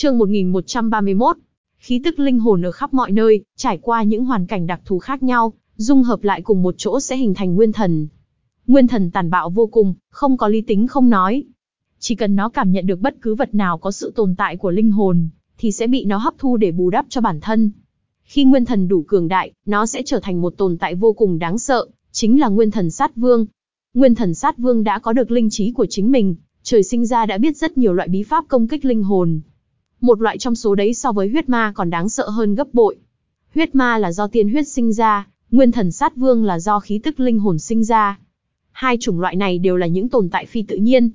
Chương 1131. Khí tức linh hồn ở khắp mọi nơi, trải qua những hoàn cảnh đặc thù khác nhau, dung hợp lại cùng một chỗ sẽ hình thành nguyên thần. Nguyên thần tàn bạo vô cùng, không có lý tính không nói. Chỉ cần nó cảm nhận được bất cứ vật nào có sự tồn tại của linh hồn, thì sẽ bị nó hấp thu để bù đắp cho bản thân. Khi nguyên thần đủ cường đại, nó sẽ trở thành một tồn tại vô cùng đáng sợ, chính là nguyên thần sát vương. Nguyên thần sát vương đã có được linh trí của chính mình, trời sinh ra đã biết rất nhiều loại bí pháp công kích linh hồn. Một loại trong số đấy so với huyết ma còn đáng sợ hơn gấp bội. Huyết ma là do tiên huyết sinh ra, nguyên thần sát vương là do khí tức linh hồn sinh ra. Hai chủng loại này đều là những tồn tại phi tự nhiên.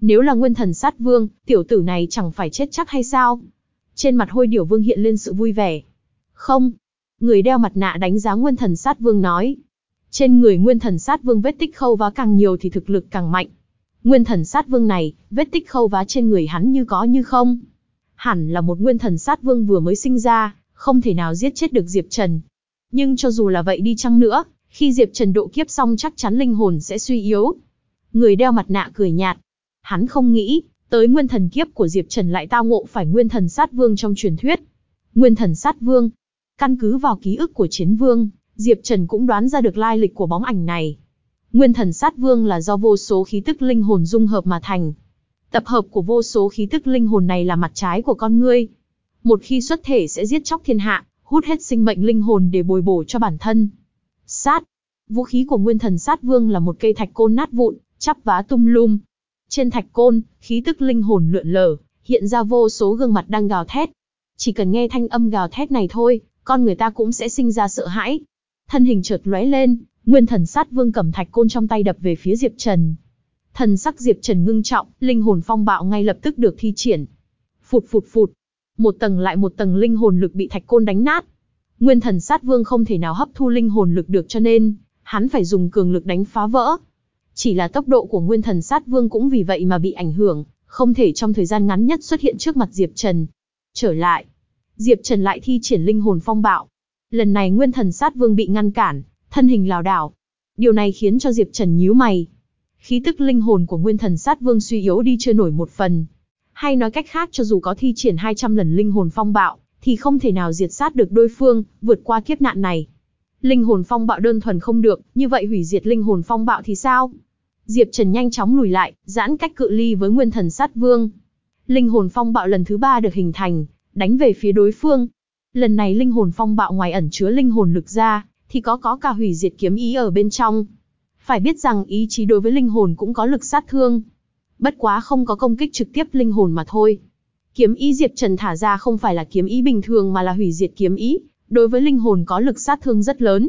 Nếu là nguyên thần sát vương, tiểu tử này chẳng phải chết chắc hay sao? Trên mặt hôi điểu vương hiện lên sự vui vẻ. Không. Người đeo mặt nạ đánh giá nguyên thần sát vương nói. Trên người nguyên thần sát vương vết tích khâu vá càng nhiều thì thực lực càng mạnh. Nguyên thần sát vương này, vết tích khâu vá trên người hắn như có như không. Hẳn là một nguyên thần sát vương vừa mới sinh ra, không thể nào giết chết được Diệp Trần. Nhưng cho dù là vậy đi chăng nữa, khi Diệp Trần độ kiếp xong chắc chắn linh hồn sẽ suy yếu. Người đeo mặt nạ cười nhạt. Hắn không nghĩ, tới nguyên thần kiếp của Diệp Trần lại tao ngộ phải nguyên thần sát vương trong truyền thuyết. Nguyên thần sát vương. Căn cứ vào ký ức của chiến vương, Diệp Trần cũng đoán ra được lai lịch của bóng ảnh này. Nguyên thần sát vương là do vô số khí tức linh hồn dung hợp mà thành. Tập hợp của vô số khí tức linh hồn này là mặt trái của con ngươi. Một khi xuất thể sẽ giết chóc thiên hạ, hút hết sinh mệnh linh hồn để bồi bổ cho bản thân. Sát. Vũ khí của nguyên thần sát vương là một cây thạch côn nát vụn, chắp vá tung lum. Trên thạch côn, khí tức linh hồn lượn lờ, hiện ra vô số gương mặt đang gào thét. Chỉ cần nghe thanh âm gào thét này thôi, con người ta cũng sẽ sinh ra sợ hãi. Thân hình chợt lóe lên, nguyên thần sát vương cầm thạch côn trong tay đập về phía Diệp Trần. Thần sắc Diệp Trần ngưng trọng, linh hồn phong bạo ngay lập tức được thi triển. Phụt phụt phụt, một tầng lại một tầng linh hồn lực bị thạch côn đánh nát. Nguyên thần sát vương không thể nào hấp thu linh hồn lực được cho nên, hắn phải dùng cường lực đánh phá vỡ. Chỉ là tốc độ của nguyên thần sát vương cũng vì vậy mà bị ảnh hưởng, không thể trong thời gian ngắn nhất xuất hiện trước mặt Diệp Trần. Trở lại, Diệp Trần lại thi triển linh hồn phong bạo. Lần này nguyên thần sát vương bị ngăn cản, thân hình lảo đảo. Điều này khiến cho Diệp Trần nhíu mày. Khí tức linh hồn của nguyên thần sát vương suy yếu đi chưa nổi một phần. Hay nói cách khác cho dù có thi triển 200 lần linh hồn phong bạo, thì không thể nào diệt sát được đối phương, vượt qua kiếp nạn này. Linh hồn phong bạo đơn thuần không được, như vậy hủy diệt linh hồn phong bạo thì sao? Diệp Trần nhanh chóng lùi lại, giãn cách cự ly với nguyên thần sát vương. Linh hồn phong bạo lần thứ ba được hình thành, đánh về phía đối phương. Lần này linh hồn phong bạo ngoài ẩn chứa linh hồn lực ra, thì có có cả hủy diệt kiếm ý ở bên trong. Phải biết rằng ý chí đối với linh hồn cũng có lực sát thương. Bất quá không có công kích trực tiếp linh hồn mà thôi. Kiếm ý Diệp Trần thả ra không phải là kiếm ý bình thường mà là hủy diệt kiếm ý, đối với linh hồn có lực sát thương rất lớn.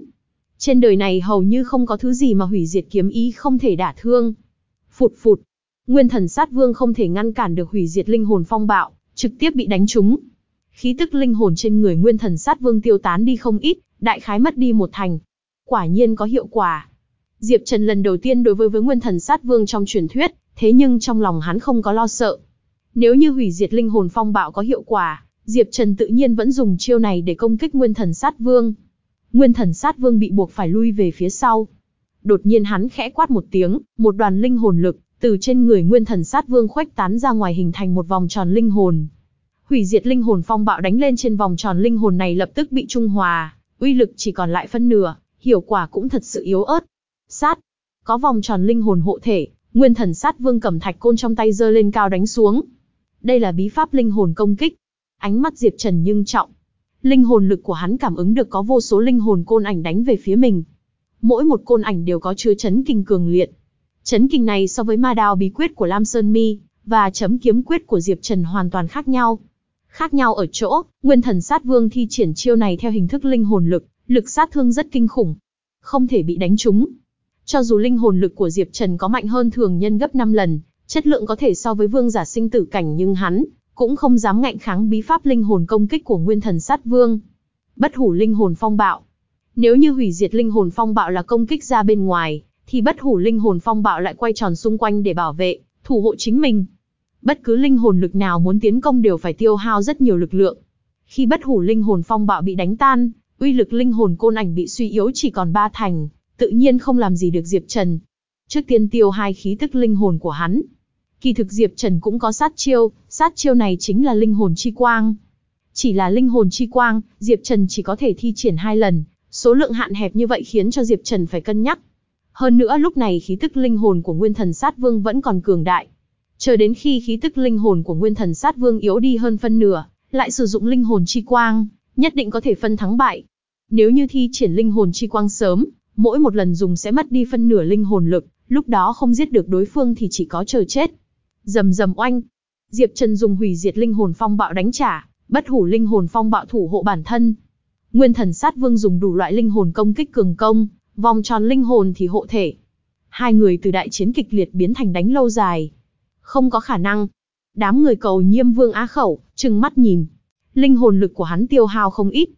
Trên đời này hầu như không có thứ gì mà hủy diệt kiếm ý không thể đả thương. Phụt phụt, Nguyên thần sát vương không thể ngăn cản được hủy diệt linh hồn phong bạo, trực tiếp bị đánh trúng. Khí tức linh hồn trên người nguyên thần sát vương tiêu tán đi không ít, đại khái mất đi một thành. Quả nhiên có hiệu quả. Diệp Trần lần đầu tiên đối với với nguyên thần sát vương trong truyền thuyết, thế nhưng trong lòng hắn không có lo sợ. Nếu như hủy diệt linh hồn phong bạo có hiệu quả, Diệp Trần tự nhiên vẫn dùng chiêu này để công kích nguyên thần sát vương. Nguyên thần sát vương bị buộc phải lui về phía sau. Đột nhiên hắn khẽ quát một tiếng, một đoàn linh hồn lực, từ trên người nguyên thần sát vương khuếch tán ra ngoài hình thành một vòng tròn linh hồn. Hủy diệt linh hồn phong bạo đánh lên trên vòng tròn linh hồn này lập tức bị trung hòa, uy lực chỉ còn lại phân nửa, hiệu quả cũng thật sự yếu ớt. Sát, có vòng tròn linh hồn hộ thể, nguyên thần sát vương cầm thạch côn trong tay giơ lên cao đánh xuống. Đây là bí pháp linh hồn công kích. Ánh mắt Diệp Trần nhưng trọng. Linh hồn lực của hắn cảm ứng được có vô số linh hồn côn ảnh đánh về phía mình. Mỗi một côn ảnh đều có chứa chấn kinh cường liệt. Chấn kinh này so với ma đao bí quyết của Lam Sơn Mi và chấm kiếm quyết của Diệp Trần hoàn toàn khác nhau. Khác nhau ở chỗ, Nguyên Thần Sát Vương thi triển chiêu này theo hình thức linh hồn lực, lực sát thương rất kinh khủng, không thể bị đánh trúng. Cho dù linh hồn lực của Diệp Trần có mạnh hơn thường nhân gấp 5 lần, chất lượng có thể so với vương giả sinh tử cảnh nhưng hắn cũng không dám ngạnh kháng bí pháp linh hồn công kích của Nguyên Thần Sát Vương. Bất hủ linh hồn phong bạo. Nếu như hủy diệt linh hồn phong bạo là công kích ra bên ngoài, thì bất hủ linh hồn phong bạo lại quay tròn xung quanh để bảo vệ, thủ hộ chính mình. Bất cứ linh hồn lực nào muốn tiến công đều phải tiêu hao rất nhiều lực lượng. Khi bất hủ linh hồn phong bạo bị đánh tan, uy lực linh hồn côn ảnh bị suy yếu chỉ còn ba thành, tự nhiên không làm gì được Diệp Trần. Trước tiên tiêu hai khí tức linh hồn của hắn. Kỳ thực Diệp Trần cũng có sát chiêu, sát chiêu này chính là linh hồn chi quang. Chỉ là linh hồn chi quang, Diệp Trần chỉ có thể thi triển hai lần, số lượng hạn hẹp như vậy khiến cho Diệp Trần phải cân nhắc. Hơn nữa lúc này khí tức linh hồn của Nguyên Thần Sát Vương vẫn còn cường đại. Chờ đến khi khí tức linh hồn của Nguyên Thần Sát Vương yếu đi hơn phân nửa, lại sử dụng linh hồn chi quang, nhất định có thể phân thắng bại. Nếu như thi triển linh hồn chi quang sớm, mỗi một lần dùng sẽ mất đi phân nửa linh hồn lực, lúc đó không giết được đối phương thì chỉ có chờ chết. Dầm dầm oanh, Diệp Trần dùng hủy diệt linh hồn phong bạo đánh trả, bất hủ linh hồn phong bạo thủ hộ bản thân. Nguyên thần sát vương dùng đủ loại linh hồn công kích cường công, vòng tròn linh hồn thì hộ thể. Hai người từ đại chiến kịch liệt biến thành đánh lâu dài. Không có khả năng. Đám người cầu nhiêm vương á khẩu, trừng mắt nhìn. Linh hồn lực của hắn tiêu hao không ít.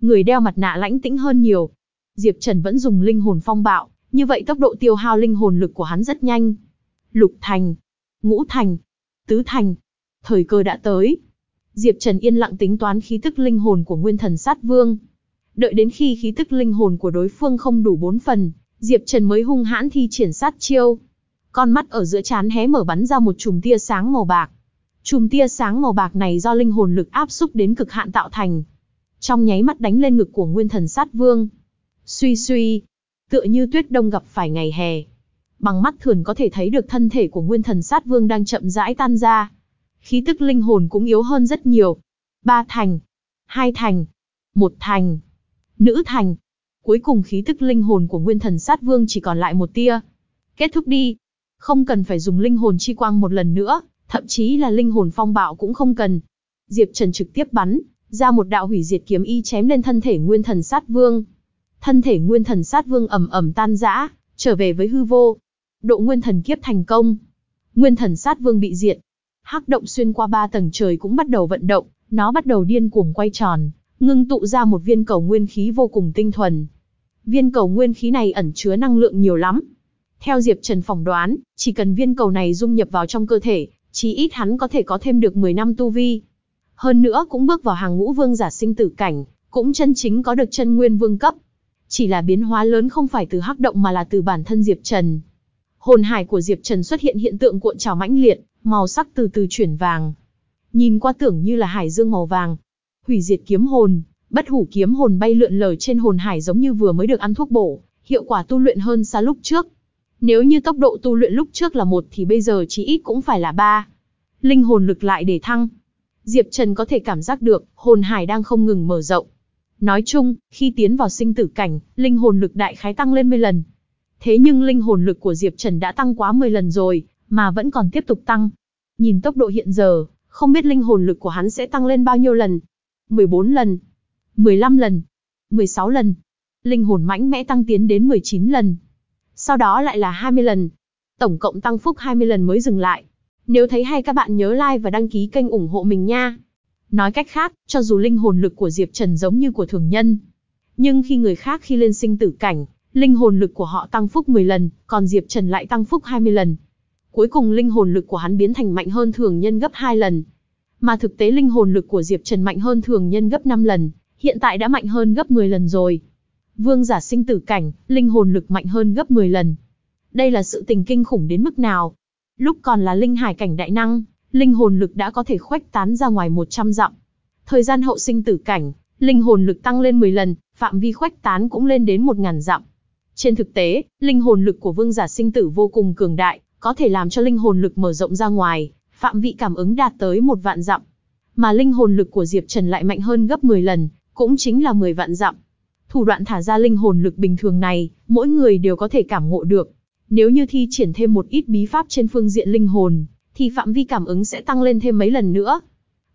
Người đeo mặt nạ lãnh tĩnh hơn nhiều. Diệp Trần vẫn dùng linh hồn phong bạo, như vậy tốc độ tiêu hao linh hồn lực của hắn rất nhanh. Lục thành, ngũ thành, tứ thành. Thời cơ đã tới. Diệp Trần yên lặng tính toán khí tức linh hồn của Nguyên Thần Sát Vương. Đợi đến khi khí tức linh hồn của đối phương không đủ bốn phần, Diệp Trần mới hung hãn thi triển sát chiêu. Con mắt ở giữa chán hé mở bắn ra một chùm tia sáng màu bạc. Chùm tia sáng màu bạc này do linh hồn lực áp xúc đến cực hạn tạo thành. Trong nháy mắt đánh lên ngực của Nguyên Thần Sát Vương. Suy suy, tựa như tuyết đông gặp phải ngày hè. Bằng mắt thường có thể thấy được thân thể của Nguyên Thần Sát Vương đang chậm rãi tan ra. Khí tức linh hồn cũng yếu hơn rất nhiều. Ba thành, hai thành, một thành, nữ thành. Cuối cùng khí tức linh hồn của Nguyên Thần Sát Vương chỉ còn lại một tia. Kết thúc đi. Không cần phải dùng linh hồn chi quang một lần nữa, thậm chí là linh hồn phong bạo cũng không cần. Diệp Trần trực tiếp bắn, ra một đạo hủy diệt kiếm y chém lên thân thể Nguyên Thần Sát Vương. Thân thể Nguyên Thần Sát Vương ầm ầm tan rã, trở về với hư vô. Độ Nguyên Thần kiếp thành công. Nguyên Thần Sát Vương bị diệt. Hắc động xuyên qua ba tầng trời cũng bắt đầu vận động, nó bắt đầu điên cuồng quay tròn, ngưng tụ ra một viên cầu nguyên khí vô cùng tinh thuần. Viên cầu nguyên khí này ẩn chứa năng lượng nhiều lắm. Theo Diệp Trần phỏng đoán, chỉ cần viên cầu này dung nhập vào trong cơ thể, chí ít hắn có thể có thêm được 10 năm tu vi. Hơn nữa cũng bước vào hàng ngũ vương giả sinh tử cảnh, cũng chân chính có được chân nguyên vương cấp. Chỉ là biến hóa lớn không phải từ hắc động mà là từ bản thân Diệp Trần. Hồn hải của Diệp Trần xuất hiện hiện tượng cuộn trào mãnh liệt, màu sắc từ từ chuyển vàng. Nhìn qua tưởng như là hải dương màu vàng. Hủy diệt kiếm hồn, bất hủ kiếm hồn bay lượn lờ trên hồn hải giống như vừa mới được ăn thuốc bổ, hiệu quả tu luyện hơn xa lúc trước. Nếu như tốc độ tu luyện lúc trước là một thì bây giờ chỉ ít cũng phải là ba. Linh hồn lực lại để thăng. Diệp Trần có thể cảm giác được, hồn hải đang không ngừng mở rộng. Nói chung, khi tiến vào sinh tử cảnh, linh hồn lực đại khái tăng lên 10 lần. Thế nhưng linh hồn lực của Diệp Trần đã tăng quá 10 lần rồi, mà vẫn còn tiếp tục tăng. Nhìn tốc độ hiện giờ, không biết linh hồn lực của hắn sẽ tăng lên bao nhiêu lần. 14 lần, 15 lần, 16 lần. Linh hồn mãnh mẽ tăng tiến đến 19 lần. Sau đó lại là 20 lần. Tổng cộng tăng phúc 20 lần mới dừng lại. Nếu thấy hay các bạn nhớ like và đăng ký kênh ủng hộ mình nha. Nói cách khác, cho dù linh hồn lực của Diệp Trần giống như của thường nhân, nhưng khi người khác khi lên sinh tử cảnh, linh hồn lực của họ tăng phúc 10 lần, còn Diệp Trần lại tăng phúc 20 lần. Cuối cùng linh hồn lực của hắn biến thành mạnh hơn thường nhân gấp 2 lần. Mà thực tế linh hồn lực của Diệp Trần mạnh hơn thường nhân gấp 5 lần, hiện tại đã mạnh hơn gấp 10 lần rồi. Vương giả sinh tử cảnh, linh hồn lực mạnh hơn gấp 10 lần. Đây là sự tình kinh khủng đến mức nào? Lúc còn là linh hải cảnh đại năng, linh hồn lực đã có thể khuếch tán ra ngoài 100 dặm. Thời gian hậu sinh tử cảnh, linh hồn lực tăng lên 10 lần, phạm vi khuếch tán cũng lên đến 1000 dặm. Trên thực tế, linh hồn lực của vương giả sinh tử vô cùng cường đại, có thể làm cho linh hồn lực mở rộng ra ngoài, phạm vị cảm ứng đạt tới một vạn dặm. Mà linh hồn lực của Diệp Trần lại mạnh hơn gấp 10 lần, cũng chính là 10 vạn dặm. Thủ đoạn thả ra linh hồn lực bình thường này, mỗi người đều có thể cảm ngộ được. Nếu như thi triển thêm một ít bí pháp trên phương diện linh hồn, thì phạm vi cảm ứng sẽ tăng lên thêm mấy lần nữa.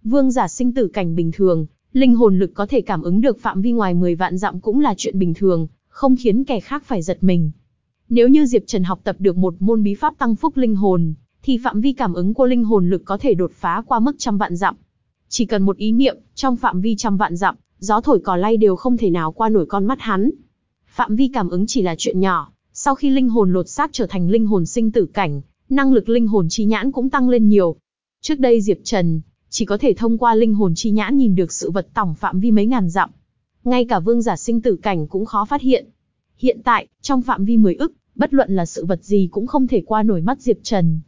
Vương giả sinh tử cảnh bình thường, linh hồn lực có thể cảm ứng được phạm vi ngoài 10 vạn dặm cũng là chuyện bình thường, không khiến kẻ khác phải giật mình. Nếu như Diệp Trần học tập được một môn bí pháp tăng phúc linh hồn, thì phạm vi cảm ứng của linh hồn lực có thể đột phá qua mức trăm vạn dặm. Chỉ cần một ý niệm, trong phạm vi trăm vạn dặm, gió thổi cỏ lay đều không thể nào qua nổi con mắt hắn. Phạm vi cảm ứng chỉ là chuyện nhỏ, sau khi linh hồn lột xác trở thành linh hồn sinh tử cảnh, năng lực linh hồn chi nhãn cũng tăng lên nhiều. Trước đây Diệp Trần chỉ có thể thông qua linh hồn chi nhãn nhìn được sự vật tổng phạm vi mấy ngàn dặm. Ngay cả vương giả sinh tử cảnh cũng khó phát hiện. Hiện tại, trong phạm vi 10 ức, bất luận là sự vật gì cũng không thể qua nổi mắt Diệp Trần.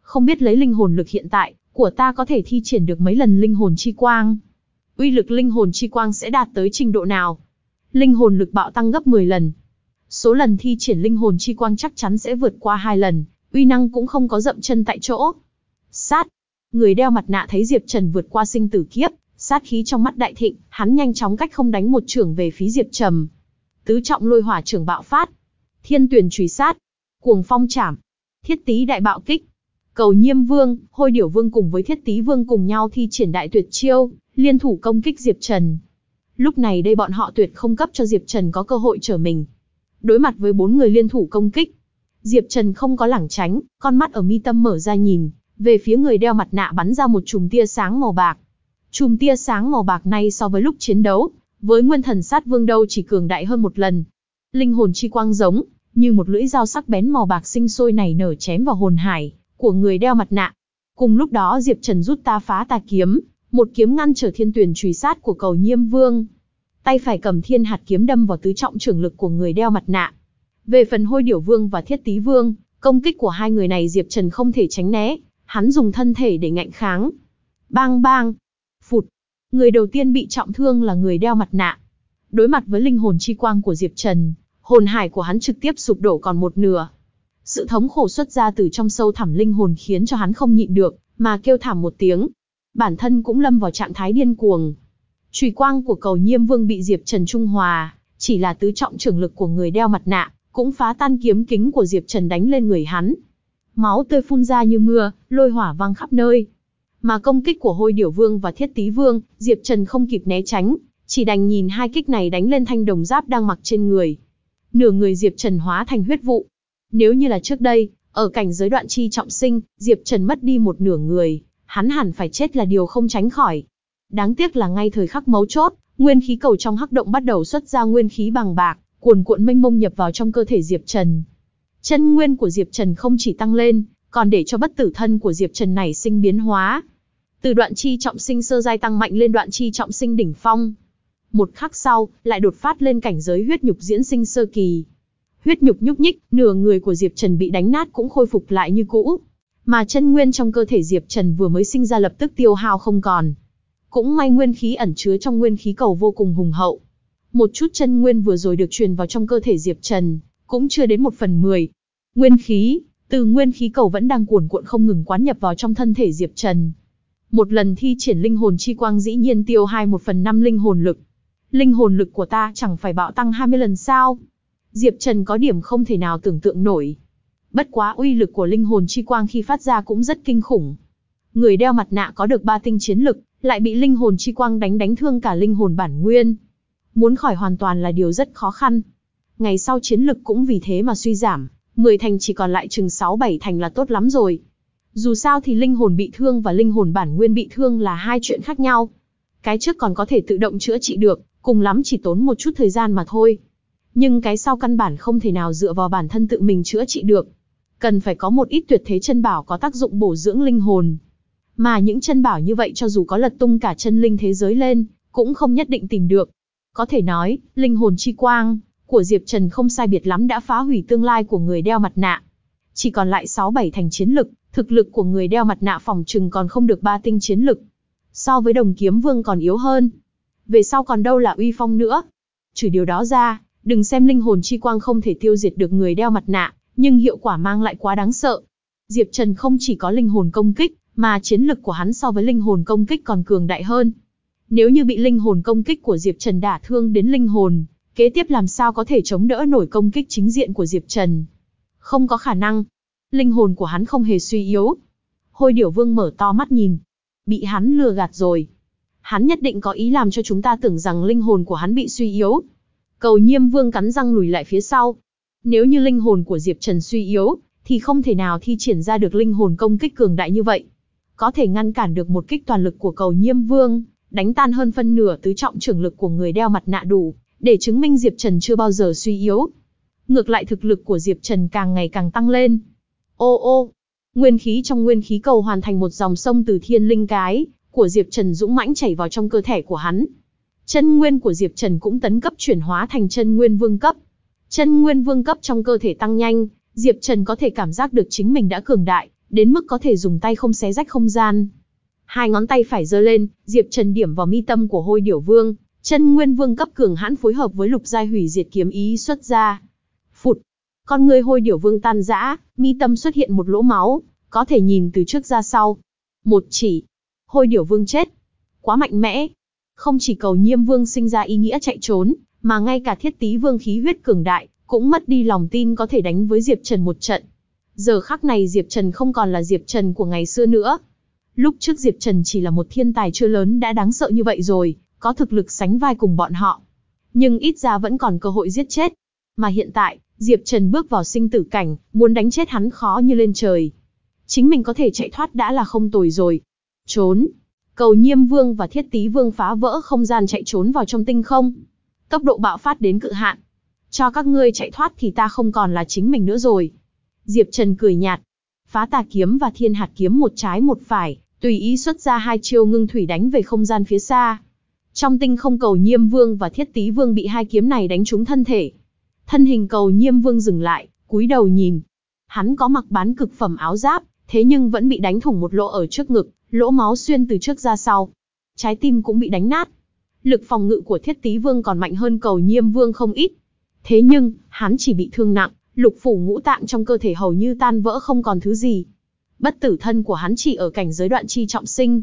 Không biết lấy linh hồn lực hiện tại, của ta có thể thi triển được mấy lần linh hồn chi quang. Uy lực linh hồn chi quang sẽ đạt tới trình độ nào? Linh hồn lực bạo tăng gấp 10 lần. Số lần thi triển linh hồn chi quang chắc chắn sẽ vượt qua hai lần, uy năng cũng không có dậm chân tại chỗ. Sát. Người đeo mặt nạ thấy Diệp Trần vượt qua sinh tử kiếp, sát khí trong mắt đại thịnh, hắn nhanh chóng cách không đánh một trưởng về phía Diệp Trầm. Tứ trọng lôi hỏa trưởng bạo phát, thiên tuyển trùy sát, cuồng phong chảm, thiết tý đại bạo kích. Cầu Nhiêm Vương, Hôi Điểu Vương cùng với Thiết Tý Vương cùng nhau thi triển đại tuyệt chiêu, liên thủ công kích Diệp Trần. Lúc này đây bọn họ tuyệt không cấp cho Diệp Trần có cơ hội trở mình. Đối mặt với bốn người liên thủ công kích, Diệp Trần không có lảng tránh, con mắt ở mi tâm mở ra nhìn, về phía người đeo mặt nạ bắn ra một chùm tia sáng màu bạc. Chùm tia sáng màu bạc này so với lúc chiến đấu, với nguyên thần sát vương đâu chỉ cường đại hơn một lần. Linh hồn chi quang giống, như một lưỡi dao sắc bén màu bạc sinh sôi này nở chém vào hồn hải của người đeo mặt nạ. Cùng lúc đó Diệp Trần rút ta phá tà kiếm, một kiếm ngăn trở thiên tuyển trùy sát của cầu nhiêm vương. Tay phải cầm thiên hạt kiếm đâm vào tứ trọng trưởng lực của người đeo mặt nạ. Về phần hôi điểu vương và thiết tý vương, công kích của hai người này Diệp Trần không thể tránh né, hắn dùng thân thể để ngạnh kháng. Bang bang, phụt, người đầu tiên bị trọng thương là người đeo mặt nạ. Đối mặt với linh hồn chi quang của Diệp Trần, hồn hải của hắn trực tiếp sụp đổ còn một nửa. Sự thống khổ xuất ra từ trong sâu thẳm linh hồn khiến cho hắn không nhịn được, mà kêu thảm một tiếng. Bản thân cũng lâm vào trạng thái điên cuồng. Chùy quang của cầu nhiêm vương bị Diệp Trần Trung Hòa, chỉ là tứ trọng trưởng lực của người đeo mặt nạ, cũng phá tan kiếm kính của Diệp Trần đánh lên người hắn. Máu tươi phun ra như mưa, lôi hỏa vang khắp nơi. Mà công kích của Hôi Điểu Vương và Thiết Tý Vương, Diệp Trần không kịp né tránh, chỉ đành nhìn hai kích này đánh lên thanh đồng giáp đang mặc trên người. Nửa người Diệp Trần hóa thành huyết vụ. Nếu như là trước đây, ở cảnh giới đoạn chi trọng sinh, Diệp Trần mất đi một nửa người, hắn hẳn phải chết là điều không tránh khỏi. Đáng tiếc là ngay thời khắc mấu chốt, nguyên khí cầu trong hắc động bắt đầu xuất ra nguyên khí bằng bạc, cuồn cuộn mênh mông nhập vào trong cơ thể Diệp Trần. Chân nguyên của Diệp Trần không chỉ tăng lên, còn để cho bất tử thân của Diệp Trần này sinh biến hóa. Từ đoạn chi trọng sinh sơ giai tăng mạnh lên đoạn chi trọng sinh đỉnh phong. Một khắc sau, lại đột phát lên cảnh giới huyết nhục diễn sinh sơ kỳ. Huyết nhục nhúc nhích, nửa người của Diệp Trần bị đánh nát cũng khôi phục lại như cũ. Mà chân nguyên trong cơ thể Diệp Trần vừa mới sinh ra lập tức tiêu hao không còn. Cũng may nguyên khí ẩn chứa trong nguyên khí cầu vô cùng hùng hậu. Một chút chân nguyên vừa rồi được truyền vào trong cơ thể Diệp Trần, cũng chưa đến một phần mười. Nguyên khí, từ nguyên khí cầu vẫn đang cuồn cuộn không ngừng quán nhập vào trong thân thể Diệp Trần. Một lần thi triển linh hồn chi quang dĩ nhiên tiêu hai một phần năm linh hồn lực. Linh hồn lực của ta chẳng phải bạo tăng 20 lần sao? Diệp Trần có điểm không thể nào tưởng tượng nổi. Bất quá uy lực của linh hồn chi quang khi phát ra cũng rất kinh khủng. Người đeo mặt nạ có được ba tinh chiến lực, lại bị linh hồn chi quang đánh đánh thương cả linh hồn bản nguyên. Muốn khỏi hoàn toàn là điều rất khó khăn. Ngày sau chiến lực cũng vì thế mà suy giảm, 10 thành chỉ còn lại chừng 6-7 thành là tốt lắm rồi. Dù sao thì linh hồn bị thương và linh hồn bản nguyên bị thương là hai chuyện khác nhau. Cái trước còn có thể tự động chữa trị được, cùng lắm chỉ tốn một chút thời gian mà thôi. Nhưng cái sau căn bản không thể nào dựa vào bản thân tự mình chữa trị được. Cần phải có một ít tuyệt thế chân bảo có tác dụng bổ dưỡng linh hồn. Mà những chân bảo như vậy cho dù có lật tung cả chân linh thế giới lên, cũng không nhất định tìm được. Có thể nói, linh hồn chi quang của Diệp Trần không sai biệt lắm đã phá hủy tương lai của người đeo mặt nạ. Chỉ còn lại 6-7 thành chiến lực, thực lực của người đeo mặt nạ phòng trừng còn không được ba tinh chiến lực. So với đồng kiếm vương còn yếu hơn. Về sau còn đâu là uy phong nữa. Trừ điều đó ra, đừng xem linh hồn chi quang không thể tiêu diệt được người đeo mặt nạ, nhưng hiệu quả mang lại quá đáng sợ. Diệp Trần không chỉ có linh hồn công kích, mà chiến lực của hắn so với linh hồn công kích còn cường đại hơn. Nếu như bị linh hồn công kích của Diệp Trần đả thương đến linh hồn, kế tiếp làm sao có thể chống đỡ nổi công kích chính diện của Diệp Trần? Không có khả năng. Linh hồn của hắn không hề suy yếu. Hôi điểu vương mở to mắt nhìn. Bị hắn lừa gạt rồi. Hắn nhất định có ý làm cho chúng ta tưởng rằng linh hồn của hắn bị suy yếu. Cầu nhiêm vương cắn răng lùi lại phía sau. Nếu như linh hồn của Diệp Trần suy yếu, thì không thể nào thi triển ra được linh hồn công kích cường đại như vậy. Có thể ngăn cản được một kích toàn lực của cầu nhiêm vương, đánh tan hơn phân nửa tứ trọng trưởng lực của người đeo mặt nạ đủ, để chứng minh Diệp Trần chưa bao giờ suy yếu. Ngược lại thực lực của Diệp Trần càng ngày càng tăng lên. Ô ô, nguyên khí trong nguyên khí cầu hoàn thành một dòng sông từ thiên linh cái, của Diệp Trần dũng mãnh chảy vào trong cơ thể của hắn. Chân nguyên của Diệp Trần cũng tấn cấp chuyển hóa thành chân nguyên vương cấp. Chân nguyên vương cấp trong cơ thể tăng nhanh, Diệp Trần có thể cảm giác được chính mình đã cường đại, đến mức có thể dùng tay không xé rách không gian. Hai ngón tay phải giơ lên, Diệp Trần điểm vào mi tâm của Hôi Điểu Vương, chân nguyên vương cấp cường hãn phối hợp với lục giai hủy diệt kiếm ý xuất ra. Phụt, con người Hôi Điểu Vương tan rã, mi tâm xuất hiện một lỗ máu, có thể nhìn từ trước ra sau. Một chỉ, Hôi Điểu Vương chết. Quá mạnh mẽ. Không chỉ cầu Nhiêm Vương sinh ra ý nghĩa chạy trốn, mà ngay cả Thiết Tý Vương khí huyết cường đại, cũng mất đi lòng tin có thể đánh với Diệp Trần một trận. Giờ khắc này Diệp Trần không còn là Diệp Trần của ngày xưa nữa. Lúc trước Diệp Trần chỉ là một thiên tài chưa lớn đã đáng sợ như vậy rồi, có thực lực sánh vai cùng bọn họ. Nhưng ít ra vẫn còn cơ hội giết chết. Mà hiện tại, Diệp Trần bước vào sinh tử cảnh, muốn đánh chết hắn khó như lên trời. Chính mình có thể chạy thoát đã là không tồi rồi. Trốn. Cầu Nhiêm Vương và Thiết Tý Vương phá vỡ không gian chạy trốn vào trong tinh không. Tốc độ bạo phát đến cự hạn. Cho các ngươi chạy thoát thì ta không còn là chính mình nữa rồi. Diệp Trần cười nhạt. Phá tà kiếm và thiên hạt kiếm một trái một phải, tùy ý xuất ra hai chiêu ngưng thủy đánh về không gian phía xa. Trong tinh không cầu Nhiêm Vương và Thiết Tý Vương bị hai kiếm này đánh trúng thân thể. Thân hình cầu Nhiêm Vương dừng lại, cúi đầu nhìn. Hắn có mặc bán cực phẩm áo giáp, thế nhưng vẫn bị đánh thủng một lỗ ở trước ngực, lỗ máu xuyên từ trước ra sau. Trái tim cũng bị đánh nát. Lực phòng ngự của Thiết Tý Vương còn mạnh hơn cầu Nhiêm Vương không ít. Thế nhưng, hắn chỉ bị thương nặng, lục phủ ngũ tạng trong cơ thể hầu như tan vỡ không còn thứ gì. Bất tử thân của hắn chỉ ở cảnh giới đoạn chi trọng sinh.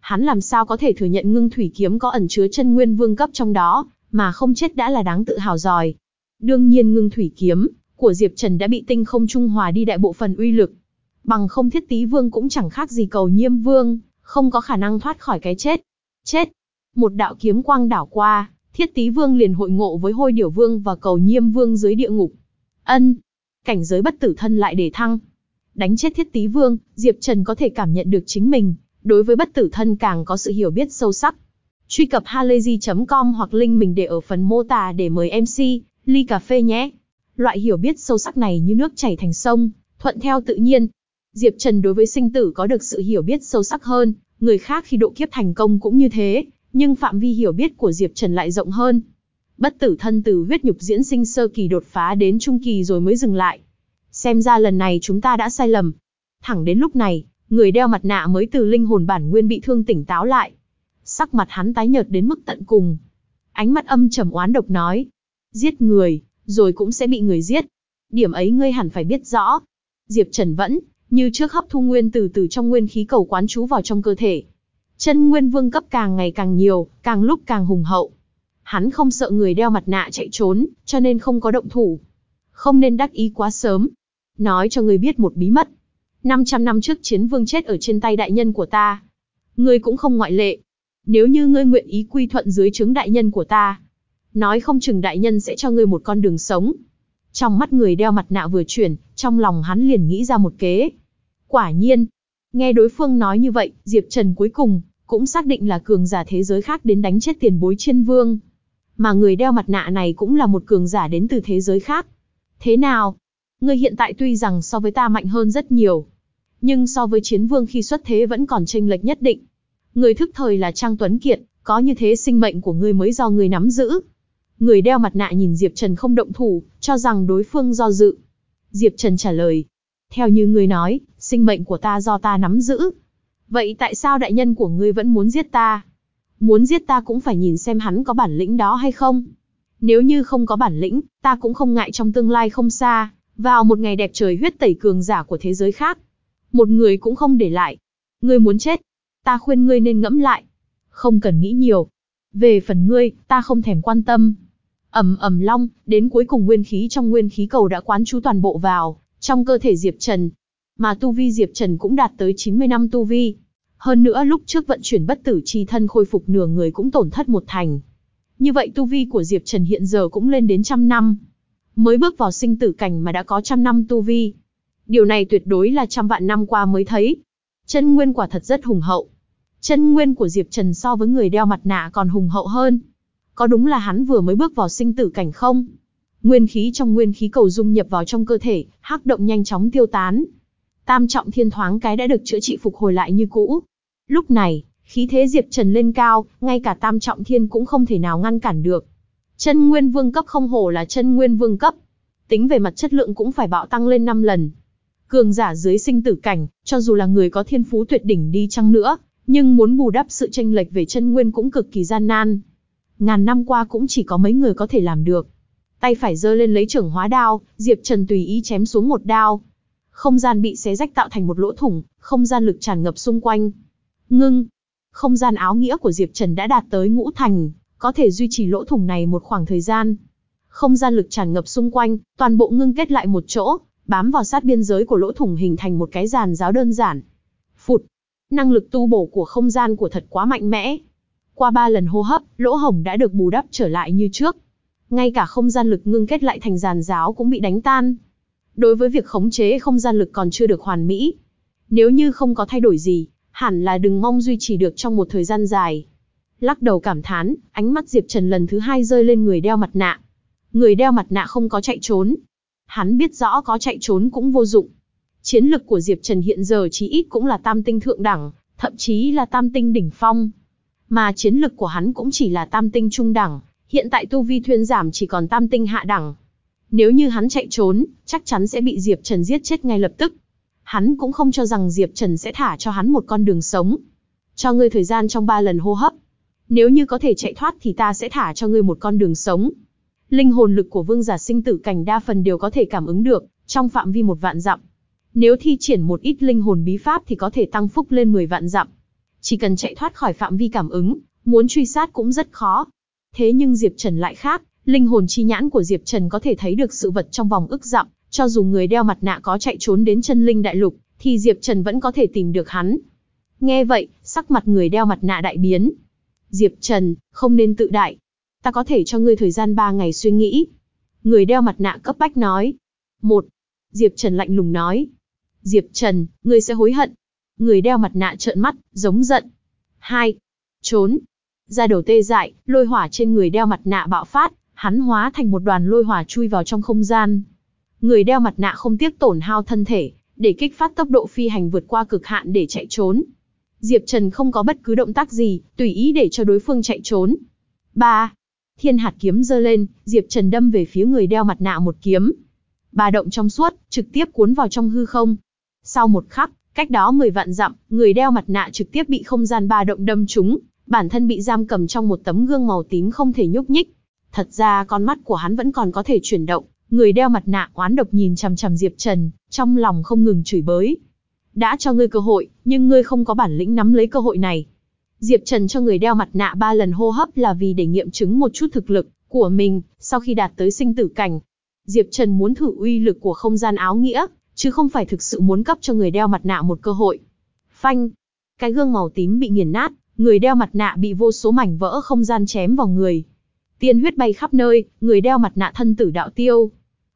Hắn làm sao có thể thừa nhận ngưng thủy kiếm có ẩn chứa chân nguyên vương cấp trong đó, mà không chết đã là đáng tự hào rồi. Đương nhiên ngưng thủy kiếm của Diệp Trần đã bị tinh không trung hòa đi đại bộ phần uy lực. Bằng không thiết tí vương cũng chẳng khác gì cầu nhiêm vương, không có khả năng thoát khỏi cái chết. Chết! Một đạo kiếm quang đảo qua, thiết tí vương liền hội ngộ với hôi điểu vương và cầu nhiêm vương dưới địa ngục. Ân! Cảnh giới bất tử thân lại để thăng. Đánh chết thiết tí vương, Diệp Trần có thể cảm nhận được chính mình, đối với bất tử thân càng có sự hiểu biết sâu sắc. Truy cập halayzi.com hoặc link mình để ở phần mô tả để mời MC, ly cà phê nhé. Loại hiểu biết sâu sắc này như nước chảy thành sông, thuận theo tự nhiên. Diệp Trần đối với sinh tử có được sự hiểu biết sâu sắc hơn, người khác khi độ kiếp thành công cũng như thế, nhưng phạm vi hiểu biết của Diệp Trần lại rộng hơn. Bất tử thân từ huyết nhục diễn sinh sơ kỳ đột phá đến trung kỳ rồi mới dừng lại. Xem ra lần này chúng ta đã sai lầm. Thẳng đến lúc này, người đeo mặt nạ mới từ linh hồn bản nguyên bị thương tỉnh táo lại. Sắc mặt hắn tái nhợt đến mức tận cùng. Ánh mắt âm trầm oán độc nói. Giết người, rồi cũng sẽ bị người giết. Điểm ấy ngươi hẳn phải biết rõ. Diệp Trần vẫn, như trước hấp thu nguyên từ từ trong nguyên khí cầu quán trú vào trong cơ thể. Chân nguyên vương cấp càng ngày càng nhiều, càng lúc càng hùng hậu. Hắn không sợ người đeo mặt nạ chạy trốn, cho nên không có động thủ. Không nên đắc ý quá sớm. Nói cho người biết một bí mật. 500 năm trước chiến vương chết ở trên tay đại nhân của ta. Ngươi cũng không ngoại lệ. Nếu như ngươi nguyện ý quy thuận dưới trướng đại nhân của ta, nói không chừng đại nhân sẽ cho ngươi một con đường sống. Trong mắt người đeo mặt nạ vừa chuyển, trong lòng hắn liền nghĩ ra một kế. Quả nhiên, nghe đối phương nói như vậy, Diệp Trần cuối cùng, cũng xác định là cường giả thế giới khác đến đánh chết tiền bối chiên vương. Mà người đeo mặt nạ này cũng là một cường giả đến từ thế giới khác. Thế nào? Ngươi hiện tại tuy rằng so với ta mạnh hơn rất nhiều, nhưng so với chiến vương khi xuất thế vẫn còn chênh lệch nhất định. Người thức thời là Trang Tuấn Kiệt, có như thế sinh mệnh của ngươi mới do ngươi nắm giữ. Người đeo mặt nạ nhìn Diệp Trần không động thủ, cho rằng đối phương do dự. Diệp Trần trả lời, theo như ngươi nói, sinh mệnh của ta do ta nắm giữ. Vậy tại sao đại nhân của ngươi vẫn muốn giết ta? Muốn giết ta cũng phải nhìn xem hắn có bản lĩnh đó hay không. Nếu như không có bản lĩnh, ta cũng không ngại trong tương lai không xa, vào một ngày đẹp trời huyết tẩy cường giả của thế giới khác. Một người cũng không để lại. Ngươi muốn chết. Ta khuyên ngươi nên ngẫm lại. Không cần nghĩ nhiều. Về phần ngươi, ta không thèm quan tâm. ầm ầm long, đến cuối cùng nguyên khí trong nguyên khí cầu đã quán chú toàn bộ vào, trong cơ thể Diệp Trần. Mà tu vi Diệp Trần cũng đạt tới 90 năm tu vi. Hơn nữa lúc trước vận chuyển bất tử chi thân khôi phục nửa người cũng tổn thất một thành. Như vậy tu vi của Diệp Trần hiện giờ cũng lên đến trăm năm. Mới bước vào sinh tử cảnh mà đã có trăm năm tu vi. Điều này tuyệt đối là trăm vạn năm qua mới thấy. Chân nguyên quả thật rất hùng hậu. Chân nguyên của Diệp Trần so với người đeo mặt nạ còn hùng hậu hơn. Có đúng là hắn vừa mới bước vào sinh tử cảnh không? Nguyên khí trong nguyên khí cầu dung nhập vào trong cơ thể, hắc động nhanh chóng tiêu tán. Tam trọng thiên thoáng cái đã được chữa trị phục hồi lại như cũ. Lúc này, khí thế Diệp Trần lên cao, ngay cả tam trọng thiên cũng không thể nào ngăn cản được. Chân nguyên vương cấp không hổ là chân nguyên vương cấp. Tính về mặt chất lượng cũng phải bạo tăng lên 5 lần. Cường giả dưới sinh tử cảnh, cho dù là người có thiên phú tuyệt đỉnh đi chăng nữa, nhưng muốn bù đắp sự tranh lệch về chân nguyên cũng cực kỳ gian nan. Ngàn năm qua cũng chỉ có mấy người có thể làm được. Tay phải giơ lên lấy trưởng hóa đao, Diệp Trần tùy ý chém xuống một đao. Không gian bị xé rách tạo thành một lỗ thủng, không gian lực tràn ngập xung quanh. Ngưng. Không gian áo nghĩa của Diệp Trần đã đạt tới ngũ thành, có thể duy trì lỗ thủng này một khoảng thời gian. Không gian lực tràn ngập xung quanh, toàn bộ ngưng kết lại một chỗ, bám vào sát biên giới của lỗ thủng hình thành một cái giàn giáo đơn giản. Phụt. Năng lực tu bổ của không gian của thật quá mạnh mẽ. Qua ba lần hô hấp, lỗ hổng đã được bù đắp trở lại như trước. Ngay cả không gian lực ngưng kết lại thành giàn giáo cũng bị đánh tan. Đối với việc khống chế không gian lực còn chưa được hoàn mỹ. Nếu như không có thay đổi gì, hẳn là đừng mong duy trì được trong một thời gian dài. Lắc đầu cảm thán, ánh mắt Diệp Trần lần thứ hai rơi lên người đeo mặt nạ. Người đeo mặt nạ không có chạy trốn. Hắn biết rõ có chạy trốn cũng vô dụng. Chiến lực của Diệp Trần hiện giờ chí ít cũng là tam tinh thượng đẳng, thậm chí là tam tinh đỉnh phong. Mà chiến lực của hắn cũng chỉ là tam tinh trung đẳng, hiện tại tu vi thuyên giảm chỉ còn tam tinh hạ đẳng. Nếu như hắn chạy trốn, chắc chắn sẽ bị Diệp Trần giết chết ngay lập tức. Hắn cũng không cho rằng Diệp Trần sẽ thả cho hắn một con đường sống. Cho ngươi thời gian trong ba lần hô hấp. Nếu như có thể chạy thoát thì ta sẽ thả cho ngươi một con đường sống. Linh hồn lực của vương giả sinh tử cảnh đa phần đều có thể cảm ứng được, trong phạm vi một vạn dặm. Nếu thi triển một ít linh hồn bí pháp thì có thể tăng phúc lên 10 vạn dặm. Chỉ cần chạy thoát khỏi phạm vi cảm ứng, muốn truy sát cũng rất khó. Thế nhưng Diệp Trần lại khác, linh hồn chi nhãn của Diệp Trần có thể thấy được sự vật trong vòng ức dặm, cho dù người đeo mặt nạ có chạy trốn đến chân linh đại lục, thì Diệp Trần vẫn có thể tìm được hắn. Nghe vậy, sắc mặt người đeo mặt nạ đại biến. Diệp Trần, không nên tự đại. Ta có thể cho ngươi thời gian 3 ngày suy nghĩ. Người đeo mặt nạ cấp bách nói. Một. Diệp Trần lạnh lùng nói. Diệp Trần, ngươi sẽ hối hận. Người đeo mặt nạ trợn mắt, giống giận. Hai. Trốn. Ra đầu tê dại, lôi hỏa trên người đeo mặt nạ bạo phát, hắn hóa thành một đoàn lôi hỏa chui vào trong không gian. Người đeo mặt nạ không tiếc tổn hao thân thể, để kích phát tốc độ phi hành vượt qua cực hạn để chạy trốn. Diệp Trần không có bất cứ động tác gì, tùy ý để cho đối phương chạy trốn. 3. Thiên hạt kiếm giơ lên, Diệp Trần đâm về phía người đeo mặt nạ một kiếm. Ba động trong suốt, trực tiếp cuốn vào trong hư không. Sau một khắc, cách đó 10 vạn dặm, người đeo mặt nạ trực tiếp bị không gian ba động đâm trúng, bản thân bị giam cầm trong một tấm gương màu tím không thể nhúc nhích. Thật ra con mắt của hắn vẫn còn có thể chuyển động, người đeo mặt nạ oán độc nhìn chằm chằm Diệp Trần, trong lòng không ngừng chửi bới. Đã cho ngươi cơ hội, nhưng ngươi không có bản lĩnh nắm lấy cơ hội này. Diệp Trần cho người đeo mặt nạ ba lần hô hấp là vì để nghiệm chứng một chút thực lực của mình, sau khi đạt tới sinh tử cảnh. Diệp Trần muốn thử uy lực của không gian áo nghĩa, chứ không phải thực sự muốn cấp cho người đeo mặt nạ một cơ hội. Phanh! Cái gương màu tím bị nghiền nát, người đeo mặt nạ bị vô số mảnh vỡ không gian chém vào người. Tiên huyết bay khắp nơi, người đeo mặt nạ thân tử đạo tiêu.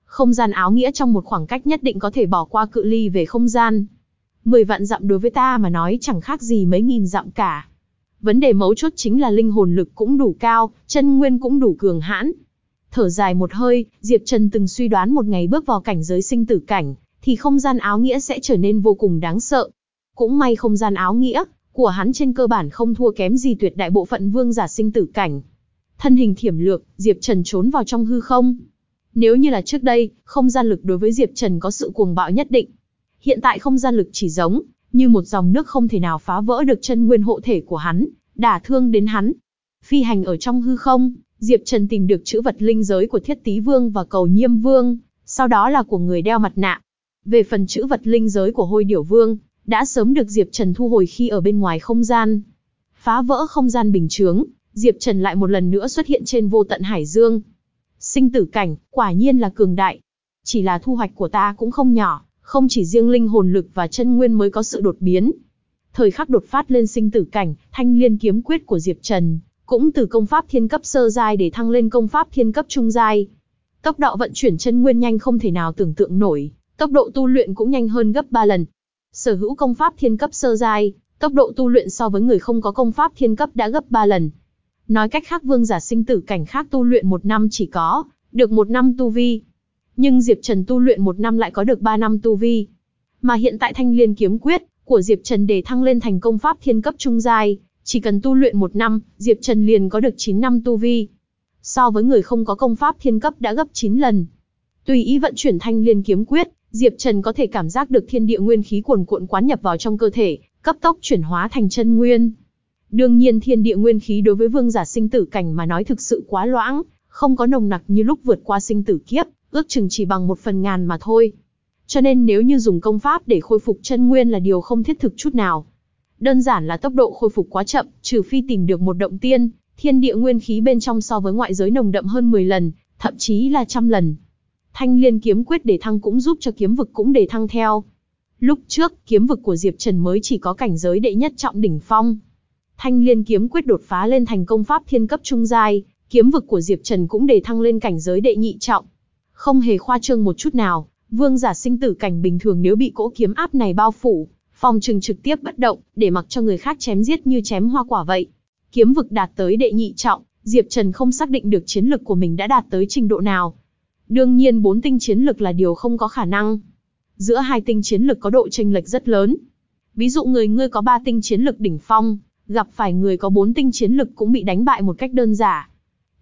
Không gian áo nghĩa trong một khoảng cách nhất định có thể bỏ qua cự ly về không gian. Mười vạn dặm đối với ta mà nói chẳng khác gì mấy nghìn dặm cả. Vấn đề mấu chốt chính là linh hồn lực cũng đủ cao, chân nguyên cũng đủ cường hãn. Thở dài một hơi, Diệp Trần từng suy đoán một ngày bước vào cảnh giới sinh tử cảnh, thì không gian áo nghĩa sẽ trở nên vô cùng đáng sợ. Cũng may không gian áo nghĩa của hắn trên cơ bản không thua kém gì tuyệt đại bộ phận vương giả sinh tử cảnh. Thân hình thiểm lược, Diệp Trần trốn vào trong hư không. Nếu như là trước đây, không gian lực đối với Diệp Trần có sự cuồng bạo nhất định. Hiện tại không gian lực chỉ giống như một dòng nước không thể nào phá vỡ được chân nguyên hộ thể của hắn, đả thương đến hắn. Phi hành ở trong hư không, Diệp Trần tìm được chữ vật linh giới của Thiết Tý Vương và Cầu Nhiêm Vương, sau đó là của người đeo mặt nạ. Về phần chữ vật linh giới của Hôi Điểu Vương, đã sớm được Diệp Trần thu hồi khi ở bên ngoài không gian. Phá vỡ không gian bình chướng, Diệp Trần lại một lần nữa xuất hiện trên vô tận hải dương. Sinh tử cảnh, quả nhiên là cường đại. Chỉ là thu hoạch của ta cũng không nhỏ, không chỉ riêng linh hồn lực và chân nguyên mới có sự đột biến. Thời khắc đột phát lên sinh tử cảnh, thanh liên kiếm quyết của Diệp Trần, cũng từ công pháp thiên cấp sơ giai để thăng lên công pháp thiên cấp trung giai. Tốc độ vận chuyển chân nguyên nhanh không thể nào tưởng tượng nổi, tốc độ tu luyện cũng nhanh hơn gấp 3 lần. Sở hữu công pháp thiên cấp sơ giai, tốc độ tu luyện so với người không có công pháp thiên cấp đã gấp 3 lần. Nói cách khác vương giả sinh tử cảnh khác tu luyện một năm chỉ có, được một năm tu vi. Nhưng Diệp Trần tu luyện một năm lại có được 3 năm tu vi. Mà hiện tại thanh liên kiếm quyết của Diệp Trần để thăng lên thành công pháp thiên cấp trung giai, chỉ cần tu luyện một năm, Diệp Trần liền có được 9 năm tu vi. So với người không có công pháp thiên cấp đã gấp 9 lần. Tùy ý vận chuyển thanh liên kiếm quyết, Diệp Trần có thể cảm giác được thiên địa nguyên khí cuồn cuộn quán nhập vào trong cơ thể, cấp tốc chuyển hóa thành chân nguyên. Đương nhiên thiên địa nguyên khí đối với vương giả sinh tử cảnh mà nói thực sự quá loãng, không có nồng nặc như lúc vượt qua sinh tử kiếp, ước chừng chỉ bằng một phần ngàn mà thôi. Cho nên nếu như dùng công pháp để khôi phục chân nguyên là điều không thiết thực chút nào. Đơn giản là tốc độ khôi phục quá chậm, trừ phi tìm được một động tiên, thiên địa nguyên khí bên trong so với ngoại giới nồng đậm hơn 10 lần, thậm chí là trăm lần. Thanh liên kiếm quyết để thăng cũng giúp cho kiếm vực cũng để thăng theo. Lúc trước, kiếm vực của Diệp Trần mới chỉ có cảnh giới đệ nhất trọng đỉnh phong. Thanh liên kiếm quyết đột phá lên thành công pháp thiên cấp trung giai, kiếm vực của Diệp Trần cũng để thăng lên cảnh giới đệ nhị trọng. Không hề khoa trương một chút nào, vương giả sinh tử cảnh bình thường nếu bị cỗ kiếm áp này bao phủ, phòng trừng trực tiếp bất động, để mặc cho người khác chém giết như chém hoa quả vậy. Kiếm vực đạt tới đệ nhị trọng, Diệp Trần không xác định được chiến lực của mình đã đạt tới trình độ nào. Đương nhiên bốn tinh chiến lực là điều không có khả năng. Giữa hai tinh chiến lực có độ chênh lệch rất lớn. Ví dụ người ngươi có ba tinh chiến lực đỉnh phong, gặp phải người có bốn tinh chiến lực cũng bị đánh bại một cách đơn giản.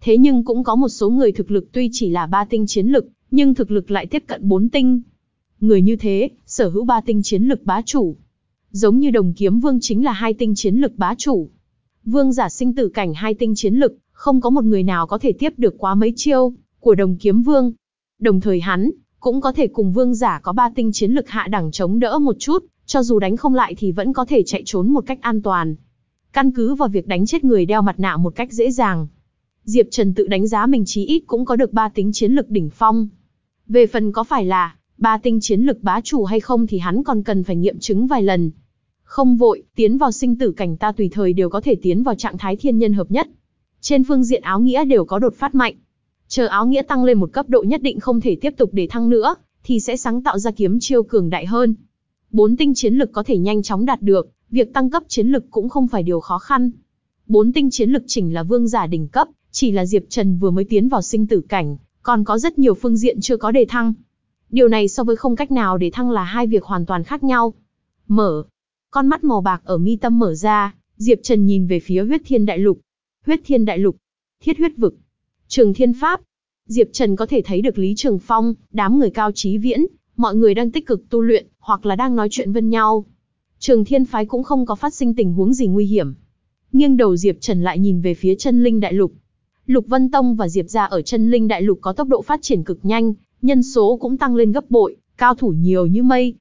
Thế nhưng cũng có một số người thực lực tuy chỉ là ba tinh chiến lực, nhưng thực lực lại tiếp cận bốn tinh. Người như thế, sở hữu ba tinh chiến lực bá chủ. Giống như đồng kiếm vương chính là hai tinh chiến lực bá chủ. Vương giả sinh tử cảnh hai tinh chiến lực, không có một người nào có thể tiếp được quá mấy chiêu của đồng kiếm vương. Đồng thời hắn, cũng có thể cùng vương giả có ba tinh chiến lực hạ đẳng chống đỡ một chút, cho dù đánh không lại thì vẫn có thể chạy trốn một cách an toàn. Căn cứ vào việc đánh chết người đeo mặt nạ một cách dễ dàng. Diệp Trần tự đánh giá mình chí ít cũng có được ba tính chiến lực đỉnh phong. Về phần có phải là ba tinh chiến lực bá chủ hay không thì hắn còn cần phải nghiệm chứng vài lần. Không vội, tiến vào sinh tử cảnh ta tùy thời đều có thể tiến vào trạng thái thiên nhân hợp nhất. Trên phương diện áo nghĩa đều có đột phát mạnh. Chờ áo nghĩa tăng lên một cấp độ nhất định không thể tiếp tục để thăng nữa, thì sẽ sáng tạo ra kiếm chiêu cường đại hơn. Bốn tinh chiến lực có thể nhanh chóng đạt được, việc tăng cấp chiến lực cũng không phải điều khó khăn. Bốn tinh chiến lực chỉnh là vương giả đỉnh cấp, chỉ là Diệp Trần vừa mới tiến vào sinh tử cảnh, còn có rất nhiều phương diện chưa có đề thăng. Điều này so với không cách nào để thăng là hai việc hoàn toàn khác nhau. Mở. Con mắt màu bạc ở mi tâm mở ra, Diệp Trần nhìn về phía huyết thiên đại lục. Huyết thiên đại lục. Thiết huyết vực. Trường thiên pháp. Diệp Trần có thể thấy được Lý Trường Phong, đám người cao trí viễn, mọi người đang tích cực tu luyện, hoặc là đang nói chuyện với nhau. Trường thiên phái cũng không có phát sinh tình huống gì nguy hiểm. Nghiêng đầu Diệp Trần lại nhìn về phía chân linh đại lục. Lục Vân Tông và Diệp gia ở chân linh đại lục có tốc độ phát triển cực nhanh, nhân số cũng tăng lên gấp bội, cao thủ nhiều như mây.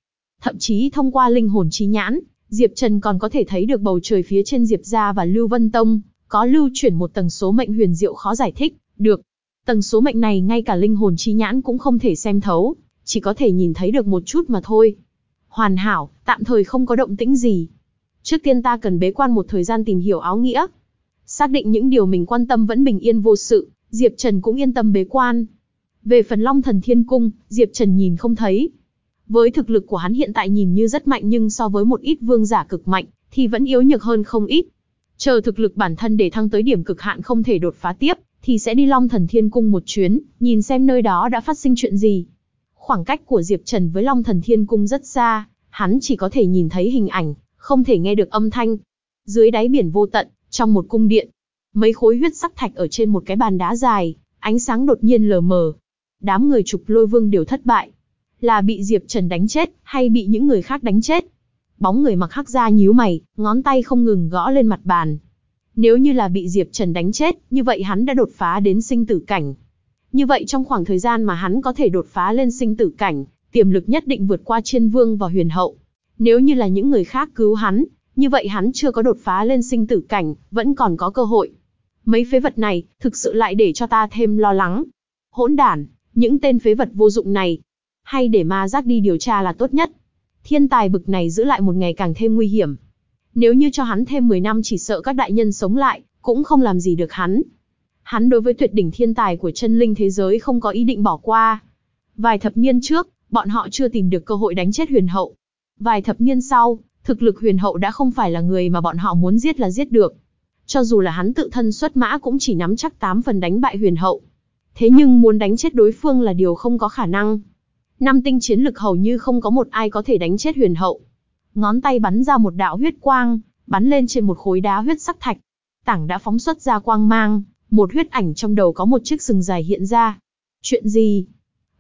Thậm chí thông qua linh hồn chi nhãn, Diệp Trần còn có thể thấy được bầu trời phía trên Diệp gia và Lưu Vân Tông, có lưu chuyển một tầng số mệnh huyền diệu khó giải thích, được. Tầng số mệnh này ngay cả linh hồn chi nhãn cũng không thể xem thấu, chỉ có thể nhìn thấy được một chút mà thôi. Hoàn hảo, tạm thời không có động tĩnh gì. Trước tiên ta cần bế quan một thời gian tìm hiểu áo nghĩa, Xác định những điều mình quan tâm vẫn bình yên vô sự, Diệp Trần cũng yên tâm bế quan. Về phần Long Thần Thiên Cung, Diệp Trần nhìn không thấy. Với thực lực của hắn hiện tại nhìn như rất mạnh nhưng so với một ít vương giả cực mạnh, thì vẫn yếu nhược hơn không ít. Chờ thực lực bản thân để thăng tới điểm cực hạn không thể đột phá tiếp, thì sẽ đi Long Thần Thiên Cung một chuyến, nhìn xem nơi đó đã phát sinh chuyện gì. Khoảng cách của Diệp Trần với Long Thần Thiên Cung rất xa, hắn chỉ có thể nhìn thấy hình ảnh, không thể nghe được âm thanh. Dưới đáy biển vô tận, trong một cung điện, mấy khối huyết sắc thạch ở trên một cái bàn đá dài, ánh sáng đột nhiên lờ mờ. Đám người trục lôi vương đều thất bại. Là bị Diệp Trần đánh chết, hay bị những người khác đánh chết? Bóng người mặc hắc da nhíu mày, ngón tay không ngừng gõ lên mặt bàn. Nếu như là bị Diệp Trần đánh chết, như vậy hắn đã đột phá đến sinh tử cảnh. Như vậy trong khoảng thời gian mà hắn có thể đột phá lên sinh tử cảnh, tiềm lực nhất định vượt qua Chiên Vương và Huyền Hậu. Nếu như là những người khác cứu hắn, như vậy hắn chưa có đột phá lên sinh tử cảnh, vẫn còn có cơ hội. Mấy phế vật này, thực sự lại để cho ta thêm lo lắng. Hỗn đản, những tên phế vật vô dụng này. Hay để ma giác đi điều tra là tốt nhất. Thiên tài bực này giữ lại một ngày càng thêm nguy hiểm. Nếu như cho hắn thêm 10 năm chỉ sợ các đại nhân sống lại, cũng không làm gì được hắn. Hắn đối với tuyệt đỉnh thiên tài của chân linh thế giới không có ý định bỏ qua. Vài thập niên trước, bọn họ chưa tìm được cơ hội đánh chết huyền hậu. Vài thập niên sau, thực lực huyền hậu đã không phải là người mà bọn họ muốn giết là giết được. Cho dù là hắn tự thân xuất mã cũng chỉ nắm chắc 8 phần đánh bại huyền hậu. Thế nhưng muốn đánh chết đối phương là điều không có khả năng. Năm tinh chiến lực hầu như không có một ai có thể đánh chết huyền hậu. Ngón tay bắn ra một đạo huyết quang, bắn lên trên một khối đá huyết sắc thạch. Tảng đã phóng xuất ra quang mang, một huyết ảnh trong đầu có một chiếc sừng dài hiện ra. Chuyện gì?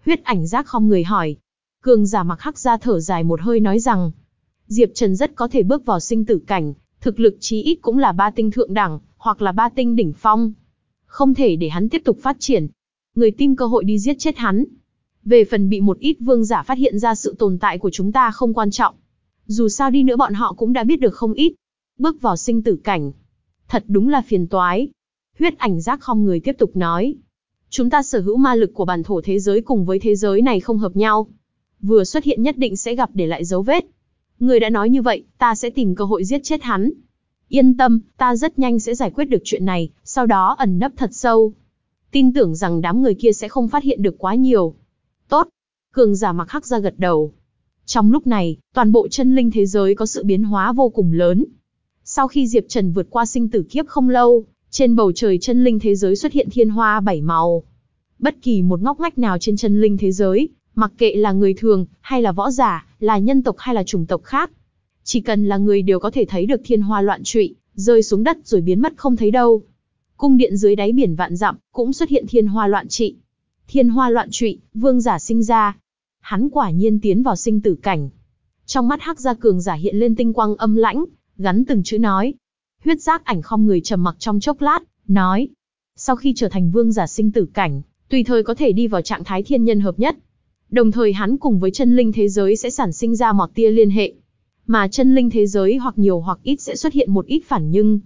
Huyết ảnh giác không người hỏi. Cường giả mặc hắc ra thở dài một hơi nói rằng, Diệp Trần rất có thể bước vào sinh tử cảnh, thực lực chí ít cũng là ba tinh thượng đẳng, hoặc là ba tinh đỉnh phong. Không thể để hắn tiếp tục phát triển. Người tìm cơ hội đi giết chết hắn. Về phần bị một ít vương giả phát hiện ra sự tồn tại của chúng ta không quan trọng. Dù sao đi nữa bọn họ cũng đã biết được không ít. Bước vào sinh tử cảnh. Thật đúng là phiền toái. Huyết ảnh giác không người tiếp tục nói. Chúng ta sở hữu ma lực của bản thổ thế giới cùng với thế giới này không hợp nhau. Vừa xuất hiện nhất định sẽ gặp để lại dấu vết. Người đã nói như vậy, ta sẽ tìm cơ hội giết chết hắn. Yên tâm, ta rất nhanh sẽ giải quyết được chuyện này, sau đó ẩn nấp thật sâu. Tin tưởng rằng đám người kia sẽ không phát hiện được quá nhiều. Tốt. Cường giả mặc hắc ra gật đầu. Trong lúc này, toàn bộ chân linh thế giới có sự biến hóa vô cùng lớn. Sau khi Diệp Trần vượt qua sinh tử kiếp không lâu, trên bầu trời chân linh thế giới xuất hiện thiên hoa bảy màu. Bất kỳ một ngóc ngách nào trên chân linh thế giới, mặc kệ là người thường, hay là võ giả, là nhân tộc hay là chủng tộc khác. Chỉ cần là người đều có thể thấy được thiên hoa loạn trụy, rơi xuống đất rồi biến mất không thấy đâu. Cung điện dưới đáy biển vạn dặm, cũng xuất hiện thiên hoa loạn trị. Thiên hoa loạn trụy, vương giả sinh ra. Hắn quả nhiên tiến vào sinh tử cảnh. Trong mắt hắc gia cường giả hiện lên tinh quang âm lãnh, gắn từng chữ nói. Huyết giác ảnh không người trầm mặc trong chốc lát, nói. Sau khi trở thành vương giả sinh tử cảnh, tùy thời có thể đi vào trạng thái thiên nhân hợp nhất. Đồng thời hắn cùng với chân linh thế giới sẽ sản sinh ra một tia liên hệ. Mà chân linh thế giới hoặc nhiều hoặc ít sẽ xuất hiện một ít phản nhưng.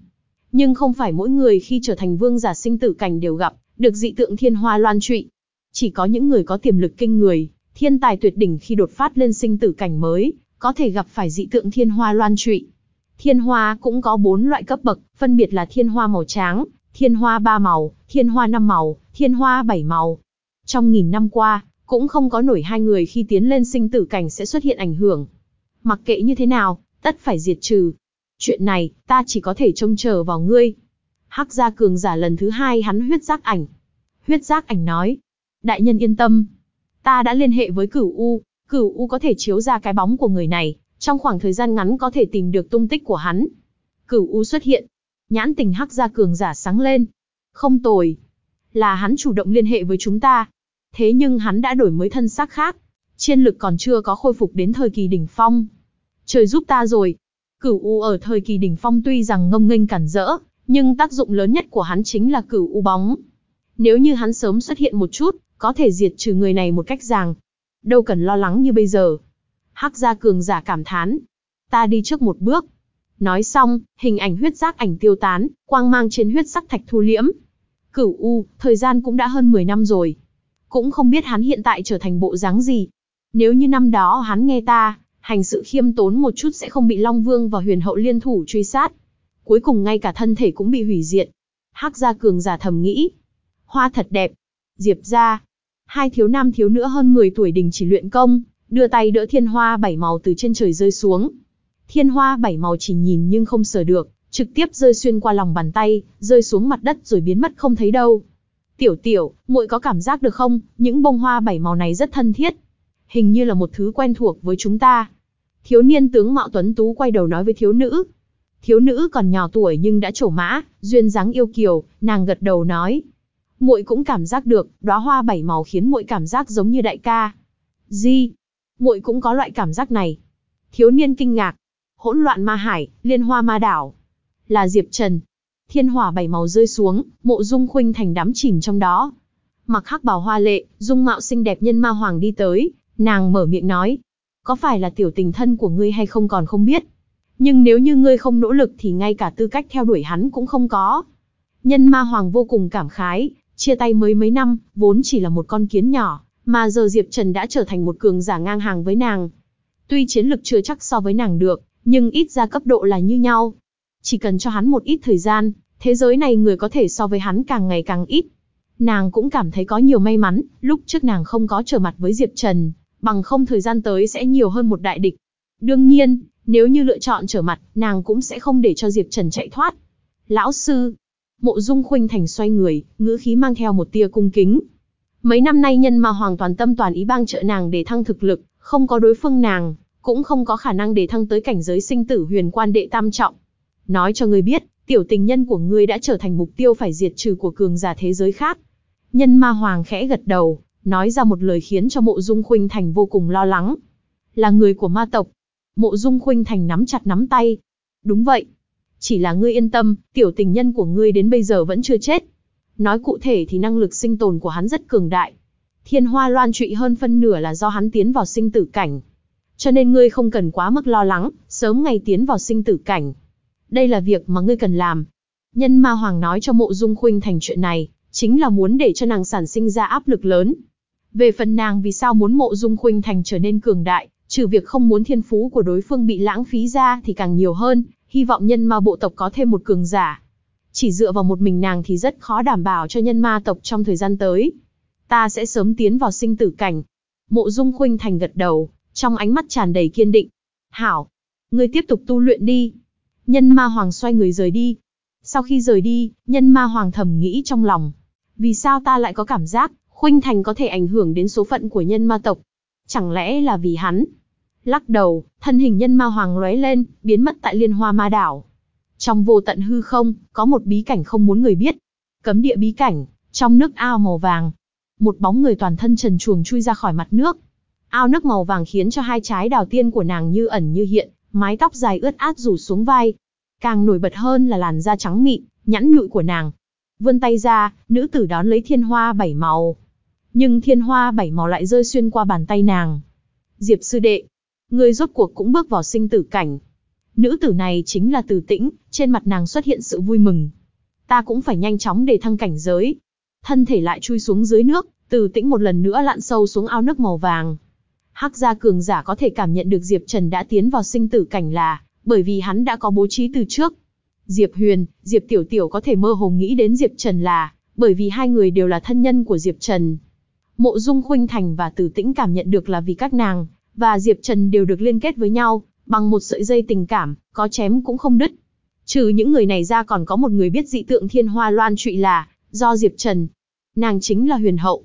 Nhưng không phải mỗi người khi trở thành vương giả sinh tử cảnh đều gặp, được dị tượng thiên hoa loan trụy. Chỉ có những người có tiềm lực kinh người, thiên tài tuyệt đỉnh khi đột phát lên sinh tử cảnh mới, có thể gặp phải dị tượng thiên hoa loan trụy. Thiên hoa cũng có bốn loại cấp bậc, phân biệt là thiên hoa màu trắng, thiên hoa ba màu, thiên hoa năm màu, thiên hoa bảy màu. Trong nghìn năm qua, cũng không có nổi hai người khi tiến lên sinh tử cảnh sẽ xuất hiện ảnh hưởng. Mặc kệ như thế nào, tất phải diệt trừ. Chuyện này, ta chỉ có thể trông chờ vào ngươi. Hắc gia cường giả lần thứ hai hắn huyết giác ảnh. Huyết giác ảnh nói. Đại nhân yên tâm. Ta đã liên hệ với cửu U, cửu U có thể chiếu ra cái bóng của người này, trong khoảng thời gian ngắn có thể tìm được tung tích của hắn. Cửu U xuất hiện. Nhãn tình hắc gia cường giả sáng lên. Không tồi. Là hắn chủ động liên hệ với chúng ta. Thế nhưng hắn đã đổi mới thân xác khác. Chiên lực còn chưa có khôi phục đến thời kỳ đỉnh phong. Trời giúp ta rồi. Cửu U ở thời kỳ đỉnh phong tuy rằng ngông nghênh cản rỡ, nhưng tác dụng lớn nhất của hắn chính là cửu U bóng. Nếu như hắn sớm xuất hiện một chút, có thể diệt trừ người này một cách ràng. Đâu cần lo lắng như bây giờ. Hắc gia cường giả cảm thán. Ta đi trước một bước. Nói xong, hình ảnh huyết giác ảnh tiêu tán, quang mang trên huyết sắc thạch thu liễm. Cửu U, thời gian cũng đã hơn 10 năm rồi. Cũng không biết hắn hiện tại trở thành bộ dáng gì. Nếu như năm đó hắn nghe ta, hành sự khiêm tốn một chút sẽ không bị Long Vương và Huyền Hậu liên thủ truy sát. Cuối cùng ngay cả thân thể cũng bị hủy diệt. Hắc gia cường giả thầm nghĩ. Hoa thật đẹp. Diệp gia. Hai thiếu nam thiếu nữ hơn 10 tuổi đình chỉ luyện công, đưa tay đỡ thiên hoa bảy màu từ trên trời rơi xuống. Thiên hoa bảy màu chỉ nhìn nhưng không sờ được, trực tiếp rơi xuyên qua lòng bàn tay, rơi xuống mặt đất rồi biến mất không thấy đâu. Tiểu tiểu, muội có cảm giác được không, những bông hoa bảy màu này rất thân thiết. Hình như là một thứ quen thuộc với chúng ta. Thiếu niên tướng mạo tuấn tú quay đầu nói với thiếu nữ. Thiếu nữ còn nhỏ tuổi nhưng đã trổ mã, duyên dáng yêu kiều, nàng gật đầu nói. Muội cũng cảm giác được, đóa hoa bảy màu khiến muội cảm giác giống như đại ca. Di, muội cũng có loại cảm giác này. Thiếu niên kinh ngạc. Hỗn loạn ma hải, liên hoa ma đảo. Là Diệp Trần. Thiên hỏa bảy màu rơi xuống, mộ dung khuynh thành đắm chìm trong đó. Mặc khắc bào hoa lệ, dung mạo xinh đẹp nhân ma hoàng đi tới, nàng mở miệng nói, có phải là tiểu tình thân của ngươi hay không còn không biết. Nhưng nếu như ngươi không nỗ lực thì ngay cả tư cách theo đuổi hắn cũng không có. Nhân ma hoàng vô cùng cảm khái, chia tay mới mấy năm, vốn chỉ là một con kiến nhỏ, mà giờ Diệp Trần đã trở thành một cường giả ngang hàng với nàng. Tuy chiến lực chưa chắc so với nàng được, nhưng ít ra cấp độ là như nhau. Chỉ cần cho hắn một ít thời gian, thế giới này người có thể so với hắn càng ngày càng ít. Nàng cũng cảm thấy có nhiều may mắn, lúc trước nàng không có trở mặt với Diệp Trần, bằng không thời gian tới sẽ nhiều hơn một đại địch. Đương nhiên, nếu như lựa chọn trở mặt, nàng cũng sẽ không để cho Diệp Trần chạy thoát. Lão sư, mộ dung khuynh thành xoay người, ngữ khí mang theo một tia cung kính. Mấy năm nay nhân mà hoàn toàn tâm toàn ý bang trợ nàng để thăng thực lực, không có đối phương nàng, cũng không có khả năng để thăng tới cảnh giới sinh tử huyền quan đệ tam trọng. Nói cho ngươi biết, tiểu tình nhân của ngươi đã trở thành mục tiêu phải diệt trừ của cường giả thế giới khác. Nhân ma hoàng khẽ gật đầu, nói ra một lời khiến cho mộ dung khuynh thành vô cùng lo lắng. Là người của ma tộc. Mộ dung khuynh thành nắm chặt nắm tay. Đúng vậy. Chỉ là ngươi yên tâm, tiểu tình nhân của ngươi đến bây giờ vẫn chưa chết. Nói cụ thể thì năng lực sinh tồn của hắn rất cường đại. Thiên hoa loan trụy hơn phân nửa là do hắn tiến vào sinh tử cảnh. Cho nên ngươi không cần quá mức lo lắng, sớm ngày tiến vào sinh tử cảnh. Đây là việc mà ngươi cần làm. Nhân ma hoàng nói cho mộ dung khuynh thành chuyện này, chính là muốn để cho nàng sản sinh ra áp lực lớn. Về phần nàng vì sao muốn mộ dung khuynh thành trở nên cường đại, trừ việc không muốn thiên phú của đối phương bị lãng phí ra thì càng nhiều hơn, hy vọng nhân ma bộ tộc có thêm một cường giả. Chỉ dựa vào một mình nàng thì rất khó đảm bảo cho nhân ma tộc trong thời gian tới. Ta sẽ sớm tiến vào sinh tử cảnh. Mộ dung khuynh thành gật đầu, trong ánh mắt tràn đầy kiên định. Hảo, ngươi tiếp tục tu luyện đi. Nhân ma hoàng xoay người rời đi. Sau khi rời đi, nhân ma hoàng thầm nghĩ trong lòng. Vì sao ta lại có cảm giác, khuynh thành có thể ảnh hưởng đến số phận của nhân ma tộc? Chẳng lẽ là vì hắn? Lắc đầu, thân hình nhân ma hoàng lóe lên, biến mất tại liên hoa ma đảo. Trong vô tận hư không, có một bí cảnh không muốn người biết. Cấm địa bí cảnh, trong nước ao màu vàng. Một bóng người toàn thân trần truồng chui ra khỏi mặt nước. Ao nước màu vàng khiến cho hai trái đào tiên của nàng như ẩn như hiện, mái tóc dài ướt át rủ xuống vai. Càng nổi bật hơn là làn da trắng mịn, nhẵn nhụi của nàng. Vươn tay ra, nữ tử đón lấy thiên hoa bảy màu. Nhưng thiên hoa bảy màu lại rơi xuyên qua bàn tay nàng. Diệp sư đệ, người rốt cuộc cũng bước vào sinh tử cảnh. Nữ tử này chính là Tử Tĩnh, trên mặt nàng xuất hiện sự vui mừng. Ta cũng phải nhanh chóng để thăng cảnh giới. Thân thể lại chui xuống dưới nước, Tử Tĩnh một lần nữa lặn sâu xuống ao nước màu vàng. Hắc gia cường giả có thể cảm nhận được Diệp Trần đã tiến vào sinh tử cảnh là, bởi vì hắn đã có bố trí từ trước. Diệp Huyền, Diệp Tiểu Tiểu có thể mơ hồ nghĩ đến Diệp Trần là, bởi vì hai người đều là thân nhân của Diệp Trần. Mộ Dung Khuynh Thành và Tử Tĩnh cảm nhận được là vì các nàng, và Diệp Trần đều được liên kết với nhau, bằng một sợi dây tình cảm, có chém cũng không đứt. Trừ những người này ra còn có một người biết dị tượng thiên hoa loan trụy là, do Diệp Trần. Nàng chính là huyền hậu.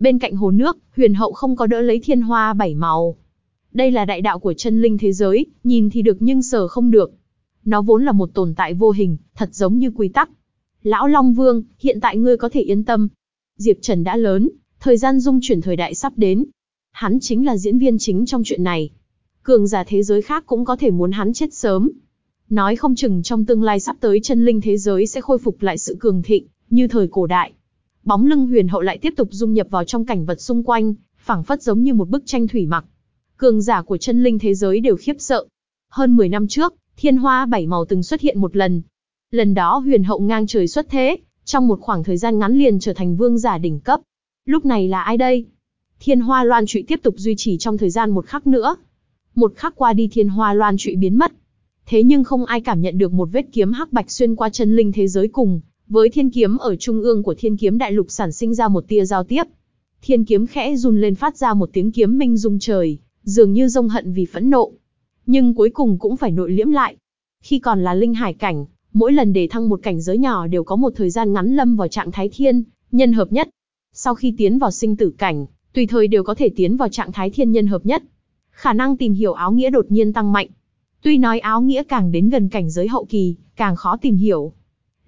Bên cạnh hồ nước, huyền hậu không có đỡ lấy thiên hoa bảy màu. Đây là đại đạo của chân linh thế giới, nhìn thì được nhưng sờ không được. Nó vốn là một tồn tại vô hình, thật giống như quy tắc. Lão Long Vương, hiện tại ngươi có thể yên tâm. Diệp Trần đã lớn, thời gian dung chuyển thời đại sắp đến. Hắn chính là diễn viên chính trong chuyện này. Cường giả thế giới khác cũng có thể muốn hắn chết sớm. Nói không chừng trong tương lai sắp tới chân linh thế giới sẽ khôi phục lại sự cường thịnh, như thời cổ đại. Bóng lưng huyền hậu lại tiếp tục dung nhập vào trong cảnh vật xung quanh, phảng phất giống như một bức tranh thủy mặc. Cường giả của chân linh thế giới đều khiếp sợ. Hơn 10 năm trước, thiên hoa bảy màu từng xuất hiện một lần. Lần đó huyền hậu ngang trời xuất thế, trong một khoảng thời gian ngắn liền trở thành vương giả đỉnh cấp. Lúc này là ai đây? Thiên hoa loan trụy tiếp tục duy trì trong thời gian một khắc nữa. Một khắc qua đi thiên hoa loan trụy biến mất. Thế nhưng không ai cảm nhận được một vết kiếm hắc bạch xuyên qua chân linh thế giới cùng, với thiên kiếm ở trung ương của thiên kiếm đại lục sản sinh ra một tia giao tiếp. Thiên kiếm khẽ run lên phát ra một tiếng kiếm minh rung trời, dường như rông hận vì phẫn nộ. Nhưng cuối cùng cũng phải nội liễm lại. Khi còn là linh hải cảnh, mỗi lần để thăng một cảnh giới nhỏ đều có một thời gian ngắn lâm vào trạng thái thiên, nhân hợp nhất. Sau khi tiến vào sinh tử cảnh, tùy thời đều có thể tiến vào trạng thái thiên nhân hợp nhất. Khả năng tìm hiểu áo nghĩa đột nhiên tăng mạnh. Tuy nói áo nghĩa càng đến gần cảnh giới hậu kỳ, càng khó tìm hiểu.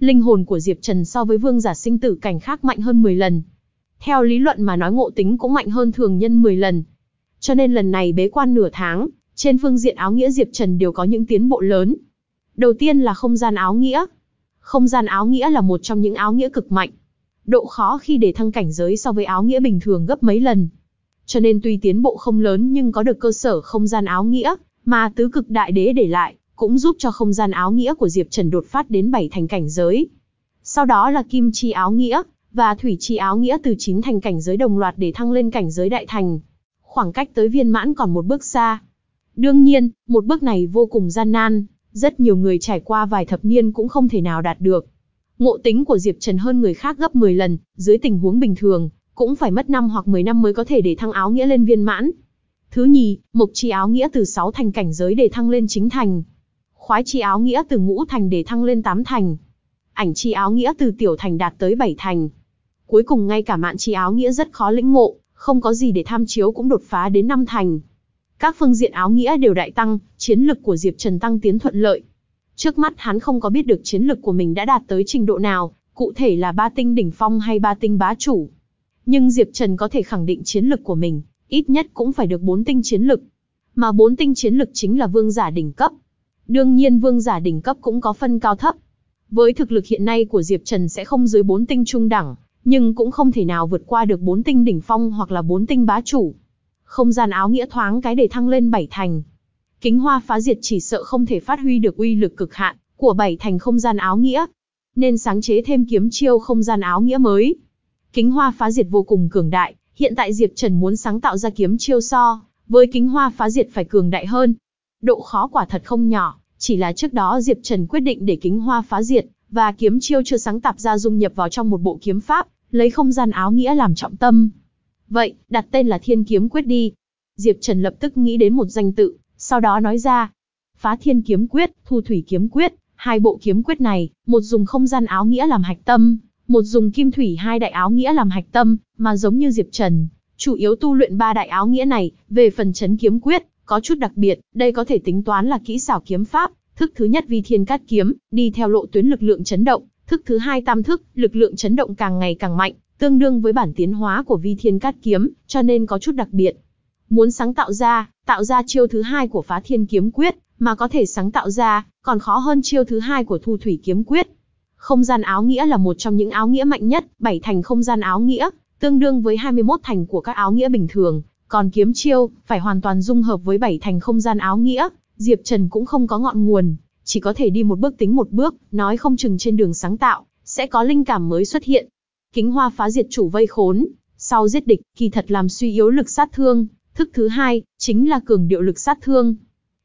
Linh hồn của Diệp Trần so với vương giả sinh tử cảnh khác mạnh hơn 10 lần. Theo lý luận mà nói ngộ tính cũng mạnh hơn thường nhân 10 lần. Cho nên lần này bế quan nửa tháng, trên phương diện áo nghĩa Diệp Trần đều có những tiến bộ lớn. Đầu tiên là không gian áo nghĩa. Không gian áo nghĩa là một trong những áo nghĩa cực mạnh. Độ khó khi để thăng cảnh giới so với áo nghĩa bình thường gấp mấy lần. Cho nên tuy tiến bộ không lớn nhưng có được cơ sở không gian áo nghĩa, mà tứ cực đại đế để lại, cũng giúp cho không gian áo nghĩa của Diệp Trần đột phát đến 7 thành cảnh giới. Sau đó là kim chi áo nghĩa, và thủy chi áo nghĩa từ 9 thành cảnh giới đồng loạt để thăng lên cảnh giới đại thành. Khoảng cách tới viên mãn còn một bước xa. Đương nhiên, một bước này vô cùng gian nan, rất nhiều người trải qua vài thập niên cũng không thể nào đạt được. Ngộ tính của Diệp Trần hơn người khác gấp 10 lần, dưới tình huống bình thường, cũng phải mất năm hoặc 10 năm mới có thể để thăng áo nghĩa lên viên mãn. Thứ nhì, mộc chi áo nghĩa từ 6 thành cảnh giới để thăng lên chính thành. Khoái chi áo nghĩa từ ngũ thành để thăng lên tám thành. Ảnh chi áo nghĩa từ tiểu thành đạt tới bảy thành. Cuối cùng ngay cả mạn chi áo nghĩa rất khó lĩnh ngộ, không có gì để tham chiếu cũng đột phá đến năm thành. Các phương diện áo nghĩa đều đại tăng, chiến lực của Diệp Trần tăng tiến thuận lợi. Trước mắt hắn không có biết được chiến lực của mình đã đạt tới trình độ nào, cụ thể là ba tinh đỉnh phong hay ba tinh bá chủ. nhưng Diệp Trần có thể khẳng định chiến lực của mình, ít nhất cũng phải được bốn tinh chiến lực. Mà bốn tinh chiến lực chính là vương giả đỉnh cấp. Đương nhiên vương giả đỉnh cấp cũng có phân cao thấp. Với thực lực hiện nay của Diệp Trần sẽ không dưới bốn tinh trung đẳng, nhưng cũng không thể nào vượt qua được bốn tinh đỉnh phong hoặc là bốn tinh bá chủ. Không gian áo nghĩa thoáng cái để thăng lên bảy thành. Kính hoa phá diệt chỉ sợ không thể phát huy được uy lực cực hạn của bảy thành không gian áo nghĩa, nên sáng chế thêm kiếm chiêu không gian áo nghĩa mới. Kính hoa phá diệt vô cùng cường đại, hiện tại Diệp Trần muốn sáng tạo ra kiếm chiêu so, với kính hoa phá diệt phải cường đại hơn. Độ khó quả thật không nhỏ, chỉ là trước đó Diệp Trần quyết định để kính hoa phá diệt, và kiếm chiêu chưa sáng tạo ra dung nhập vào trong một bộ kiếm pháp, lấy không gian áo nghĩa làm trọng tâm. Vậy, đặt tên là Thiên Kiếm Quyết đi. Diệp Trần lập tức nghĩ đến một danh tự, sau đó nói ra. Phá Thiên Kiếm Quyết, Thu Thủy Kiếm Quyết, hai bộ kiếm quyết này, một dùng không gian áo nghĩa làm hạch tâm, một dùng kim thủy hai đại áo nghĩa làm hạch tâm, mà giống như Diệp Trần, chủ yếu tu luyện ba đại áo nghĩa này, về phần chấn kiếm quyết, có chút đặc biệt, đây có thể tính toán là kỹ xảo kiếm pháp, thức thứ nhất vi thiên cát kiếm, đi theo lộ tuyến lực lượng chấn động, thức thứ hai tam thức, lực lượng chấn động càng ngày càng mạnh, tương đương với bản tiến hóa của vi thiên cát kiếm, cho nên có chút đặc biệt. Muốn sáng tạo ra, tạo ra chiêu thứ hai của phá thiên kiếm quyết, mà có thể sáng tạo ra, còn khó hơn chiêu thứ hai của thu thủy kiếm quyết. Không gian áo nghĩa là một trong những áo nghĩa mạnh nhất, bảy thành không gian áo nghĩa, tương đương với 21 thành của các áo nghĩa bình thường, còn kiếm chiêu, phải hoàn toàn dung hợp với bảy thành không gian áo nghĩa, Diệp Trần cũng không có ngọn nguồn, chỉ có thể đi một bước tính một bước, nói không chừng trên đường sáng tạo, sẽ có linh cảm mới xuất hiện. Kính hoa phá diệt chủ vây khốn, sau giết địch, kỳ thật làm suy yếu lực sát thương, thức thứ hai, chính là cường điệu lực sát thương.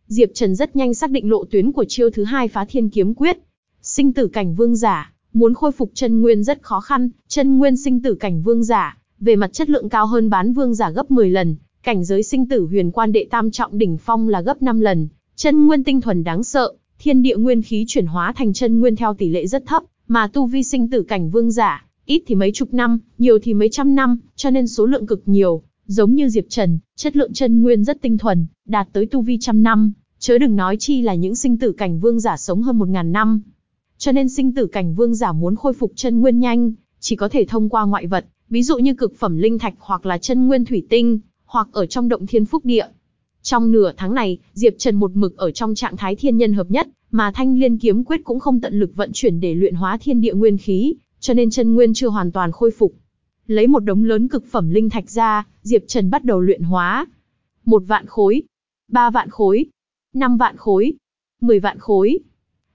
Diệp Trần rất nhanh xác định lộ tuyến của chiêu thứ hai phá thiên kiếm quyết. Sinh tử cảnh vương giả, muốn khôi phục chân nguyên rất khó khăn, chân nguyên sinh tử cảnh vương giả, về mặt chất lượng cao hơn bán vương giả gấp 10 lần, cảnh giới sinh tử huyền quan đệ tam trọng đỉnh phong là gấp 5 lần, chân nguyên tinh thuần đáng sợ, thiên địa nguyên khí chuyển hóa thành chân nguyên theo tỷ lệ rất thấp, mà tu vi sinh tử cảnh vương giả, ít thì mấy chục năm, nhiều thì mấy trăm năm, cho nên số lượng cực nhiều, giống như Diệp Trần, chất lượng chân nguyên rất tinh thuần, đạt tới tu vi trăm năm, chớ đừng nói chi là những sinh tử cảnh vương giả sống hơn một ngàn năm. Cho nên sinh tử cảnh vương giả muốn khôi phục chân nguyên nhanh, chỉ có thể thông qua ngoại vật, ví dụ như cực phẩm linh thạch hoặc là chân nguyên thủy tinh, hoặc ở trong động thiên phúc địa. Trong nửa tháng này, Diệp Trần một mực ở trong trạng thái thiên nhân hợp nhất, mà thanh liên kiếm quyết cũng không tận lực vận chuyển để luyện hóa thiên địa nguyên khí, cho nên chân nguyên chưa hoàn toàn khôi phục. Lấy một đống lớn cực phẩm linh thạch ra, Diệp Trần bắt đầu luyện hóa. Một vạn khối, ba vạn khối, năm vạn khối, mười vạn khối,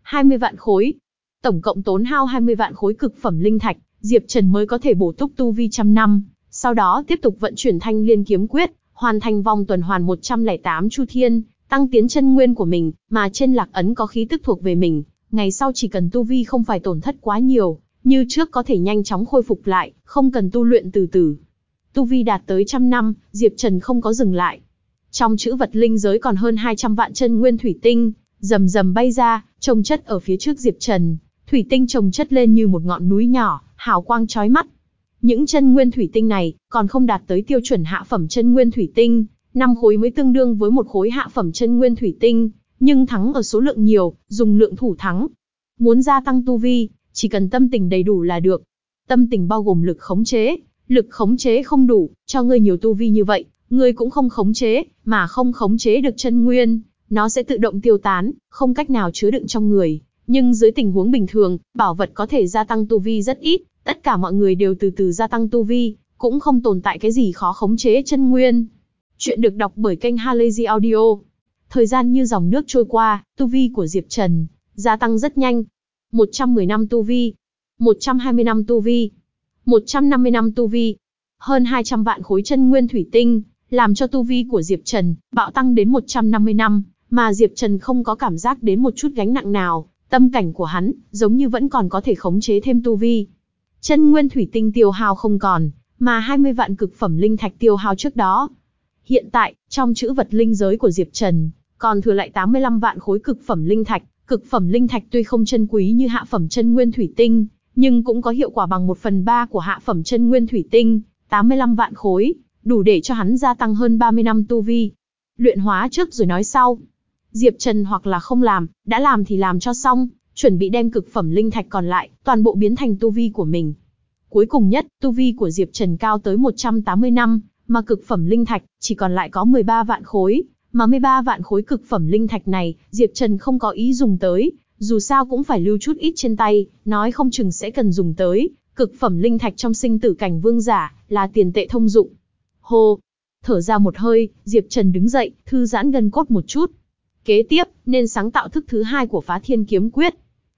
hai mươi vạn khối. Tổng cộng tốn hao 20 vạn khối cực phẩm linh thạch, Diệp Trần mới có thể bổ túc tu vi trăm năm, sau đó tiếp tục vận chuyển thanh liên kiếm quyết, hoàn thành vòng tuần hoàn 108 chu thiên, tăng tiến chân nguyên của mình, mà trên lạc ấn có khí tức thuộc về mình, ngày sau chỉ cần tu vi không phải tổn thất quá nhiều, như trước có thể nhanh chóng khôi phục lại, không cần tu luyện từ từ. Tu vi đạt tới trăm năm, Diệp Trần không có dừng lại. Trong chữ vật linh giới còn hơn 200 vạn chân nguyên thủy tinh, rầm rầm bay ra, trồng chất ở phía trước Diệp Trần. Thủy tinh trồng chất lên như một ngọn núi nhỏ, hào quang chói mắt. Những chân nguyên thủy tinh này còn không đạt tới tiêu chuẩn hạ phẩm chân nguyên thủy tinh, năm khối mới tương đương với một khối hạ phẩm chân nguyên thủy tinh, nhưng thắng ở số lượng nhiều, dùng lượng thủ thắng. Muốn gia tăng tu vi, chỉ cần tâm tình đầy đủ là được. Tâm tình bao gồm lực khống chế, lực khống chế không đủ, cho ngươi nhiều tu vi như vậy, ngươi cũng không khống chế, mà không khống chế được chân nguyên, nó sẽ tự động tiêu tán, không cách nào chứa đựng trong người. Nhưng dưới tình huống bình thường, bảo vật có thể gia tăng tu vi rất ít, tất cả mọi người đều từ từ gia tăng tu vi, cũng không tồn tại cái gì khó khống chế chân nguyên. Chuyện được đọc bởi kênh Halazy Audio. Thời gian như dòng nước trôi qua, tu vi của Diệp Trần gia tăng rất nhanh, 110 năm tu vi, 120 năm tu vi, 150 năm tu vi, hơn 200 vạn khối chân nguyên thủy tinh, làm cho tu vi của Diệp Trần bạo tăng đến 150 năm, mà Diệp Trần không có cảm giác đến một chút gánh nặng nào, tâm cảnh của hắn giống như vẫn còn có thể khống chế thêm tu vi. Chân nguyên thủy tinh tiêu hao không còn, mà 20 vạn cực phẩm linh thạch tiêu hao trước đó. Hiện tại, trong chữ vật linh giới của Diệp Trần, còn thừa lại 85 vạn khối cực phẩm linh thạch, Cực phẩm linh thạch tuy không chân quý như hạ phẩm chân nguyên thủy tinh, nhưng cũng có hiệu quả bằng 1 phần 3 của hạ phẩm chân nguyên thủy tinh, 85 vạn khối, đủ để cho hắn gia tăng hơn 30 năm tu vi. Luyện hóa trước rồi nói sau. Diệp Trần hoặc là không làm, đã làm thì làm cho xong, chuẩn bị đem cực phẩm linh thạch còn lại, toàn bộ biến thành tu vi của mình. Cuối cùng nhất, tu vi của Diệp Trần cao tới 180 năm, mà cực phẩm linh thạch chỉ còn lại có 13 vạn khối, mà 13 vạn khối cực phẩm linh thạch này, Diệp Trần không có ý dùng tới, dù sao cũng phải lưu chút ít trên tay, nói không chừng sẽ cần dùng tới, cực phẩm linh thạch trong sinh tử cảnh vương giả, là tiền tệ thông dụng. Hô, thở ra một hơi, Diệp Trần đứng dậy, thư giãn gân cốt một chút. Kế tiếp, nên sáng tạo thức thứ hai của phá thiên kiếm quyết.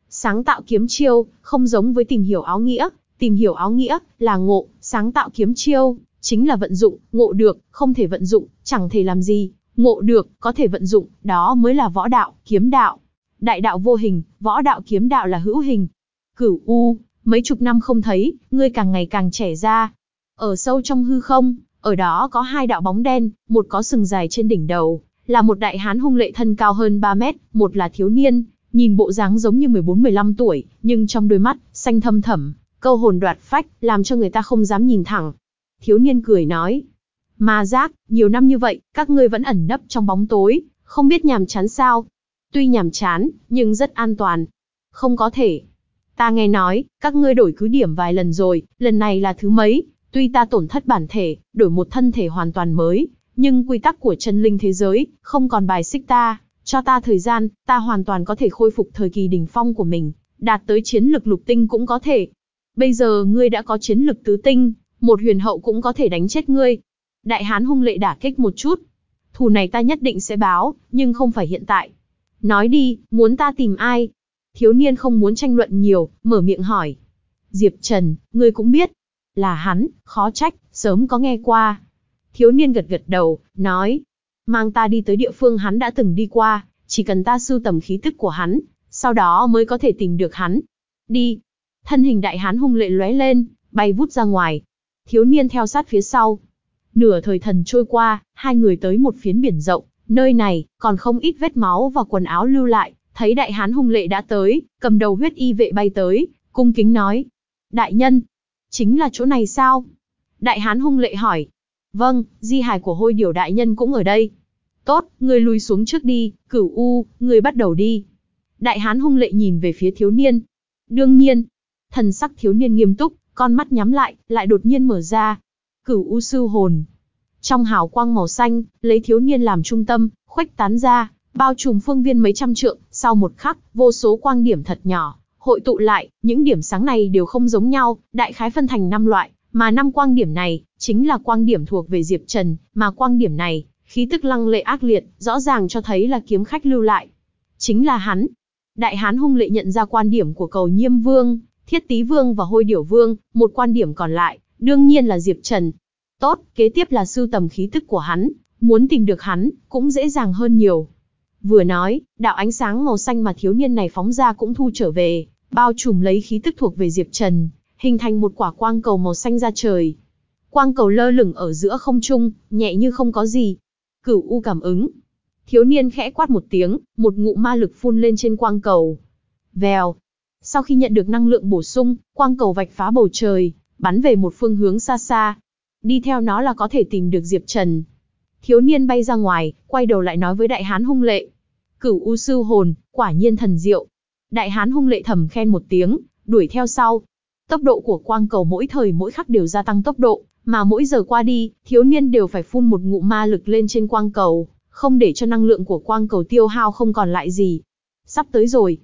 Sáng tạo kiếm chiêu, không giống với tìm hiểu áo nghĩa, tìm hiểu áo nghĩa, là ngộ, sáng tạo kiếm chiêu, chính là vận dụng, ngộ được, không thể vận dụng, chẳng thể làm gì, ngộ được, có thể vận dụng, đó mới là võ đạo, kiếm đạo. Đại đạo vô hình, võ đạo kiếm đạo là hữu hình. Cửu U, mấy chục năm không thấy, ngươi càng ngày càng trẻ ra. Ở sâu trong hư không, ở đó có hai đạo bóng đen, một có sừng dài trên đỉnh đầu, là một đại hán hung lệ thân cao hơn 3 mét, một là thiếu niên, nhìn bộ dáng giống như 14-15 tuổi, nhưng trong đôi mắt, xanh thâm thẳm, câu hồn đoạt phách, làm cho người ta không dám nhìn thẳng. Thiếu niên cười nói, ma giác, nhiều năm như vậy, các ngươi vẫn ẩn nấp trong bóng tối, không biết nhàm chán sao. Tuy nhàm chán, nhưng rất an toàn. Không có thể. Ta nghe nói, các ngươi đổi cứ điểm vài lần rồi, lần này là thứ mấy, tuy ta tổn thất bản thể, đổi một thân thể hoàn toàn mới, nhưng quy tắc của chân linh thế giới, không còn bài xích ta, cho ta thời gian, ta hoàn toàn có thể khôi phục thời kỳ đỉnh phong của mình, đạt tới chiến lực lục tinh cũng có thể. Bây giờ ngươi đã có chiến lực tứ tinh, một huyền hậu cũng có thể đánh chết ngươi. Đại hán hung lệ đả kích một chút. Thù này ta nhất định sẽ báo, nhưng không phải hiện tại. Nói đi, muốn ta tìm ai? Thiếu niên không muốn tranh luận nhiều, mở miệng hỏi. Diệp Trần, ngươi cũng biết. Là hắn, khó trách, sớm có nghe qua. Thiếu niên gật gật đầu, nói. Mang ta đi tới địa phương hắn đã từng đi qua, chỉ cần ta sưu tầm khí tức của hắn, sau đó mới có thể tìm được hắn. Đi. Thân hình đại hán hung lệ lóe lên, bay vút ra ngoài. Thiếu niên theo sát phía sau. Nửa thời thần trôi qua, hai người tới một phiến biển rộng, nơi này, còn không ít vết máu và quần áo lưu lại, thấy đại hán hung lệ đã tới, cầm đầu huyết y vệ bay tới, cung kính nói. Đại nhân, chính là chỗ này sao? Đại hán hung lệ hỏi. Vâng, di hài của hôi điểu đại nhân cũng ở đây. Tốt, người lùi xuống trước đi, cửu u, người bắt đầu đi. Đại hán hung lệ nhìn về phía thiếu niên. Đương nhiên, thần sắc thiếu niên nghiêm túc, con mắt nhắm lại, lại đột nhiên mở ra. Cửu u sư hồn. Trong hào quang màu xanh, lấy thiếu niên làm trung tâm, khuếch tán ra, bao trùm phương viên mấy trăm trượng, sau một khắc, vô số quang điểm thật nhỏ, hội tụ lại, những điểm sáng này đều không giống nhau, đại khái phân thành năm loại, mà năm quang điểm này, chính là quang điểm thuộc về Diệp Trần, mà quang điểm này, khí tức lăng lệ ác liệt, rõ ràng cho thấy là kiếm khách lưu lại. Chính là hắn. Đại hán hung lệ nhận ra quan điểm của cầu nhiêm vương, thiết tý vương và hôi điểu vương, một quan điểm còn lại, đương nhiên là Diệp Trần. Tốt, kế tiếp là sưu tầm khí tức của hắn, muốn tìm được hắn, cũng dễ dàng hơn nhiều. Vừa nói, đạo ánh sáng màu xanh mà thiếu niên này phóng ra cũng thu trở về, bao trùm lấy khí tức thuộc về Diệp Trần, hình thành một quả quang cầu màu xanh ra trời. Quang cầu lơ lửng ở giữa không trung, nhẹ như không có gì. Cửu U cảm ứng. Thiếu niên khẽ quát một tiếng, một ngụ ma lực phun lên trên quang cầu. Vèo. Sau khi nhận được năng lượng bổ sung, quang cầu vạch phá bầu trời, bắn về một phương hướng xa xa. Đi theo nó là có thể tìm được Diệp Trần. Thiếu niên bay ra ngoài, quay đầu lại nói với đại hán hung lệ. Cửu U sư hồn, quả nhiên thần diệu. Đại hán hung lệ thầm khen một tiếng, đuổi theo sau. Tốc độ của quang cầu mỗi thời mỗi khắc đều gia tăng tốc độ, mà mỗi giờ qua đi, thiếu niên đều phải phun một ngụ ma lực lên trên quang cầu, không để cho năng lượng của quang cầu tiêu hao không còn lại gì. Sắp tới rồi.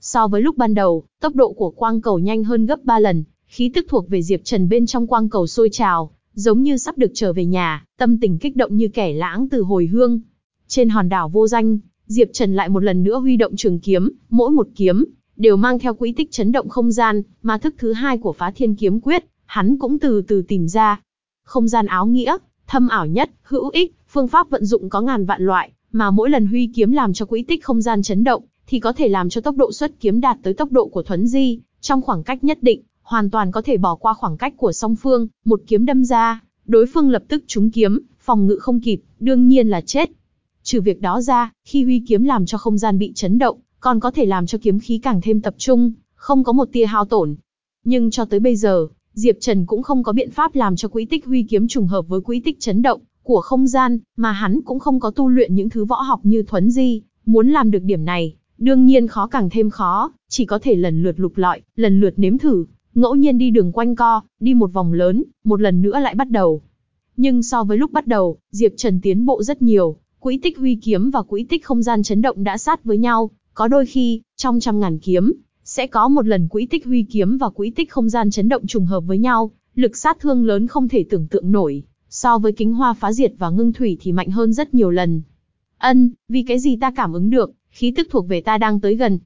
So với lúc ban đầu, tốc độ của quang cầu nhanh hơn gấp 3 lần, khí tức thuộc về Diệp Trần bên trong quang cầu sôi trào, giống như sắp được trở về nhà, tâm tình kích động như kẻ lãng từ hồi hương. Trên hòn đảo vô danh, Diệp Trần lại một lần nữa huy động trường kiếm, mỗi một kiếm đều mang theo quỹ tích chấn động không gian, mà thức thứ hai của Phá Thiên Kiếm Quyết, hắn cũng từ từ tìm ra. Không gian áo nghĩa, thâm ảo nhất, hữu ích, phương pháp vận dụng có ngàn vạn loại, mà mỗi lần huy kiếm làm cho quỹ tích không gian chấn động, thì có thể làm cho tốc độ xuất kiếm đạt tới tốc độ của thuấn di, trong khoảng cách nhất định, hoàn toàn có thể bỏ qua khoảng cách của song phương, một kiếm đâm ra, đối phương lập tức trúng kiếm, phòng ngự không kịp, đương nhiên là chết. Trừ việc đó ra, khi huy kiếm làm cho không gian bị chấn động, còn có thể làm cho kiếm khí càng thêm tập trung, không có một tia hao tổn. Nhưng cho tới bây giờ, Diệp Trần cũng không có biện pháp làm cho quỹ tích huy kiếm trùng hợp với quỹ tích chấn động của không gian, mà hắn cũng không có tu luyện những thứ võ học như thuấn di, muốn làm được điểm này, đương nhiên khó càng thêm khó, chỉ có thể lần lượt lục lọi, lần lượt nếm thử, ngẫu nhiên đi đường quanh co, đi một vòng lớn, một lần nữa lại bắt đầu. Nhưng so với lúc bắt đầu, Diệp Trần tiến bộ rất nhiều, quỹ tích huy kiếm và quỹ tích không gian chấn động đã sát với nhau, có đôi khi, trong trăm ngàn kiếm, sẽ có một lần quỹ tích huy kiếm và quỹ tích không gian chấn động trùng hợp với nhau, lực sát thương lớn không thể tưởng tượng nổi, so với kính hoa phá diệt và ngưng thủy thì mạnh hơn rất nhiều lần. Ân, vì cái gì ta cảm ứng được, khí tức thuộc về ta đang tới gần.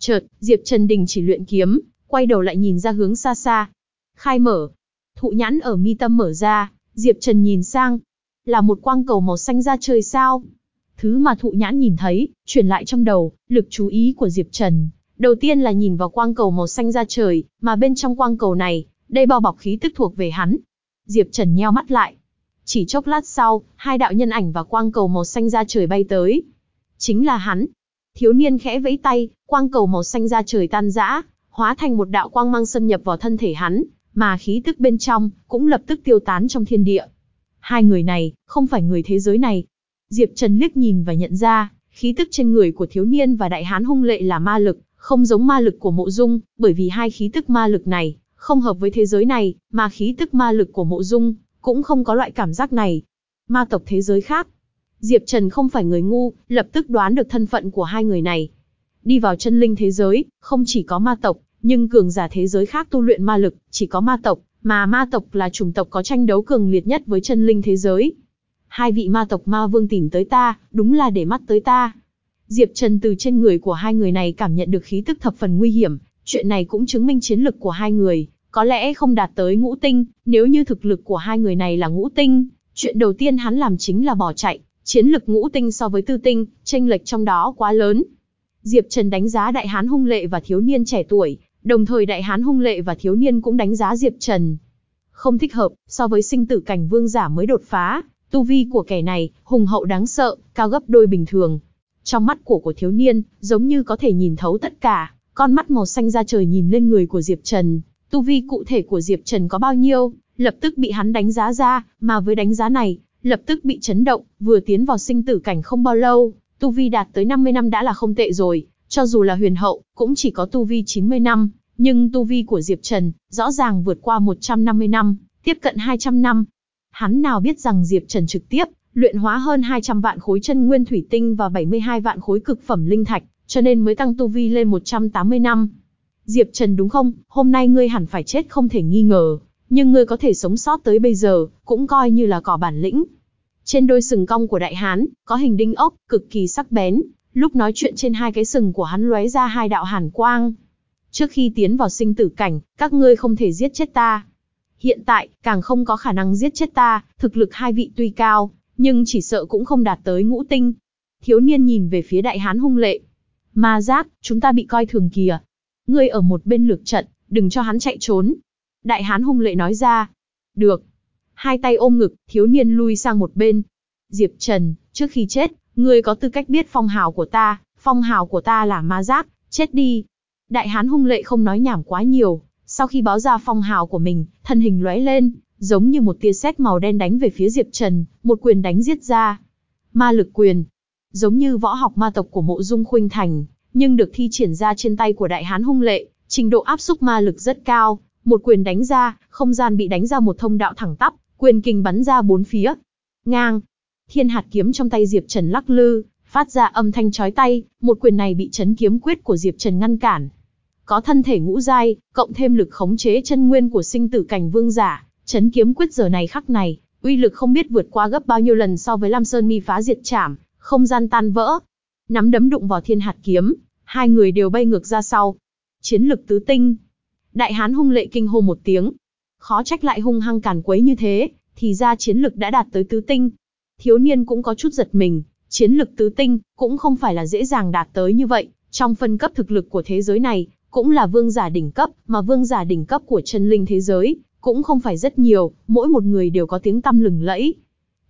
Chợt, Diệp Trần Đình chỉ luyện kiếm, quay đầu lại nhìn ra hướng xa xa. Khai mở. Thụ nhãn ở mi tâm mở ra, Diệp Trần nhìn sang. Là một quang cầu màu xanh ra trời sao. Thứ mà thụ nhãn nhìn thấy, chuyển lại trong đầu, lực chú ý của Diệp Trần. Đầu tiên là nhìn vào quang cầu màu xanh ra trời, mà bên trong quang cầu này, đây bao bọc khí tức thuộc về hắn. Diệp Trần nheo mắt lại. Chỉ chốc lát sau, hai đạo nhân ảnh và quang cầu màu xanh ra trời bay tới. Chính là hắn. Thiếu niên khẽ vẫy tay, quang cầu màu xanh ra trời tan rã, hóa thành một đạo quang mang xâm nhập vào thân thể hắn, mà khí tức bên trong cũng lập tức tiêu tán trong thiên địa. Hai người này, không phải người thế giới này. Diệp Trần liếc nhìn và nhận ra, khí tức trên người của thiếu niên và đại hán hung lệ là ma lực, không giống ma lực của mộ dung, bởi vì hai khí tức ma lực này, không hợp với thế giới này, mà khí tức ma lực của mộ dung, cũng không có loại cảm giác này. Ma tộc thế giới khác. Diệp Trần không phải người ngu, lập tức đoán được thân phận của hai người này. Đi vào chân linh thế giới, không chỉ có ma tộc, nhưng cường giả thế giới khác tu luyện ma lực, chỉ có ma tộc, mà ma tộc là chủng tộc có tranh đấu cường liệt nhất với chân linh thế giới. Hai vị ma tộc ma vương tìm tới ta, đúng là để mắt tới ta. Diệp Trần từ trên người của hai người này cảm nhận được khí tức thập phần nguy hiểm, chuyện này cũng chứng minh chiến lực của hai người, có lẽ không đạt tới ngũ tinh, nếu như thực lực của hai người này là ngũ tinh, chuyện đầu tiên hắn làm chính là bỏ chạy, chiến lực ngũ tinh so với tư tinh, tranh lệch trong đó quá lớn. Diệp Trần đánh giá đại hán hung lệ và thiếu niên trẻ tuổi, đồng thời đại hán hung lệ và thiếu niên cũng đánh giá Diệp Trần. Không thích hợp, so với sinh tử cảnh vương giả mới đột phá, tu vi của kẻ này, hùng hậu đáng sợ, cao gấp đôi bình thường. Trong mắt của của thiếu niên, giống như có thể nhìn thấu tất cả, con mắt màu xanh ra trời nhìn lên người của Diệp Trần, tu vi cụ thể của Diệp Trần có bao nhiêu, lập tức bị hắn đánh giá ra, mà với đánh giá này, lập tức bị chấn động, vừa tiến vào sinh tử cảnh không bao lâu, tu vi đạt tới 50 năm đã là không tệ rồi, cho dù là huyền hậu, cũng chỉ có tu vi 90 năm, nhưng tu vi của Diệp Trần, rõ ràng vượt qua 150 năm, tiếp cận 200 năm. Hắn nào biết rằng Diệp Trần trực tiếp, luyện hóa hơn 200 vạn khối chân nguyên thủy tinh và 72 vạn khối cực phẩm linh thạch, cho nên mới tăng tu vi lên 180 năm. Diệp Trần đúng không, hôm nay ngươi hẳn phải chết không thể nghi ngờ, nhưng ngươi có thể sống sót tới bây giờ, cũng coi như là cỏ bản lĩnh. Trên đôi sừng cong của đại hán, có hình đinh ốc, cực kỳ sắc bén, lúc nói chuyện trên hai cái sừng của hắn lóe ra hai đạo hàn quang. Trước khi tiến vào sinh tử cảnh, các ngươi không thể giết chết ta. Hiện tại, càng không có khả năng giết chết ta, thực lực hai vị tuy cao, nhưng chỉ sợ cũng không đạt tới ngũ tinh. Thiếu niên nhìn về phía đại hán hung lệ. Ma giác, chúng ta bị coi thường kìa. Ngươi ở một bên lược trận, đừng cho hắn chạy trốn. Đại hán hung lệ nói ra. Được. Hai tay ôm ngực, thiếu niên lui sang một bên. Diệp Trần, trước khi chết, ngươi có tư cách biết phong hào của ta, phong hào của ta là ma giác, chết đi. Đại hán hung lệ không nói nhảm quá nhiều, sau khi báo ra phong hào của mình, thân hình lóe lên, giống như một tia sét màu đen đánh về phía Diệp Trần, một quyền đánh giết ra. Ma lực quyền, giống như võ học ma tộc của Mộ Dung Khuynh Thành, nhưng được thi triển ra trên tay của đại hán hung lệ, trình độ áp xúc ma lực rất cao, một quyền đánh ra, không gian bị đánh ra một thông đạo thẳng tắp, quyền kình bắn ra bốn phía. Ngang, thiên hạt kiếm trong tay Diệp Trần lắc lư, phát ra âm thanh chói tay, một quyền này bị chấn kiếm quyết của Diệp Trần ngăn cản. Có thân thể ngũ giai, cộng thêm lực khống chế chân nguyên của sinh tử cảnh vương giả, chấn kiếm quyết giờ này khắc này, uy lực không biết vượt qua gấp bao nhiêu lần so với Lam Sơn Mi phá diệt chảm, không gian tan vỡ. Nắm đấm đụng vào thiên hạt kiếm, hai người đều bay ngược ra sau. Chiến lực tứ tinh. Đại hán hung lệ kinh hô một tiếng. Khó trách lại hung hăng càn quấy như thế, thì ra chiến lực đã đạt tới tứ tinh. Thiếu niên cũng có chút giật mình, chiến lực tứ tinh, cũng không phải là dễ dàng đạt tới như vậy. Trong phân cấp thực lực của thế giới này, cũng là vương giả đỉnh cấp, mà vương giả đỉnh cấp của chân linh thế giới, cũng không phải rất nhiều, mỗi một người đều có tiếng tăm lừng lẫy.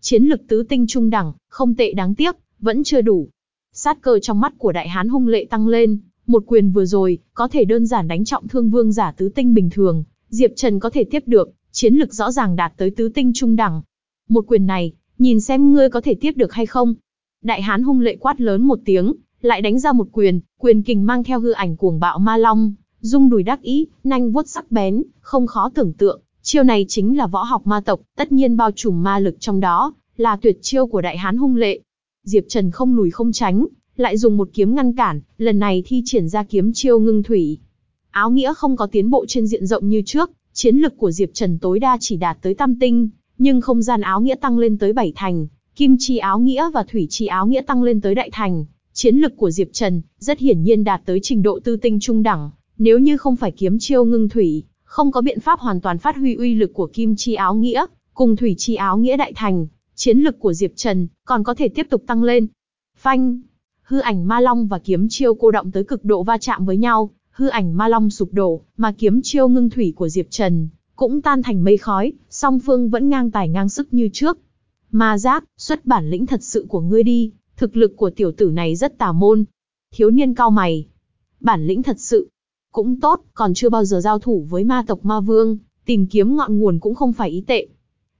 Chiến lực tứ tinh trung đẳng, không tệ đáng tiếc, vẫn chưa đủ. Sát cơ trong mắt của đại hán hung lệ tăng lên, một quyền vừa rồi, có thể đơn giản đánh trọng thương vương giả tứ tinh bình thường, Diệp Trần có thể tiếp được, chiến lực rõ ràng đạt tới tứ tinh trung đẳng. Một quyền này, nhìn xem ngươi có thể tiếp được hay không. Đại hán hung lệ quát lớn một tiếng, lại đánh ra một quyền, quyền kình mang theo hư ảnh cuồng bạo ma long, Dung đùi đắc ý, nanh vuốt sắc bén, không khó tưởng tượng, chiêu này chính là võ học ma tộc, tất nhiên bao trùm ma lực trong đó, là tuyệt chiêu của đại hán hung lệ. Diệp Trần không lùi không tránh, lại dùng một kiếm ngăn cản, lần này thi triển ra kiếm chiêu ngưng thủy. Áo nghĩa không có tiến bộ trên diện rộng như trước, chiến lực của Diệp Trần tối đa chỉ đạt tới tam tinh, nhưng không gian áo nghĩa tăng lên tới bảy thành, kim chi áo nghĩa và thủy chi áo nghĩa tăng lên tới đại thành. Chiến lực của Diệp Trần rất hiển nhiên đạt tới trình độ tư tinh trung đẳng, nếu như không phải kiếm chiêu ngưng thủy, không có biện pháp hoàn toàn phát huy uy lực của kim chi áo nghĩa, cùng thủy chi áo nghĩa đại thành, chiến lực của Diệp Trần còn có thể tiếp tục tăng lên. Phanh, hư ảnh ma long và kiếm chiêu cô động tới cực độ va chạm với nhau, hư ảnh ma long sụp đổ, mà kiếm chiêu ngưng thủy của Diệp Trần cũng tan thành mây khói, song phương vẫn ngang tài ngang sức như trước. Ma giác, xuất bản lĩnh thật sự của ngươi đi, thực lực của tiểu tử này rất tà môn. Thiếu niên cao mày. Bản lĩnh thật sự. Cũng tốt, còn chưa bao giờ giao thủ với ma tộc ma vương, tìm kiếm ngọn nguồn cũng không phải ý tệ.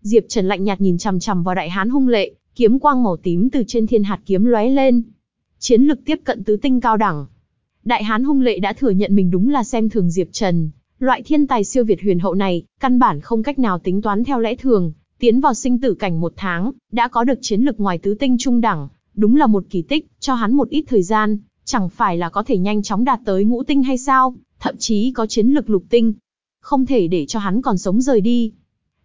Diệp Trần lạnh nhạt nhìn chằm chằm vào đại hán hung lệ, kiếm quang màu tím từ trên thiên hạt kiếm lóe lên. Chiến lực tiếp cận tứ tinh cao đẳng. Đại hán hung lệ đã thừa nhận mình đúng là xem thường Diệp Trần, Loại thiên tài siêu việt huyền hậu này, căn bản không cách nào tính toán theo lẽ thường, tiến vào sinh tử cảnh một tháng, đã có được chiến lực ngoài tứ tinh trung đẳng, đúng là một kỳ tích, cho hắn một ít thời gian, chẳng phải là có thể nhanh chóng đạt tới ngũ tinh hay sao, thậm chí có chiến lực lục tinh. Không thể để cho hắn còn sống rời đi.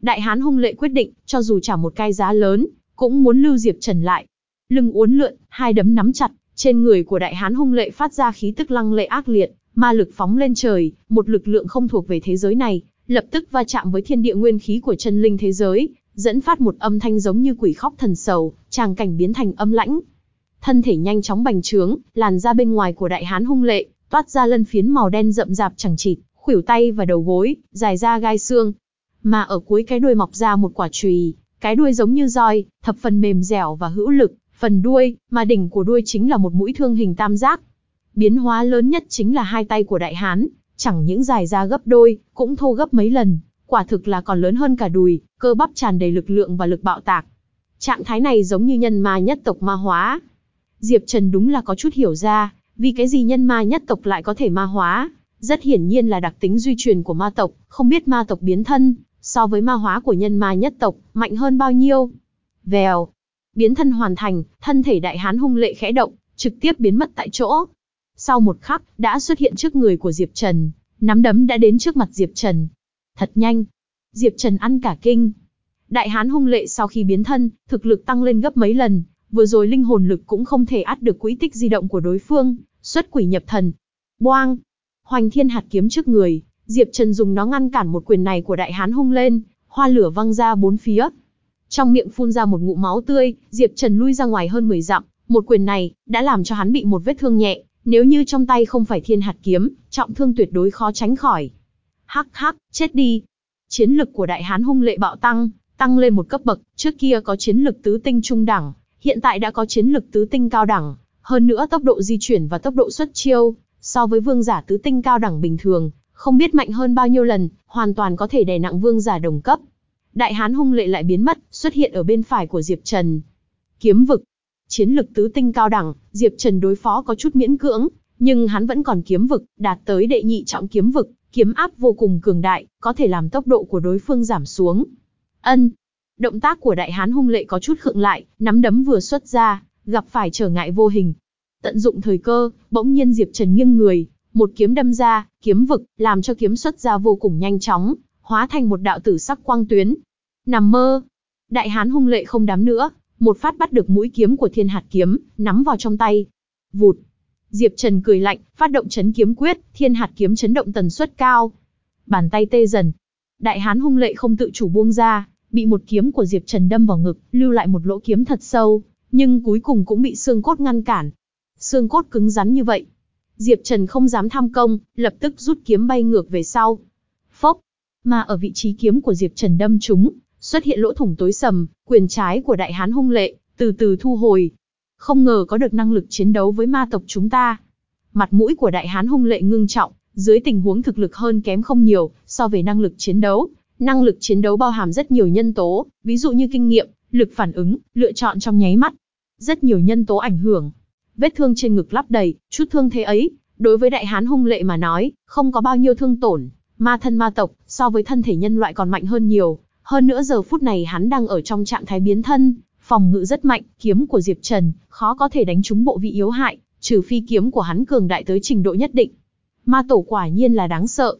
Đại hán hung lệ quyết định, cho dù trả một cái giá lớn, cũng muốn lưu Diệp Trần lại. Lưng uốn lượn, hai đấm nắm chặt, trên người của đại hán hung lệ phát ra khí tức lăng lệ ác liệt, Ma lực phóng lên trời, một lực lượng không thuộc về thế giới này, lập tức va chạm với thiên địa nguyên khí của chân linh thế giới, dẫn phát một âm thanh giống như quỷ khóc thần sầu, tràng cảnh biến thành âm lãnh. Thân thể nhanh chóng bành trướng, làn ra bên ngoài của đại hán hung lệ, toát ra lân phiến màu đen rậm rạp chẳng chịt, khuỷu tay và đầu gối, dài ra gai xương. Mà ở cuối cái đuôi mọc ra một quả chùy, cái đuôi giống như roi, thập phần mềm dẻo và hữu lực, phần đuôi, mà đỉnh của đuôi chính là một mũi thương hình tam giác, Biến hóa lớn nhất chính là hai tay của đại hán, chẳng những dài ra gấp đôi, cũng thô gấp mấy lần, quả thực là còn lớn hơn cả đùi, cơ bắp tràn đầy lực lượng và lực bạo tạc. Trạng thái này giống như nhân ma nhất tộc ma hóa. Diệp Trần đúng là có chút hiểu ra, vì cái gì nhân ma nhất tộc lại có thể ma hóa. Rất hiển nhiên là đặc tính duy truyền của ma tộc, không biết ma tộc biến thân, so với ma hóa của nhân ma nhất tộc, mạnh hơn bao nhiêu. Vèo. Biến thân hoàn thành, thân thể đại hán hung lệ khẽ động, trực tiếp biến mất tại chỗ. Sau một khắc, đã xuất hiện trước người của Diệp Trần, nắm đấm đã đến trước mặt Diệp Trần. Thật nhanh. Diệp Trần ăn cả kinh. Đại hán hung lệ sau khi biến thân, thực lực tăng lên gấp mấy lần, vừa rồi linh hồn lực cũng không thể át được quỹ tích di động của đối phương, xuất quỷ nhập thần. Boang! Hoành thiên hạt kiếm trước người, Diệp Trần dùng nó ngăn cản một quyền này của đại hán hung lên, hoa lửa văng ra bốn phía. Trong miệng phun ra một ngụm máu tươi, Diệp Trần lui ra ngoài hơn 10 dặm, một quyền này đã làm cho hắn bị một vết thương nhẹ, nếu như trong tay không phải thiên hạt kiếm, trọng thương tuyệt đối khó tránh khỏi. Hắc hắc, chết đi. Chiến lực của đại hán hung lệ bạo tăng, tăng lên một cấp bậc, trước kia có chiến lực tứ tinh trung đẳng, hiện tại đã có chiến lực tứ tinh cao đẳng, hơn nữa tốc độ di chuyển và tốc độ xuất chiêu, so với vương giả tứ tinh cao đẳng bình thường, không biết mạnh hơn bao nhiêu lần, hoàn toàn có thể đè nặng vương giả đồng cấp. Đại hán hung lệ lại biến mất, xuất hiện ở bên phải của Diệp Trần. Kiếm vực, Chiến lực tứ tinh cao đẳng, Diệp Trần đối phó có chút miễn cưỡng, nhưng hắn vẫn còn kiếm vực, đạt tới đệ nhị trọng kiếm vực, kiếm áp vô cùng cường đại, có thể làm tốc độ của đối phương giảm xuống. Ân. Động tác của đại hán hung lệ có chút khựng lại, nắm đấm vừa xuất ra, gặp phải trở ngại vô hình. Tận dụng thời cơ, bỗng nhiên Diệp Trần nghiêng người, một kiếm đâm ra, kiếm vực, làm cho kiếm xuất ra vô cùng nhanh chóng, hóa thành một đạo tử sắc quang tuyến. Nằm mơ. Đại hán hung lệ không đám nữa, một phát bắt được mũi kiếm của thiên hạt kiếm, nắm vào trong tay. Vụt. Diệp Trần cười lạnh, phát động chấn kiếm quyết, thiên hạt kiếm chấn động tần suất cao. Bàn tay tê dần. Đại hán hung lệ không tự chủ buông ra, bị một kiếm của Diệp Trần đâm vào ngực, lưu lại một lỗ kiếm thật sâu, nhưng cuối cùng cũng bị xương cốt ngăn cản. Xương cốt cứng rắn như vậy. Diệp Trần không dám tham công, lập tức rút kiếm bay ngược về sau. Phốc. Mà ở vị trí kiếm của Diệp Trần đâm trúng, xuất hiện lỗ thủng tối sầm, quyền trái của đại hán hung lệ, từ từ thu hồi. Không ngờ có được năng lực chiến đấu với ma tộc chúng ta. Mặt mũi của đại hán hung lệ ngưng trọng, dưới tình huống thực lực hơn kém không nhiều, so về năng lực chiến đấu. Năng lực chiến đấu bao hàm rất nhiều nhân tố, ví dụ như kinh nghiệm, lực phản ứng, lựa chọn trong nháy mắt. Rất nhiều nhân tố ảnh hưởng. Vết thương trên ngực lắp đầy, chút thương thế ấy, Đối với đại hán hung lệ mà nói, không có bao nhiêu thương tổn, ma thân ma tộc, so với thân thể nhân loại còn mạnh hơn nhiều. Hơn nữa giờ phút này hắn đang ở trong trạng thái biến thân, phòng ngự rất mạnh, kiếm của Diệp Trần, khó có thể đánh trúng bộ vị yếu hại, trừ phi kiếm của hắn cường đại tới trình độ nhất định. Ma tổ quả nhiên là đáng sợ.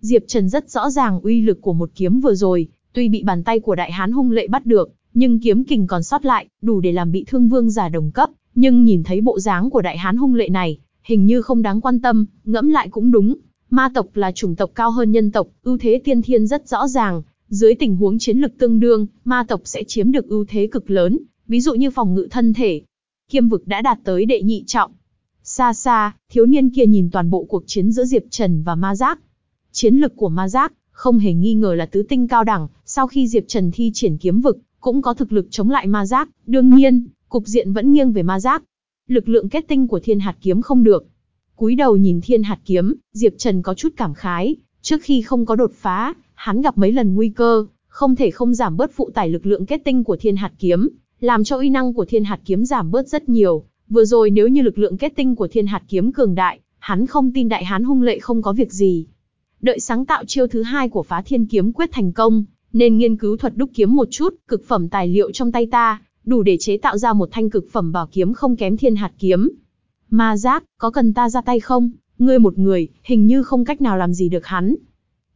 Diệp Trần rất rõ ràng uy lực của một kiếm vừa rồi, tuy bị bàn tay của đại hán hung lệ bắt được, nhưng kiếm kình còn sót lại, đủ để làm bị thương vương giả đồng cấp, nhưng nhìn thấy bộ dáng của đại hán hung lệ này, hình như không đáng quan tâm, ngẫm lại cũng đúng. Ma tộc là chủng tộc cao hơn nhân tộc, ưu thế tiên thiên rất rõ ràng, dưới tình huống chiến lực tương đương, ma tộc sẽ chiếm được ưu thế cực lớn, ví dụ như phòng ngự thân thể. Kiêm vực đã đạt tới đệ nhị trọng. Xa xa, thiếu niên kia nhìn toàn bộ cuộc chiến giữa Diệp Trần và ma giác. Chiến lực của ma giác, không hề nghi ngờ là tứ tinh cao đẳng, sau khi Diệp Trần thi triển kiếm vực, cũng có thực lực chống lại ma giác, đương nhiên, cục diện vẫn nghiêng về ma giác. Lực lượng kết tinh của thiên hạt kiếm không được. Cúi đầu nhìn thiên hạt kiếm, Diệp Trần có chút cảm khái, trước khi không có đột phá, hắn gặp mấy lần nguy cơ, không thể không giảm bớt phụ tải lực lượng kết tinh của thiên hạt kiếm, làm cho uy năng của thiên hạt kiếm giảm bớt rất nhiều. Vừa rồi nếu như lực lượng kết tinh của thiên hạt kiếm cường đại, hắn không tin đại hán hung lệ không có việc gì. Đợi sáng tạo chiêu thứ hai của phá thiên kiếm quyết thành công, nên nghiên cứu thuật đúc kiếm một chút, cực phẩm tài liệu trong tay ta, đủ để chế tạo ra một thanh cực phẩm bảo kiếm không kém thiên hạt kiếm. Ma giác, có cần ta ra tay không? Ngươi một người, hình như không cách nào làm gì được hắn.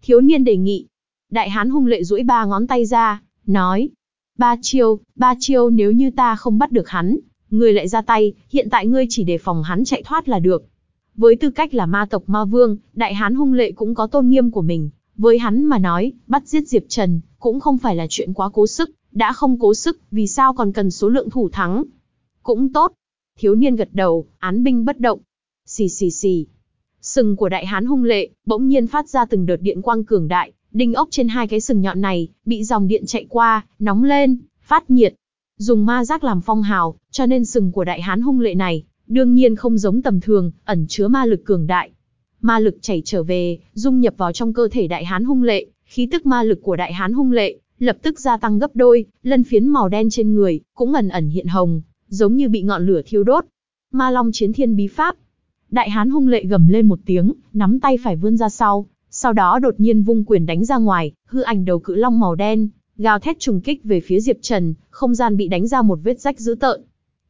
Thiếu niên đề nghị. Đại hán hung lệ duỗi ba ngón tay ra, nói. Ba chiêu, ba chiêu nếu như ta không bắt được hắn, ngươi lại ra tay, hiện tại ngươi chỉ để phòng hắn chạy thoát là được. Với tư cách là ma tộc ma vương, đại hán hung lệ cũng có tôn nghiêm của mình. Với hắn mà nói, bắt giết Diệp Trần, cũng không phải là chuyện quá cố sức, đã không cố sức, vì sao còn cần số lượng thủ thắng. Cũng tốt. Thiếu niên gật đầu, án binh bất động. Xì xì xì. Sừng của đại hán hung lệ, bỗng nhiên phát ra từng đợt điện quang cường đại, đinh ốc trên hai cái sừng nhọn này, bị dòng điện chạy qua, nóng lên, phát nhiệt. Dùng ma giác làm phong hào, cho nên sừng của đại hán hung lệ này, đương nhiên không giống tầm thường, ẩn chứa ma lực cường đại. Ma lực chảy trở về, dung nhập vào trong cơ thể đại hán hung lệ, khí tức ma lực của đại hán hung lệ, lập tức gia tăng gấp đôi, lân phiến màu đen trên người, cũng ẩn ẩn hiện hồng, giống như bị ngọn lửa thiêu đốt. Ma Long Chiến Thiên Bí Pháp. Đại hán hung lệ gầm lên một tiếng, nắm tay phải vươn ra sau, sau đó đột nhiên vung quyền đánh ra ngoài, hư ảnh đầu cự long màu đen, gào thét trùng kích về phía Diệp Trần, không gian bị đánh ra một vết rách dữ tợn.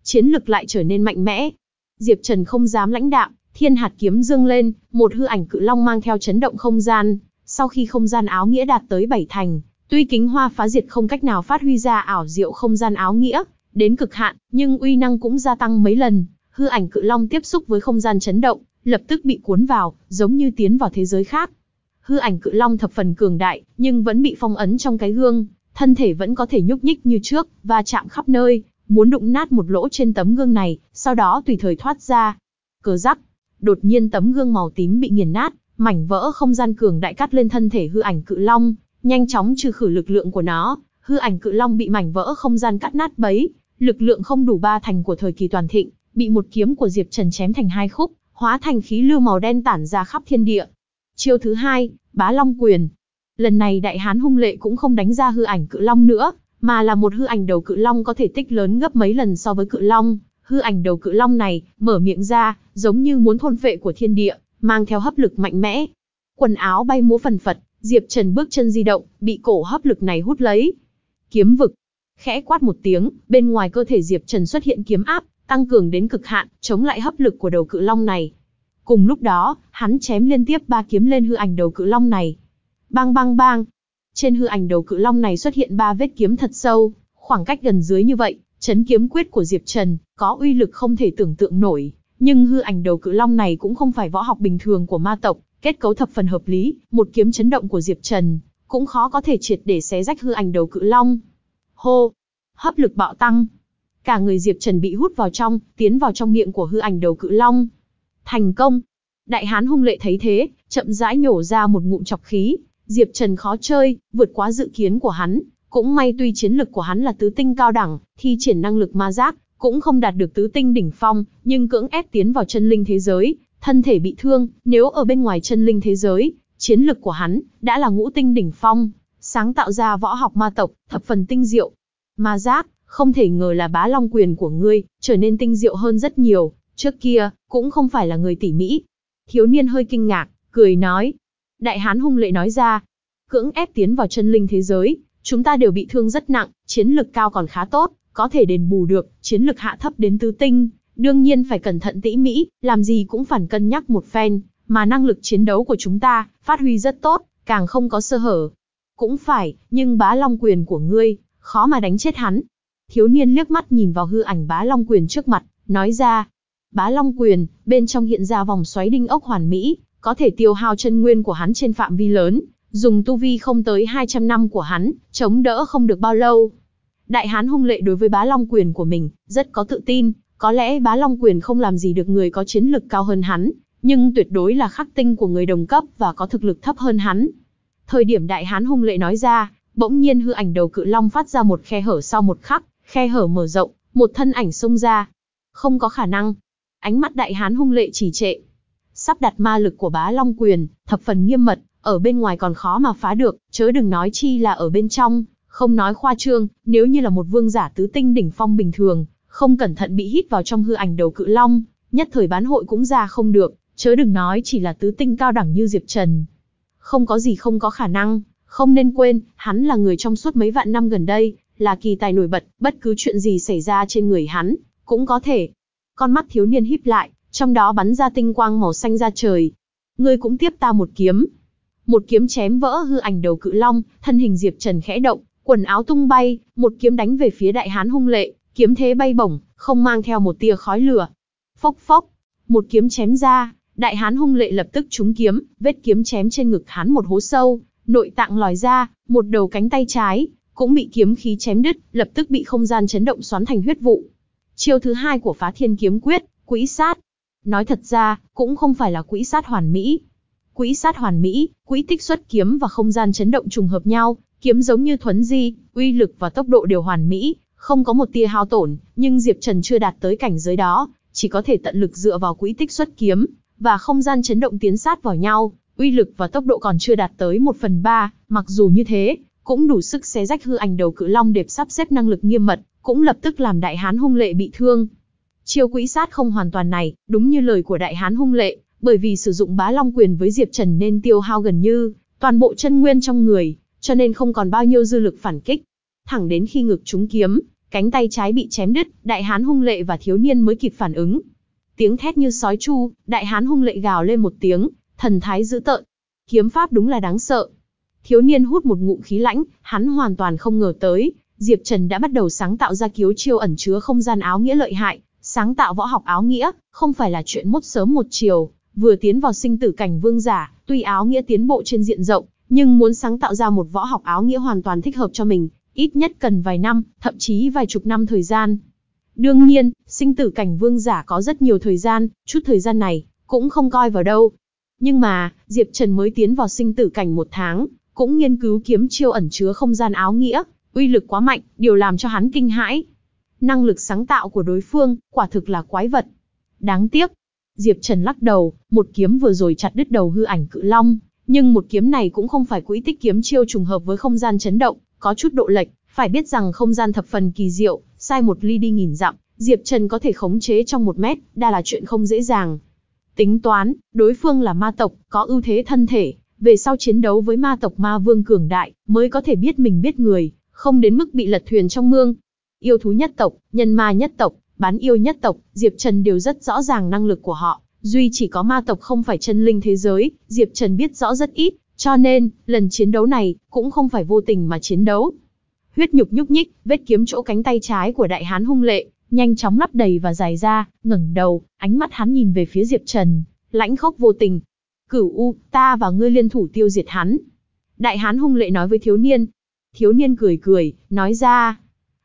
Chiến lực lại trở nên mạnh mẽ. Diệp Trần không dám lãnh đạm, thiên hạt kiếm dương lên, một hư ảnh cự long mang theo chấn động không gian, sau khi không gian áo nghĩa đạt tới bảy thành, tuy kính hoa phá diệt không cách nào phát huy ra ảo diệu không gian áo nghĩa, đến cực hạn, nhưng uy năng cũng gia tăng mấy lần, hư ảnh cự long tiếp xúc với không gian chấn động, lập tức bị cuốn vào, giống như tiến vào thế giới khác. Hư ảnh cự long thập phần cường đại, nhưng vẫn bị phong ấn trong cái gương, thân thể vẫn có thể nhúc nhích như trước, và chạm khắp nơi, muốn đụng nát một lỗ trên tấm gương này, sau đó tùy thời thoát ra. Cờ rắc, đột nhiên tấm gương màu tím bị nghiền nát, mảnh vỡ không gian cường đại cắt lên thân thể hư ảnh cự long, nhanh chóng trừ khử lực lượng của nó. Hư ảnh cự long bị mảnh vỡ không gian cắt nát bấy, lực lượng không đủ ba thành của thời kỳ toàn thịnh, bị một kiếm của Diệp Trần chém thành hai khúc, hóa thành khí lưu màu đen tản ra khắp thiên địa. Chiêu thứ hai, Bá Long quyền. Lần này đại hán hung lệ cũng không đánh ra hư ảnh cự long nữa, mà là một hư ảnh đầu cự long có thể tích lớn gấp mấy lần so với cự long. Hư ảnh đầu cự long này, mở miệng ra, giống như muốn thôn phệ của thiên địa, mang theo hấp lực mạnh mẽ. Quần áo bay múa phần phật, Diệp Trần bước chân di động, bị cổ hấp lực này hút lấy. Kiếm vực. Khẽ quát một tiếng, bên ngoài cơ thể Diệp Trần xuất hiện kiếm áp, tăng cường đến cực hạn, chống lại hấp lực của đầu cự long này. Cùng lúc đó, hắn chém liên tiếp ba kiếm lên hư ảnh đầu cự long này. Bang bang bang. Trên hư ảnh đầu cự long này xuất hiện ba vết kiếm thật sâu, khoảng cách gần dưới như vậy, chấn kiếm quyết của Diệp Trần, có uy lực không thể tưởng tượng nổi. Nhưng hư ảnh đầu cự long này cũng không phải võ học bình thường của ma tộc, kết cấu thập phần hợp lý, một kiếm chấn động của Diệp Trần, cũng khó có thể triệt để xé rách hư ảnh đầu cự long. Hô! Hấp lực bạo tăng. Cả người Diệp Trần bị hút vào trong, tiến vào trong miệng của hư ảnh đầu cự long. Thành công! Đại hán hung lệ thấy thế, chậm rãi nhổ ra một ngụm chọc khí. Diệp Trần khó chơi, vượt quá dự kiến của hắn. Cũng may tuy chiến lực của hắn là tứ tinh cao đẳng, thi triển năng lực ma giác, cũng không đạt được tứ tinh đỉnh phong, nhưng cưỡng ép tiến vào chân linh thế giới, thân thể bị thương, nếu ở bên ngoài chân linh thế giới, chiến lực của hắn đã là ngũ tinh đỉnh phong, sáng tạo ra võ học ma tộc, thập phần tinh diệu. Ma giác, không thể ngờ là bá long quyền của ngươi, trở nên tinh diệu hơn rất nhiều, trước kia, cũng không phải là người tỉ mỹ. Thiếu niên hơi kinh ngạc, cười nói. Đại hán hung lệ nói ra, cưỡng ép tiến vào chân linh thế giới, chúng ta đều bị thương rất nặng, chiến lực cao còn khá tốt, có thể đền bù được, chiến lực hạ thấp đến tứ tinh, đương nhiên phải cẩn thận tỉ mỉ, làm gì cũng phải cân nhắc một phen, mà năng lực chiến đấu của chúng ta, phát huy rất tốt, càng không có sơ hở. Cũng phải, nhưng bá long quyền của ngươi, khó mà đánh chết hắn. Thiếu niên liếc mắt nhìn vào hư ảnh bá long quyền trước mặt, nói ra. Bá long quyền, bên trong hiện ra vòng xoáy đinh ốc hoàn mỹ, có thể tiêu hao chân nguyên của hắn trên phạm vi lớn, dùng tu vi không tới 200 năm của hắn, chống đỡ không được bao lâu. Đại hán hung lệ đối với bá long quyền của mình, rất có tự tin, có lẽ bá long quyền không làm gì được người có chiến lực cao hơn hắn, nhưng tuyệt đối là khắc tinh của người đồng cấp và có thực lực thấp hơn hắn. Thời điểm đại hán hung lệ nói ra, bỗng nhiên hư ảnh đầu cự long phát ra một khe hở sau một khắc, khe hở mở rộng, một thân ảnh xông ra. Không có khả năng. Ánh mắt đại hán hung lệ chỉ trệ. Sắp đặt ma lực của bá long quyền, thập phần nghiêm mật, ở bên ngoài còn khó mà phá được, chớ đừng nói chi là ở bên trong, không nói khoa trương, nếu như là một vương giả tứ tinh đỉnh phong bình thường, không cẩn thận bị hít vào trong hư ảnh đầu cự long, nhất thời bán hội cũng ra không được, chớ đừng nói chỉ là tứ tinh cao đẳng như Diệp Trần. Không có gì không có khả năng, không nên quên, hắn là người trong suốt mấy vạn năm gần đây, là kỳ tài nổi bật, bất cứ chuyện gì xảy ra trên người hắn, cũng có thể. Con mắt thiếu niên híp lại, trong đó bắn ra tinh quang màu xanh ra trời. Ngươi cũng tiếp ta một kiếm. Một kiếm chém vỡ hư ảnh đầu cự long, thân hình Diệp Trần khẽ động, quần áo tung bay, một kiếm đánh về phía đại hán hung lệ, kiếm thế bay bổng, không mang theo một tia khói lửa. Phốc phốc, một kiếm chém ra, đại hán hung lệ lập tức trúng kiếm, vết kiếm chém trên ngực hắn một hố sâu, nội tạng lòi ra, một đầu cánh tay trái cũng bị kiếm khí chém đứt, lập tức bị không gian chấn động xoắn thành huyết vụ. Chiêu thứ hai của Phá Thiên kiếm quyết, quỹ sát. Nói thật ra, cũng không phải là quỹ sát hoàn mỹ. Quỹ sát hoàn mỹ, quỹ tích xuất kiếm và không gian chấn động trùng hợp nhau, kiếm giống như thuấn di, uy lực và tốc độ đều hoàn mỹ, không có một tia hao tổn, nhưng Diệp Trần chưa đạt tới cảnh giới đó, chỉ có thể tận lực dựa vào quỹ tích xuất kiếm và không gian chấn động tiến sát vào nhau, uy lực và tốc độ còn chưa đạt tới một phần ba, mặc dù như thế, cũng đủ sức xé rách hư ảnh đầu cự long đẹp sắp xếp năng lực nghiêm mật, cũng lập tức làm đại hán hung lệ bị thương. Chiêu quỹ sát không hoàn toàn này, đúng như lời của đại hán hung lệ, bởi vì sử dụng bá long quyền với Diệp Trần nên tiêu hao gần như toàn bộ chân nguyên trong người, cho nên không còn bao nhiêu dư lực phản kích. Thẳng đến khi ngực trúng kiếm, cánh tay trái bị chém đứt, đại hán hung lệ và thiếu niên mới kịp phản ứng. Tiếng thét như sói chu, đại hán hung lệ gào lên một tiếng, thần thái dữ tợn. Kiếm pháp đúng là đáng sợ. Thiếu niên hút một ngụm khí lãnh, hắn hoàn toàn không ngờ tới, Diệp Trần đã bắt đầu sáng tạo ra kiếu chiêu ẩn chứa không gian áo nghĩa lợi hại, sáng tạo võ học áo nghĩa, không phải là chuyện mốt sớm một chiều, vừa tiến vào sinh tử cảnh vương giả, tuy áo nghĩa tiến bộ trên diện rộng, nhưng muốn sáng tạo ra một võ học áo nghĩa hoàn toàn thích hợp cho mình, ít nhất cần vài năm, thậm chí vài chục năm thời gian. Đương nhiên, sinh tử cảnh vương giả có rất nhiều thời gian, chút thời gian này, cũng không coi vào đâu. Nhưng mà, Diệp Trần mới tiến vào sinh tử cảnh một tháng, cũng nghiên cứu kiếm chiêu ẩn chứa không gian áo nghĩa, uy lực quá mạnh, điều làm cho hắn kinh hãi. Năng lực sáng tạo của đối phương, quả thực là quái vật. Đáng tiếc. Diệp Trần lắc đầu, một kiếm vừa rồi chặt đứt đầu hư ảnh cự long, nhưng một kiếm này cũng không phải quỹ tích kiếm chiêu trùng hợp với không gian chấn động, có chút độ lệch, phải biết rằng không gian thập phần kỳ diệu, sai một ly đi nghìn dặm, Diệp Trần có thể khống chế trong một mét, đa là chuyện không dễ dàng. Tính toán, đối phương là ma tộc, có ưu thế thân thể, về sau chiến đấu với ma tộc ma vương cường đại, mới có thể biết mình biết người, không đến mức bị lật thuyền trong mương. Yêu thú nhất tộc, nhân ma nhất tộc, bán yêu nhất tộc, Diệp Trần đều rất rõ ràng năng lực của họ. Duy chỉ có ma tộc không phải chân linh thế giới, Diệp Trần biết rõ rất ít, cho nên, lần chiến đấu này, cũng không phải vô tình mà chiến đấu. Huyết nhục nhúc nhích, vết kiếm chỗ cánh tay trái của đại hán hung lệ, nhanh chóng lắp đầy và dài ra, ngẩng đầu, ánh mắt hắn nhìn về phía Diệp Trần, lãnh khốc vô tình, Cửu U, ta và ngươi liên thủ tiêu diệt hắn. Đại hán hung lệ nói với thiếu niên. Thiếu niên cười cười, nói ra.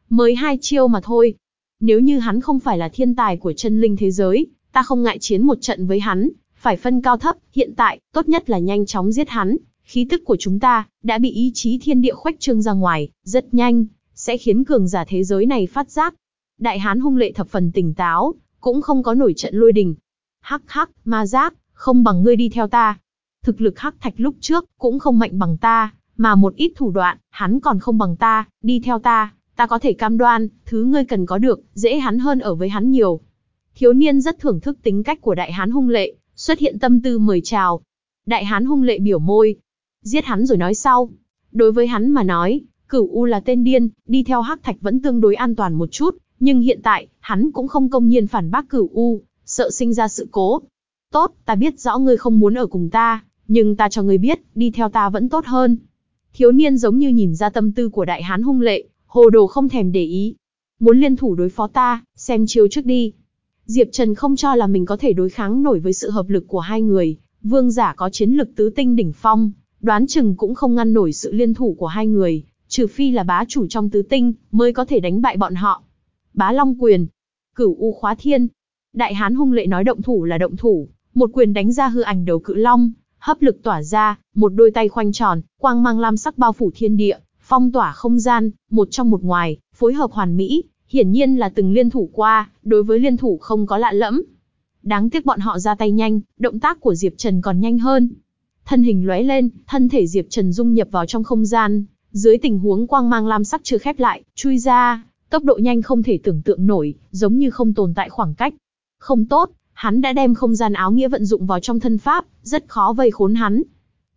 Mới hai chiêu mà thôi. Nếu như hắn không phải là thiên tài của chân linh thế giới, ta không ngại chiến một trận với hắn, phải phân cao thấp, hiện tại, tốt nhất là nhanh chóng giết hắn. Khí tức của chúng ta, đã bị ý chí thiên địa khoách trương ra ngoài, rất nhanh, sẽ khiến cường giả thế giới này phát giác. Đại hán hung lệ thập phần tỉnh táo, cũng không có nổi trận lôi đình. Hắc hắc, ma giác, không bằng ngươi đi theo ta. Thực lực hắc thạch lúc trước, cũng không mạnh bằng ta, mà một ít thủ đoạn, hắn còn không bằng ta, đi theo ta, ta có thể cam đoan, thứ ngươi cần có được, dễ hắn hơn ở với hắn nhiều. Thiếu niên rất thưởng thức tính cách của đại hán hung lệ, xuất hiện tâm tư mời chào. Đại hán hung lệ biểu môi. Giết hắn rồi nói sau. Đối với hắn mà nói, cửu U là tên điên, đi theo hắc thạch vẫn tương đối an toàn một chút, nhưng hiện tại, hắn cũng không công nhiên phản bác cửu U, sợ sinh ra sự cố. Tốt, ta biết rõ ngươi không muốn ở cùng ta, nhưng ta cho ngươi biết, đi theo ta vẫn tốt hơn. Thiếu niên giống như nhìn ra tâm tư của đại hán hung lệ, hồ đồ không thèm để ý. Muốn liên thủ đối phó ta, xem chiêu trước đi. Diệp Trần không cho là mình có thể đối kháng nổi với sự hợp lực của hai người, vương giả có chiến lực tứ tinh đỉnh phong, đoán chừng cũng không ngăn nổi sự liên thủ của hai người, trừ phi là bá chủ trong tứ tinh, mới có thể đánh bại bọn họ. Bá Long Quyền, Cửu U Khóa Thiên. Đại Hán hung lệ nói động thủ là động thủ, một quyền đánh ra hư ảnh đầu cự long, hấp lực tỏa ra, một đôi tay khoanh tròn, quang mang lam sắc bao phủ thiên địa, phong tỏa không gian, một trong một ngoài, phối hợp hoàn mỹ, hiển nhiên là từng liên thủ qua, đối với liên thủ không có lạ lẫm. Đáng tiếc bọn họ ra tay nhanh, động tác của Diệp Trần còn nhanh hơn. Thân hình lóe lên, thân thể Diệp Trần dung nhập vào trong không gian, dưới tình huống quang mang lam sắc chưa khép lại, chui ra, tốc độ nhanh không thể tưởng tượng nổi, giống như không tồn tại khoảng cách. Không tốt, hắn đã đem không gian áo nghĩa vận dụng vào trong thân pháp, rất khó vây khốn hắn.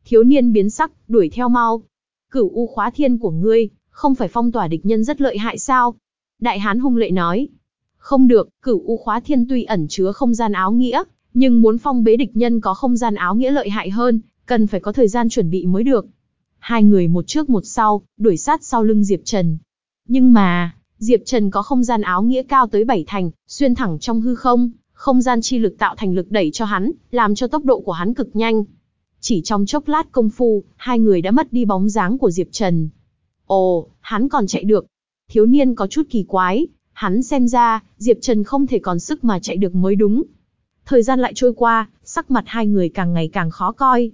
Thiếu niên biến sắc, đuổi theo mau. Cửu u khóa thiên của ngươi, không phải phong tỏa địch nhân rất lợi hại sao? Đại hán hung lệ nói. Không được, cửu u khóa thiên tuy ẩn chứa không gian áo nghĩa, nhưng muốn phong bế địch nhân có không gian áo nghĩa lợi hại hơn, cần phải có thời gian chuẩn bị mới được. Hai người một trước một sau, đuổi sát sau lưng Diệp Trần. Nhưng mà, Diệp Trần có không gian áo nghĩa cao tới bảy thành, xuyên thẳng trong hư không, không gian chi lực tạo thành lực đẩy cho hắn, làm cho tốc độ của hắn cực nhanh. Chỉ trong chốc lát công phu, hai người đã mất đi bóng dáng của Diệp Trần. Ồ, hắn còn chạy được. Thiếu niên có chút kỳ quái, hắn xem ra, Diệp Trần không thể còn sức mà chạy được mới đúng. Thời gian lại trôi qua, sắc mặt hai người càng ngày càng khó coi.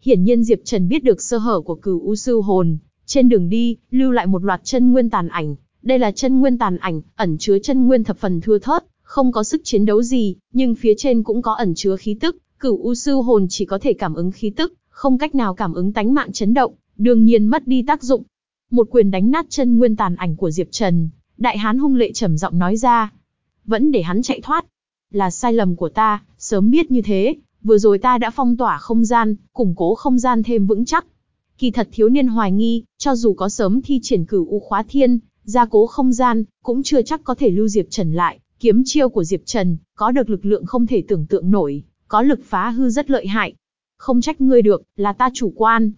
Hiển nhiên Diệp Trần biết được sơ hở của cửu u sư hồn, trên đường đi, lưu lại một loạt chân nguyên tàn ảnh. Đây là chân nguyên tàn ảnh, ẩn chứa chân nguyên thập phần thưa thớt, không có sức chiến đấu gì, nhưng phía trên cũng có ẩn chứa khí tức, cửu u sư hồn chỉ có thể cảm ứng khí tức, không cách nào cảm ứng tánh mạng chấn động, đương nhiên mất đi tác dụng. Một quyền đánh nát chân nguyên tàn ảnh của Diệp Trần, đại hán hung lệ trầm giọng nói ra. Vẫn để hắn chạy thoát. Là sai lầm của ta, sớm biết như thế, vừa rồi ta đã phong tỏa không gian, củng cố không gian thêm vững chắc. Kỳ thật thiếu niên hoài nghi, cho dù có sớm thi triển cửu u khóa thiên, gia cố không gian, cũng chưa chắc có thể lưu Diệp Trần lại. Kiếm chiêu của Diệp Trần, có được lực lượng không thể tưởng tượng nổi, có lực phá hư rất lợi hại. Không trách ngươi được, là ta chủ quan.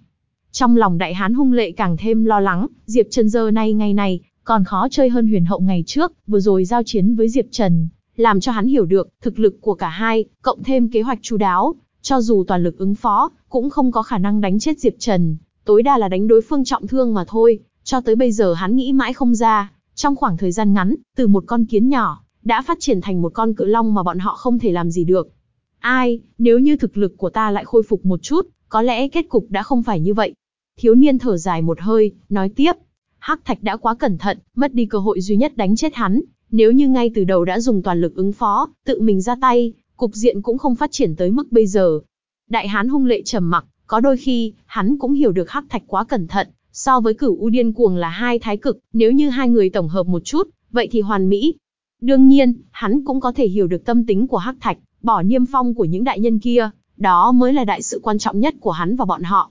Trong lòng đại hán hung lệ càng thêm lo lắng, Diệp Trần giờ này ngày này, còn khó chơi hơn huyền hậu ngày trước, vừa rồi giao chiến với Diệp Trần, làm cho hắn hiểu được thực lực của cả hai, cộng thêm kế hoạch chú đáo, cho dù toàn lực ứng phó, cũng không có khả năng đánh chết Diệp Trần, tối đa là đánh đối phương trọng thương mà thôi, cho tới bây giờ hắn nghĩ mãi không ra, trong khoảng thời gian ngắn, từ một con kiến nhỏ, đã phát triển thành một con cự long mà bọn họ không thể làm gì được. Ai, nếu như thực lực của ta lại khôi phục một chút, có lẽ kết cục đã không phải như vậy. Thiếu niên thở dài một hơi, nói tiếp. Hắc Thạch đã quá cẩn thận, mất đi cơ hội duy nhất đánh chết hắn. Nếu như ngay từ đầu đã dùng toàn lực ứng phó, tự mình ra tay, cục diện cũng không phát triển tới mức bây giờ. Đại hán hung lệ trầm mặc, có đôi khi, hắn cũng hiểu được Hắc Thạch quá cẩn thận, so với cửu u điên cuồng là hai thái cực, nếu như hai người tổng hợp một chút, vậy thì hoàn mỹ, Đương nhiên, hắn cũng có thể hiểu được tâm tính của Hắc Thạch, bỏ niêm phong của những đại nhân kia, đó mới là đại sự quan trọng nhất của hắn và bọn họ.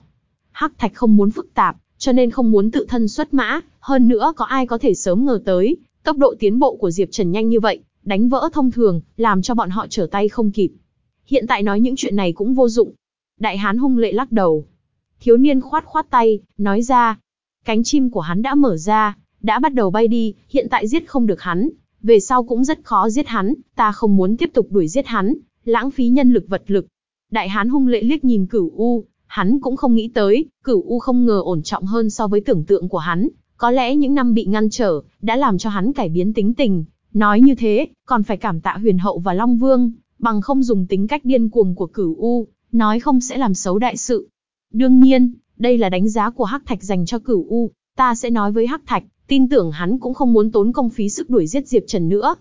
Hắc Thạch không muốn phức tạp, cho nên không muốn tự thân xuất mã, hơn nữa có ai có thể sớm ngờ tới, tốc độ tiến bộ của Diệp Trần nhanh như vậy, đánh vỡ thông thường, làm cho bọn họ trở tay không kịp. Hiện tại nói những chuyện này cũng vô dụng. Đại hán hung lệ lắc đầu. Thiếu niên khoát khoát tay, nói ra. Cánh chim của hắn đã mở ra, đã bắt đầu bay đi, hiện tại giết không được hắn, về sau cũng rất khó giết hắn, ta không muốn tiếp tục đuổi giết hắn, lãng phí nhân lực vật lực. Đại hán hung lệ liếc nhìn cửu U, hắn cũng không nghĩ tới, cửu U không ngờ ổn trọng hơn so với tưởng tượng của hắn, có lẽ những năm bị ngăn trở, đã làm cho hắn cải biến tính tình. Nói như thế, còn phải cảm tạ huyền hậu và Long Vương, bằng không dùng tính cách điên cuồng của cửu U, nói không sẽ làm xấu đại sự. Đương nhiên, đây là đánh giá của Hắc Thạch dành cho cửu U, ta sẽ nói với Hắc Thạch, tin tưởng hắn cũng không muốn tốn công phí sức đuổi giết Diệp Trần nữa.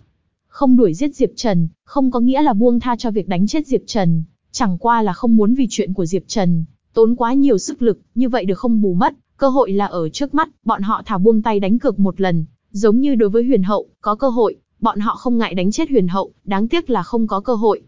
Không đuổi giết Diệp Trần, không có nghĩa là buông tha cho việc đánh chết Diệp Trần, chẳng qua là không muốn vì chuyện của Diệp Trần, tốn quá nhiều sức lực, như vậy được không bù mất, cơ hội là ở trước mắt, bọn họ thả buông tay đánh cược một lần, giống như đối với huyền hậu, có cơ hội, bọn họ không ngại đánh chết huyền hậu, đáng tiếc là không có cơ hội.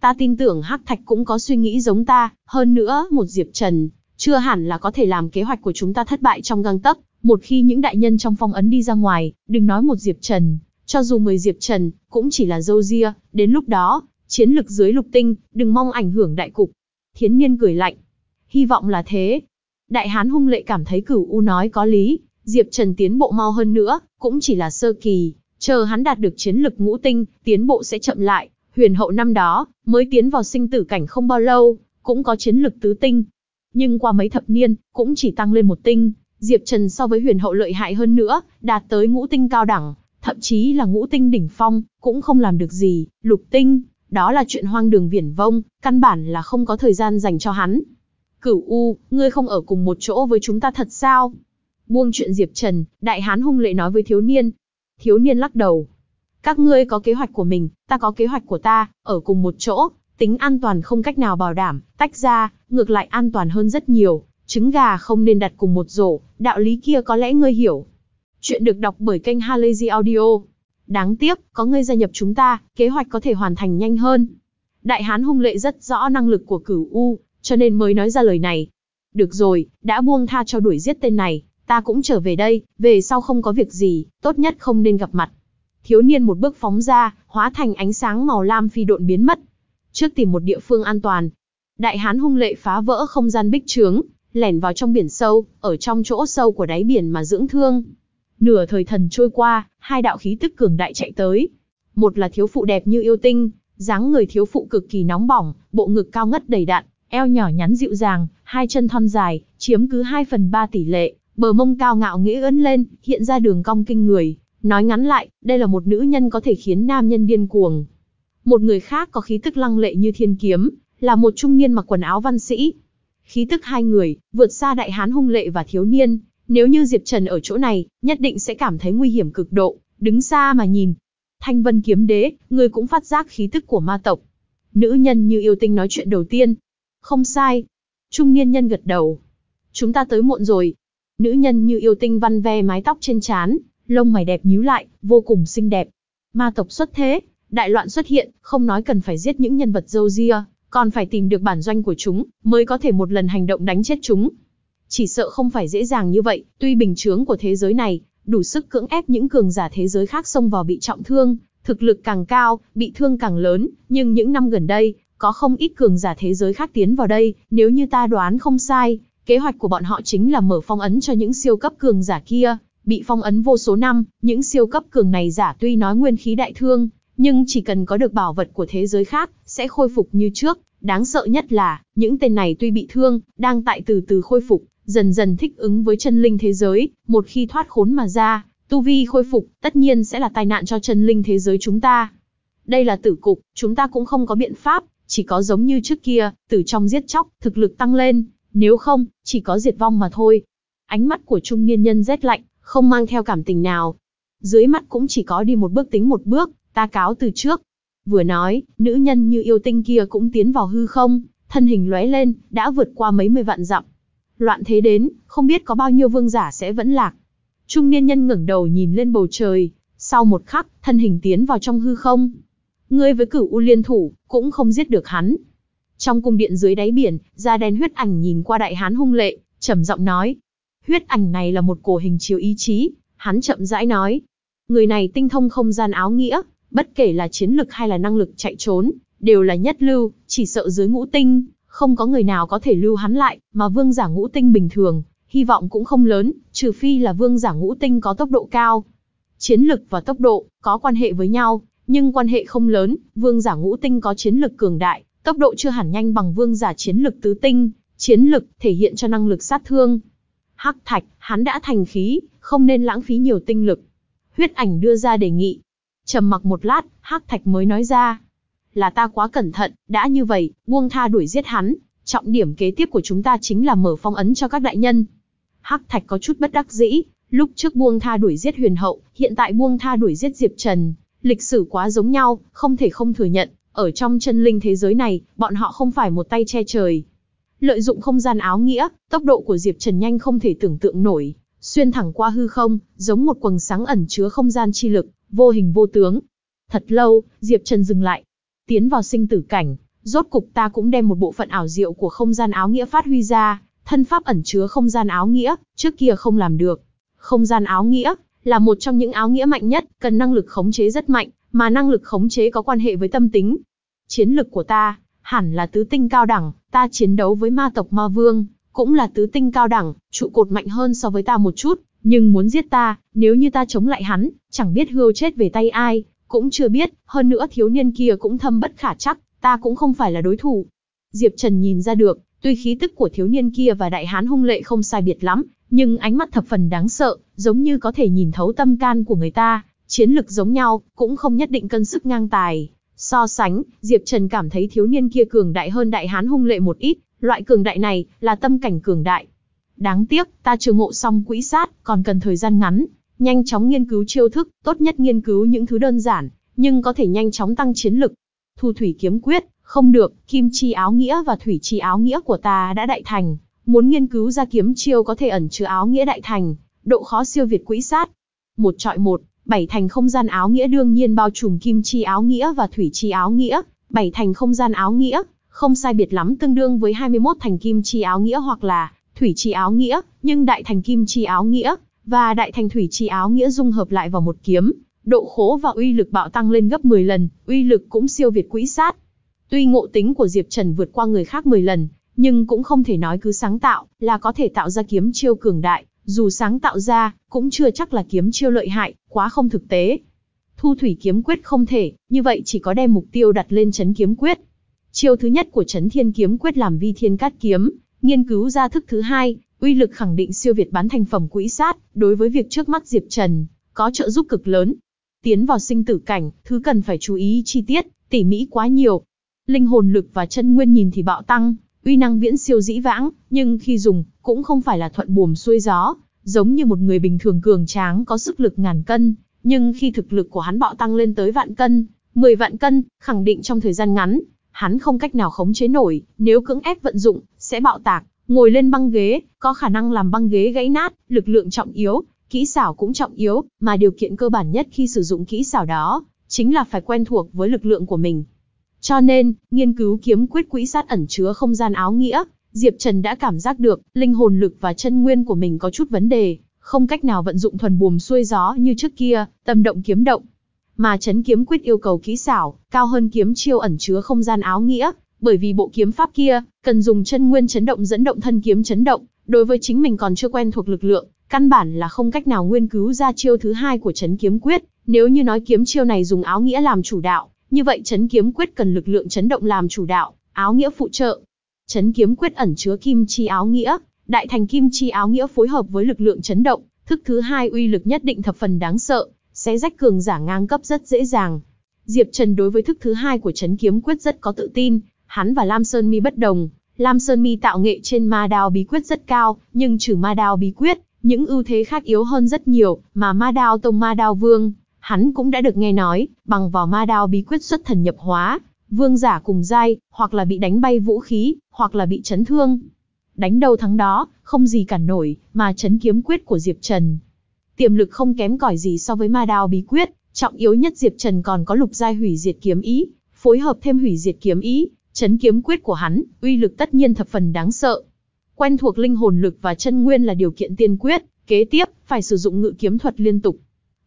Ta tin tưởng Hắc Thạch cũng có suy nghĩ giống ta, hơn nữa, một Diệp Trần, chưa hẳn là có thể làm kế hoạch của chúng ta thất bại trong găng tấc. Một khi những đại nhân trong phong ấn đi ra ngoài, đừng nói một Diệp Trần, cho dù mười Diệp Trần, cũng chỉ là dâu ria, đến lúc đó, chiến lực dưới lục tinh, đừng mong ảnh hưởng đại cục. Thiến Niên cười lạnh. Hy vọng là thế. Đại Hán hung lệ cảm thấy cửu U nói có lý, Diệp Trần tiến bộ mau hơn nữa, cũng chỉ là sơ kỳ, chờ hắn đạt được chiến lực ngũ tinh, tiến bộ sẽ chậm lại. Huyền hậu năm đó, mới tiến vào sinh tử cảnh không bao lâu, cũng có chiến lực tứ tinh. Nhưng qua mấy thập niên, cũng chỉ tăng lên một tinh, Diệp Trần so với huyền hậu lợi hại hơn nữa, đạt tới ngũ tinh cao đẳng, thậm chí là ngũ tinh đỉnh phong, cũng không làm được gì, lục tinh, đó là chuyện hoang đường viển vông, căn bản là không có thời gian dành cho hắn. Cửu U, ngươi không ở cùng một chỗ với chúng ta thật sao? Buông chuyện Diệp Trần, đại hán hung lệ nói với thiếu niên. Thiếu niên lắc đầu. Các ngươi có kế hoạch của mình, ta có kế hoạch của ta, ở cùng một chỗ, tính an toàn không cách nào bảo đảm, tách ra, ngược lại an toàn hơn rất nhiều. Trứng gà không nên đặt cùng một rổ, đạo lý kia có lẽ ngươi hiểu. Chuyện được đọc bởi kênh Halazy Audio. Đáng tiếc, có ngươi gia nhập chúng ta, kế hoạch có thể hoàn thành nhanh hơn. Đại hán hung lệ rất rõ năng lực của cửu U, cho nên mới nói ra lời này. Được rồi, đã buông tha cho đuổi giết tên này, ta cũng trở về đây, về sau không có việc gì, tốt nhất không nên gặp mặt. Thiếu niên một bước phóng ra, hóa thành ánh sáng màu lam phi độn biến mất. Trước tìm một địa phương an toàn. Đại hán hung lệ phá vỡ không gian bích trướng, lẻn vào trong biển sâu, ở trong chỗ sâu của đáy biển mà dưỡng thương. Nửa thời thần trôi qua, hai đạo khí tức cường đại chạy tới. Một là thiếu phụ đẹp như yêu tinh, dáng người thiếu phụ cực kỳ nóng bỏng, bộ ngực cao ngất đầy đặn, eo nhỏ nhắn dịu dàng, hai chân thon dài, chiếm cứ 2 phần 3 tỷ lệ, bờ mông cao ngạo nghĩa ấn lên, hiện ra đường cong kinh người. Nói ngắn lại, đây là một nữ nhân có thể khiến nam nhân điên cuồng. Một người khác có khí tức lăng lệ như thiên kiếm, là một trung niên mặc quần áo văn sĩ. Khí tức hai người, vượt xa đại hán hung lệ và thiếu niên, nếu như Diệp Trần ở chỗ này, nhất định sẽ cảm thấy nguy hiểm cực độ, đứng xa mà nhìn. Thanh Vân kiếm đế, người cũng phát giác khí tức của ma tộc. Nữ nhân như yêu tinh nói chuyện đầu tiên. Không sai. Trung niên nhân gật đầu. Chúng ta tới muộn rồi. Nữ nhân như yêu tinh văn ve mái tóc trên trán, lông mày đẹp nhíu lại, vô cùng xinh đẹp. Ma tộc xuất thế, đại loạn xuất hiện, không nói cần phải giết những nhân vật dâu ria, còn phải tìm được bản doanh của chúng, mới có thể một lần hành động đánh chết chúng. Chỉ sợ không phải dễ dàng như vậy, tuy bình chướng của thế giới này, đủ sức cưỡng ép những cường giả thế giới khác xông vào bị trọng thương, thực lực càng cao, bị thương càng lớn, nhưng những năm gần đây, có không ít cường giả thế giới khác tiến vào đây, nếu như ta đoán không sai, kế hoạch của bọn họ chính là mở phong ấn cho những siêu cấp cường giả kia, bị phong ấn vô số năm, những siêu cấp cường này giả tuy nói nguyên khí đại thương, nhưng chỉ cần có được bảo vật của thế giới khác, sẽ khôi phục như trước, đáng sợ nhất là, những tên này tuy bị thương, đang tại từ từ khôi phục, dần dần thích ứng với chân linh thế giới, một khi thoát khốn mà ra, tu vi khôi phục, tất nhiên sẽ là tai nạn cho chân linh thế giới chúng ta. Đây là tử cục, chúng ta cũng không có biện pháp, chỉ có giống như trước kia, từ trong giết chóc, thực lực tăng lên, nếu không, chỉ có diệt vong mà thôi. Ánh mắt của trung niên nhân rét lạnh, không mang theo cảm tình nào. Dưới mắt cũng chỉ có đi một bước tính một bước, ta cáo từ trước. Vừa nói, nữ nhân như yêu tinh kia cũng tiến vào hư không, thân hình lóe lên, đã vượt qua mấy mươi vạn dặm. Loạn thế đến, không biết có bao nhiêu vương giả sẽ vẫn lạc. Trung niên nhân ngẩng đầu nhìn lên bầu trời, sau một khắc, thân hình tiến vào trong hư không. Ngươi với cửu U liên thủ, cũng không giết được hắn. Trong cung điện dưới đáy biển, da đen huyết ảnh nhìn qua đại hán hung lệ, trầm giọng nói. Huyết ảnh này là một cổ hình chiếu ý chí, hắn chậm rãi nói. Người này tinh thông không gian áo nghĩa, bất kể là chiến lực hay là năng lực chạy trốn, đều là nhất lưu, chỉ sợ dưới ngũ tinh, không có người nào có thể lưu hắn lại, mà vương giả ngũ tinh bình thường, hy vọng cũng không lớn, trừ phi là vương giả ngũ tinh có tốc độ cao. Chiến lực và tốc độ có quan hệ với nhau, nhưng quan hệ không lớn, vương giả ngũ tinh có chiến lực cường đại, tốc độ chưa hẳn nhanh bằng vương giả chiến lực tứ tinh, chiến lực thể hiện cho năng lực sát thương. Hắc Thạch, hắn đã thành khí, không nên lãng phí nhiều tinh lực. Huyết ảnh đưa ra đề nghị. Trầm mặc một lát, Hắc Thạch mới nói ra, là ta quá cẩn thận, đã như vậy, buông tha đuổi giết hắn, trọng điểm kế tiếp của chúng ta chính là mở phong ấn cho các đại nhân. Hắc Thạch có chút bất đắc dĩ, lúc trước buông tha đuổi giết huyền hậu, hiện tại buông tha đuổi giết Diệp Trần, lịch sử quá giống nhau, không thể không thừa nhận, ở trong chân linh thế giới này, bọn họ không phải một tay che trời. Lợi dụng không gian áo nghĩa, tốc độ của Diệp Trần nhanh không thể tưởng tượng nổi, xuyên thẳng qua hư không, giống một quầng sáng ẩn chứa không gian chi lực, vô hình vô tướng. Thật lâu, Diệp Trần dừng lại, tiến vào sinh tử cảnh, Rốt cục ta cũng đem một bộ phận ảo diệu của không gian áo nghĩa phát huy ra, thân pháp ẩn chứa không gian áo nghĩa, trước kia không làm được. Không gian áo nghĩa là một trong những áo nghĩa mạnh nhất, cần năng lực khống chế rất mạnh, mà năng lực khống chế có quan hệ với tâm tính. Chiến lực của ta, hẳn là tứ tinh cao đẳng, ta chiến đấu với ma tộc ma vương, cũng là tứ tinh cao đẳng, trụ cột mạnh hơn so với ta một chút, nhưng muốn giết ta, nếu như ta chống lại hắn, chẳng biết hươu chết về tay ai, cũng chưa biết, hơn nữa thiếu niên kia cũng thâm bất khả chắc, ta cũng không phải là đối thủ. Diệp Trần nhìn ra được, tuy khí tức của thiếu niên kia và đại hán hung lệ không sai biệt lắm, nhưng ánh mắt thập phần đáng sợ, giống như có thể nhìn thấu tâm can của người ta, chiến lực giống nhau, cũng không nhất định cân sức ngang tài. So sánh, Diệp Trần cảm thấy thiếu niên kia cường đại hơn đại hán hung lệ một ít, loại cường đại này, là tâm cảnh cường đại. Đáng tiếc, ta chưa ngộ xong quỹ sát, còn cần thời gian ngắn, nhanh chóng nghiên cứu chiêu thức, tốt nhất nghiên cứu những thứ đơn giản, nhưng có thể nhanh chóng tăng chiến lực. Thu thủy kiếm quyết, không được, kim chi áo nghĩa và thủy chi áo nghĩa của ta đã đại thành, muốn nghiên cứu ra kiếm chiêu có thể ẩn chứa áo nghĩa đại thành, độ khó siêu việt quỹ sát. Một trọi một, bảy thành không gian áo nghĩa đương nhiên bao trùm kim chi áo nghĩa và thủy chi áo nghĩa, bảy thành không gian áo nghĩa, không sai biệt lắm tương đương với 21 thành kim chi áo nghĩa hoặc là thủy chi áo nghĩa, nhưng đại thành kim chi áo nghĩa và đại thành thủy chi áo nghĩa dung hợp lại vào một kiếm, độ khố và uy lực bạo tăng lên gấp 10 lần, uy lực cũng siêu việt quỹ sát. Tuy ngộ tính của Diệp Trần vượt qua người khác 10 lần, nhưng cũng không thể nói cứ sáng tạo là có thể tạo ra kiếm chiêu cường đại, dù sáng tạo ra, cũng chưa chắc là kiếm chiêu lợi hại, quá không thực tế. Thu thủy kiếm quyết không thể, như vậy chỉ có đem mục tiêu đặt lên chấn kiếm quyết. Chiêu thứ nhất của chấn thiên kiếm quyết làm vi thiên cát kiếm, nghiên cứu ra thức thứ hai, uy lực khẳng định siêu việt bán thành phẩm quỹ sát, đối với việc trước mắt Diệp Trần, có trợ giúp cực lớn. Tiến vào sinh tử cảnh, thứ cần phải chú ý chi tiết, tỉ mỹ quá nhiều. Linh hồn lực và chân nguyên nhìn thì bạo tăng, uy năng viễn siêu dĩ vãng, nhưng khi dùng, cũng không phải là thuận buồm xuôi gió, giống như một người bình thường cường tráng có sức lực ngàn cân, nhưng khi thực lực của hắn bạo tăng lên tới vạn cân, 10 vạn cân, khẳng định trong thời gian ngắn, hắn không cách nào khống chế nổi, nếu cưỡng ép vận dụng, sẽ bạo tạc, ngồi lên băng ghế, có khả năng làm băng ghế gãy nát, lực lượng trọng yếu, kỹ xảo cũng trọng yếu, mà điều kiện cơ bản nhất khi sử dụng kỹ xảo đó, chính là phải quen thuộc với lực lượng của mình. Cho nên, nghiên cứu kiếm quyết quỹ sát ẩn chứa không gian áo nghĩa, Diệp Trần đã cảm giác được, linh hồn lực và chân nguyên của mình có chút vấn đề, không cách nào vận dụng thuần buồm xuôi gió như trước kia, tâm động kiếm động. Mà chấn kiếm quyết yêu cầu kỹ xảo, cao hơn kiếm chiêu ẩn chứa không gian áo nghĩa, bởi vì bộ kiếm pháp kia, cần dùng chân nguyên chấn động dẫn động thân kiếm chấn động, đối với chính mình còn chưa quen thuộc lực lượng, căn bản là không cách nào nguyên cứu ra chiêu thứ hai của chấn kiếm quyết, nếu như nói kiếm chiêu này dùng áo nghĩa làm chủ đạo, như vậy chấn kiếm quyết cần lực lượng chấn động làm chủ đạo, áo nghĩa phụ trợ. Chấn kiếm quyết ẩn chứa kim chi áo nghĩa, đại thành kim chi áo nghĩa phối hợp với lực lượng chấn động, thức thứ hai uy lực nhất định thập phần đáng sợ, sẽ rách cường giả ngang cấp rất dễ dàng. Diệp Trần đối với thức thứ hai của chấn kiếm quyết rất có tự tin, hắn và Lam Sơn Mi bất đồng, Lam Sơn Mi tạo nghệ trên ma đao bí quyết rất cao, nhưng trừ ma đao bí quyết, những ưu thế khác yếu hơn rất nhiều, mà ma đao tông ma đao vương, hắn cũng đã được nghe nói, bằng vào ma đao bí quyết xuất thần nhập hóa, vương giả cùng giai, hoặc là bị đánh bay vũ khí, hoặc là bị chấn thương. Đánh đâu thắng đó, không gì cản nổi, mà chấn kiếm quyết của Diệp Trần. Tiềm lực không kém cỏi gì so với ma đao bí quyết, trọng yếu nhất Diệp Trần còn có lục giai hủy diệt kiếm ý, phối hợp thêm hủy diệt kiếm ý, chấn kiếm quyết của hắn, uy lực tất nhiên thập phần đáng sợ. Quen thuộc linh hồn lực và chân nguyên là điều kiện tiên quyết, kế tiếp, phải sử dụng ngự kiếm thuật liên tục.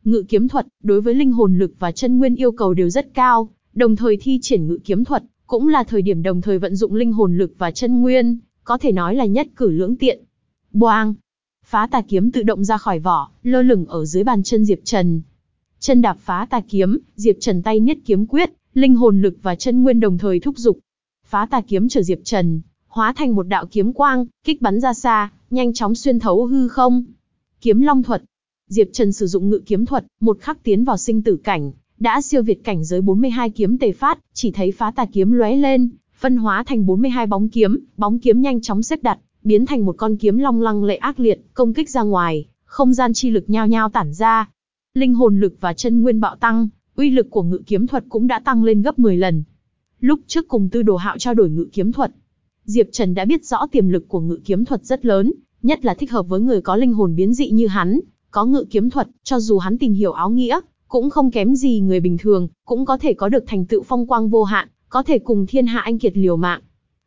Ngự kiếm thuật, đối với linh hồn lực và chân nguyên yêu cầu đều rất cao, đồng thời thi triển ngự kiếm thuật, cũng là thời điểm đồng thời vận dụng linh hồn lực và chân nguyên, có thể nói là nhất cử lưỡng tiện. Boang! Phá tà kiếm tự động ra khỏi vỏ, lơ lửng ở dưới bàn chân Diệp Trần. Chân đạp phá tà kiếm, Diệp Trần tay niết kiếm quyết, linh hồn lực và chân nguyên đồng thời thúc dục, Phá tà kiếm trở Diệp Trần, hóa thành một đạo kiếm quang, kích bắn ra xa, nhanh chóng xuyên thấu hư không. Kiếm long thuật, Diệp Trần sử dụng ngự kiếm thuật, một khắc tiến vào sinh tử cảnh, đã siêu việt cảnh giới 42 kiếm tề phát, chỉ thấy phá tà kiếm lóe lên, phân hóa thành 42 bóng kiếm, bóng kiếm nhanh chóng xếp đặt, biến thành một con kiếm long lăng lệ ác liệt, công kích ra ngoài, không gian chi lực nhao nhao tản ra. Linh hồn lực và chân nguyên bạo tăng, uy lực của ngự kiếm thuật cũng đã tăng lên gấp 10 lần. Lúc trước cùng Tư Đồ Hạo trao đổi ngự kiếm thuật, Diệp Trần đã biết rõ tiềm lực của ngự kiếm thuật rất lớn, nhất là thích hợp với người có linh hồn biến dị như hắn, có ngự kiếm thuật, cho dù hắn tìm hiểu áo nghĩa, cũng không kém gì người bình thường, cũng có thể có được thành tựu phong quang vô hạn, có thể cùng thiên hạ anh kiệt liều mạng.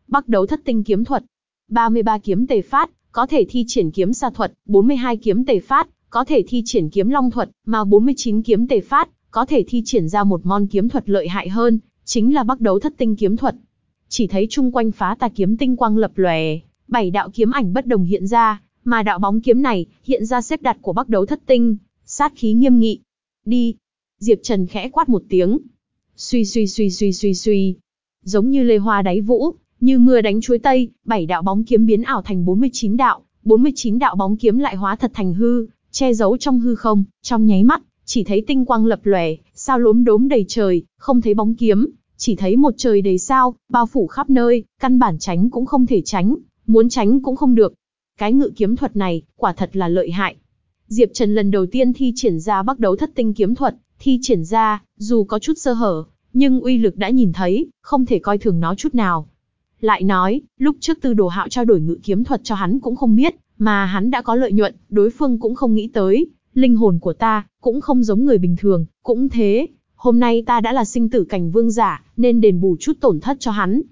Bắc đấu thất tinh kiếm thuật, 33 kiếm tề phát, có thể thi triển kiếm sa thuật, 42 kiếm tề phát, có thể thi triển kiếm long thuật, mà 49 kiếm tề phát, có thể thi triển ra một môn kiếm thuật lợi hại hơn, chính là Bắc đấu thất tinh kiếm thuật. Chỉ thấy chung quanh phá tà kiếm tinh quang lập lòe, bảy đạo kiếm ảnh bất đồng hiện ra, mà đạo bóng kiếm này hiện ra xếp đặt của Bắc đấu thất tinh, sát khí nghiêm nghị. Đi. Diệp Trần khẽ quát một tiếng. Suy suy suy suy suy suy. Giống như lê hoa đáy vũ, như mưa đánh chuối tây, bảy đạo bóng kiếm biến ảo thành 49 đạo, 49 đạo bóng kiếm lại hóa thật thành hư, che giấu trong hư không, trong nháy mắt, chỉ thấy tinh quang lập lòe, sao lốm đốm đầy trời, không thấy bóng kiếm, chỉ thấy một trời đầy sao, bao phủ khắp nơi, căn bản tránh cũng không thể tránh, muốn tránh cũng không được. Cái ngự kiếm thuật này, quả thật là lợi hại. Diệp Trần lần đầu tiên thi triển ra bắc đấu thất tinh kiếm thuật, thi triển ra, dù có chút sơ hở, nhưng uy lực đã nhìn thấy, không thể coi thường nó chút nào. Lại nói, lúc trước tư đồ hạo trao đổi ngự kiếm thuật cho hắn cũng không biết, mà hắn đã có lợi nhuận, đối phương cũng không nghĩ tới. Linh hồn của ta, cũng không giống người bình thường, cũng thế. Hôm nay ta đã là sinh tử cảnh vương giả, nên đền bù chút tổn thất cho hắn.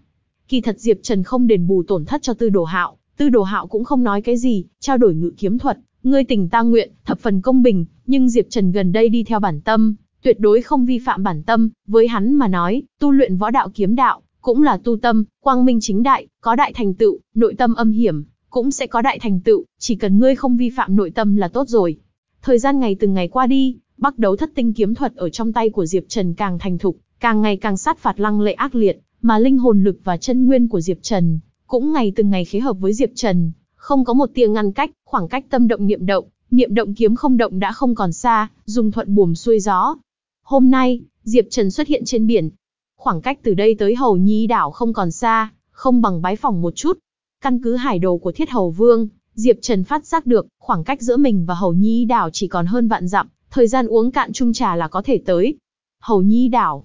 Kỳ thật Diệp Trần không đền bù tổn thất cho tư đồ hạo, tư đồ hạo cũng không nói cái gì, trao đổi ngự kiếm thuật, ngươi tình ta nguyện, thập phần công bình, nhưng Diệp Trần gần đây đi theo bản tâm, tuyệt đối không vi phạm bản tâm, với hắn mà nói, tu luyện võ đạo kiếm đạo, cũng là tu tâm, quang minh chính đại, có đại thành tựu, nội tâm âm hiểm, cũng sẽ có đại thành tựu, chỉ cần ngươi không vi phạm nội tâm là tốt rồi. Thời gian ngày từng ngày qua đi, bắc đấu thất tinh kiếm thuật ở trong tay của Diệp Trần càng thành thục, càng ngày càng sát phạt lăng lệ ác liệt, mà linh hồn lực và chân nguyên của Diệp Trần cũng ngày từng ngày khế hợp với Diệp Trần, không có một tia ngăn cách, khoảng cách tâm động niệm động, niệm động kiếm không động đã không còn xa, dùng thuận buồm xuôi gió. Hôm nay, Diệp Trần xuất hiện trên biển, Khoảng cách từ đây tới Hầu Nhi đảo không còn xa, không bằng bái phòng một chút. Căn cứ hải đồ của Thiết Hầu Vương, Diệp Trần phát giác được, khoảng cách giữa mình và Hầu Nhi đảo chỉ còn hơn vạn dặm, thời gian uống cạn chung trà là có thể tới. Hầu Nhi đảo.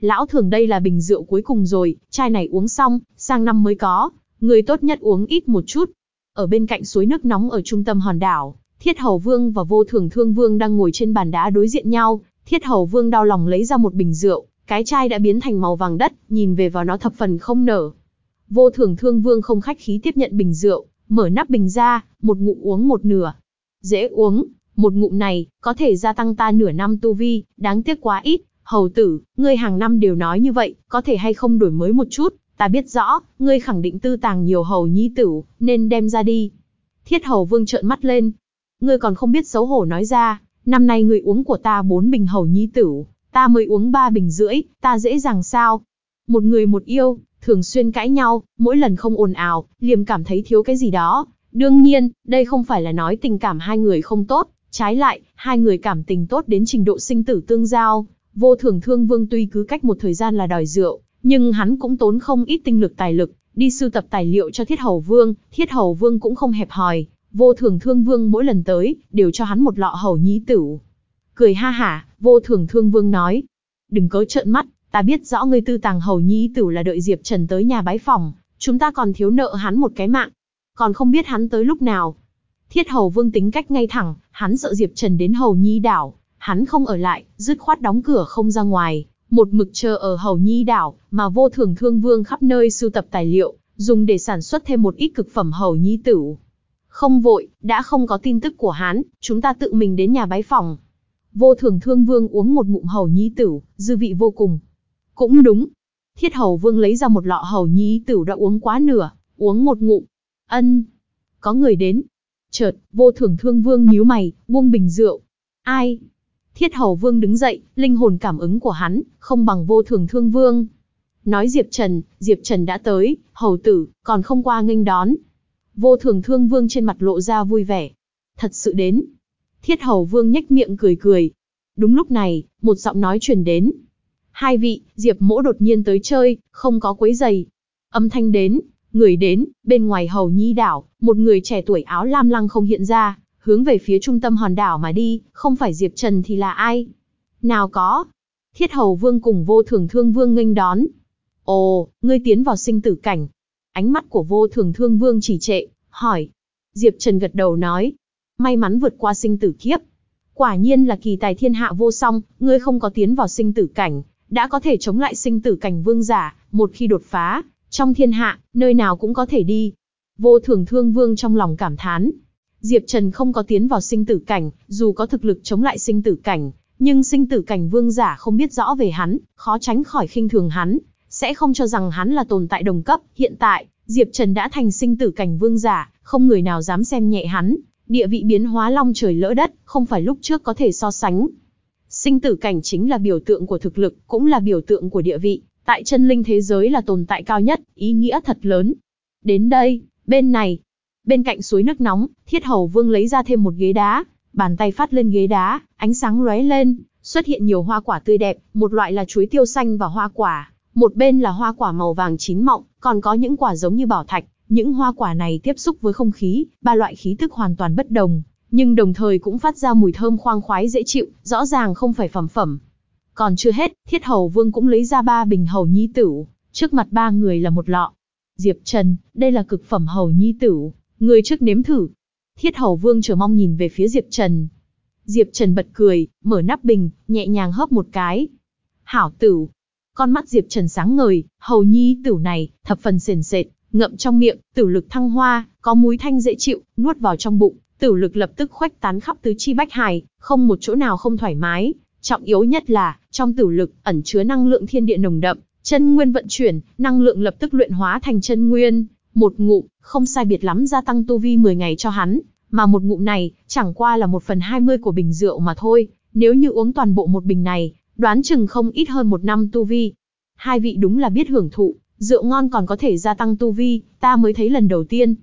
Lão thường đây là bình rượu cuối cùng rồi, chai này uống xong, sang năm mới có, người tốt nhất uống ít một chút. Ở bên cạnh suối nước nóng ở trung tâm hòn đảo, Thiết Hầu Vương và Vô Thường Thương Vương đang ngồi trên bàn đá đối diện nhau, Thiết Hầu Vương đau lòng lấy ra một bình rượu, cái chai đã biến thành màu vàng đất, nhìn về vào nó thập phần không nở. Vô thường thương vương không khách khí tiếp nhận bình rượu, mở nắp bình ra, một ngụm uống một nửa. Dễ uống, một ngụm này, có thể gia tăng ta nửa năm tu vi, đáng tiếc quá ít. Hầu tử, ngươi hàng năm đều nói như vậy, có thể hay không đổi mới một chút, ta biết rõ, ngươi khẳng định tư tàng nhiều hầu nhi tử, nên đem ra đi. Thiết hầu vương trợn mắt lên. Ngươi còn không biết xấu hổ nói ra, năm nay ngươi uống của ta bốn bình hầu nhi tử, Ta mới uống ba bình rưỡi, ta dễ dàng sao? Một người một yêu, thường xuyên cãi nhau, mỗi lần không ồn ào, liềm cảm thấy thiếu cái gì đó. Đương nhiên, đây không phải là nói tình cảm hai người không tốt, trái lại, hai người cảm tình tốt đến trình độ sinh tử tương giao. Vô thường thương vương tuy cứ cách một thời gian là đòi rượu, nhưng hắn cũng tốn không ít tinh lực tài lực, đi sưu tập tài liệu cho thiết hầu vương, thiết hầu vương cũng không hẹp hòi, vô thường thương vương mỗi lần tới, đều cho hắn một lọ hầu nhí tử. Cười ha hả, vô thường thương vương nói. Đừng cớ trợn mắt, ta biết rõ ngươi tư tàng hầu nhi tử là đợi Diệp Trần tới nhà bái phòng, chúng ta còn thiếu nợ hắn một cái mạng. Còn không biết hắn tới lúc nào. Thiết hầu vương tính cách ngay thẳng, hắn sợ Diệp Trần đến hầu nhi đảo, hắn không ở lại, dứt khoát đóng cửa không ra ngoài, một mực chờ ở hầu nhi đảo, mà vô thường thương vương khắp nơi sưu tập tài liệu, dùng để sản xuất thêm một ít cực phẩm hầu nhi tử. Không vội, đã không có tin tức của hắn, chúng ta tự mình đến nhà bái phòng. Vô thường thương vương uống một ngụm hầu nhi tử, dư vị vô cùng. Cũng đúng. Thiết hầu vương lấy ra một lọ hầu nhi tử đã uống quá nửa, uống một ngụm. Ân. Có người đến. Chợt, vô thường thương vương nhíu mày, buông bình rượu. Ai? Thiết hầu vương đứng dậy, linh hồn cảm ứng của hắn, không bằng vô thường thương vương. Nói Diệp Trần, Diệp Trần đã tới, hầu tử, còn không qua nghênh đón. Vô thường thương vương trên mặt lộ ra vui vẻ. Thật sự đến, Thiết Hầu Vương nhếch miệng cười cười. Đúng lúc này, một giọng nói truyền đến. Hai vị, Diệp Mỗ đột nhiên tới chơi, không có quấy giày. Âm thanh đến, người đến, bên ngoài Hầu Nhi đảo, một người trẻ tuổi áo lam lăng không hiện ra, hướng về phía trung tâm hòn đảo mà đi, không phải Diệp Trần thì là ai? Nào có. Thiết Hầu Vương cùng vô thường thương vương nghênh đón. Ồ, ngươi tiến vào sinh tử cảnh. Ánh mắt của vô thường thương vương chỉ trệ, hỏi. Diệp Trần gật đầu nói, may mắn vượt qua sinh tử kiếp. Quả nhiên là kỳ tài thiên hạ vô song, ngươi không có tiến vào sinh tử cảnh, đã có thể chống lại sinh tử cảnh vương giả, một khi đột phá, trong thiên hạ, nơi nào cũng có thể đi. Vô thường thương vương trong lòng cảm thán. Diệp Trần không có tiến vào sinh tử cảnh, dù có thực lực chống lại sinh tử cảnh, nhưng sinh tử cảnh vương giả không biết rõ về hắn, khó tránh khỏi khinh thường hắn, sẽ không cho rằng hắn là tồn tại đồng cấp. Hiện tại, Diệp Trần đã thành sinh tử cảnh vương giả, không người nào dám xem nhẹ hắn, địa vị biến hóa long trời lỡ đất, không phải lúc trước có thể so sánh. Sinh tử cảnh chính là biểu tượng của thực lực, cũng là biểu tượng của địa vị, tại chân linh thế giới là tồn tại cao nhất, ý nghĩa thật lớn. Đến đây, bên này, bên cạnh suối nước nóng, Thiết Hầu Vương lấy ra thêm một ghế đá, bàn tay phát lên ghế đá, ánh sáng lóe lên, xuất hiện nhiều hoa quả tươi đẹp, một loại là chuối tiêu xanh và hoa quả, một bên là hoa quả màu vàng chín mọng, còn có những quả giống như bảo thạch, những hoa quả này tiếp xúc với không khí, ba loại khí tức hoàn toàn bất đồng, nhưng đồng thời cũng phát ra mùi thơm khoang khoái dễ chịu, rõ ràng không phải phẩm phẩm. Còn chưa hết, Thiết Hầu Vương cũng lấy ra ba bình hầu nhi tửu, trước mặt ba người là một lọ. Diệp Trần, đây là cực phẩm hầu nhi tửu, người trước nếm thử. Thiết Hầu Vương chờ mong nhìn về phía Diệp Trần. Diệp Trần bật cười, mở nắp bình, nhẹ nhàng hớp một cái. Hảo tửu. Con mắt Diệp Trần sáng ngời, hầu nhi tửu này, thập phần sền sệt, ngậm trong miệng, tử lực thăng hoa, có múi thanh dễ chịu, nuốt vào trong bụng, Tử lực lập tức khuếch tán khắp tứ chi bách hài, không một chỗ nào không thoải mái. Trọng yếu nhất là, trong tử lực ẩn chứa năng lượng thiên địa nồng đậm, chân nguyên vận chuyển, năng lượng lập tức luyện hóa thành chân nguyên, một ngụm, không sai biệt lắm gia tăng tu vi 10 ngày cho hắn, mà một ngụm này, chẳng qua là một phần 20 của bình rượu mà thôi, nếu như uống toàn bộ một bình này, đoán chừng không ít hơn một năm tu vi. Hai vị đúng là biết hưởng thụ, rượu ngon còn có thể gia tăng tu vi, ta mới thấy lần đầu tiên.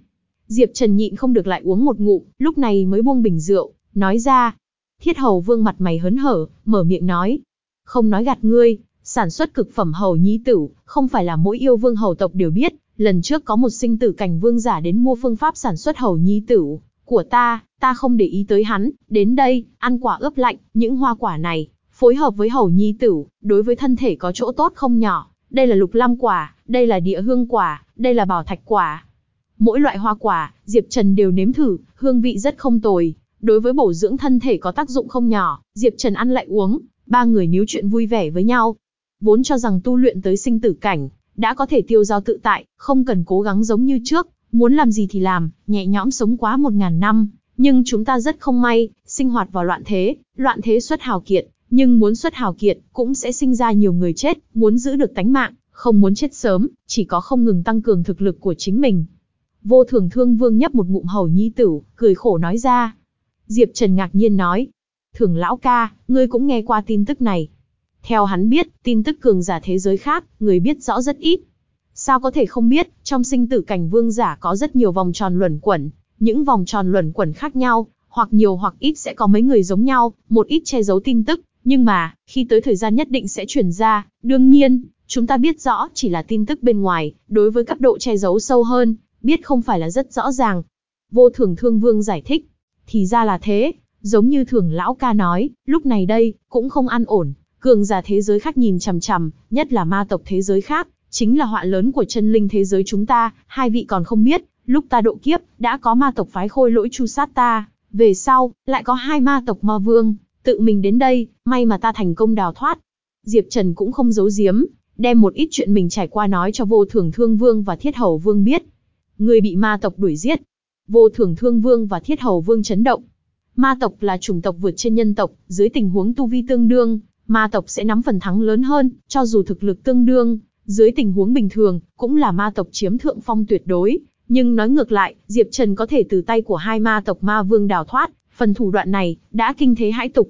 Diệp Trần nhịn không được lại uống một ngụm, lúc này mới buông bình rượu, nói ra. Thiết hầu vương mặt mày hớn hở, mở miệng nói. Không nói gạt ngươi, sản xuất cực phẩm hầu nhi tử, không phải là mỗi yêu vương hầu tộc đều biết, lần trước có một sinh tử cảnh vương giả đến mua phương pháp sản xuất hầu nhi tử của ta, ta không để ý tới hắn, đến đây, ăn quả ướp lạnh, những hoa quả này, phối hợp với hầu nhi tử, đối với thân thể có chỗ tốt không nhỏ. Đây là lục lam quả, đây là địa hương quả, đây là bảo thạch quả. Mỗi loại hoa quả, Diệp Trần đều nếm thử, hương vị rất không tồi. Đối với bổ dưỡng thân thể có tác dụng không nhỏ, Diệp Trần ăn lại uống, ba người níu chuyện vui vẻ với nhau. Vốn cho rằng tu luyện tới sinh tử cảnh, đã có thể tiêu giao tự tại, không cần cố gắng giống như trước, muốn làm gì thì làm, nhẹ nhõm sống quá một ngàn năm. Nhưng chúng ta rất không may, sinh hoạt vào loạn thế, loạn thế xuất hào kiệt, nhưng muốn xuất hào kiệt, cũng sẽ sinh ra nhiều người chết, muốn giữ được tánh mạng, không muốn chết sớm, chỉ có không ngừng tăng cường thực lực của chính mình. Vô thường thương vương nhấp một ngụm hầu nhi tử, cười khổ nói ra. Diệp Trần ngạc nhiên nói. Thường lão ca, ngươi cũng nghe qua tin tức này. Theo hắn biết, tin tức cường giả thế giới khác, người biết rõ rất ít. Sao có thể không biết, trong sinh tử cảnh vương giả có rất nhiều vòng tròn luẩn quẩn, những vòng tròn luẩn quẩn khác nhau, hoặc nhiều hoặc ít sẽ có mấy người giống nhau, một ít che giấu tin tức, nhưng mà, khi tới thời gian nhất định sẽ truyền ra, đương nhiên, chúng ta biết rõ chỉ là tin tức bên ngoài, đối với cấp độ che giấu sâu hơn, biết không phải là rất rõ ràng. Vô thường thương vương giải thích, thì ra là thế, giống như thường lão ca nói, lúc này đây, cũng không an ổn, cường giả thế giới khác nhìn chằm chằm, nhất là ma tộc thế giới khác, chính là họa lớn của chân linh thế giới chúng ta, hai vị còn không biết, lúc ta độ kiếp, đã có ma tộc phái khôi lỗi chu sát ta, về sau, lại có hai ma tộc ma vương, tự mình đến đây, may mà ta thành công đào thoát. Diệp Trần cũng không giấu giếm, đem một ít chuyện mình trải qua nói cho vô thường thương vương và thiết hầu vương biết. Người bị ma tộc đuổi giết. Vô thường thương vương và thiết hầu vương chấn động. Ma tộc là chủng tộc vượt trên nhân tộc, dưới tình huống tu vi tương đương, ma tộc sẽ nắm phần thắng lớn hơn, cho dù thực lực tương đương, dưới tình huống bình thường, cũng là ma tộc chiếm thượng phong tuyệt đối. Nhưng nói ngược lại, Diệp Trần có thể từ tay của hai ma tộc ma vương đào thoát, phần thủ đoạn này, đã kinh thế hãi tục.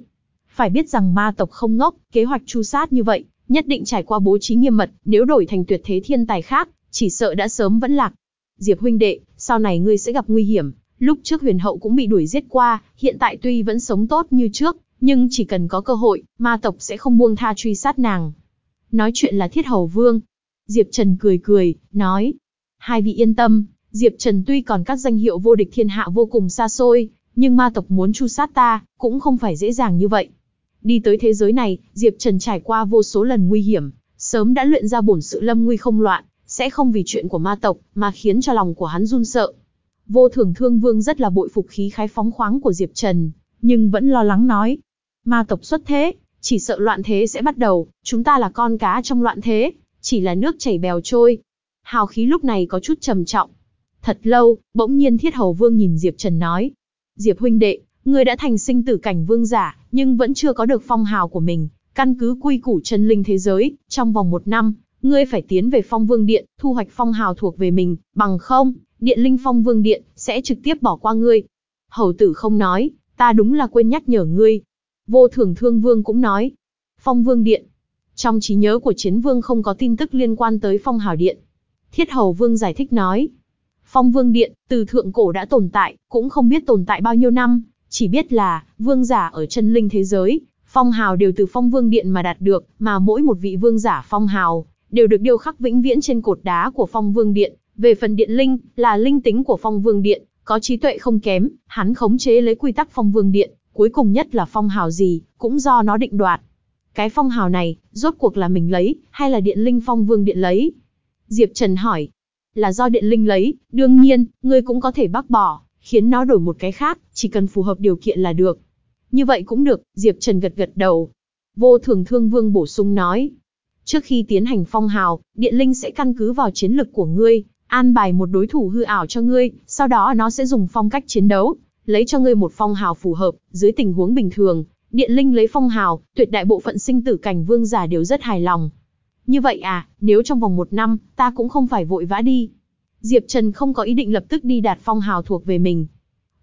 Phải biết rằng ma tộc không ngốc, kế hoạch chu sát như vậy, nhất định trải qua bố trí nghiêm mật, nếu đổi thành tuyệt thế thiên tài khác, chỉ sợ đã sớm vẫn lạc. Diệp huynh đệ, sau này ngươi sẽ gặp nguy hiểm, lúc trước huyền hậu cũng bị đuổi giết qua, hiện tại tuy vẫn sống tốt như trước, nhưng chỉ cần có cơ hội, ma tộc sẽ không buông tha truy sát nàng. Nói chuyện là thiết hầu vương. Diệp Trần cười cười, nói. Hai vị yên tâm, Diệp Trần tuy còn các danh hiệu vô địch thiên hạ vô cùng xa xôi, nhưng ma tộc muốn tru sát ta, cũng không phải dễ dàng như vậy. Đi tới thế giới này, Diệp Trần trải qua vô số lần nguy hiểm, sớm đã luyện ra bổn sự lâm nguy không loạn, sẽ không vì chuyện của ma tộc mà khiến cho lòng của hắn run sợ. Vô Thường Thương Vương rất là bội phục khí khái phóng khoáng của Diệp Trần, nhưng vẫn lo lắng nói: "Ma tộc xuất thế, chỉ sợ loạn thế sẽ bắt đầu, chúng ta là con cá trong loạn thế, chỉ là nước chảy bèo trôi. Hào khí lúc này có chút trầm trọng. Thật lâu, bỗng nhiên Thiết Hầu Vương nhìn Diệp Trần nói. Diệp huynh đệ, ngươi đã thành sinh tử cảnh vương giả, nhưng vẫn chưa có được phong hào của mình. Căn cứ quy củ chân linh thế giới, trong vòng một năm, ngươi phải tiến về phong vương điện, thu hoạch phong hào thuộc về mình, bằng không, điện linh phong vương điện, sẽ trực tiếp bỏ qua ngươi. Hầu tử không nói, ta đúng là quên nhắc nhở ngươi. Vô Thường thương vương cũng nói. Phong vương điện. Trong trí nhớ của chiến vương không có tin tức liên quan tới phong hào điện. Thiết hầu vương giải thích nói. Phong vương điện, từ thượng cổ đã tồn tại, cũng không biết tồn tại bao nhiêu năm, chỉ biết là, vương giả ở chân linh thế giới, phong hào đều từ phong vương điện mà đạt được, mà mỗi một vị vương giả phong hào, đều được điêu khắc vĩnh viễn trên cột đá của phong vương điện. Về phần điện linh, là linh tính của phong vương điện, có trí tuệ không kém, hắn khống chế lấy quy tắc phong vương điện, cuối cùng nhất là phong hào gì, cũng do nó định đoạt. Cái phong hào này, rốt cuộc là mình lấy, hay là điện linh phong vương điện lấy? Diệp Trần hỏi. Là do điện linh lấy, đương nhiên, ngươi cũng có thể bác bỏ, khiến nó đổi một cái khác, chỉ cần phù hợp điều kiện là được. Như vậy cũng được, Diệp Trần gật gật đầu. Vô thường thương vương bổ sung nói. Trước khi tiến hành phong hào, điện linh sẽ căn cứ vào chiến lực của ngươi, an bài một đối thủ hư ảo cho ngươi, sau đó nó sẽ dùng phong cách chiến đấu, lấy cho ngươi một phong hào phù hợp, dưới tình huống bình thường, điện linh lấy phong hào, tuyệt đại bộ phận sinh tử cảnh vương giả đều rất hài lòng. Như vậy à, nếu trong vòng một năm, ta cũng không phải vội vã đi. Diệp Trần không có ý định lập tức đi đạt phong hào thuộc về mình.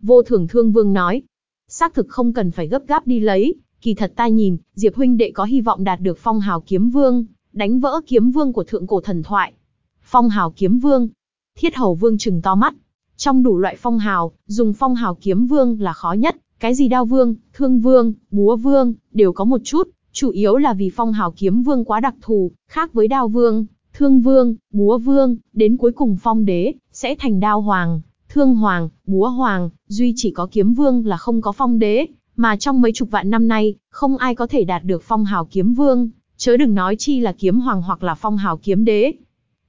Vô thưởng thương vương nói, xác thực không cần phải gấp gáp đi lấy, kỳ thật ta nhìn, Diệp huynh đệ có hy vọng đạt được phong hào kiếm vương, đánh vỡ kiếm vương của thượng cổ thần thoại. Phong hào kiếm vương. Thiết hầu vương trừng to mắt. Trong đủ loại phong hào, dùng phong hào kiếm vương là khó nhất, cái gì đao vương, thương vương, búa vương, đều có một chút, chủ yếu là vì phong hào kiếm vương quá đặc thù, khác với đao vương, thương vương, búa vương, đến cuối cùng phong đế, sẽ thành đao hoàng, thương hoàng, búa hoàng, duy chỉ có kiếm vương là không có phong đế, mà trong mấy chục vạn năm nay, không ai có thể đạt được phong hào kiếm vương, chớ đừng nói chi là kiếm hoàng hoặc là phong hào kiếm đế.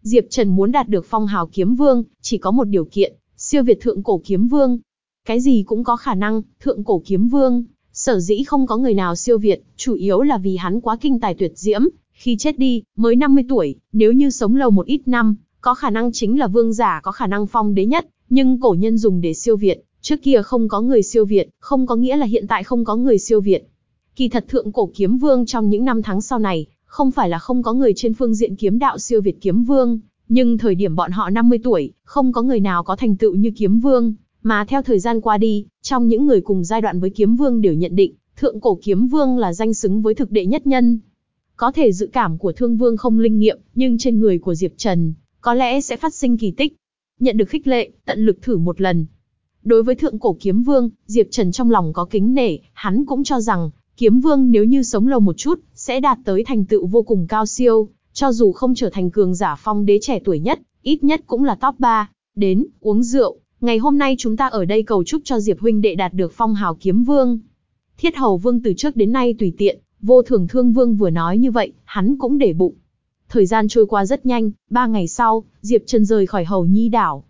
Diệp Trần muốn đạt được phong hào kiếm vương, chỉ có một điều kiện, siêu việt thượng cổ kiếm vương. Cái gì cũng có khả năng, thượng cổ kiếm vương, sở dĩ không có người nào siêu việt, chủ yếu là vì hắn quá kinh tài tuyệt diễm, khi chết đi, mới 50 tuổi, nếu như sống lâu một ít năm, có khả năng chính là vương giả có khả năng phong đế nhất, nhưng cổ nhân dùng để siêu việt, trước kia không có người siêu việt, không có nghĩa là hiện tại không có người siêu việt. Kỳ thật thượng cổ kiếm vương trong những năm tháng sau này, không phải là không có người trên phương diện kiếm đạo siêu việt kiếm vương, nhưng thời điểm bọn họ 50 tuổi, không có người nào có thành tựu như kiếm vương, mà theo thời gian qua đi, trong những người cùng giai đoạn với kiếm vương đều nhận định, thượng cổ kiếm vương là danh xứng với thực đệ nhất nhân. Có thể dự cảm của thương vương không linh nghiệm, nhưng trên người của Diệp Trần, có lẽ sẽ phát sinh kỳ tích. Nhận được khích lệ, tận lực thử một lần. Đối với thượng cổ kiếm vương, Diệp Trần trong lòng có kính nể, hắn cũng cho rằng, kiếm vương nếu như sống lâu một chút, sẽ đạt tới thành tựu vô cùng cao siêu, cho dù không trở thành cường giả phong đế trẻ tuổi nhất, ít nhất cũng là top 3. Đến, uống rượu, ngày hôm nay chúng ta ở đây cầu chúc cho Diệp huynh đệ đạt được phong hào kiếm vương. Thiết hầu vương từ trước đến nay tùy tiện, vô thường thương vương vừa nói như vậy, hắn cũng để bụng. Thời gian trôi qua rất nhanh, ba ngày sau, Diệp Trần rời khỏi hầu nhi đảo.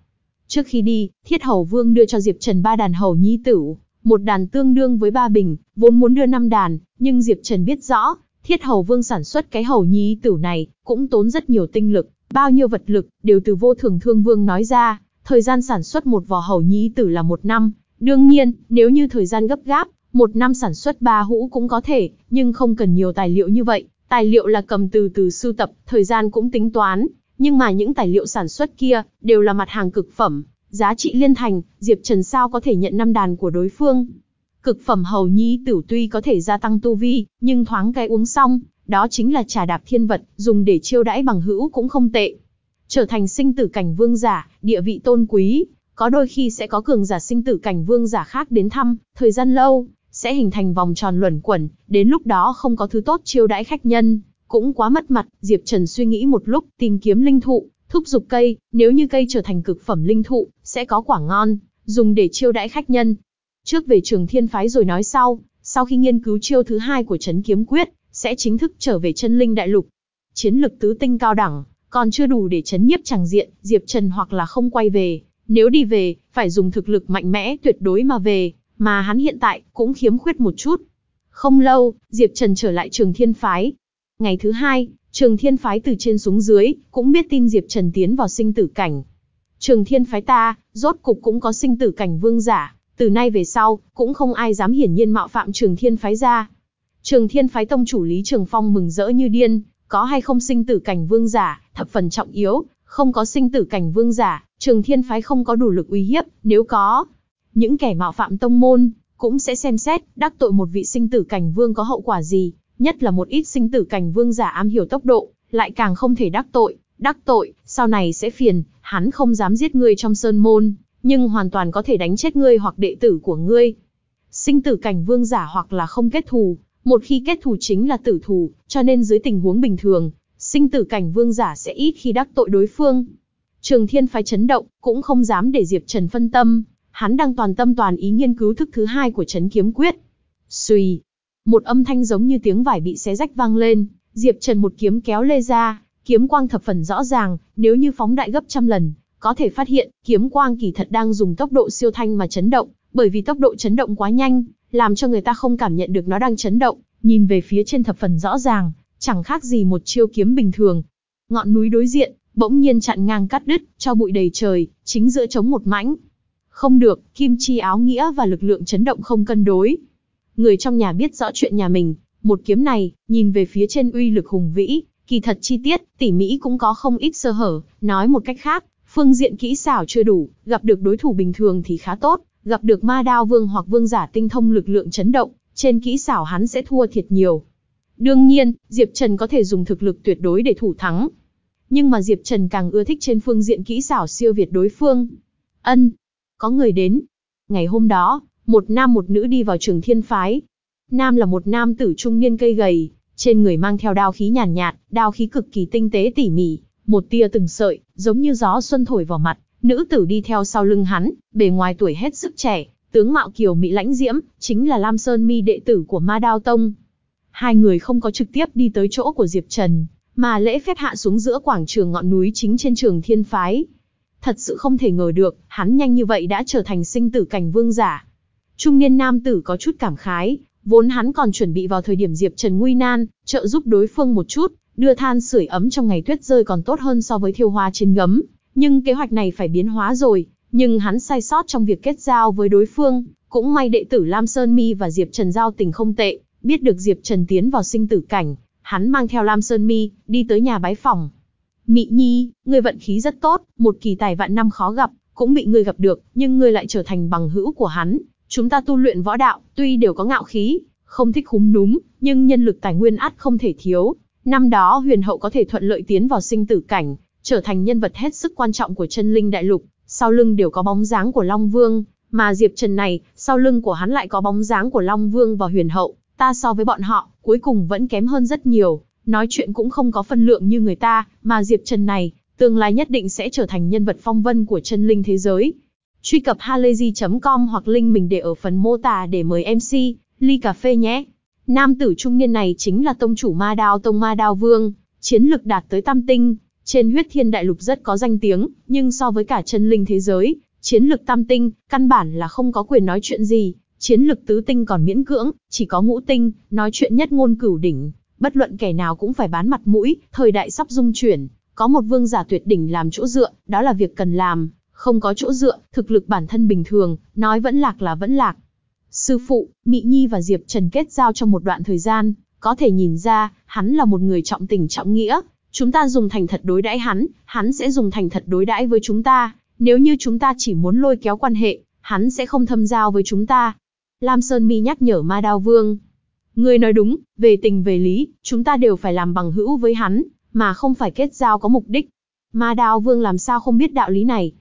Trước khi đi, Thiết hầu vương đưa cho Diệp Trần ba đàn hầu nhi tử, một đàn tương đương với ba bình, vốn muốn đưa năm đàn, nhưng Diệp Trần biết rõ, Thiết Hầu Vương sản xuất cái hầu nhi tử này, cũng tốn rất nhiều tinh lực, bao nhiêu vật lực, đều từ vô thường thương vương nói ra, thời gian sản xuất một vò hầu nhi tử là một năm. Đương nhiên, nếu như thời gian gấp gáp, một năm sản xuất ba hũ cũng có thể, nhưng không cần nhiều tài liệu như vậy. Tài liệu là cầm từ từ sưu tập, thời gian cũng tính toán, nhưng mà những tài liệu sản xuất kia, đều là mặt hàng cực phẩm, giá trị liên thành, Diệp Trần sao có thể nhận năm đàn của đối phương. Cực phẩm hầu nhi tử tuy có thể gia tăng tu vi, nhưng thoáng cái uống xong, đó chính là trà đạp thiên vật, dùng để chiêu đãi bằng hữu cũng không tệ. Trở thành sinh tử cảnh vương giả, địa vị tôn quý, có đôi khi sẽ có cường giả sinh tử cảnh vương giả khác đến thăm, thời gian lâu, sẽ hình thành vòng tròn luẩn quẩn, đến lúc đó không có thứ tốt chiêu đãi khách nhân, cũng quá mất mặt, Diệp Trần suy nghĩ một lúc, tìm kiếm linh thụ, thúc giục cây, nếu như cây trở thành cực phẩm linh thụ, sẽ có quả ngon, dùng để chiêu đãi khách nhân, Trước về trường thiên phái rồi nói sau, sau khi nghiên cứu chiêu thứ hai của Trấn kiếm quyết, sẽ chính thức trở về chân linh đại lục. Chiến lực tứ tinh cao đẳng, còn chưa đủ để chấn nhiếp chẳng diện, Diệp Trần hoặc là không quay về. Nếu đi về, phải dùng thực lực mạnh mẽ tuyệt đối mà về, mà hắn hiện tại cũng khiếm khuyết một chút. Không lâu, Diệp Trần trở lại trường thiên phái. Ngày thứ hai, trường thiên phái từ trên xuống dưới, cũng biết tin Diệp Trần tiến vào sinh tử cảnh. Trường thiên phái ta, rốt cục cũng có sinh tử cảnh vương giả, từ nay về sau, cũng không ai dám hiển nhiên mạo phạm trường thiên phái ra. Trường thiên phái tông chủ Lý Trường Phong mừng rỡ như điên, có hay không sinh tử cảnh vương giả, thập phần trọng yếu, không có sinh tử cảnh vương giả, trường thiên phái không có đủ lực uy hiếp, nếu có, những kẻ mạo phạm tông môn, cũng sẽ xem xét, đắc tội một vị sinh tử cảnh vương có hậu quả gì, nhất là một ít sinh tử cảnh vương giả am hiểu tốc độ, lại càng không thể đắc tội, đắc tội, sau này sẽ phiền, hắn không dám giết ngươi trong sơn môn, nhưng hoàn toàn có thể đánh chết ngươi hoặc đệ tử của ngươi. Sinh tử cảnh vương giả hoặc là không kết thù, một khi kết thù chính là tử thù, cho nên dưới tình huống bình thường, sinh tử cảnh vương giả sẽ ít khi đắc tội đối phương. Trường Thiên phái chấn động, cũng không dám để Diệp Trần phân tâm, hắn đang toàn tâm toàn ý nghiên cứu thức thứ hai của Trấn kiếm quyết. Xùy, một âm thanh giống như tiếng vải bị xé rách vang lên, Diệp Trần một kiếm kéo lê ra, kiếm quang thập phần rõ ràng, nếu như phóng đại gấp trăm lần, có thể phát hiện, kiếm quang kỳ thật đang dùng tốc độ siêu thanh mà chấn động, bởi vì tốc độ chấn động quá nhanh, làm cho người ta không cảm nhận được nó đang chấn động, nhìn về phía trên thập phần rõ ràng, chẳng khác gì một chiêu kiếm bình thường. Ngọn núi đối diện, bỗng nhiên chặn ngang cắt đứt, cho bụi đầy trời, chính giữa chống một mãnh. Không được, kim chi áo nghĩa và lực lượng chấn động không cân đối. Người trong nhà biết rõ chuyện nhà mình, một kiếm này, nhìn về phía trên uy lực hùng vĩ, kỳ thật chi tiết, tỉ mỹ cũng có không ít sơ hở, nói một cách khác, phương diện kỹ xảo chưa đủ, gặp được đối thủ bình thường thì khá tốt, gặp được ma đao vương hoặc vương giả tinh thông lực lượng chấn động, trên kỹ xảo hắn sẽ thua thiệt nhiều. Đương nhiên, Diệp Trần có thể dùng thực lực tuyệt đối để thủ thắng. Nhưng mà Diệp Trần càng ưa thích trên phương diện kỹ xảo siêu việt đối phương. Ân, có người đến. Ngày hôm đó, một nam một nữ đi vào trường thiên phái. Nam là một nam tử trung niên cây gầy, trên người mang theo đao khí nhàn nhạt, nhạt, đao khí cực kỳ tinh tế tỉ mỉ, một tia từng sợi, giống như gió xuân thổi vào mặt. Nữ tử đi theo sau lưng hắn, bề ngoài tuổi hết sức trẻ, tướng mạo kiều mỹ lãnh diễm, chính là Lam Sơn Mi đệ tử của Ma Đao Tông. Hai người không có trực tiếp đi tới chỗ của Diệp Trần, mà lễ phép hạ xuống giữa quảng trường ngọn núi chính trên trường thiên phái. Thật sự không thể ngờ được, hắn nhanh như vậy đã trở thành sinh tử cảnh vương giả. Trung niên nam tử có chút cảm khái, vốn hắn còn chuẩn bị vào thời điểm Diệp Trần nguy nan, trợ giúp đối phương một chút, đưa than sưởi ấm trong ngày tuyết rơi còn tốt hơn so với thiêu hoa trên gấm. Nhưng kế hoạch này phải biến hóa rồi, nhưng hắn sai sót trong việc kết giao với đối phương, cũng may đệ tử Lam Sơn Mi và Diệp Trần giao tình không tệ, biết được Diệp Trần tiến vào sinh tử cảnh, hắn mang theo Lam Sơn Mi, đi tới nhà bái phòng. Mị Nhi, ngươi vận khí rất tốt, một kỳ tài vạn năm khó gặp, cũng bị ngươi gặp được, nhưng ngươi lại trở thành bằng hữu của hắn. Chúng ta tu luyện võ đạo, tuy đều có ngạo khí, không thích húm núm, nhưng nhân lực tài nguyên át không thể thiếu. Năm đó huyền hậu có thể thuận lợi tiến vào sinh tử cảnh, trở thành nhân vật hết sức quan trọng của chân linh đại lục, sau lưng đều có bóng dáng của Long Vương, mà Diệp Trần này, sau lưng của hắn lại có bóng dáng của Long Vương và huyền hậu, ta so với bọn họ, cuối cùng vẫn kém hơn rất nhiều, nói chuyện cũng không có phân lượng như người ta, mà Diệp Trần này, tương lai nhất định sẽ trở thành nhân vật phong vân của chân linh thế giới. Truy cập halayzi.com hoặc link mình để ở phần mô tả để mời MC, ly cà phê nhé. Nam tử trung niên này chính là tông chủ ma đao tông ma đao vương, chiến lực đạt tới tam tinh, trên huyết thiên đại lục rất có danh tiếng, nhưng so với cả chân linh thế giới, chiến lực tam tinh, căn bản là không có quyền nói chuyện gì, chiến lực tứ tinh còn miễn cưỡng, chỉ có ngũ tinh, nói chuyện nhất ngôn cửu đỉnh, bất luận kẻ nào cũng phải bán mặt mũi, thời đại sắp dung chuyển, có một vương giả tuyệt đỉnh làm chỗ dựa, đó là việc cần làm, không có chỗ dựa, thực lực bản thân bình thường, nói vẫn lạc là vẫn lạc. Sư phụ, Mị Nhi và Diệp Trần kết giao trong một đoạn thời gian, có thể nhìn ra, hắn là một người trọng tình trọng nghĩa, chúng ta dùng thành thật đối đãi hắn, hắn sẽ dùng thành thật đối đãi với chúng ta, nếu như chúng ta chỉ muốn lôi kéo quan hệ, hắn sẽ không thâm giao với chúng ta. Lam Sơn Mi nhắc nhở Ma Đao Vương. Người nói đúng, về tình về lý, chúng ta đều phải làm bằng hữu với hắn, mà không phải kết giao có mục đích. Ma Đao Vương làm sao không biết đạo lý này.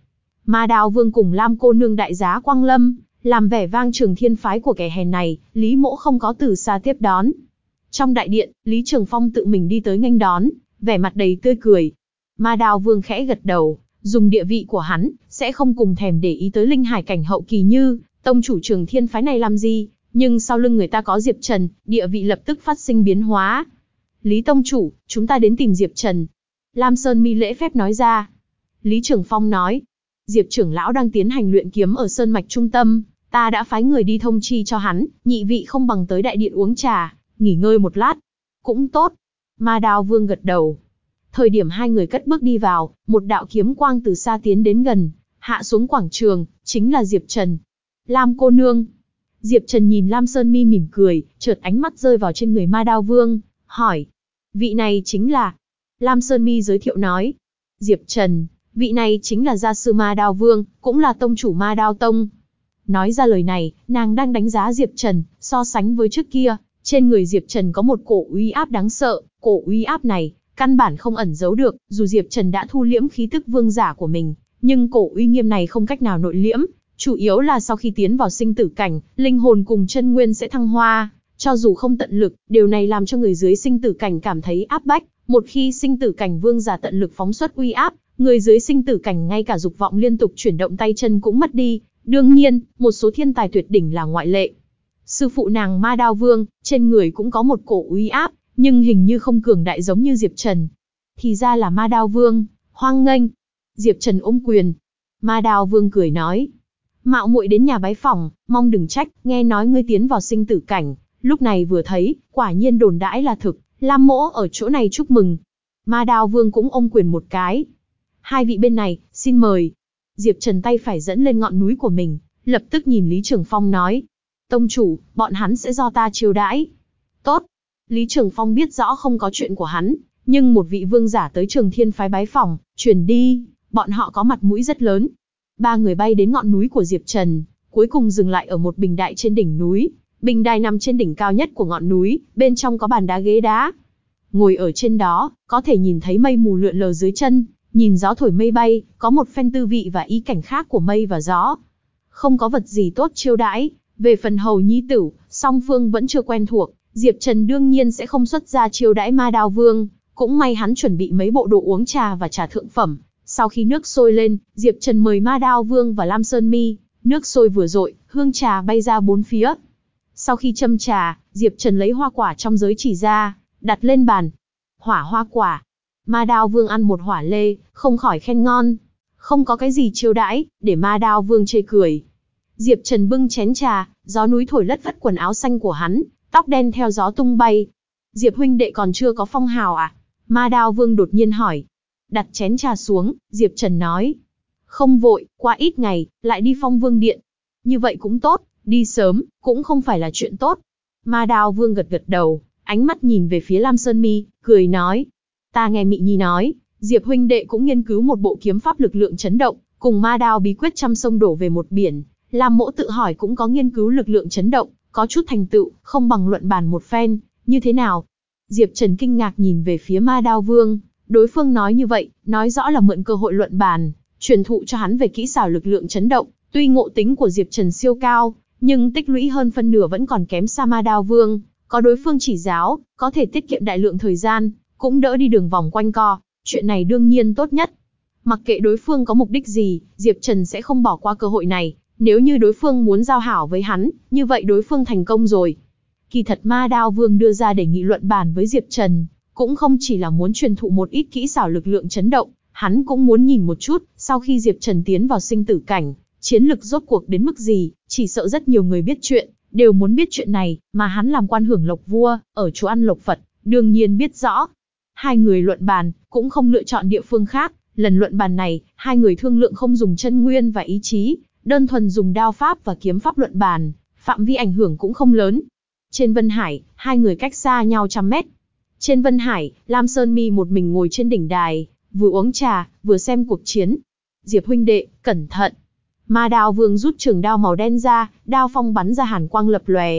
Ma Đao Vương cùng Lam cô nương đại giá Quang Lâm, làm vẻ vang trường thiên phái của kẻ hèn này, Lý Mỗ không có từ xa tiếp đón. Trong đại điện, Lý Trường Phong tự mình đi tới nghênh đón, vẻ mặt đầy tươi cười. Ma Đao Vương khẽ gật đầu, dùng địa vị của hắn, sẽ không cùng thèm để ý tới linh hải cảnh hậu kỳ như, tông chủ trường thiên phái này làm gì, nhưng sau lưng người ta có Diệp Trần, địa vị lập tức phát sinh biến hóa. Lý tông chủ, chúng ta đến tìm Diệp Trần. Lam Sơn mi lễ phép nói ra. Lý Trường Phong nói, Diệp trưởng lão đang tiến hành luyện kiếm ở Sơn Mạch Trung Tâm, Ta đã phái người đi thông chi cho hắn, nhị vị không bằng tới đại điện uống trà, nghỉ ngơi một lát. Cũng tốt. Ma đao vương gật đầu. Thời điểm hai người cất bước đi vào, một đạo kiếm quang từ xa tiến đến gần, hạ xuống quảng trường, chính là Diệp Trần. Lam cô nương. Diệp Trần nhìn Lam Sơn Mi mỉm cười, chợt ánh mắt rơi vào trên người Ma Đao Vương, hỏi. Vị này chính là... Lam Sơn Mi giới thiệu nói. Diệp Trần, vị này chính là gia sư Ma Đao Vương, cũng là tông chủ Ma Đao Tông. Nói ra lời này, nàng đang đánh giá Diệp Trần, so sánh với trước kia, trên người Diệp Trần có một cổ uy áp đáng sợ, cổ uy áp này, căn bản không ẩn giấu được, dù Diệp Trần đã thu liễm khí tức vương giả của mình, nhưng cổ uy nghiêm này không cách nào nội liễm, chủ yếu là sau khi tiến vào sinh tử cảnh, linh hồn cùng chân nguyên sẽ thăng hoa, cho dù không tận lực, điều này làm cho người dưới sinh tử cảnh cảm thấy áp bách, một khi sinh tử cảnh vương giả tận lực phóng xuất uy áp, người dưới sinh tử cảnh ngay cả dục vọng liên tục chuyển động tay chân cũng mất đi, đương nhiên, một số thiên tài tuyệt đỉnh là ngoại lệ. Sư phụ nàng Ma Đao Vương, trên người cũng có một cổ uy áp, nhưng hình như không cường đại giống như Diệp Trần. Thì ra là Ma Đao Vương, hoang nghênh. Diệp Trần ôm quyền. Ma Đao Vương cười nói. Mạo muội đến nhà bái phòng, mong đừng trách, nghe nói ngươi tiến vào sinh tử cảnh. Lúc này vừa thấy, quả nhiên đồn đãi là thực, Lam mỗ ở chỗ này chúc mừng. Ma Đao Vương cũng ôm quyền một cái. Hai vị bên này, xin mời. Diệp Trần tay phải dẫn lên ngọn núi của mình, lập tức nhìn Lý Trường Phong nói. Tông chủ, bọn hắn sẽ do ta chiêu đãi. Tốt. Lý Trường Phong biết rõ không có chuyện của hắn, nhưng một vị vương giả tới trường thiên phái bái phòng, truyền đi, bọn họ có mặt mũi rất lớn. Ba người bay đến ngọn núi của Diệp Trần, cuối cùng dừng lại ở một bình đại trên đỉnh núi. Bình đài nằm trên đỉnh cao nhất của ngọn núi, bên trong có bàn đá ghế đá. Ngồi ở trên đó, có thể nhìn thấy mây mù lượn lờ dưới chân, nhìn gió thổi mây bay, có một phen tư vị và ý cảnh khác của mây và gió. Không có vật gì tốt chiêu đãi, về phần hầu nhi tử, song phương vẫn chưa quen thuộc, Diệp Trần đương nhiên sẽ không xuất ra chiêu đãi ma đao vương, cũng may hắn chuẩn bị mấy bộ đồ uống trà và trà thượng phẩm. Sau khi nước sôi lên, Diệp Trần mời ma đao vương và Lam Sơn Mi, nước sôi vừa rội, hương trà bay ra bốn phía. Sau khi châm trà, Diệp Trần lấy hoa quả trong giới chỉ ra, đặt lên bàn. Hỏa hoa quả. Ma đao vương ăn một hỏa lê, không khỏi khen ngon. Không có cái gì chiêu đãi, để ma đao vương chê cười. Diệp Trần bưng chén trà, gió núi thổi lất vất quần áo xanh của hắn, tóc đen theo gió tung bay. Diệp huynh đệ còn chưa có phong hào à? Ma đao vương đột nhiên hỏi. Đặt chén trà xuống, Diệp Trần nói. Không vội, qua ít ngày, lại đi phong vương điện. Như vậy cũng tốt, đi sớm, cũng không phải là chuyện tốt. Ma đao vương gật gật đầu, ánh mắt nhìn về phía Lam Sơn Mi, cười nói. Ta nghe Mị Nhi nói, Diệp huynh đệ cũng nghiên cứu một bộ kiếm pháp lực lượng chấn động, cùng ma đao bí quyết trăm sông đổ về một biển. Lam mỗ tự hỏi cũng có nghiên cứu lực lượng chấn động, có chút thành tựu, không bằng luận bàn một phen, như thế nào? Diệp Trần kinh ngạc nhìn về phía ma đao vương, đối phương nói như vậy, nói rõ là mượn cơ hội luận bàn, truyền thụ cho hắn về kỹ xảo lực lượng chấn động, tuy ngộ tính của Diệp Trần siêu cao, nhưng tích lũy hơn phân nửa vẫn còn kém xa ma đao vương, có đối phương chỉ giáo, có thể tiết kiệm đại lượng thời gian, cũng đỡ đi đường vòng quanh co, chuyện này đương nhiên tốt nhất. Mặc kệ đối phương có mục đích gì, Diệp Trần sẽ không bỏ qua cơ hội này, nếu như đối phương muốn giao hảo với hắn, như vậy đối phương thành công rồi. Kỳ thật ma đao vương đưa ra để nghị luận bàn với Diệp Trần, cũng không chỉ là muốn truyền thụ một ít kỹ xảo lực lượng chấn động, hắn cũng muốn nhìn một chút, sau khi Diệp Trần tiến vào sinh tử cảnh, chiến lực rốt cuộc đến mức gì, chỉ sợ rất nhiều người biết chuyện, đều muốn biết chuyện này, mà hắn làm quan hưởng lộc vua, ở chỗ ăn lộc Phật, đương nhiên biết rõ. Hai người luận bàn, cũng không lựa chọn địa phương khác, lần luận bàn này, hai người thương lượng không dùng chân nguyên và ý chí, đơn thuần dùng đao pháp và kiếm pháp luận bàn, phạm vi ảnh hưởng cũng không lớn. Trên Vân Hải, hai người cách xa nhau trăm mét. Trên Vân Hải, Lam Sơn Mi một mình ngồi trên đỉnh đài, vừa uống trà, vừa xem cuộc chiến. Diệp huynh đệ, cẩn thận. Ma đao vương rút trường đao màu đen ra, đao phong bắn ra hàn quang lập lòe.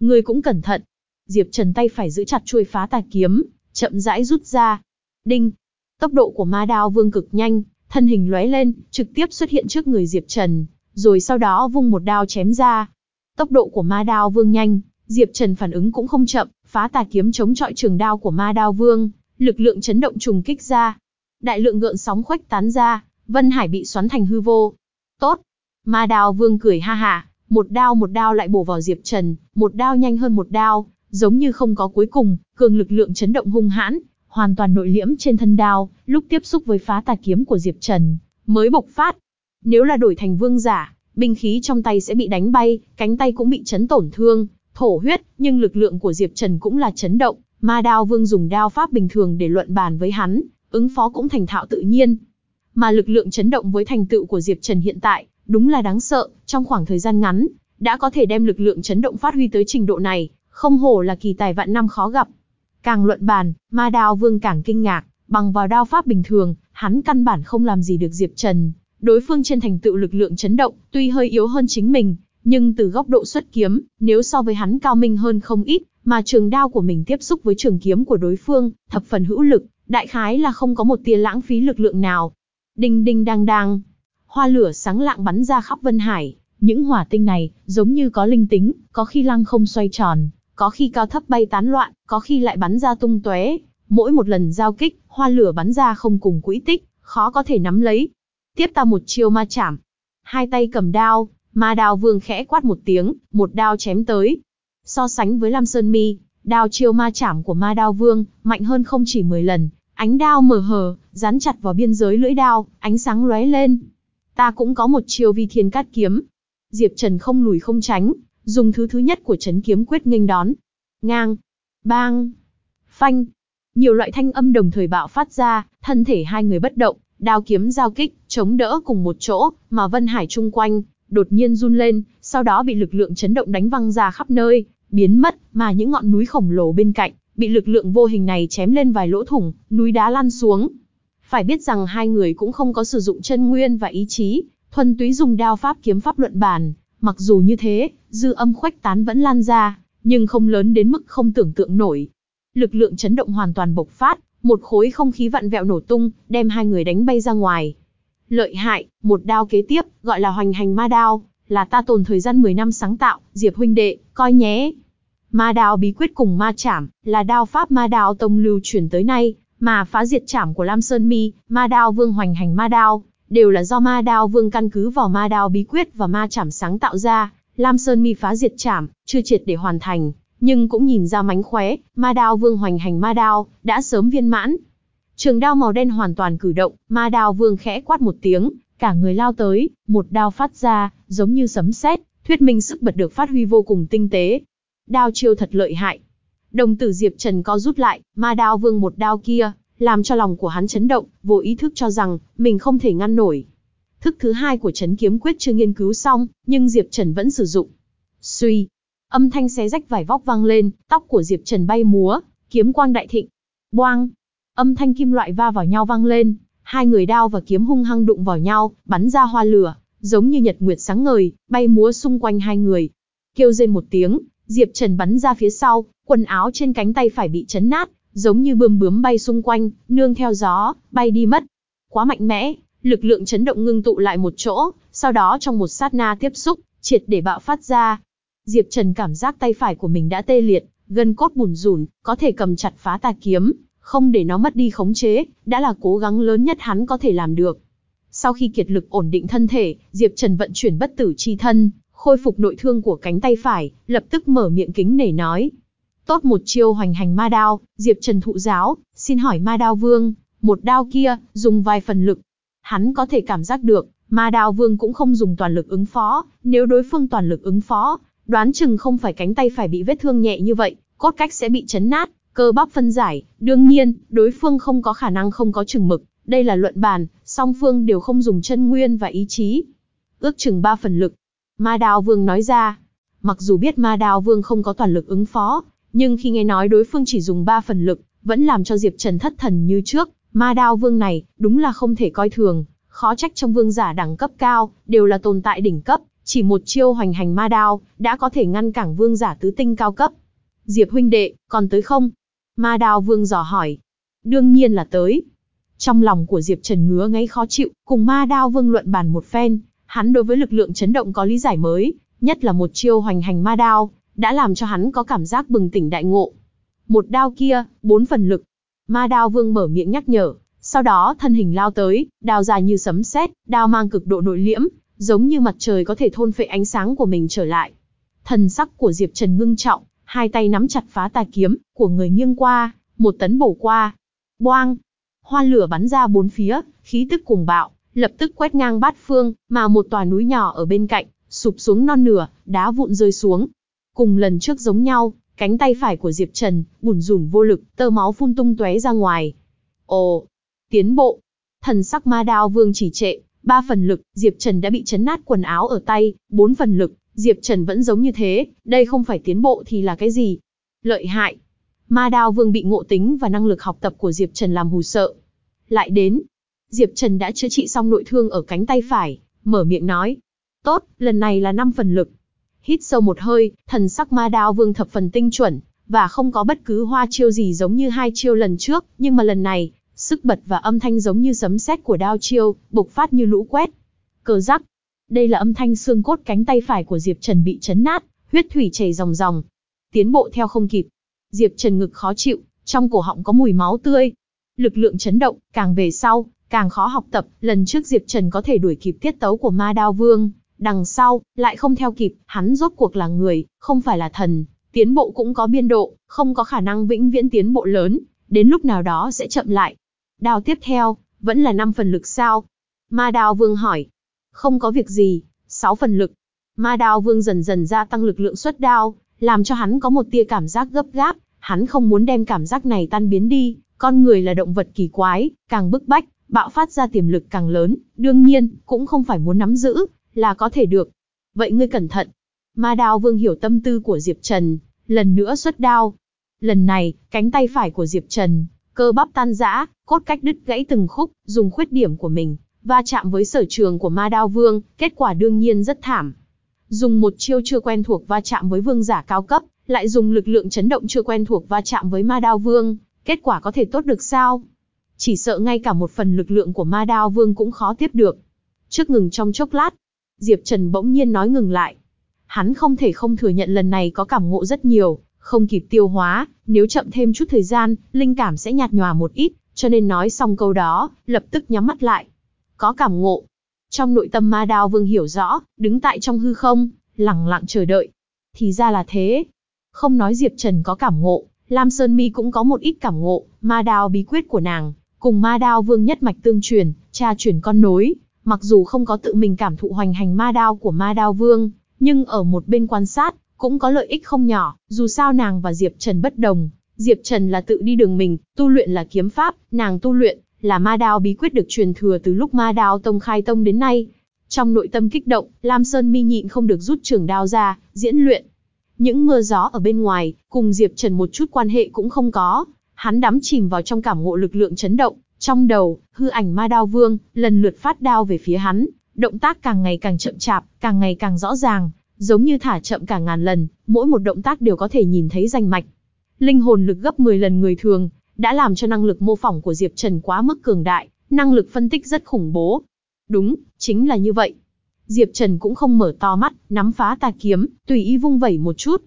Người cũng cẩn thận. Diệp Trần tay phải giữ chặt chuôi phá tà kiếm, chậm rãi rút ra. Đinh. Tốc độ của ma đao vương cực nhanh, thân hình lóe lên, trực tiếp xuất hiện trước người Diệp Trần, rồi sau đó vung một đao chém ra. Tốc độ của ma đao vương nhanh, Diệp Trần phản ứng cũng không chậm, phá tà kiếm chống chọi trường đao của ma đao vương, lực lượng chấn động trùng kích ra. Đại lượng gợn sóng khuếch tán ra, Vân Hải bị xoắn thành hư vô. Tốt! Ma đao vương cười ha ha, một đao một đao lại bổ vào Diệp Trần, một đao nhanh hơn một đao, giống như không có cuối cùng, cường lực lượng chấn động hung hãn, hoàn toàn nội liễm trên thân đao, lúc tiếp xúc với phá tà kiếm của Diệp Trần, mới bộc phát. Nếu là đổi thành vương giả, binh khí trong tay sẽ bị đánh bay, cánh tay cũng bị chấn tổn thương, thổ huyết, nhưng lực lượng của Diệp Trần cũng là chấn động, Ma Đao Vương dùng đao pháp bình thường để luận bàn với hắn, ứng phó cũng thành thạo tự nhiên. Mà lực lượng chấn động với thành tựu của Diệp Trần hiện tại, đúng là đáng sợ, trong khoảng thời gian ngắn, đã có thể đem lực lượng chấn động phát huy tới trình độ này, không hổ là kỳ tài vạn năm khó gặp. Càng luận bàn, Ma Đao Vương càng kinh ngạc, bằng vào đao pháp bình thường, hắn căn bản không làm gì được Diệp Trần. Đối phương trên thành tựu lực lượng chấn động, tuy hơi yếu hơn chính mình, nhưng từ góc độ xuất kiếm, nếu so với hắn cao minh hơn không ít, mà trường đao của mình tiếp xúc với trường kiếm của đối phương, thập phần hữu lực, đại khái là không có một tia lãng phí lực lượng nào. Đinh đinh đang đang, hoa lửa sáng lạng bắn ra khắp Vân Hải, những hỏa tinh này, giống như có linh tính, có khi lăng không xoay tròn, có khi cao thấp bay tán loạn, có khi lại bắn ra tung tóe. Mỗi một lần giao kích, hoa lửa bắn ra không cùng quỹ tích, khó có thể nắm lấy. Tiếp ta một chiêu ma chảm. Hai tay cầm đao, ma đao vương khẽ quát một tiếng, một đao chém tới. So sánh với Lam Sơn Mi, đao chiêu ma chảm của ma đao vương, mạnh hơn không chỉ 10 lần. Ánh đao mở hờ, dán chặt vào biên giới lưỡi đao, ánh sáng lóe lên. Ta cũng có một chiêu vi thiên cát kiếm. Diệp Trần không lùi không tránh, dùng thứ thứ nhất của chấn kiếm quyết nghênh đón. Ngang, bang, phanh. Nhiều loại thanh âm đồng thời bạo phát ra, thân thể hai người bất động, đao kiếm giao kích, chống đỡ cùng một chỗ, mà Vân Hải chung quanh, đột nhiên run lên, sau đó bị lực lượng chấn động đánh văng ra khắp nơi, biến mất, mà những ngọn núi khổng lồ bên cạnh, bị lực lượng vô hình này chém lên vài lỗ thủng, núi đá lăn xuống. Phải biết rằng hai người cũng không có sử dụng chân nguyên và ý chí, thuần túy dùng đao pháp kiếm pháp luận bàn, mặc dù như thế, dư âm khuếch tán vẫn lan ra, nhưng không lớn đến mức không tưởng tượng nổi. Lực lượng chấn động hoàn toàn bộc phát, một khối không khí vặn vẹo nổ tung, đem hai người đánh bay ra ngoài. Lợi hại, một đao kế tiếp, gọi là hoành hành ma đao, là ta tồn thời gian 10 năm sáng tạo, Diệp huynh đệ, coi nhé. Ma đao bí quyết cùng ma chảm, là đao pháp ma đao tông lưu truyền tới nay, mà phá diệt chảm của Lam Sơn Mi, ma đao vương hoành hành ma đao, đều là do ma đao vương căn cứ vào ma đao bí quyết và ma chảm sáng tạo ra. Lam Sơn Mi phá diệt chảm, chưa triệt để hoàn thành, nhưng cũng nhìn ra mánh khóe, ma đao vương hoành hành ma đao, đã sớm viên mãn. Trường đao màu đen hoàn toàn cử động, ma đao vương khẽ quát một tiếng, cả người lao tới, một đao phát ra, giống như sấm sét, thuyết minh sức bật được phát huy vô cùng tinh tế. Đao chiêu thật lợi hại. Đồng tử Diệp Trần co rút lại, ma đao vương một đao kia, làm cho lòng của hắn chấn động, vô ý thức cho rằng, mình không thể ngăn nổi. Thức thứ hai của chấn kiếm quyết chưa nghiên cứu xong, nhưng Diệp Trần vẫn sử dụng. Suy, âm thanh xé rách vải vóc vang lên, tóc của Diệp Trần bay múa, kiếm quang đại thịnh. Boang, âm thanh kim loại va vào nhau vang lên, hai người đao và kiếm hung hăng đụng vào nhau, bắn ra hoa lửa, giống như nhật nguyệt sáng ngời, bay múa xung quanh hai người. Kêu rên một tiếng, Diệp Trần bắn ra phía sau, quần áo trên cánh tay phải bị chấn nát, giống như bươm bướm bay xung quanh, nương theo gió, bay đi mất. Quá mạnh mẽ, lực lượng chấn động ngưng tụ lại một chỗ, sau đó trong một sát na tiếp xúc, triệt để bạo phát ra. Diệp Trần cảm giác tay phải của mình đã tê liệt, gân cốt bùn rùn, có thể cầm chặt phá tà kiếm, không để nó mất đi khống chế, đã là cố gắng lớn nhất hắn có thể làm được. Sau khi kiệt lực ổn định thân thể, Diệp Trần vận chuyển bất tử chi thân, khôi phục nội thương của cánh tay phải, lập tức mở miệng kính nể nói. Tốt một chiêu hoành hành ma đao, Diệp Trần thụ giáo, xin hỏi ma đao vương, một đao kia, dùng vài phần lực. Hắn có thể cảm giác được, ma đao vương cũng không dùng toàn lực ứng phó, nếu đối phương toàn lực ứng phó, đoán chừng không phải cánh tay phải bị vết thương nhẹ như vậy, cốt cách sẽ bị chấn nát, cơ bắp phân giải, đương nhiên, đối phương không có khả năng không có chừng mực, đây là luận bàn, song phương đều không dùng chân nguyên và ý chí. Ước chừng ba phần lực. Ma Đao Vương nói ra, mặc dù biết Ma Đao Vương không có toàn lực ứng phó, nhưng khi nghe nói đối phương chỉ dùng ba phần lực, vẫn làm cho Diệp Trần thất thần như trước, Ma Đao Vương này, đúng là không thể coi thường, khó trách trong vương giả đẳng cấp cao, đều là tồn tại đỉnh cấp, chỉ một chiêu hoành hành ma đao, đã có thể ngăn cản vương giả tứ tinh cao cấp. Diệp huynh đệ, còn tới không? Ma đao vương dò hỏi. Đương nhiên là tới. Trong lòng của Diệp Trần ngứa ngáy khó chịu, cùng ma đao vương luận bàn một phen, hắn đối với lực lượng chấn động có lý giải mới, nhất là một chiêu hoành hành ma đao, đã làm cho hắn có cảm giác bừng tỉnh đại ngộ. Một đao kia, bốn phần lực. Ma đao vương mở miệng nhắc nhở, sau đó thân hình lao tới, đao dài như sấm sét, đao mang cực độ nội liễm, giống như mặt trời có thể thôn phệ ánh sáng của mình trở lại. Thần sắc của Diệp Trần ngưng trọng, hai tay nắm chặt phá tà kiếm, của người nghiêng qua, một tấn bổ qua. Boang! Hoa lửa bắn ra bốn phía, khí tức cuồng bạo, lập tức quét ngang bát phương, mà một tòa núi nhỏ ở bên cạnh, sụp xuống non nửa, đá vụn rơi xuống. Cùng lần trước giống nhau, cánh tay phải của Diệp Trần, bùn rủn vô lực, tơ máu phun tung tóe ra ngoài. Ồ, tiến bộ. Thần sắc ma đao vương chỉ trệ, ba phần lực, Diệp Trần đã bị chấn nát quần áo ở tay, bốn phần lực, Diệp Trần vẫn giống như thế, đây không phải tiến bộ thì là cái gì? Lợi hại. Ma đao vương bị ngộ tính và năng lực học tập của Diệp Trần làm hù sợ. Lại đến, Diệp Trần đã chữa trị xong nội thương ở cánh tay phải, mở miệng nói. Tốt, lần này là 5 phần lực. Hít sâu một hơi, thần sắc ma đao vương thập phần tinh chuẩn, và không có bất cứ hoa chiêu gì giống như hai chiêu lần trước, nhưng mà lần này, sức bật và âm thanh giống như sấm sét của đao chiêu, bộc phát như lũ quét. Cờ rắc. Đây là âm thanh xương cốt cánh tay phải của Diệp Trần bị chấn nát, huyết thủy chảy ròng ròng. Tiến bộ theo không kịp. Diệp Trần ngực khó chịu, trong cổ họng có mùi máu tươi. Lực lượng chấn động, càng về sau, càng khó học tập, lần trước Diệp Trần có thể đuổi kịp tiết tấu của Ma Đao Vương, đằng sau, lại không theo kịp, hắn rốt cuộc là người, không phải là thần, tiến bộ cũng có biên độ, không có khả năng vĩnh viễn tiến bộ lớn, đến lúc nào đó sẽ chậm lại. Đao tiếp theo, vẫn là 5 phần lực sao? Ma Đao Vương hỏi. Không có việc gì, 6 phần lực. Ma Đao Vương dần dần gia tăng lực lượng xuất đao, làm cho hắn có một tia cảm giác gấp gáp, hắn không muốn đem cảm giác này tan biến đi, con người là động vật kỳ quái, càng bức bách, bạo phát ra tiềm lực càng lớn, đương nhiên, cũng không phải muốn nắm giữ, là có thể được. Vậy ngươi cẩn thận. Ma đao vương hiểu tâm tư của Diệp Trần, lần nữa xuất đao. Lần này, cánh tay phải của Diệp Trần, cơ bắp tan rã, cốt cách đứt gãy từng khúc, dùng khuyết điểm của mình, va chạm với sở trường của ma đao vương, kết quả đương nhiên rất thảm. Dùng một chiêu chưa quen thuộc va chạm với vương giả cao cấp, lại dùng lực lượng chấn động chưa quen thuộc va chạm với ma đao vương, kết quả có thể tốt được sao? Chỉ sợ ngay cả một phần lực lượng của ma đao vương cũng khó tiếp được. Trước ngừng trong chốc lát, Diệp Trần bỗng nhiên nói ngừng lại. Hắn không thể không thừa nhận lần này có cảm ngộ rất nhiều, không kịp tiêu hóa, nếu chậm thêm chút thời gian, linh cảm sẽ nhạt nhòa một ít, cho nên nói xong câu đó, lập tức nhắm mắt lại. Có cảm ngộ. Trong nội tâm ma đao vương hiểu rõ, đứng tại trong hư không, lặng lặng chờ đợi. Thì ra là thế. Không nói Diệp Trần có cảm ngộ, Lam Sơn Mi cũng có một ít cảm ngộ, ma đao bí quyết của nàng, cùng ma đao vương nhất mạch tương truyền, cha truyền con nối, mặc dù không có tự mình cảm thụ hoành hành ma đao của ma đao vương, nhưng ở một bên quan sát, cũng có lợi ích không nhỏ, dù sao nàng và Diệp Trần bất đồng. Diệp Trần là tự đi đường mình, tu luyện là kiếm pháp, nàng tu luyện, là ma đao bí quyết được truyền thừa từ lúc ma đao tông khai tông đến nay. Trong nội tâm kích động, Lam Sơn mi nhịn không được rút trường đao ra, diễn luyện. Những mưa gió ở bên ngoài, cùng Diệp Trần một chút quan hệ cũng không có, hắn đắm chìm vào trong cảm ngộ lực lượng chấn động, trong đầu, hư ảnh ma đao vương, lần lượt phát đao về phía hắn, động tác càng ngày càng chậm chạp, càng ngày càng rõ ràng, giống như thả chậm cả ngàn lần, mỗi một động tác đều có thể nhìn thấy rành mạch. Linh hồn lực gấp 10 lần người thường, đã làm cho năng lực mô phỏng của Diệp Trần quá mức cường đại, năng lực phân tích rất khủng bố. Đúng, chính là như vậy. Diệp Trần cũng không mở to mắt, nắm phá tà kiếm, tùy ý vung vẩy một chút.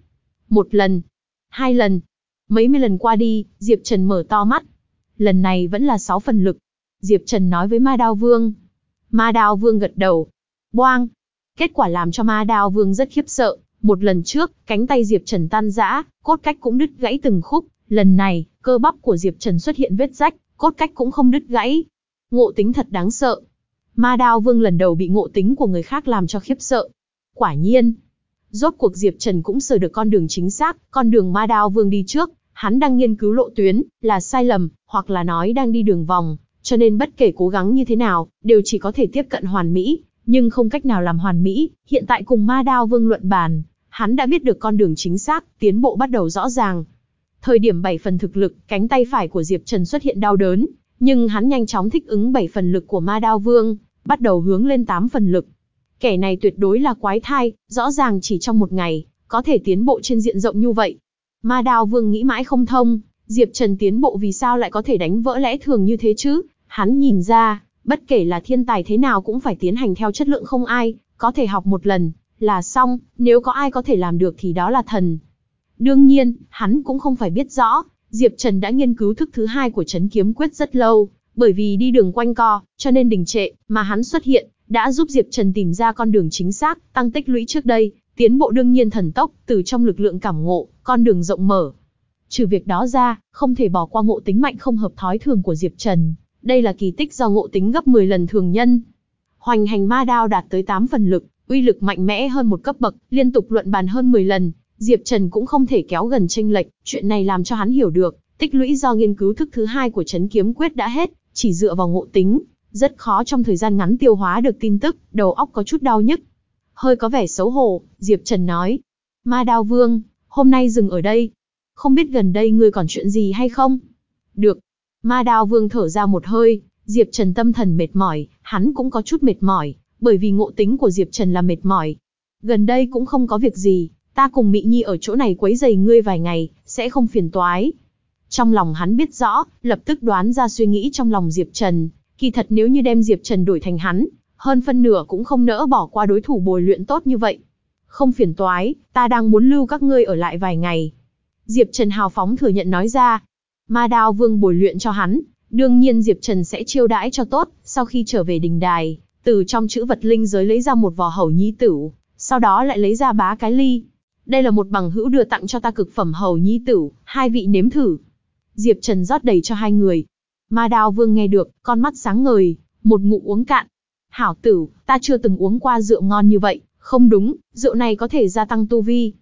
Một lần, hai lần, mấy mươi lần qua đi, Diệp Trần mở to mắt. Lần này vẫn là sáu phần lực. Diệp Trần nói với Ma Đao Vương. Ma Đao Vương gật đầu. Boang! Kết quả làm cho Ma Đao Vương rất khiếp sợ. Một lần trước, cánh tay Diệp Trần tan rã, cốt cách cũng đứt gãy từng khúc. Lần này, cơ bắp của Diệp Trần xuất hiện vết rách, cốt cách cũng không đứt gãy. Ngộ tính thật đáng sợ. Ma Đao Vương lần đầu bị ngộ tính của người khác làm cho khiếp sợ. Quả nhiên, rốt cuộc Diệp Trần cũng sờ được con đường chính xác, con đường Ma Đao Vương đi trước, hắn đang nghiên cứu lộ tuyến, là sai lầm, hoặc là nói đang đi đường vòng, cho nên bất kể cố gắng như thế nào, đều chỉ có thể tiếp cận hoàn mỹ, nhưng không cách nào làm hoàn mỹ, hiện tại cùng Ma Đao Vương luận bàn, hắn đã biết được con đường chính xác, tiến bộ bắt đầu rõ ràng. Thời điểm 7 phần thực lực, cánh tay phải của Diệp Trần xuất hiện đau đớn, nhưng hắn nhanh chóng thích ứng 7 phần lực của Ma Đao Vương, bắt đầu hướng lên 8 phần lực. Kẻ này tuyệt đối là quái thai, rõ ràng chỉ trong một ngày, có thể tiến bộ trên diện rộng như vậy. Ma Đao Vương nghĩ mãi không thông, Diệp Trần tiến bộ vì sao lại có thể đánh vỡ lẽ thường như thế chứ? Hắn nhìn ra, bất kể là thiên tài thế nào cũng phải tiến hành theo chất lượng không ai, có thể học một lần, là xong, nếu có ai có thể làm được thì đó là thần. Đương nhiên, hắn cũng không phải biết rõ, Diệp Trần đã nghiên cứu thức thứ hai của Trấn kiếm quyết rất lâu, bởi vì đi đường quanh co, cho nên đình trệ, mà hắn xuất hiện, đã giúp Diệp Trần tìm ra con đường chính xác, tăng tích lũy trước đây, tiến bộ đương nhiên thần tốc, từ trong lực lượng cảm ngộ, con đường rộng mở. Trừ việc đó ra, không thể bỏ qua ngộ tính mạnh không hợp thói thường của Diệp Trần, đây là kỳ tích do ngộ tính gấp 10 lần thường nhân. Hoành hành ma đao đạt tới 8 phần lực, uy lực mạnh mẽ hơn một cấp bậc, liên tục luận bàn hơn 10 lần, Diệp Trần cũng không thể kéo gần tranh lệch, chuyện này làm cho hắn hiểu được, tích lũy do nghiên cứu thức thứ hai của Trấn kiếm quyết đã hết, chỉ dựa vào ngộ tính, rất khó trong thời gian ngắn tiêu hóa được tin tức, đầu óc có chút đau nhức. Hơi có vẻ xấu hổ, Diệp Trần nói, Ma Đao Vương, hôm nay dừng ở đây. Không biết gần đây ngươi còn chuyện gì hay không? Được. Ma Đao Vương thở ra một hơi, Diệp Trần tâm thần mệt mỏi, hắn cũng có chút mệt mỏi, bởi vì ngộ tính của Diệp Trần là mệt mỏi. Gần đây cũng không có việc gì, ta cùng Mị Nhi ở chỗ này quấy giày ngươi vài ngày, sẽ không phiền toái. Trong lòng hắn biết rõ, lập tức đoán ra suy nghĩ trong lòng Diệp Trần, kỳ thật nếu như đem Diệp Trần đổi thành hắn, hơn phân nửa cũng không nỡ bỏ qua đối thủ bồi luyện tốt như vậy. Không phiền toái, ta đang muốn lưu các ngươi ở lại vài ngày. Diệp Trần hào phóng thừa nhận nói ra. Ma đao vương bồi luyện cho hắn, đương nhiên Diệp Trần sẽ chiêu đãi cho tốt, sau khi trở về đình đài, từ trong chữ vật linh giới lấy ra một vò hầu nhi tử, sau đó lại lấy ra bá cái ly. Đây là một bằng hữu đưa tặng cho ta cực phẩm hầu nhi tử, hai vị nếm thử. Diệp Trần rót đầy cho hai người. Ma đao vương nghe được, con mắt sáng ngời, một ngụ uống cạn. Hảo tử, ta chưa từng uống qua rượu ngon như vậy, không đúng, rượu này có thể gia tăng tu vi.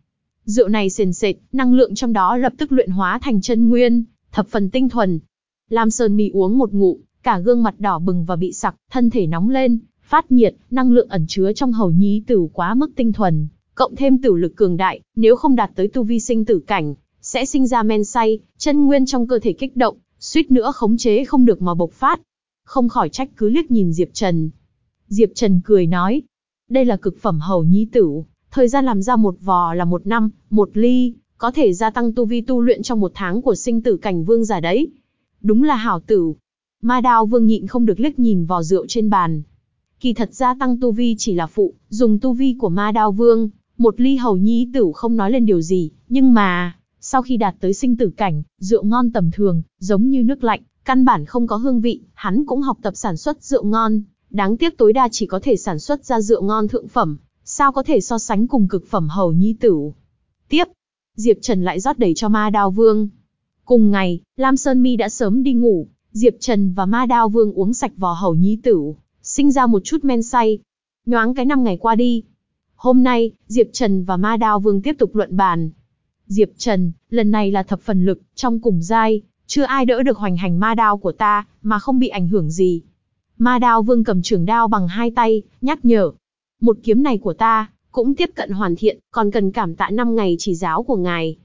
Rượu này sền sệt, năng lượng trong đó lập tức luyện hóa thành chân nguyên, thập phần tinh thuần. Lam Sơn Mi uống một ngụ, cả gương mặt đỏ bừng và bị sặc, thân thể nóng lên, phát nhiệt, năng lượng ẩn chứa trong hầu nhí tử quá mức tinh thuần, cộng thêm tử lực cường đại, nếu không đạt tới tu vi sinh tử cảnh, sẽ sinh ra men say, chân nguyên trong cơ thể kích động, suýt nữa khống chế không được mà bộc phát. Không khỏi trách cứ liếc nhìn Diệp Trần. Diệp Trần cười nói, đây là cực phẩm hầu nhi tử, thời gian làm ra một vò là một năm, một ly, có thể gia tăng tu vi tu luyện trong một tháng của sinh tử cảnh vương giả đấy. Đúng là hảo tử. Ma đao vương nhịn không được liếc nhìn vò rượu trên bàn. Kỳ thật gia tăng tu vi chỉ là phụ, dùng tu vi của ma đao vương, một ly hầu nhi tử không nói lên điều gì, nhưng mà, sau khi đạt tới sinh tử cảnh, rượu ngon tầm thường, giống như nước lạnh, căn bản không có hương vị, hắn cũng học tập sản xuất rượu ngon, đáng tiếc tối đa chỉ có thể sản xuất ra rượu ngon thượng phẩm, sao có thể so sánh cùng cực phẩm hầu nhi tử. Tiếp, Diệp Trần lại rót đầy cho ma đao vương. Cùng ngày, Lam Sơn Mi đã sớm đi ngủ, Diệp Trần và ma đao vương uống sạch vò hầu nhi tử, sinh ra một chút men say. Nhoáng cái năm ngày qua đi. Hôm nay, Diệp Trần và ma đao vương tiếp tục luận bàn. Diệp Trần, lần này là thập phần lực, trong cùng giai, chưa ai đỡ được hoành hành ma đao của ta, mà không bị ảnh hưởng gì. Ma đao vương cầm trường đao bằng hai tay, nhắc nhở. Một kiếm này của ta, cũng tiếp cận hoàn thiện, còn cần cảm tạ 5 ngày chỉ giáo của ngài.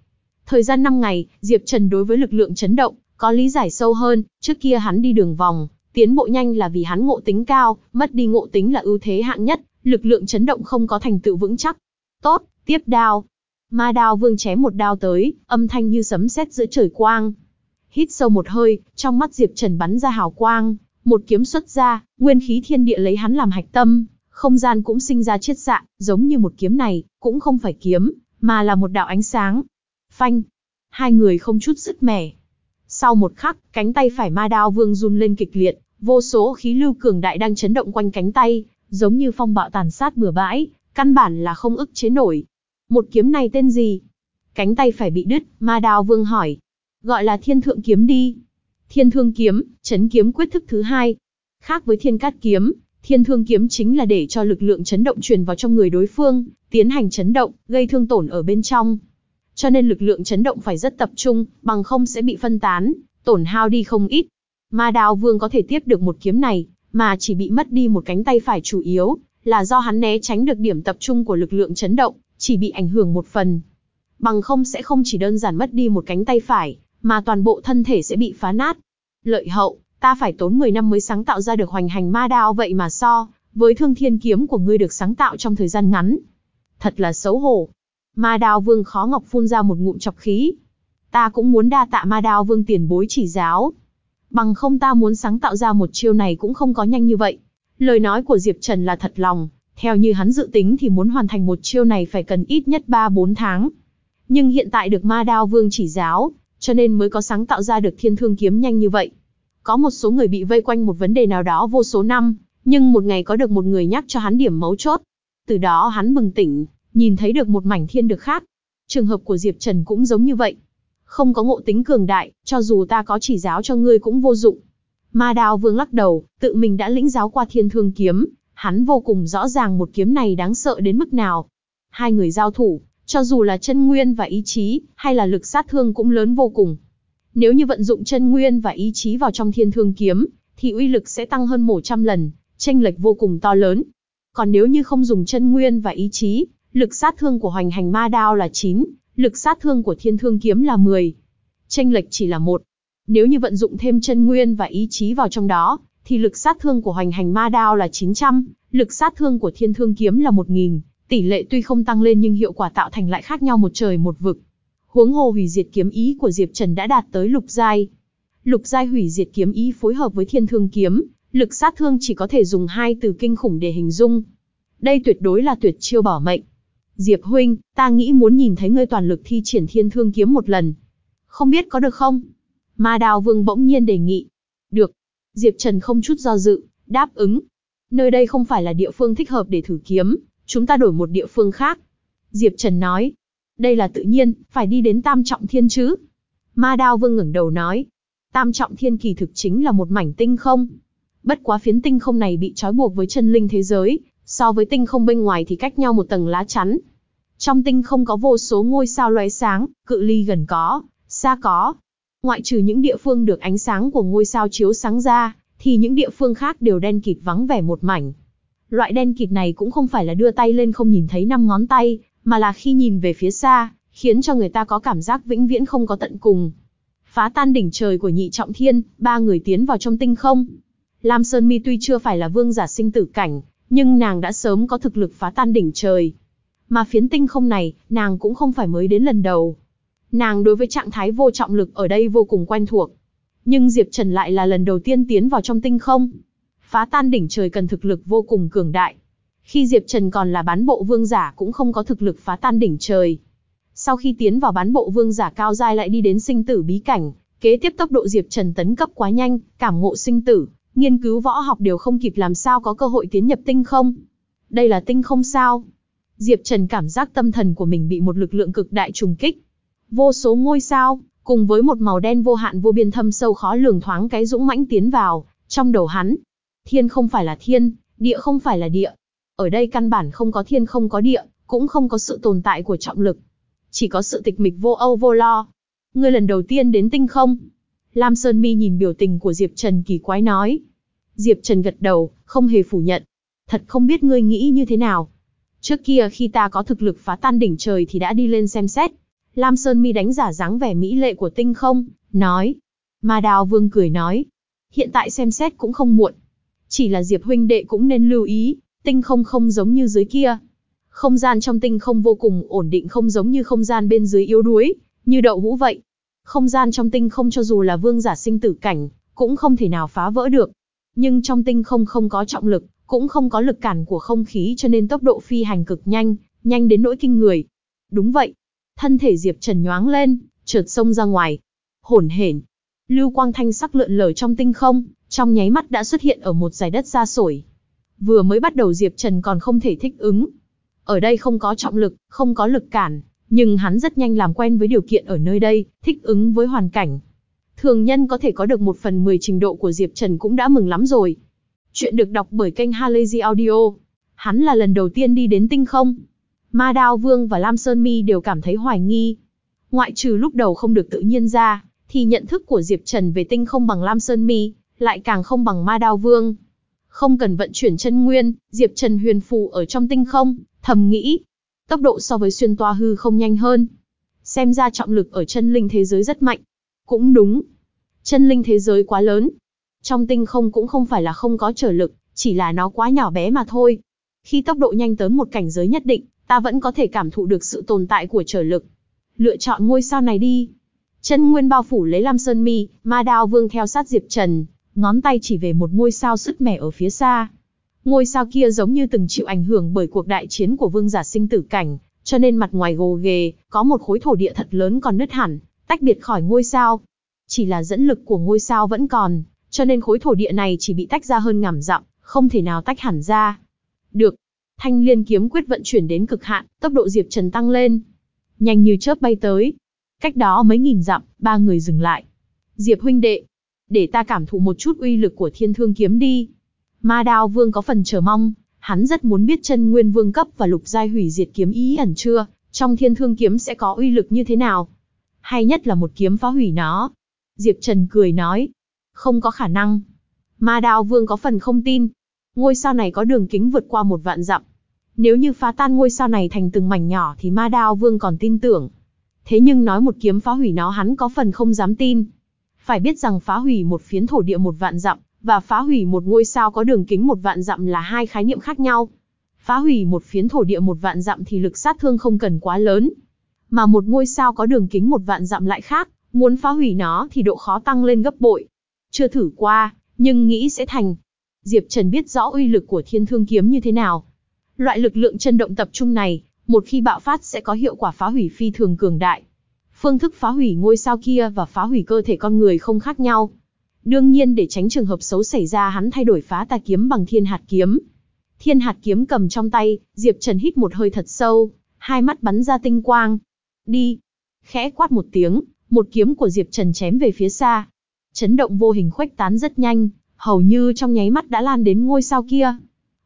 Thời gian 5 ngày, Diệp Trần đối với lực lượng chấn động, có lý giải sâu hơn, trước kia hắn đi đường vòng, tiến bộ nhanh là vì hắn ngộ tính cao, mất đi ngộ tính là ưu thế hạng nhất, lực lượng chấn động không có thành tựu vững chắc. Tốt, tiếp đao. Ma đao vương chém một đao tới, âm thanh như sấm sét giữa trời quang. Hít sâu một hơi, trong mắt Diệp Trần bắn ra hào quang, một kiếm xuất ra, nguyên khí thiên địa lấy hắn làm hạch tâm, không gian cũng sinh ra chiết xạ, giống như một kiếm này, cũng không phải kiếm, mà là một đạo ánh sáng. Phanh! Hai người không chút sức mẻ. Sau một khắc, cánh tay phải ma đao vương run lên kịch liệt, vô số khí lưu cường đại đang chấn động quanh cánh tay, giống như phong bạo tàn sát bừa bãi, căn bản là không ức chế nổi. Một kiếm này tên gì? Cánh tay phải bị đứt, ma Đào vương hỏi. Gọi là thiên thượng kiếm đi. Thiên thương kiếm, chấn kiếm quyết thức thứ hai. Khác với thiên cát kiếm, thiên thương kiếm chính là để cho lực lượng chấn động truyền vào trong người đối phương, tiến hành chấn động, gây thương tổn ở bên trong. Cho nên lực lượng chấn động phải rất tập trung, bằng không sẽ bị phân tán, tổn hao đi không ít. Ma Đào vương có thể tiếp được một kiếm này, mà chỉ bị mất đi một cánh tay phải chủ yếu, là do hắn né tránh được điểm tập trung của lực lượng chấn động, chỉ bị ảnh hưởng một phần. Bằng không sẽ không chỉ đơn giản mất đi một cánh tay phải, mà toàn bộ thân thể sẽ bị phá nát. Lợi hậu, ta phải tốn 10 năm mới sáng tạo ra được hoành hành ma đao vậy mà so, với thương thiên kiếm của ngươi được sáng tạo trong thời gian ngắn. Thật là xấu hổ. Ma đao vương khó ngọc phun ra một ngụm chọc khí. Ta cũng muốn đa tạ ma đao vương tiền bối chỉ giáo. Bằng không ta muốn sáng tạo ra một chiêu này cũng không có nhanh như vậy. Lời nói của Diệp Trần là thật lòng, theo như hắn dự tính thì muốn hoàn thành một chiêu này phải cần ít nhất 3-4 tháng. Nhưng hiện tại được ma đao vương chỉ giáo, cho nên mới có sáng tạo ra được thiên thương kiếm nhanh như vậy. Có một số người bị vây quanh một vấn đề nào đó vô số năm, nhưng một ngày có được một người nhắc cho hắn điểm mấu chốt. Từ đó hắn bừng tỉnh, nhìn thấy được một mảnh thiên được khác. Trường hợp của Diệp Trần cũng giống như vậy. Không có ngộ tính cường đại, cho dù ta có chỉ giáo cho ngươi cũng vô dụng. Ma đao vương lắc đầu, tự mình đã lĩnh giáo qua thiên thương kiếm, Hắn vô cùng rõ ràng một kiếm này đáng sợ đến mức nào. Hai người giao thủ, cho dù là chân nguyên và ý chí, hay là lực sát thương cũng lớn vô cùng. Nếu như vận dụng chân nguyên và ý chí vào trong thiên thương kiếm, thì uy lực sẽ tăng hơn 100 lần, tranh lệch vô cùng to lớn. Còn nếu như không dùng chân nguyên và ý chí, lực sát thương của hoành hành ma đao là 9, lực sát thương của thiên thương kiếm là 10. Tranh lệch chỉ là một. Nếu như vận dụng thêm chân nguyên và ý chí vào trong đó, thì lực sát thương của hoành hành ma đao là 900, lực sát thương của thiên thương kiếm là 1000, tỷ lệ tuy không tăng lên nhưng hiệu quả tạo thành lại khác nhau một trời một vực. Huống hồ hủy diệt kiếm ý của Diệp Trần đã đạt tới lục giai. Lục giai hủy diệt kiếm ý phối hợp với thiên thương kiếm, lực sát thương chỉ có thể dùng hai từ kinh khủng để hình dung. Đây tuyệt đối là tuyệt chiêu bỏ mệnh. Diệp huynh, ta nghĩ muốn nhìn thấy ngươi toàn lực thi triển thiên thương kiếm một lần. Không biết có được không? Ma đào vương bỗng nhiên đề nghị. Được. Diệp Trần không chút do dự, đáp ứng. Nơi đây không phải là địa phương thích hợp để thử kiếm, chúng ta đổi một địa phương khác. Diệp Trần nói. Đây là tự nhiên, phải đi đến Tam Trọng Thiên chứ. Ma đao vương ngẩng đầu nói. Tam Trọng Thiên kỳ thực chính là một mảnh tinh không. Bất quá phiến tinh không này bị trói buộc với chân linh thế giới, so với tinh không bên ngoài thì cách nhau một tầng lá chắn. Trong tinh không có vô số ngôi sao lóe sáng, cự ly gần có, xa có. Ngoại trừ những địa phương được ánh sáng của ngôi sao chiếu sáng ra, thì những địa phương khác đều đen kịt vắng vẻ một mảnh. Loại đen kịt này cũng không phải là đưa tay lên không nhìn thấy năm ngón tay, mà là khi nhìn về phía xa, khiến cho người ta có cảm giác vĩnh viễn không có tận cùng. Phá tan đỉnh trời của nhị trọng thiên, ba người tiến vào trong tinh không. Lam Sơn Mi tuy chưa phải là vương giả sinh tử cảnh, nhưng nàng đã sớm có thực lực phá tan đỉnh trời. Mà phiến tinh không này, nàng cũng không phải mới đến lần đầu. Nàng đối với trạng thái vô trọng lực ở đây vô cùng quen thuộc. Nhưng Diệp Trần lại là lần đầu tiên tiến vào trong tinh không. Phá tan đỉnh trời cần thực lực vô cùng cường đại. Khi Diệp Trần còn là bán bộ vương giả cũng không có thực lực phá tan đỉnh trời. Sau khi tiến vào bán bộ vương giả cao giai lại đi đến sinh tử bí cảnh, kế tiếp tốc độ Diệp Trần tấn cấp quá nhanh, cảm ngộ sinh tử, nghiên cứu võ học đều không kịp làm sao có cơ hội tiến nhập tinh không. Đây là tinh không sao? Diệp Trần cảm giác tâm thần của mình bị một lực lượng cực đại trùng kích. Vô số ngôi sao, cùng với một màu đen vô hạn vô biên thâm sâu khó lường thoáng cái dũng mãnh tiến vào, trong đầu hắn. Thiên không phải là thiên, địa không phải là địa. Ở đây căn bản không có thiên không có địa, cũng không có sự tồn tại của trọng lực. Chỉ có sự tịch mịch vô âu vô lo. Ngươi lần đầu tiên đến tinh không. Lam Sơn Mi nhìn biểu tình của Diệp Trần kỳ quái nói. Diệp Trần gật đầu, không hề phủ nhận. Thật không biết ngươi nghĩ như thế nào. Trước kia khi ta có thực lực phá tan đỉnh trời thì đã đi lên xem xét. Lam Sơn Mi đánh giả dáng vẻ mỹ lệ của tinh không, nói. Ma Đào Vương cười nói. Hiện tại xem xét cũng không muộn. Chỉ là Diệp huynh đệ cũng nên lưu ý, tinh không không giống như dưới kia. Không gian trong tinh không vô cùng ổn định không giống như không gian bên dưới yếu đuối, như đậu hũ vậy. Không gian trong tinh không cho dù là vương giả sinh tử cảnh, cũng không thể nào phá vỡ được. Nhưng trong tinh không không có trọng lực, cũng không có lực cản của không khí cho nên tốc độ phi hành cực nhanh, nhanh đến nỗi kinh người. Đúng vậy. Thân thể Diệp Trần nhoáng lên, trượt sông ra ngoài. Hổn hển. Lưu quang thanh sắc lượn lờ trong tinh không, trong nháy mắt đã xuất hiện ở một giải đất xa xổi. Vừa mới bắt đầu Diệp Trần còn không thể thích ứng. Ở đây không có trọng lực, không có lực cản, nhưng hắn rất nhanh làm quen với điều kiện ở nơi đây, thích ứng với hoàn cảnh. Thường nhân có thể có được một phần mười trình độ của Diệp Trần cũng đã mừng lắm rồi. Chuyện được đọc bởi kênh Halazy Audio. Hắn là lần đầu tiên đi đến tinh không. Ma Đao Vương và Lam Sơn Mi đều cảm thấy hoài nghi. Ngoại trừ lúc đầu không được tự nhiên ra, thì nhận thức của Diệp Trần về tinh không bằng Lam Sơn Mi, lại càng không bằng Ma Đao Vương. Không cần vận chuyển chân nguyên, Diệp Trần huyền phù ở trong tinh không, thầm nghĩ. Tốc độ so với xuyên toa hư không nhanh hơn. Xem ra trọng lực ở chân linh thế giới rất mạnh. Cũng đúng. Chân linh thế giới quá lớn. Trong tinh không cũng không phải là không có trở lực, chỉ là nó quá nhỏ bé mà thôi. Khi tốc độ nhanh tới một cảnh giới nhất định, ta vẫn có thể cảm thụ được sự tồn tại của trở lực. Lựa chọn ngôi sao này đi. Chân nguyên bao phủ lấy Lam Sơn Mi, Ma Đao Vương theo sát Diệp Trần, ngón tay chỉ về một ngôi sao sứt mẻ ở phía xa. Ngôi sao kia giống như từng chịu ảnh hưởng bởi cuộc đại chiến của vương giả sinh tử cảnh, cho nên mặt ngoài gồ ghề, có một khối thổ địa thật lớn còn nứt hẳn, tách biệt khỏi ngôi sao. Chỉ là dẫn lực của ngôi sao vẫn còn, cho nên khối thổ địa này chỉ bị tách ra hơn ngảm dặm, không thể nào tách hẳn ra. Được. Thanh liên kiếm quyết vận chuyển đến cực hạn, tốc độ Diệp Trần tăng lên. Nhanh như chớp bay tới. Cách đó mấy nghìn dặm, ba người dừng lại. Diệp huynh đệ, để ta cảm thụ một chút uy lực của thiên thương kiếm đi. Ma đao vương có phần chờ mong, Hắn rất muốn biết chân nguyên vương cấp và lục giai hủy diệt kiếm ý ẩn chưa, trong thiên thương kiếm sẽ có uy lực như thế nào. Hay nhất là một kiếm phá hủy nó. Diệp Trần cười nói. Không có khả năng. Ma đao vương có phần không tin. Ngôi sao này có đường kính vượt qua một vạn dặm. Nếu như phá tan ngôi sao này thành từng mảnh nhỏ thì ma đao vương còn tin tưởng. Thế nhưng nói một kiếm phá hủy nó hắn có phần không dám tin. Phải biết rằng phá hủy một phiến thổ địa một vạn dặm, và phá hủy một ngôi sao có đường kính một vạn dặm là hai khái niệm khác nhau. Phá hủy một phiến thổ địa một vạn dặm thì lực sát thương không cần quá lớn. Mà một ngôi sao có đường kính một vạn dặm lại khác, muốn phá hủy nó thì độ khó tăng lên gấp bội. Chưa thử qua, nhưng nghĩ sẽ thành. Diệp Trần biết rõ uy lực của thiên thương kiếm như thế nào. Loại lực lượng chân động tập trung này, một khi bạo phát sẽ có hiệu quả phá hủy phi thường cường đại. Phương thức phá hủy ngôi sao kia và phá hủy cơ thể con người không khác nhau. Đương nhiên để tránh trường hợp xấu xảy ra hắn thay đổi phá tà kiếm bằng thiên hạt kiếm. Thiên hạt kiếm cầm trong tay, Diệp Trần hít một hơi thật sâu, hai mắt bắn ra tinh quang. Đi! Khẽ quát một tiếng, một kiếm của Diệp Trần chém về phía xa. Chấn động vô hình khuếch tán rất nhanh, hầu như trong nháy mắt đã lan đến ngôi sao kia.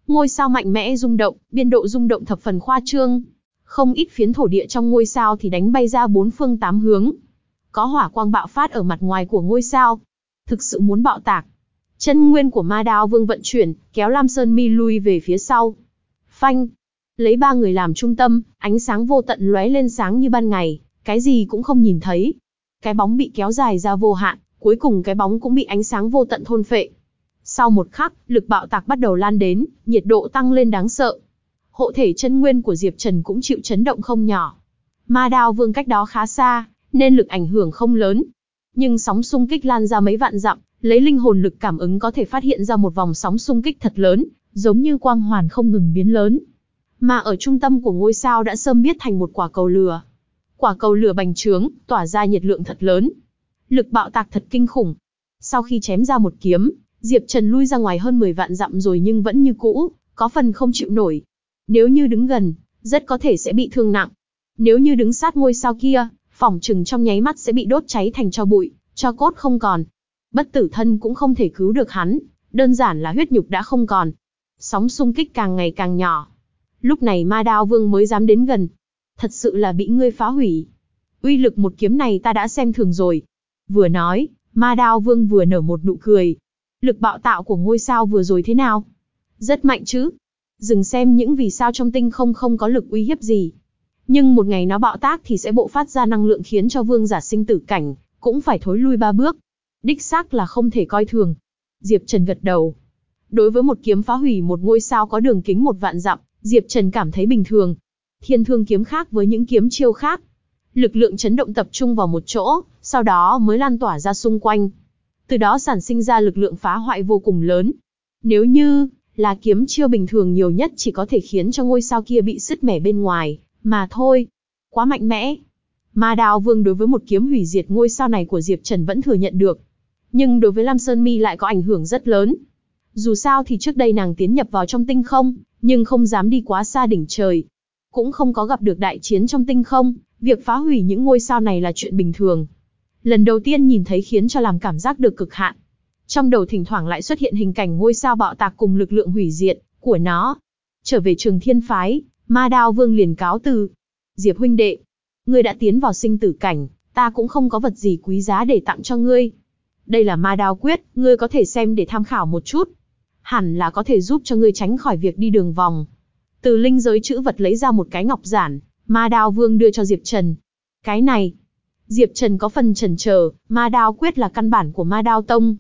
Ngôi sao mạnh mẽ rung động, biên độ rung động thập phần khoa trương. Không ít phiến thổ địa trong ngôi sao thì đánh bay ra bốn phương tám hướng. Có hỏa quang bạo phát ở mặt ngoài của ngôi sao. Thực sự muốn bạo tạc. Chân nguyên của ma đao vương vận chuyển, kéo Lam Sơn Mi lui về phía sau. Phanh. Lấy ba người làm trung tâm, ánh sáng vô tận lóe lên sáng như ban ngày, cái gì cũng không nhìn thấy. Cái bóng bị kéo dài ra vô hạn, cuối cùng cái bóng cũng bị ánh sáng vô tận thôn phệ. Sau một khắc, lực bạo tạc bắt đầu lan đến, nhiệt độ tăng lên đáng sợ. Hộ thể chân nguyên của Diệp Trần cũng chịu chấn động không nhỏ. Ma đao vương cách đó khá xa, nên lực ảnh hưởng không lớn. Nhưng sóng xung kích lan ra mấy vạn dặm, lấy linh hồn lực cảm ứng có thể phát hiện ra một vòng sóng xung kích thật lớn, giống như quang hoàn không ngừng biến lớn. Mà ở trung tâm của ngôi sao đã sơm biết thành một quả cầu lửa. Quả cầu lửa bành trướng, tỏa ra nhiệt lượng thật lớn. Lực bạo tạc thật kinh khủng. Sau khi chém ra một kiếm, Diệp Trần lui ra ngoài hơn 10 vạn dặm rồi nhưng vẫn như cũ, có phần không chịu nổi. Nếu như đứng gần, rất có thể sẽ bị thương nặng. Nếu như đứng sát ngôi sao kia, phỏng chừng trong nháy mắt sẽ bị đốt cháy thành cho bụi, cho cốt không còn. Bất tử thân cũng không thể cứu được hắn, đơn giản là huyết nhục đã không còn. Sóng xung kích càng ngày càng nhỏ. Lúc này ma đao vương mới dám đến gần. Thật sự là bị ngươi phá hủy. Uy lực một kiếm này ta đã xem thường rồi. Vừa nói, ma đao vương vừa nở một nụ cười. Lực bạo tạo của ngôi sao vừa rồi thế nào? Rất mạnh chứ? Dừng xem những vì sao trong tinh không không có lực uy hiếp gì. Nhưng một ngày nó bạo tác thì sẽ bộ phát ra năng lượng khiến cho vương giả sinh tử cảnh, cũng phải thối lui ba bước. Đích xác là không thể coi thường. Diệp Trần gật đầu. Đối với một kiếm phá hủy một ngôi sao có đường kính một vạn dặm, Diệp Trần cảm thấy bình thường. Thiên thương kiếm khác với những kiếm chiêu khác. Lực lượng chấn động tập trung vào một chỗ, sau đó mới lan tỏa ra xung quanh. Từ đó sản sinh ra lực lượng phá hoại vô cùng lớn. Nếu như là kiếm chiêu bình thường nhiều nhất chỉ có thể khiến cho ngôi sao kia bị sứt mẻ bên ngoài, mà thôi. Quá mạnh mẽ. Ma Đào Vương đối với một kiếm hủy diệt ngôi sao này của Diệp Trần vẫn thừa nhận được. Nhưng đối với Lam Sơn Mi lại có ảnh hưởng rất lớn. Dù sao thì trước đây nàng tiến nhập vào trong tinh không, nhưng không dám đi quá xa đỉnh trời. Cũng không có gặp được đại chiến trong tinh không, việc phá hủy những ngôi sao này là chuyện bình thường. Lần đầu tiên nhìn thấy khiến cho làm cảm giác được cực hạn. Trong đầu thỉnh thoảng lại xuất hiện hình cảnh ngôi sao bạo tạc cùng lực lượng hủy diệt của nó. Trở về trường thiên phái, ma đao vương liền cáo từ. Diệp huynh đệ, ngươi đã tiến vào sinh tử cảnh, ta cũng không có vật gì quý giá để tặng cho ngươi. Đây là ma đao quyết, ngươi có thể xem để tham khảo một chút. Hẳn là có thể giúp cho ngươi tránh khỏi việc đi đường vòng. Từ linh giới chữ vật lấy ra một cái ngọc giản, ma đao vương đưa cho Diệp Trần. Cái này, Diệp Trần có phần chần chờ, ma đao quyết là căn bản của ma đao tông.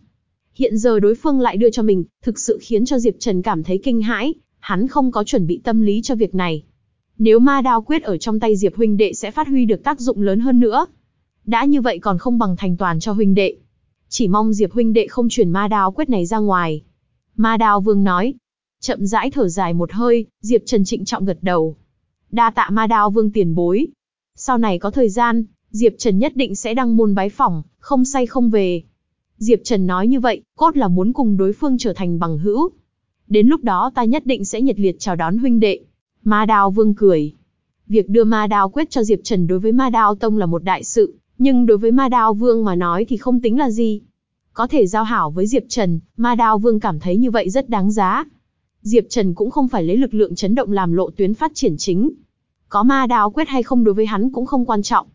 Hiện giờ đối phương lại đưa cho mình, thực sự khiến cho Diệp Trần cảm thấy kinh hãi, hắn không có chuẩn bị tâm lý cho việc này. Nếu ma đao quyết ở trong tay Diệp huynh đệ sẽ phát huy được tác dụng lớn hơn nữa. Đã như vậy còn không bằng thành toàn cho huynh đệ. Chỉ mong Diệp huynh đệ không chuyển ma đao quyết này ra ngoài. Ma đao vương nói. Chậm rãi thở dài một hơi, Diệp Trần trịnh trọng gật đầu. Đa tạ ma đao vương tiền bối. Sau này có thời gian, Diệp Trần nhất định sẽ đăng môn bái phỏng, không say không về. Diệp Trần nói như vậy, cốt là muốn cùng đối phương trở thành bằng hữu. Đến lúc đó ta nhất định sẽ nhiệt liệt chào đón huynh đệ. Ma Đao Vương cười. Việc đưa Ma Đao quyết cho Diệp Trần đối với Ma Đao Tông là một đại sự, nhưng đối với Ma Đao Vương mà nói thì không tính là gì. Có thể giao hảo với Diệp Trần, Ma Đao Vương cảm thấy như vậy rất đáng giá. Diệp Trần cũng không phải lấy lực lượng chấn động làm lộ tuyến phát triển chính. Có ma đao quyết hay không đối với hắn cũng không quan trọng.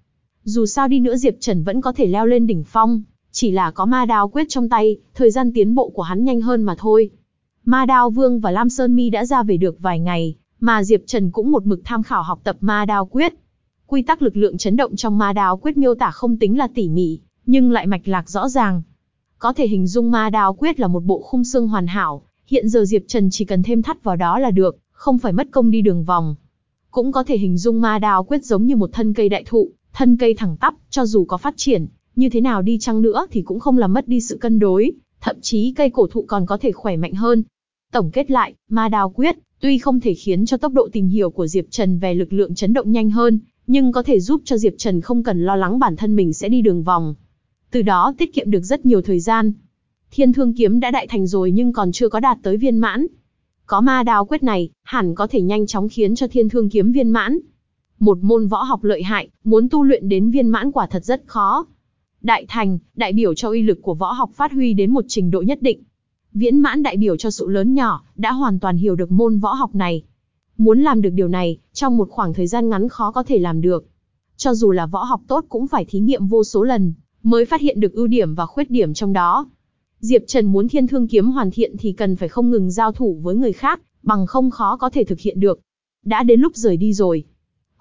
Dù sao đi nữa Diệp Trần vẫn có thể leo lên đỉnh phong, chỉ là có ma đao quyết trong tay, thời gian tiến bộ của hắn nhanh hơn mà thôi. Ma đao vương và Lam Sơn Mi đã ra về được vài ngày, mà Diệp Trần cũng một mực tham khảo học tập ma đao quyết. Quy tắc lực lượng chấn động trong ma đao quyết miêu tả không tính là tỉ mỉ, nhưng lại mạch lạc rõ ràng. Có thể hình dung ma đao quyết là một bộ khung xương hoàn hảo, hiện giờ Diệp Trần chỉ cần thêm thắt vào đó là được, không phải mất công đi đường vòng. Cũng có thể hình dung ma đao quyết giống như một thân cây đại thụ, thân cây thẳng tắp, cho dù có phát triển, như thế nào đi chăng nữa thì cũng không làm mất đi sự cân đối, thậm chí cây cổ thụ còn có thể khỏe mạnh hơn. Tổng kết lại, ma đào quyết, tuy không thể khiến cho tốc độ tìm hiểu của Diệp Trần về lực lượng chấn động nhanh hơn, nhưng có thể giúp cho Diệp Trần không cần lo lắng bản thân mình sẽ đi đường vòng. Từ đó tiết kiệm được rất nhiều thời gian. Thiên thương kiếm đã đại thành rồi nhưng còn chưa có đạt tới viên mãn. Có ma đào quyết này, hẳn có thể nhanh chóng khiến cho thiên thương kiếm viên mãn. Một môn võ học lợi hại, muốn tu luyện đến viên mãn quả thật rất khó. Đại thành, đại biểu cho uy lực của võ học phát huy đến một trình độ nhất định. Viễn mãn đại biểu cho sự lớn nhỏ, đã hoàn toàn hiểu được môn võ học này. Muốn làm được điều này, trong một khoảng thời gian ngắn khó có thể làm được. Cho dù là võ học tốt cũng phải thí nghiệm vô số lần, mới phát hiện được ưu điểm và khuyết điểm trong đó. Diệp Trần muốn thiên thương kiếm hoàn thiện thì cần phải không ngừng giao thủ với người khác, bằng không khó có thể thực hiện được. Đã đến lúc rời đi rồi.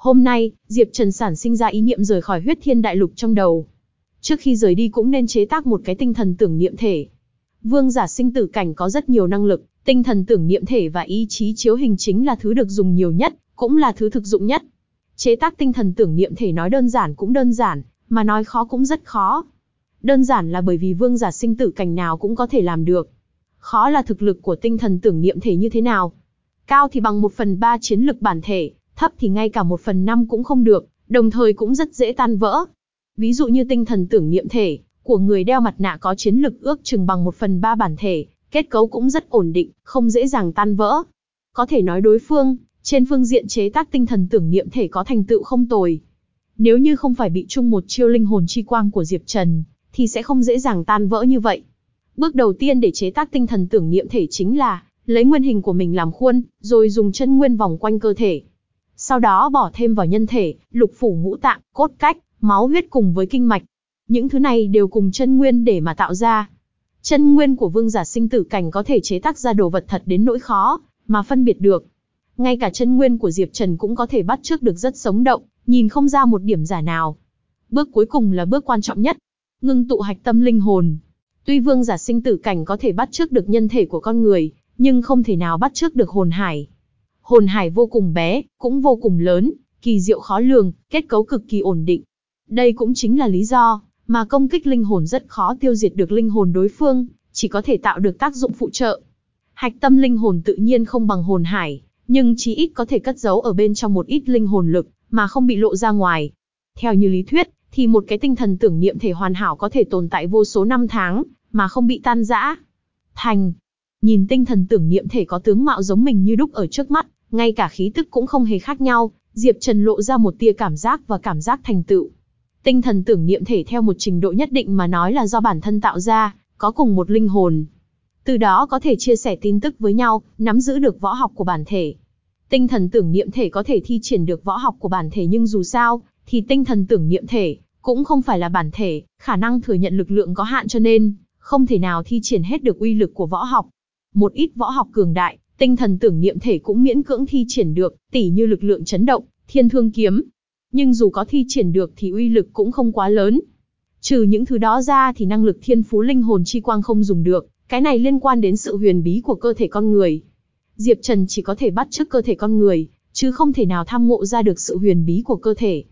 Hôm nay, Diệp Trần sản sinh ra ý niệm rời khỏi huyết thiên đại lục trong đầu. Trước khi rời đi cũng nên chế tác một cái tinh thần tưởng niệm thể. Vương giả sinh tử cảnh có rất nhiều năng lực, tinh thần tưởng niệm thể và ý chí chiếu hình chính là thứ được dùng nhiều nhất, cũng là thứ thực dụng nhất. Chế tác tinh thần tưởng niệm thể nói đơn giản cũng đơn giản, mà nói khó cũng rất khó. Đơn giản là bởi vì vương giả sinh tử cảnh nào cũng có thể làm được. Khó là thực lực của tinh thần tưởng niệm thể như thế nào. Cao thì bằng một phần ba chiến lực bản thể, thấp thì ngay cả một phần năm cũng không được, đồng thời cũng rất dễ tan vỡ. Ví dụ như tinh thần tưởng niệm thể, của người đeo mặt nạ có chiến lực ước chừng bằng một phần ba bản thể, kết cấu cũng rất ổn định, không dễ dàng tan vỡ. Có thể nói đối phương, trên phương diện chế tác tinh thần tưởng niệm thể có thành tựu không tồi. Nếu như không phải bị chung một chiêu linh hồn chi quang của Diệp Trần, thì sẽ không dễ dàng tan vỡ như vậy. Bước đầu tiên để chế tác tinh thần tưởng niệm thể chính là lấy nguyên hình của mình làm khuôn, rồi dùng chân nguyên vòng quanh cơ thể. Sau đó bỏ thêm vào nhân thể, lục phủ ngũ tạng, cốt cách, máu huyết cùng với kinh mạch. Những thứ này đều cùng chân nguyên để mà tạo ra. Chân nguyên của vương giả sinh tử cảnh có thể chế tác ra đồ vật thật đến nỗi khó, mà phân biệt được. Ngay cả chân nguyên của Diệp Trần cũng có thể bắt trước được rất sống động, nhìn không ra một điểm giả nào. Bước cuối cùng là bước quan trọng nhất. Ngưng tụ hạch tâm linh hồn. Tuy vương giả sinh tử cảnh có thể bắt trước được nhân thể của con người, nhưng không thể nào bắt trước được hồn hải. Hồn hải vô cùng bé, cũng vô cùng lớn, kỳ diệu khó lường, kết cấu cực kỳ ổn định. Đây cũng chính là lý do mà công kích linh hồn rất khó tiêu diệt được linh hồn đối phương, chỉ có thể tạo được tác dụng phụ trợ. Hạch tâm linh hồn tự nhiên không bằng hồn hải, nhưng chí ít có thể cất giấu ở bên trong một ít linh hồn lực, mà không bị lộ ra ngoài. Theo như lý thuyết, thì một cái tinh thần tưởng niệm thể hoàn hảo có thể tồn tại vô số năm tháng, mà không bị tan rã. Thành. Nhìn tinh thần tưởng niệm thể có tướng mạo giống mình như đúc ở trước mắt, ngay cả khí tức cũng không hề khác nhau, Diệp Trần lộ ra một tia cảm giác và cảm giác thành tựu. Tinh thần tưởng niệm thể theo một trình độ nhất định mà nói là do bản thân tạo ra, có cùng một linh hồn. Từ đó có thể chia sẻ tin tức với nhau, nắm giữ được võ học của bản thể. Tinh thần tưởng niệm thể có thể thi triển được võ học của bản thể nhưng dù sao, thì tinh thần tưởng niệm thể cũng không phải là bản thể, khả năng thừa nhận lực lượng có hạn cho nên không thể nào thi triển hết được uy lực của võ học. Một ít võ học cường đại, tinh thần tưởng niệm thể cũng miễn cưỡng thi triển được, tỉ như lực lượng chấn động, thiên thương kiếm. Nhưng dù có thi triển được thì uy lực cũng không quá lớn. Trừ những thứ đó ra thì năng lực thiên phú linh hồn chi quang không dùng được, cái này liên quan đến sự huyền bí của cơ thể con người. Diệp Trần chỉ có thể bắt chước cơ thể con người, chứ không thể nào tham ngộ ra được sự huyền bí của cơ thể.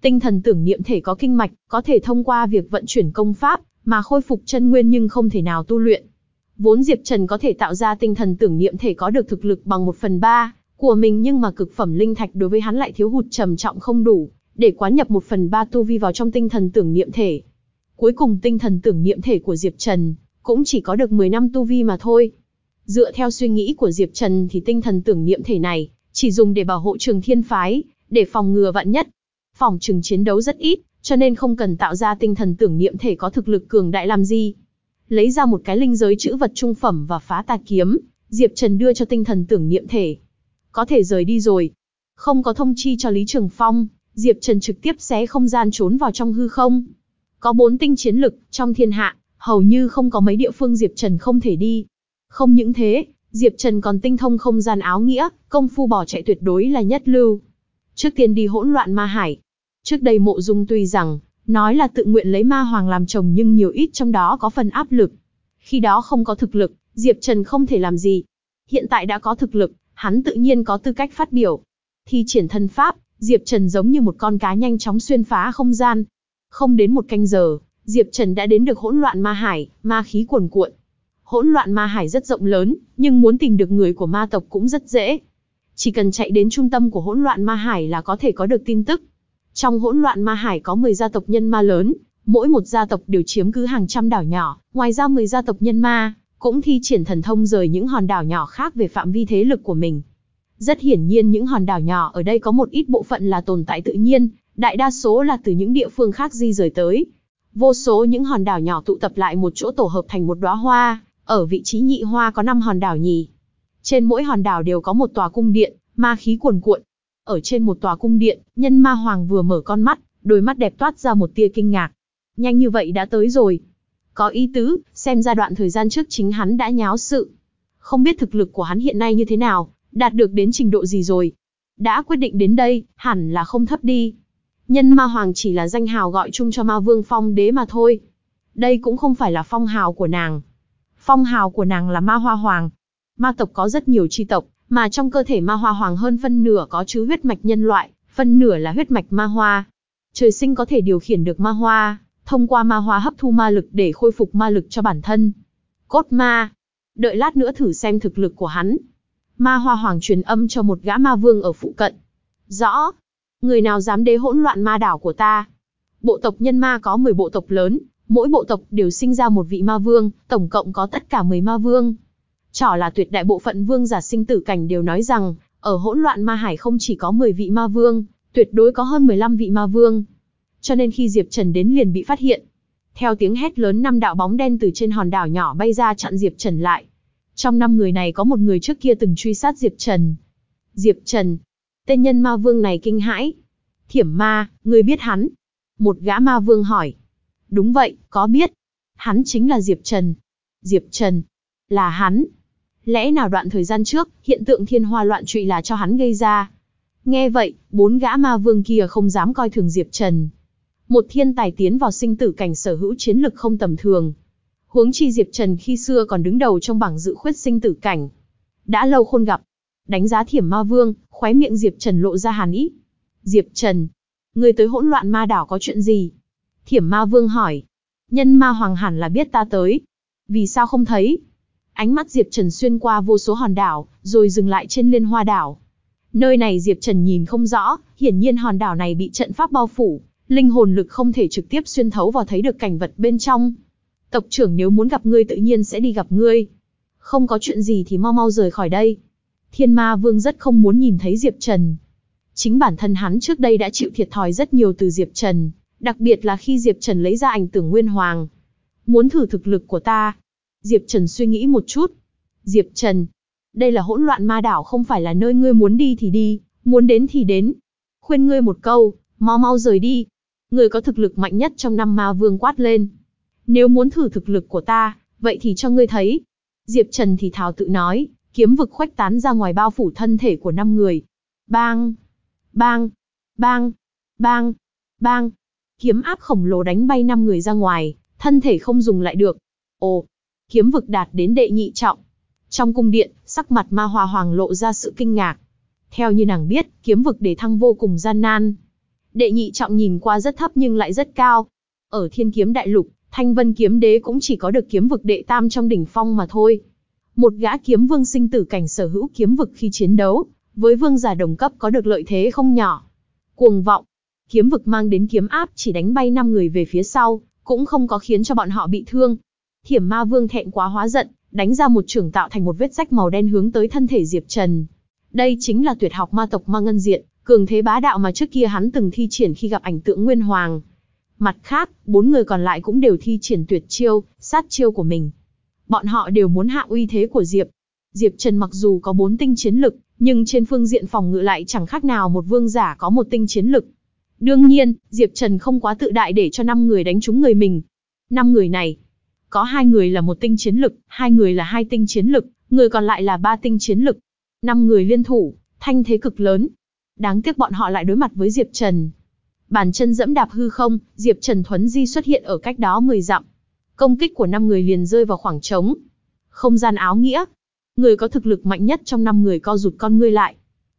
Tinh thần tưởng niệm thể có kinh mạch, có thể thông qua việc vận chuyển công pháp, mà khôi phục chân nguyên nhưng không thể nào tu luyện. Vốn Diệp Trần có thể tạo ra tinh thần tưởng niệm thể có được thực lực bằng một phần ba của mình nhưng mà cực phẩm linh thạch đối với hắn lại thiếu hụt trầm trọng không đủ, để quán nhập một phần ba tu vi vào trong tinh thần tưởng niệm thể. Cuối cùng tinh thần tưởng niệm thể của Diệp Trần cũng chỉ có được 10 năm tu vi mà thôi. Dựa theo suy nghĩ của Diệp Trần thì tinh thần tưởng niệm thể này chỉ dùng để bảo hộ trường thiên phái, để phòng ngừa vạn nhất. Phòng trường chiến đấu rất ít, cho nên không cần tạo ra tinh thần tưởng niệm thể có thực lực cường đại làm gì. Lấy ra một cái linh giới chữ vật trung phẩm và phá tà kiếm, Diệp Trần đưa cho tinh thần tưởng niệm thể. Có thể rời đi rồi. Không có thông chi cho Lý Trường Phong, Diệp Trần trực tiếp xé không gian trốn vào trong hư không. Có bốn tinh chiến lực, trong thiên hạ, hầu như không có mấy địa phương Diệp Trần không thể đi. Không những thế, Diệp Trần còn tinh thông không gian áo nghĩa, công phu bỏ chạy tuyệt đối là nhất lưu. Trước tiên đi hỗn loạn ma hải. Trước đây mộ dung tuy rằng, nói là tự nguyện lấy ma hoàng làm chồng nhưng nhiều ít trong đó có phần áp lực. Khi đó không có thực lực, Diệp Trần không thể làm gì. Hiện tại đã có thực lực, hắn tự nhiên có tư cách phát biểu. Thi triển thân pháp, Diệp Trần giống như một con cá nhanh chóng xuyên phá không gian. Không đến một canh giờ, Diệp Trần đã đến được hỗn loạn ma hải, ma khí cuồn cuộn. Hỗn loạn ma hải rất rộng lớn, nhưng muốn tìm được người của ma tộc cũng rất dễ. Chỉ cần chạy đến trung tâm của hỗn loạn ma hải là có thể có được tin tức. Trong hỗn loạn ma hải có 10 gia tộc nhân ma lớn, mỗi một gia tộc đều chiếm cứ hàng trăm đảo nhỏ, ngoài ra 10 gia tộc nhân ma, cũng thi triển thần thông rời những hòn đảo nhỏ khác về phạm vi thế lực của mình. Rất hiển nhiên những hòn đảo nhỏ ở đây có một ít bộ phận là tồn tại tự nhiên, đại đa số là từ những địa phương khác di rời tới. Vô số những hòn đảo nhỏ tụ tập lại một chỗ tổ hợp thành một đóa hoa, ở vị trí nhị hoa có 5 hòn đảo nhì. Trên mỗi hòn đảo đều có một tòa cung điện, ma khí cuồn cuộn. Ở trên một tòa cung điện, nhân ma hoàng vừa mở con mắt, đôi mắt đẹp toát ra một tia kinh ngạc. Nhanh như vậy đã tới rồi. Có ý tứ, xem ra đoạn thời gian trước chính hắn đã nháo sự. Không biết thực lực của hắn hiện nay như thế nào, đạt được đến trình độ gì rồi. Đã quyết định đến đây, hẳn là không thấp đi. Nhân ma hoàng chỉ là danh hào gọi chung cho ma vương phong đế mà thôi. Đây cũng không phải là phong hào của nàng. Phong hào của nàng là ma hoa hoàng. Ma tộc có rất nhiều chi tộc, mà trong cơ thể ma hoa hoàng hơn phân nửa có chứa huyết mạch nhân loại, phân nửa là huyết mạch ma hoa. Trời sinh có thể điều khiển được ma hoa, thông qua ma hoa hấp thu ma lực để khôi phục ma lực cho bản thân. Cốt ma. Đợi lát nữa thử xem thực lực của hắn. Ma hoa hoàng truyền âm cho một gã ma vương ở phụ cận. Rõ. Người nào dám đế hỗn loạn ma đảo của ta? Bộ tộc nhân ma có 10 bộ tộc lớn, mỗi bộ tộc đều sinh ra một vị ma vương, tổng cộng có tất cả 10 ma vương trỏ là tuyệt đại bộ phận vương giả sinh tử cảnh đều nói rằng, ở hỗn loạn ma hải không chỉ có 10 vị ma vương, tuyệt đối có hơn 15 vị ma vương. Cho nên khi Diệp Trần đến liền bị phát hiện. Theo tiếng hét lớn năm đạo bóng đen từ trên hòn đảo nhỏ bay ra chặn Diệp Trần lại. Trong năm người này có một người trước kia từng truy sát Diệp Trần. Diệp Trần. Tên nhân ma vương này kinh hãi. Thiểm ma, người biết hắn. Một gã ma vương hỏi. Đúng vậy, có biết. Hắn chính là Diệp Trần. Diệp Trần. Là hắn. Lẽ nào đoạn thời gian trước, hiện tượng thiên hoa loạn trụy là cho hắn gây ra. Nghe vậy, bốn gã ma vương kia không dám coi thường Diệp Trần. Một thiên tài tiến vào sinh tử cảnh sở hữu chiến lực không tầm thường. Huống chi Diệp Trần khi xưa còn đứng đầu trong bảng dự khuyết sinh tử cảnh. Đã lâu khôn gặp. Đánh giá thiểm ma vương, khóe miệng Diệp Trần lộ ra hàn ý. Diệp Trần, người tới hỗn loạn ma đảo có chuyện gì? Thiểm ma vương hỏi. Nhân ma hoàng hẳn là biết ta tới. Vì sao không thấy? Ánh mắt Diệp Trần xuyên qua vô số hòn đảo, rồi dừng lại trên liên hoa đảo. Nơi này Diệp Trần nhìn không rõ, hiển nhiên hòn đảo này bị trận pháp bao phủ, linh hồn lực không thể trực tiếp xuyên thấu vào thấy được cảnh vật bên trong. Tộc trưởng nếu muốn gặp ngươi tự nhiên sẽ đi gặp ngươi. Không có chuyện gì thì mau mau rời khỏi đây. Thiên ma vương rất không muốn nhìn thấy Diệp Trần. Chính bản thân hắn trước đây đã chịu thiệt thòi rất nhiều từ Diệp Trần, đặc biệt là khi Diệp Trần lấy ra ảnh tưởng Nguyên Hoàng. Muốn thử thực lực của ta. Diệp Trần suy nghĩ một chút. Diệp Trần, đây là hỗn loạn ma đảo không phải là nơi ngươi muốn đi thì đi, muốn đến thì đến. Khuyên ngươi một câu, mau mau rời đi. Người có thực lực mạnh nhất trong năm ma vương quát lên. Nếu muốn thử thực lực của ta, vậy thì cho ngươi thấy. Diệp Trần thì thào tự nói, kiếm vực khoách tán ra ngoài bao phủ thân thể của năm người. Bang! Bang! Bang! Bang! Bang! Kiếm áp khổng lồ đánh bay năm người ra ngoài, thân thể không dùng lại được. Ồ! Kiếm vực đạt đến đệ nhị trọng. Trong cung điện, sắc mặt ma hòa hoàng lộ ra sự kinh ngạc. Theo như nàng biết, kiếm vực để thăng vô cùng gian nan. Đệ nhị trọng nhìn qua rất thấp nhưng lại rất cao. Ở thiên kiếm đại lục, thanh vân kiếm đế cũng chỉ có được kiếm vực đệ tam trong đỉnh phong mà thôi. Một gã kiếm vương sinh tử cảnh sở hữu kiếm vực khi chiến đấu, với vương giả đồng cấp có được lợi thế không nhỏ. Cuồng vọng, kiếm vực mang đến kiếm áp chỉ đánh bay năm người về phía sau, cũng không có khiến cho bọn họ bị thương. Thiểm ma vương thẹn quá hóa giận, đánh ra một trường tạo thành một vết rách màu đen hướng tới thân thể Diệp Trần. Đây chính là tuyệt học ma tộc ma ngân diện, cường thế bá đạo mà trước kia hắn từng thi triển khi gặp ảnh tượng Nguyên Hoàng. Mặt khác, bốn người còn lại cũng đều thi triển tuyệt chiêu, sát chiêu của mình. Bọn họ đều muốn hạ uy thế của Diệp. Diệp Trần mặc dù có bốn tinh chiến lực, nhưng trên phương diện phòng ngự lại chẳng khác nào một vương giả có một tinh chiến lực. Đương nhiên, Diệp Trần không quá tự đại để cho năm người đánh trúng người mình. Năm người này, có hai người là một tinh chiến lực, hai người là hai tinh chiến lực, người còn lại là ba tinh chiến lực. Năm người liên thủ, thanh thế cực lớn. Đáng tiếc bọn họ lại đối mặt với Diệp Trần. Bàn chân dẫm đạp hư không, Diệp Trần thuấn di xuất hiện ở cách đó 10 dặm. Công kích của năm người liền rơi vào khoảng trống. Không gian áo nghĩa. Người có thực lực mạnh nhất trong năm người co rụt con ngươi lại.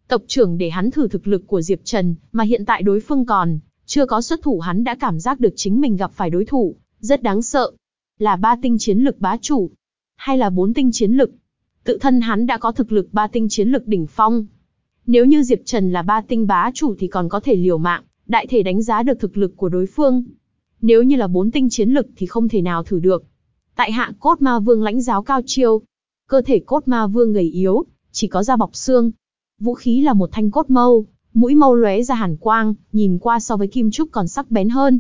Tộc trưởng để hắn thử thực lực của Diệp Trần, mà hiện tại đối phương còn chưa có xuất thủ hắn đã cảm giác được chính mình gặp phải đối thủ, rất đáng sợ. Là ba tinh chiến lực bá chủ, hay là bốn tinh chiến lực? Tự thân hắn đã có thực lực ba tinh chiến lực đỉnh phong. Nếu như Diệp Trần là ba tinh bá chủ thì còn có thể liều mạng, đại thể đánh giá được thực lực của đối phương. Nếu như là bốn tinh chiến lực thì không thể nào thử được. Tại hạ cốt ma vương lãnh giáo cao chiêu. Cơ thể cốt ma vương gầy yếu, chỉ có da bọc xương. Vũ khí là một thanh cốt mâu, mũi mâu lóe ra hàn quang, nhìn qua so với kim trúc còn sắc bén hơn.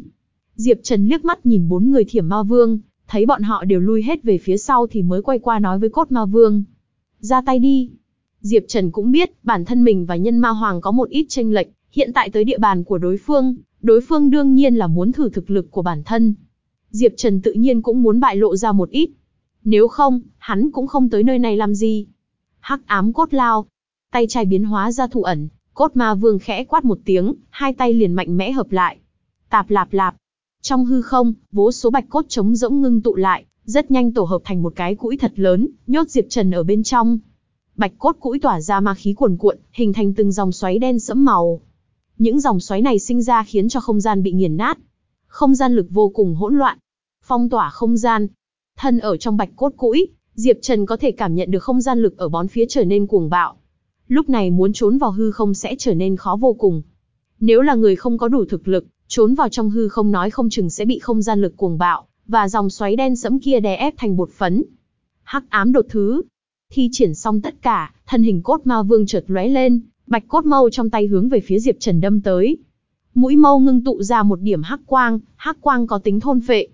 Diệp Trần liếc mắt nhìn bốn người thiểm ma vương, thấy bọn họ đều lui hết về phía sau thì mới quay qua nói với cốt ma vương. Ra tay đi. Diệp Trần cũng biết, bản thân mình và nhân ma hoàng có một ít tranh lệch, hiện tại tới địa bàn của đối phương, đối phương đương nhiên là muốn thử thực lực của bản thân. Diệp Trần tự nhiên cũng muốn bại lộ ra một ít. Nếu không, hắn cũng không tới nơi này làm gì. Hắc ám cốt lao. Tay trai biến hóa ra thủ ẩn, cốt ma vương khẽ quát một tiếng, hai tay liền mạnh mẽ hợp lại. Tạp lạp lạp. Trong hư không, vô số bạch cốt trống rỗng ngưng tụ lại, rất nhanh tổ hợp thành một cái cũi thật lớn, nhốt Diệp Trần ở bên trong. Bạch cốt cũi tỏa ra ma khí cuồn cuộn, hình thành từng dòng xoáy đen sẫm màu. Những dòng xoáy này sinh ra khiến cho không gian bị nghiền nát. Không gian lực vô cùng hỗn loạn. Phong tỏa không gian. Thân ở trong bạch cốt cũi, Diệp Trần có thể cảm nhận được không gian lực ở bón phía trở nên cuồng bạo. Lúc này muốn trốn vào hư không sẽ trở nên khó vô cùng. Nếu là người không có đủ thực lực, trốn vào trong hư không nói không chừng sẽ bị không gian lực cuồng bạo, và dòng xoáy đen sẫm kia đè ép thành bột phấn. Hắc ám đột thứ. Thi triển xong tất cả, thân hình cốt ma vương chợt lóe lên, bạch cốt mâu trong tay hướng về phía Diệp Trần đâm tới. Mũi mâu ngưng tụ ra một điểm hắc quang, hắc quang có tính thôn phệ.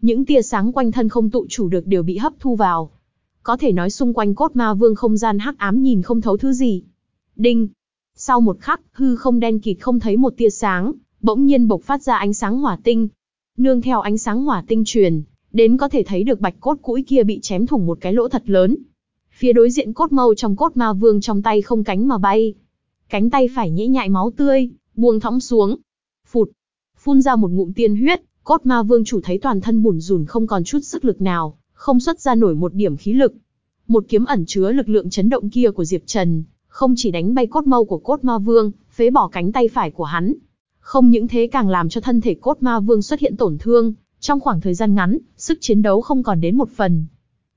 Những tia sáng quanh thân không tụ chủ được đều bị hấp thu vào. Có thể nói xung quanh cốt ma vương không gian hắc ám nhìn không thấu thứ gì. Đinh! Sau một khắc, hư không đen kịt không thấy một tia sáng, bỗng nhiên bộc phát ra ánh sáng hỏa tinh. Nương theo ánh sáng hỏa tinh truyền, đến có thể thấy được bạch cốt cũi kia bị chém thủng một cái lỗ thật lớn. Phía đối diện cốt mâu trong cốt ma vương trong tay không cánh mà bay. Cánh tay phải nhễ nhại máu tươi, buông thõng xuống. Phụt, phun ra một ngụm tiên huyết, cốt ma vương chủ thấy toàn thân bủn rủn không còn chút sức lực nào, không xuất ra nổi một điểm khí lực. Một kiếm ẩn chứa lực lượng chấn động kia của Diệp Trần, không chỉ đánh bay cốt mâu của cốt ma vương, phế bỏ cánh tay phải của hắn, không những thế càng làm cho thân thể cốt ma vương xuất hiện tổn thương, trong khoảng thời gian ngắn, sức chiến đấu không còn đến một phần.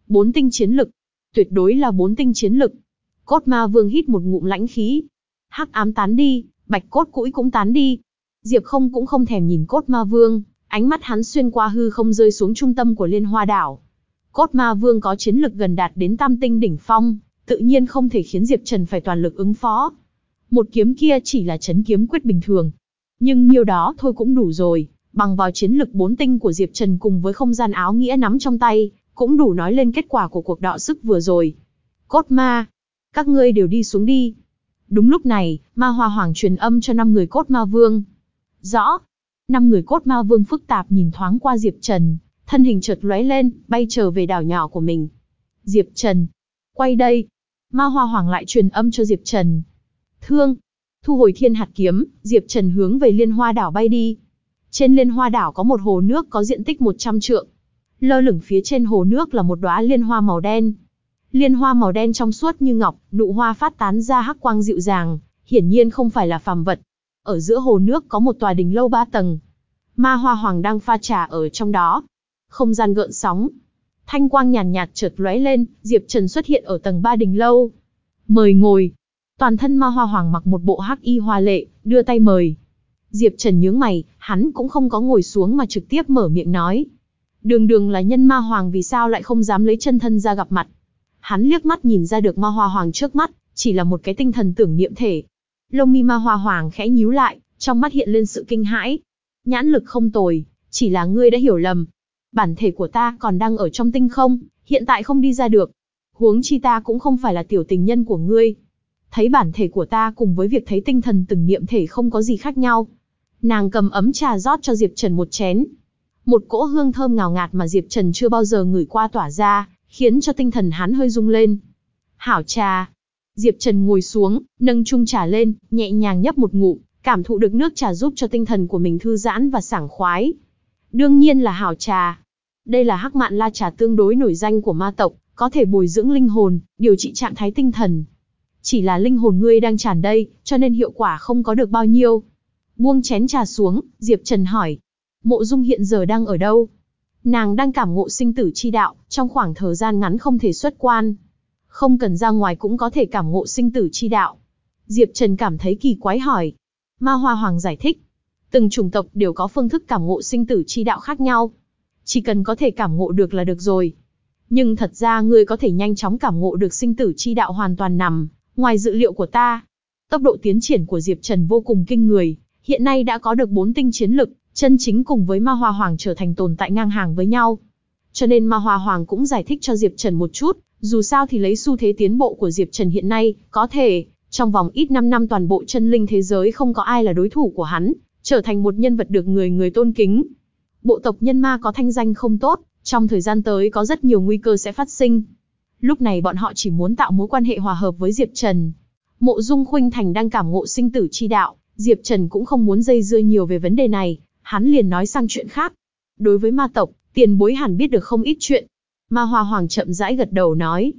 Bốn tinh chiến lực. Tuyệt đối là bốn tinh chiến lực. Cốt ma vương hít một ngụm lãnh khí. Hắc ám tán đi, bạch cốt cũi cũng tán đi. Diệp không cũng không thèm nhìn cốt ma vương, ánh mắt hắn xuyên qua hư không rơi xuống trung tâm của liên hoa đảo. Cốt ma vương có chiến lực gần đạt đến tam tinh đỉnh phong, tự nhiên không thể khiến Diệp Trần phải toàn lực ứng phó. Một kiếm kia chỉ là chấn kiếm quyết bình thường, nhưng nhiêu đó thôi cũng đủ rồi, bằng vào chiến lực bốn tinh của Diệp Trần cùng với không gian áo nghĩa nắm trong tay, cũng đủ nói lên kết quả của cuộc đọ sức vừa rồi. Cốt ma, các ngươi đều đi xuống đi. Đúng lúc này, ma hoa hoàng truyền âm cho năm người cốt ma vương. Rõ. Năm người cốt ma vương phức tạp nhìn thoáng qua Diệp Trần, thân hình chợt lóe lên, bay trở về đảo nhỏ của mình. Diệp Trần, quay đây. Ma hoa hoàng lại truyền âm cho Diệp Trần. Thương, Thu hồi thiên hạt kiếm, Diệp Trần hướng về liên hoa đảo bay đi. Trên liên hoa đảo có một hồ nước có diện tích 100 trượng. Lơ lửng phía trên hồ nước là một đóa liên hoa màu đen. Liên hoa màu đen trong suốt như ngọc, nụ hoa phát tán ra hắc quang dịu dàng, hiển nhiên không phải là phàm vật. Ở giữa hồ nước có một tòa đình lâu ba tầng. Ma hoa hoàng đang pha trà ở trong đó. Không gian gợn sóng. Thanh quang nhàn nhạt, nhạt chợt lóe lên, Diệp Trần xuất hiện ở tầng 3 đình lâu. Mời ngồi. Toàn thân ma hoa hoàng mặc một bộ hắc y hoa lệ, đưa tay mời. Diệp Trần nhướng mày, hắn cũng không có ngồi xuống mà trực tiếp mở miệng nói. Đường đường là nhân ma hoàng vì sao lại không dám lấy chân thân ra gặp mặt. Hắn liếc mắt nhìn ra được ma hoa hoàng trước mắt, chỉ là một cái tinh thần tưởng niệm thể. Lông mi ma hoa hoàng khẽ nhíu lại, trong mắt hiện lên sự kinh hãi. Nhãn lực không tồi, chỉ là ngươi đã hiểu lầm. Bản thể của ta còn đang ở trong tinh không, hiện tại không đi ra được. Huống chi ta cũng không phải là tiểu tình nhân của ngươi. Thấy bản thể của ta cùng với việc thấy tinh thần từng niệm thể không có gì khác nhau. Nàng cầm ấm trà rót cho Diệp Trần một chén. Một cỗ hương thơm ngào ngạt mà Diệp Trần chưa bao giờ ngửi qua tỏa ra, khiến cho tinh thần hắn hơi rung lên. Hảo trà. Diệp Trần ngồi xuống, nâng chung trà lên, nhẹ nhàng nhấp một ngụm, cảm thụ được nước trà giúp cho tinh thần của mình thư giãn và sảng khoái. Đương nhiên là hảo trà. Đây là hắc mạn la trà tương đối nổi danh của ma tộc, có thể bồi dưỡng linh hồn, điều trị trạng thái tinh thần. Chỉ là linh hồn ngươi đang tràn đây, cho nên hiệu quả không có được bao nhiêu. Buông chén trà xuống, Diệp Trần hỏi. Mộ Dung hiện giờ đang ở đâu? Nàng đang cảm ngộ sinh tử chi đạo, trong khoảng thời gian ngắn không thể xuất quan. Không cần ra ngoài cũng có thể cảm ngộ sinh tử chi đạo. Diệp Trần cảm thấy kỳ quái hỏi. Ma Hoa Hoàng giải thích. Từng chủng tộc đều có phương thức cảm ngộ sinh tử chi đạo khác nhau. Chỉ cần có thể cảm ngộ được là được rồi. Nhưng thật ra ngươi có thể nhanh chóng cảm ngộ được sinh tử chi đạo hoàn toàn nằm, ngoài dự liệu của ta. Tốc độ tiến triển của Diệp Trần vô cùng kinh người, hiện nay đã có được bốn tinh chiến lực, chân chính cùng với Ma Hoa Hoàng trở thành tồn tại ngang hàng với nhau. Cho nên Ma Hoa Hoàng cũng giải thích cho Diệp Trần một chút, dù sao thì lấy xu thế tiến bộ của Diệp Trần hiện nay, có thể, trong vòng ít 5 năm toàn bộ chân linh thế giới không có ai là đối thủ của hắn, trở thành một nhân vật được người người tôn kính. Bộ tộc nhân ma có thanh danh không tốt, trong thời gian tới có rất nhiều nguy cơ sẽ phát sinh. Lúc này bọn họ chỉ muốn tạo mối quan hệ hòa hợp với Diệp Trần. Mộ Dung Khuynh Thành đang cảm ngộ sinh tử chi đạo, Diệp Trần cũng không muốn dây dưa nhiều về vấn đề này, hắn liền nói sang chuyện khác. Đối với ma tộc, tiền bối hẳn biết được không ít chuyện. Ma Hoa Hoàng chậm rãi gật đầu nói.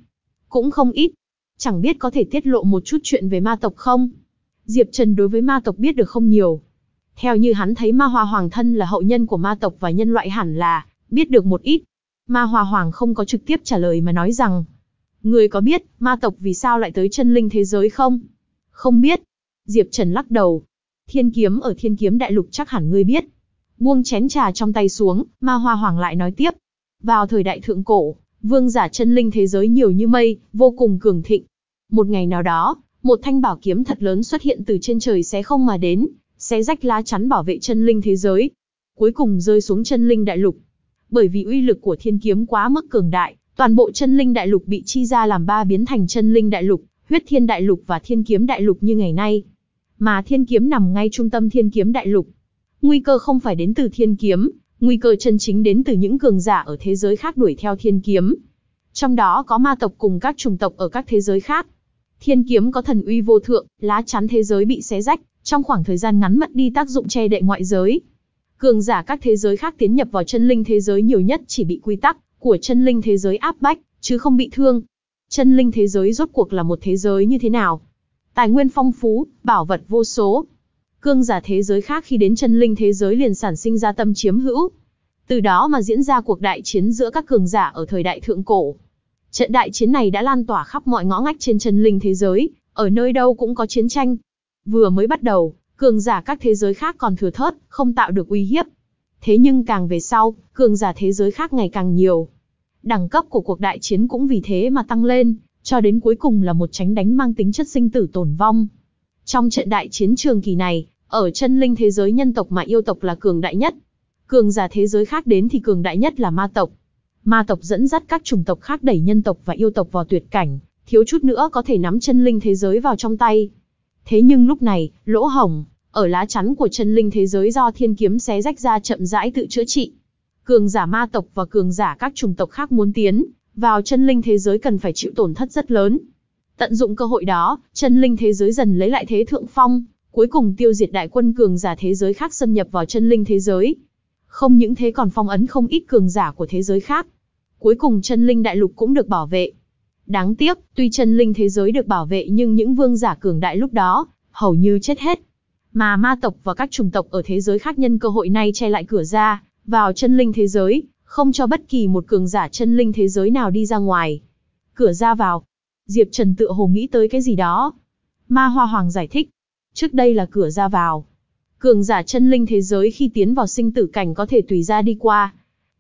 Cũng không ít. Chẳng biết có thể tiết lộ một chút chuyện về ma tộc không? Diệp Trần đối với ma tộc biết được không nhiều. Theo như hắn thấy Ma Hoa Hoàng thân là hậu nhân của ma tộc và nhân loại hẳn là, biết được một ít. Ma Hoa Hoàng không có trực tiếp trả lời mà nói rằng. Người có biết, ma tộc vì sao lại tới chân linh thế giới không? Không biết. Diệp Trần lắc đầu. Thiên kiếm ở thiên kiếm đại lục chắc hẳn ngươi biết. Buông chén trà trong tay xuống, Ma Hoa Hoàng lại nói tiếp. Vào thời đại thượng cổ, vương giả chân linh thế giới nhiều như mây, vô cùng cường thịnh. Một ngày nào đó, một thanh bảo kiếm thật lớn xuất hiện từ trên trời xé không mà đến, xé rách lá chắn bảo vệ chân linh thế giới. Cuối cùng rơi xuống chân linh đại lục. Bởi vì uy lực của thiên kiếm quá mức cường đại, toàn bộ chân linh đại lục bị chi ra làm ba biến thành chân linh đại lục, huyết thiên đại lục và thiên kiếm đại lục như ngày nay. Mà thiên kiếm nằm ngay trung tâm thiên kiếm đại lục. Nguy cơ không phải đến từ thiên kiếm, nguy cơ chân chính đến từ những cường giả ở thế giới khác đuổi theo thiên kiếm. Trong đó có ma tộc cùng các chủng tộc ở các thế giới khác. Thiên kiếm có thần uy vô thượng, lá chắn thế giới bị xé rách, trong khoảng thời gian ngắn mất đi tác dụng che đậy ngoại giới. Cường giả các thế giới khác tiến nhập vào chân linh thế giới nhiều nhất chỉ bị quy tắc của chân linh thế giới áp bách, chứ không bị thương. Chân linh thế giới rốt cuộc là một thế giới như thế nào? Tài nguyên phong phú, bảo vật vô số. Cương giả thế giới khác khi đến chân linh thế giới liền sản sinh ra tâm chiếm hữu. Từ đó mà diễn ra cuộc đại chiến giữa các cường giả ở thời đại thượng cổ. Trận đại chiến này đã lan tỏa khắp mọi ngõ ngách trên chân linh thế giới, ở nơi đâu cũng có chiến tranh. Vừa mới bắt đầu, cường giả các thế giới khác còn thừa thớt, không tạo được uy hiếp. Thế nhưng càng về sau, cường giả thế giới khác ngày càng nhiều. Đẳng cấp của cuộc đại chiến cũng vì thế mà tăng lên, cho đến cuối cùng là một tránh đánh mang tính chất sinh tử tổn vong. Trong trận đại chiến trường kỳ này, ở chân linh thế giới nhân tộc mà yêu tộc là cường đại nhất. Cường giả thế giới khác đến thì cường đại nhất là ma tộc. Ma tộc dẫn dắt các chủng tộc khác đẩy nhân tộc và yêu tộc vào tuyệt cảnh, thiếu chút nữa có thể nắm chân linh thế giới vào trong tay. Thế nhưng lúc này, lỗ hồng, ở lá chắn của chân linh thế giới do thiên kiếm xé rách ra chậm rãi tự chữa trị. Cường giả ma tộc và cường giả các chủng tộc khác muốn tiến vào chân linh thế giới cần phải chịu tổn thất rất lớn. Tận dụng cơ hội đó, chân linh thế giới dần lấy lại thế thượng phong, cuối cùng tiêu diệt đại quân cường giả thế giới khác xâm nhập vào chân linh thế giới. Không những thế còn phong ấn không ít cường giả của thế giới khác. Cuối cùng chân linh đại lục cũng được bảo vệ. Đáng tiếc, tuy chân linh thế giới được bảo vệ nhưng những vương giả cường đại lúc đó, hầu như chết hết. Mà ma tộc và các chủng tộc ở thế giới khác nhân cơ hội này che lại cửa ra, vào chân linh thế giới, không cho bất kỳ một cường giả chân linh thế giới nào đi ra ngoài. Cửa ra vào. Diệp Trần tựa hồ nghĩ tới cái gì đó. Ma Hoa Hoàng giải thích. Trước đây là cửa ra vào. Cường giả chân linh thế giới khi tiến vào sinh tử cảnh có thể tùy ra đi qua.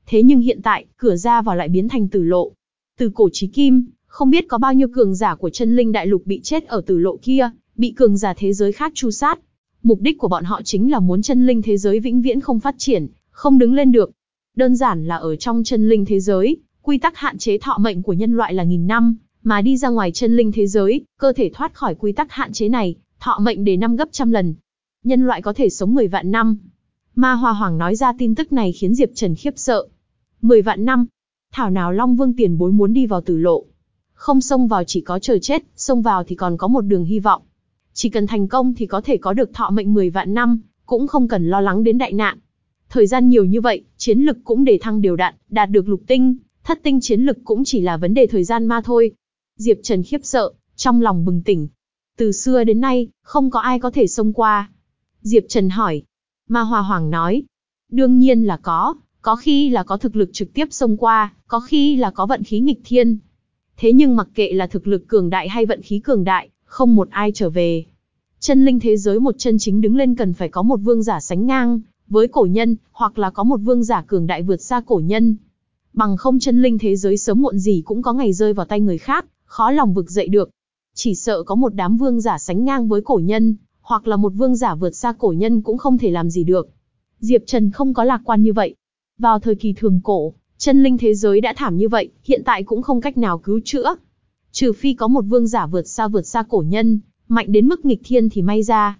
Thế nhưng hiện tại, cửa ra vào lại biến thành tử lộ. Từ cổ chí kim, không biết có bao nhiêu cường giả của chân linh đại lục bị chết ở tử lộ kia, bị cường giả thế giới khác chu sát. Mục đích của bọn họ chính là muốn chân linh thế giới vĩnh viễn không phát triển, không đứng lên được. Đơn giản là ở trong chân linh thế giới, quy tắc hạn chế thọ mệnh của nhân loại là nghìn năm, mà đi ra ngoài chân linh thế giới, cơ thể thoát khỏi quy tắc hạn chế này, thọ mệnh để năm gấp trăm lần. Nhân loại có thể sống 10 vạn năm. Ma Hoa Hoàng nói ra tin tức này khiến Diệp Trần khiếp sợ. 10 vạn năm. Thảo nào Long Vương tiền bối muốn đi vào tử lộ. Không xông vào chỉ có chờ chết, xông vào thì còn có một đường hy vọng. Chỉ cần thành công thì có thể có được thọ mệnh 10 vạn năm, cũng không cần lo lắng đến đại nạn. Thời gian nhiều như vậy, chiến lực cũng để thăng đều đặn, đạt được lục tinh, thất tinh chiến lực cũng chỉ là vấn đề thời gian ma thôi. Diệp Trần khiếp sợ, trong lòng bừng tỉnh. Từ xưa đến nay, không có ai có thể xông qua. Diệp Trần hỏi. Ma Hoa Hoàng nói. Đương nhiên là có, có khi là có thực lực trực tiếp xông qua, có khi là có vận khí nghịch thiên. Thế nhưng mặc kệ là thực lực cường đại hay vận khí cường đại, không một ai trở về. Chân linh thế giới một chân chính đứng lên cần phải có một vương giả sánh ngang với cổ nhân, hoặc là có một vương giả cường đại vượt xa cổ nhân. Bằng không chân linh thế giới sớm muộn gì cũng có ngày rơi vào tay người khác, khó lòng vực dậy được. Chỉ sợ có một đám vương giả sánh ngang với cổ nhân, hoặc là một vương giả vượt xa cổ nhân cũng không thể làm gì được. Diệp Trần không có lạc quan như vậy. Vào thời kỳ thường cổ, chân linh thế giới đã thảm như vậy, hiện tại cũng không cách nào cứu chữa. Trừ phi có một vương giả vượt xa vượt xa cổ nhân, mạnh đến mức nghịch thiên thì may ra.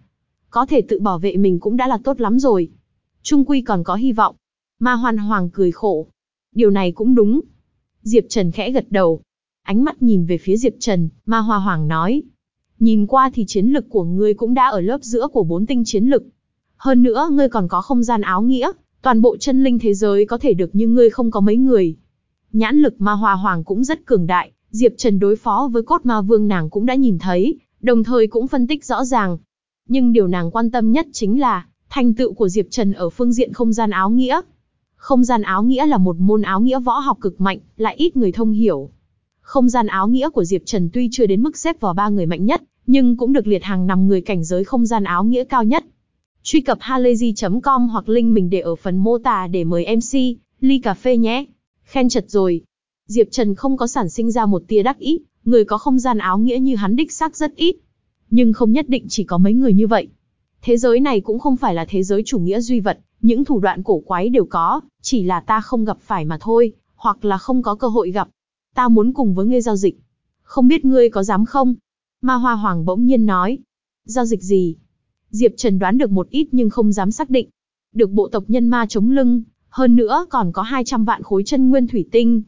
Có thể tự bảo vệ mình cũng đã là tốt lắm rồi. Trung quy còn có hy vọng. Ma Hoan Hoàng cười khổ. Điều này cũng đúng. Diệp Trần khẽ gật đầu. Ánh mắt nhìn về phía Diệp Trần, Ma Hoa Hoàng nói. Nhìn qua thì chiến lực của ngươi cũng đã ở lớp giữa của bốn tinh chiến lực. Hơn nữa ngươi còn có không gian áo nghĩa, toàn bộ chân linh thế giới có thể được như ngươi không có mấy người. Nhãn lực Ma Hoa Hoàng cũng rất cường đại, Diệp Trần đối phó với cốt ma vương nàng cũng đã nhìn thấy, đồng thời cũng phân tích rõ ràng. Nhưng điều nàng quan tâm nhất chính là, thành tựu của Diệp Trần ở phương diện không gian áo nghĩa. Không gian áo nghĩa là một môn áo nghĩa võ học cực mạnh, lại ít người thông hiểu. Không gian áo nghĩa của Diệp Trần tuy chưa đến mức xếp vào ba người mạnh nhất, nhưng cũng được liệt hàng nằm người cảnh giới không gian áo nghĩa cao nhất. Truy cập halayzi.com hoặc link mình để ở phần mô tả để mời MC, ly cà phê nhé. Khen chật rồi. Diệp Trần không có sản sinh ra một tia đắc ý, người có không gian áo nghĩa như hắn đích xác rất ít. Nhưng không nhất định chỉ có mấy người như vậy. Thế giới này cũng không phải là thế giới chủ nghĩa duy vật, những thủ đoạn cổ quái đều có, chỉ là ta không gặp phải mà thôi, hoặc là không có cơ hội gặp. Ta muốn cùng với ngươi giao dịch. Không biết ngươi có dám không? Ma Hoa Hoàng bỗng nhiên nói. Giao dịch gì? Diệp Trần đoán được một ít nhưng không dám xác định. Được bộ tộc nhân ma chống lưng, hơn nữa còn có 200 vạn khối chân nguyên thủy tinh.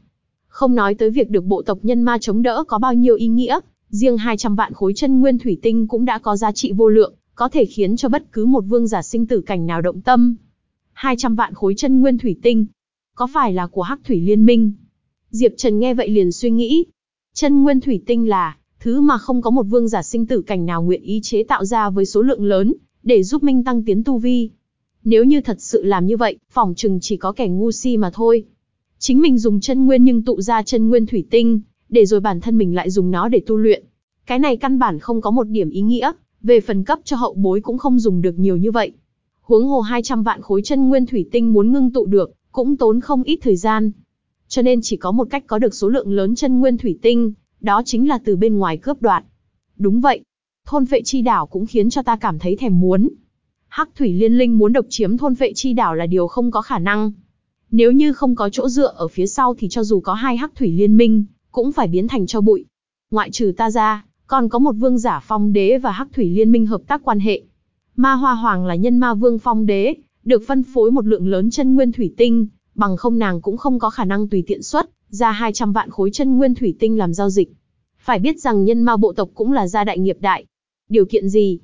Không nói tới việc được bộ tộc nhân ma chống đỡ có bao nhiêu ý nghĩa, riêng 200 vạn khối chân nguyên thủy tinh cũng đã có giá trị vô lượng, có thể khiến cho bất cứ một vương giả sinh tử cảnh nào động tâm. 200 vạn khối chân nguyên thủy tinh, có phải là của Hắc Thủy Liên Minh? Diệp Trần nghe vậy liền suy nghĩ. Chân nguyên thủy tinh là thứ mà không có một vương giả sinh tử cảnh nào nguyện ý chế tạo ra với số lượng lớn, để giúp Minh tăng tiến tu vi. Nếu như thật sự làm như vậy, phòng chừng chỉ có kẻ ngu si mà thôi. Chính mình dùng chân nguyên nhưng tụ ra chân nguyên thủy tinh, để rồi bản thân mình lại dùng nó để tu luyện. Cái này căn bản không có một điểm ý nghĩa, về phần cấp cho hậu bối cũng không dùng được nhiều như vậy. Huống hồ 200 vạn khối chân nguyên thủy tinh muốn ngưng tụ được, cũng tốn không ít thời gian. Cho nên chỉ có một cách có được số lượng lớn chân nguyên thủy tinh, đó chính là từ bên ngoài cướp đoạt. Đúng vậy, thôn vệ chi đảo cũng khiến cho ta cảm thấy thèm muốn. Hắc thủy liên linh muốn độc chiếm thôn vệ chi đảo là điều không có khả năng. Nếu như không có chỗ dựa ở phía sau thì cho dù có hai hắc thủy liên minh, cũng phải biến thành cho bụi. Ngoại trừ ta ra, còn có một vương giả phong đế và hắc thủy liên minh hợp tác quan hệ. Ma Hoa Hoàng là nhân ma vương phong đế, được phân phối một lượng lớn chân nguyên thủy tinh, bằng không nàng cũng không có khả năng tùy tiện xuất ra 200 vạn khối chân nguyên thủy tinh làm giao dịch. Phải biết rằng nhân ma bộ tộc cũng là gia đại nghiệp đại. Điều kiện gì?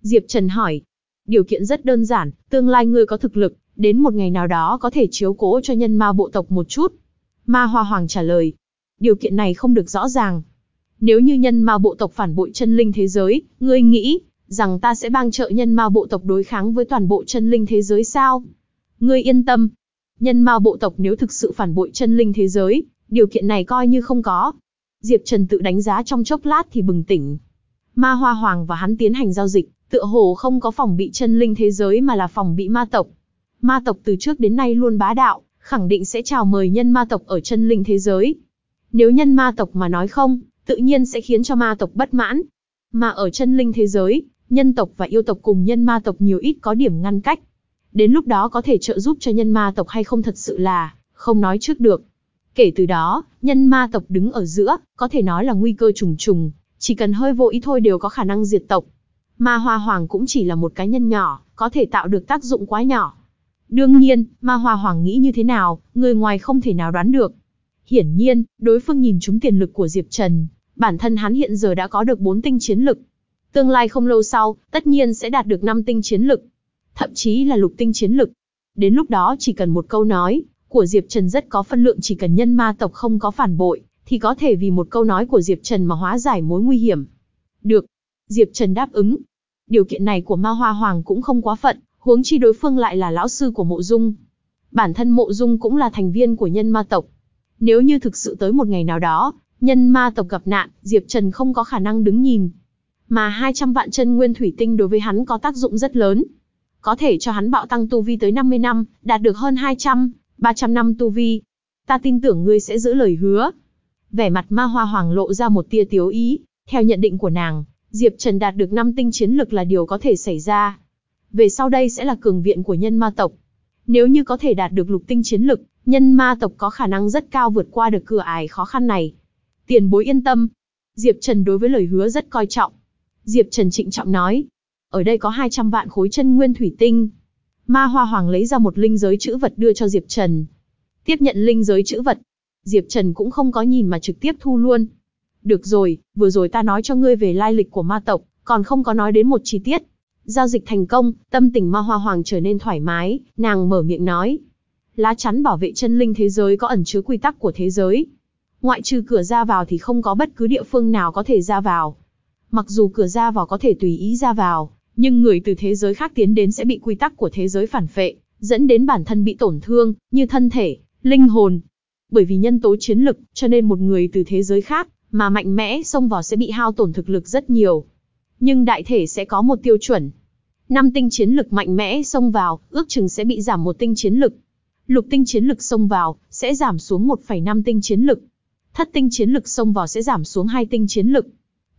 Diệp Trần hỏi. Điều kiện rất đơn giản, tương lai ngươi có thực lực, đến một ngày nào đó có thể chiếu cố cho nhân ma bộ tộc một chút. Ma Hoa Hoàng trả lời. Điều kiện này không được rõ ràng. Nếu như nhân ma bộ tộc phản bội chân linh thế giới, ngươi nghĩ rằng ta sẽ bang trợ nhân ma bộ tộc đối kháng với toàn bộ chân linh thế giới sao? Ngươi yên tâm. Nhân ma bộ tộc nếu thực sự phản bội chân linh thế giới, điều kiện này coi như không có. Diệp Trần tự đánh giá trong chốc lát thì bừng tỉnh. Ma Hoa Hoàng và hắn tiến hành giao dịch, tựa hồ không có phòng bị chân linh thế giới mà là phòng bị ma tộc. Ma tộc từ trước đến nay luôn bá đạo, khẳng định sẽ chào mời nhân ma tộc ở chân linh thế giới. Nếu nhân ma tộc mà nói không, tự nhiên sẽ khiến cho ma tộc bất mãn. Mà ở chân linh thế giới, nhân tộc và yêu tộc cùng nhân ma tộc nhiều ít có điểm ngăn cách. Đến lúc đó có thể trợ giúp cho nhân ma tộc hay không thật sự là, không nói trước được. Kể từ đó, nhân ma tộc đứng ở giữa, có thể nói là nguy cơ trùng trùng, chỉ cần hơi vô ý thôi đều có khả năng diệt tộc. Ma Hoa Hoàng cũng chỉ là một cá nhân nhỏ, có thể tạo được tác dụng quá nhỏ. Đương nhiên, Ma Hoa Hoàng nghĩ như thế nào, người ngoài không thể nào đoán được. Hiển nhiên, đối phương nhìn trúng tiền lực của Diệp Trần, bản thân hắn hiện giờ đã có được 4 tinh chiến lực. Tương lai không lâu sau, tất nhiên sẽ đạt được 5 tinh chiến lực, thậm chí là lục tinh chiến lực. Đến lúc đó chỉ cần một câu nói của Diệp Trần rất có phân lượng chỉ cần nhân ma tộc không có phản bội, thì có thể vì một câu nói của Diệp Trần mà hóa giải mối nguy hiểm. Được. Diệp Trần đáp ứng. Điều kiện này của Ma Hoa Hoàng cũng không quá phận, huống chi đối phương lại là lão sư của Mộ Dung. Bản thân Mộ Dung cũng là thành viên của nhân ma tộc. Nếu như thực sự tới một ngày nào đó, nhân ma tộc gặp nạn, Diệp Trần không có khả năng đứng nhìn. Mà 200 vạn chân nguyên thủy tinh đối với hắn có tác dụng rất lớn. Có thể cho hắn bạo tăng tu vi tới 50 năm, đạt được hơn 200, 300 năm tu vi. Ta tin tưởng ngươi sẽ giữ lời hứa. Vẻ mặt ma hoa hoàng lộ ra một tia tiếu ý. Theo nhận định của nàng, Diệp Trần đạt được 5 tinh chiến lực là điều có thể xảy ra. Về sau đây sẽ là cường viện của nhân ma tộc. Nếu như có thể đạt được lục tinh chiến lực, nhân ma tộc có khả năng rất cao vượt qua được cửa ải khó khăn này. Tiền bối yên tâm. Diệp Trần đối với lời hứa rất coi trọng. Diệp Trần trịnh trọng nói. Ở đây có 200 vạn khối chân nguyên thủy tinh. Ma Hoa Hoàng lấy ra một linh giới chữ vật đưa cho Diệp Trần. Tiếp nhận linh giới chữ vật. Diệp Trần cũng không có nhìn mà trực tiếp thu luôn. Được rồi, vừa rồi ta nói cho ngươi về lai lịch của ma tộc, còn không có nói đến một chi tiết. Giao dịch thành công, tâm tình ma hoa hoàng trở nên thoải mái, nàng mở miệng nói. Lá chắn bảo vệ chân linh thế giới có ẩn chứa quy tắc của thế giới. Ngoại trừ cửa ra vào thì không có bất cứ địa phương nào có thể ra vào. Mặc dù cửa ra vào có thể tùy ý ra vào, nhưng người từ thế giới khác tiến đến sẽ bị quy tắc của thế giới phản phệ, dẫn đến bản thân bị tổn thương, như thân thể, linh hồn. Bởi vì nhân tố chiến lực, cho nên một người từ thế giới khác, mà mạnh mẽ xông vào sẽ bị hao tổn thực lực rất nhiều. Nhưng đại thể sẽ có một tiêu chuẩn. Năm tinh chiến lực mạnh mẽ xông vào, ước chừng sẽ bị giảm một tinh chiến lực. Lục tinh chiến lực xông vào, sẽ giảm xuống 1,5 tinh chiến lực. Thất tinh chiến lực xông vào sẽ giảm xuống hai tinh chiến lực.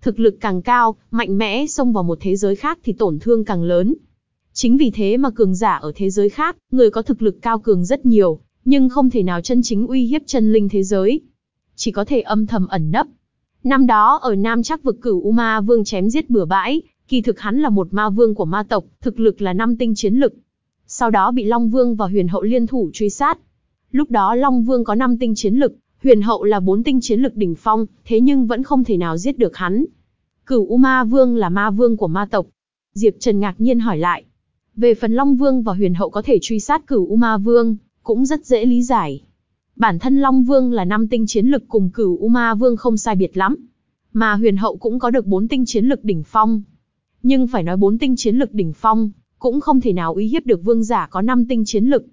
Thực lực càng cao, mạnh mẽ xông vào một thế giới khác thì tổn thương càng lớn. Chính vì thế mà cường giả ở thế giới khác, người có thực lực cao cường rất nhiều, nhưng không thể nào chân chính uy hiếp chân linh thế giới. Chỉ có thể âm thầm ẩn nấp. Năm đó ở Nam Chắc vực cửu U Ma Vương chém giết bừa bãi, kỳ thực hắn là một ma vương của ma tộc, thực lực là năm tinh chiến lực. Sau đó bị Long Vương và Huyền Hậu liên thủ truy sát. Lúc đó Long Vương có năm tinh chiến lực, Huyền hậu là bốn tinh chiến lực đỉnh phong, thế nhưng vẫn không thể nào giết được hắn. Cửu U Ma Vương là ma vương của ma tộc. Diệp Trần ngạc nhiên hỏi lại. Về phần Long Vương và Huyền hậu có thể truy sát Cửu U Ma Vương, cũng rất dễ lý giải. Bản thân Long Vương là năm tinh chiến lực cùng Cửu U Ma Vương không sai biệt lắm, mà Huyền hậu cũng có được bốn tinh chiến lực đỉnh phong. Nhưng phải nói bốn tinh chiến lực đỉnh phong, cũng không thể nào uy hiếp được vương giả có năm tinh chiến lực.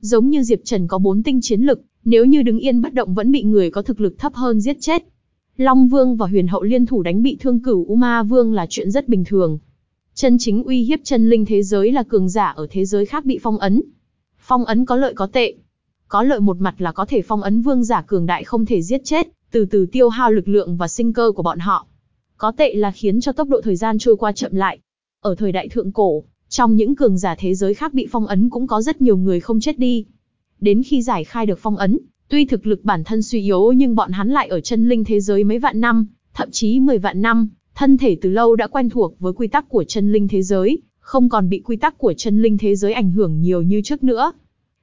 Giống như Diệp Trần có bốn tinh chiến lực, nếu như đứng yên bất động vẫn bị người có thực lực thấp hơn giết chết. Long Vương và Huyền Hậu liên thủ đánh bị thương cửu U Ma Vương là chuyện rất bình thường. Chân chính uy hiếp chân linh thế giới là cường giả ở thế giới khác bị phong ấn. Phong ấn có lợi có tệ. Có lợi một mặt là có thể phong ấn vương giả cường đại không thể giết chết, từ từ tiêu hao lực lượng và sinh cơ của bọn họ. Có tệ là khiến cho tốc độ thời gian trôi qua chậm lại. Ở thời đại thượng cổ, trong những cường giả thế giới khác bị phong ấn cũng có rất nhiều người không chết đi. Đến khi giải khai được phong ấn, tuy thực lực bản thân suy yếu nhưng bọn hắn lại ở chân linh thế giới mấy vạn năm, thậm chí 10 vạn năm, thân thể từ lâu đã quen thuộc với quy tắc của chân linh thế giới, không còn bị quy tắc của chân linh thế giới ảnh hưởng nhiều như trước nữa.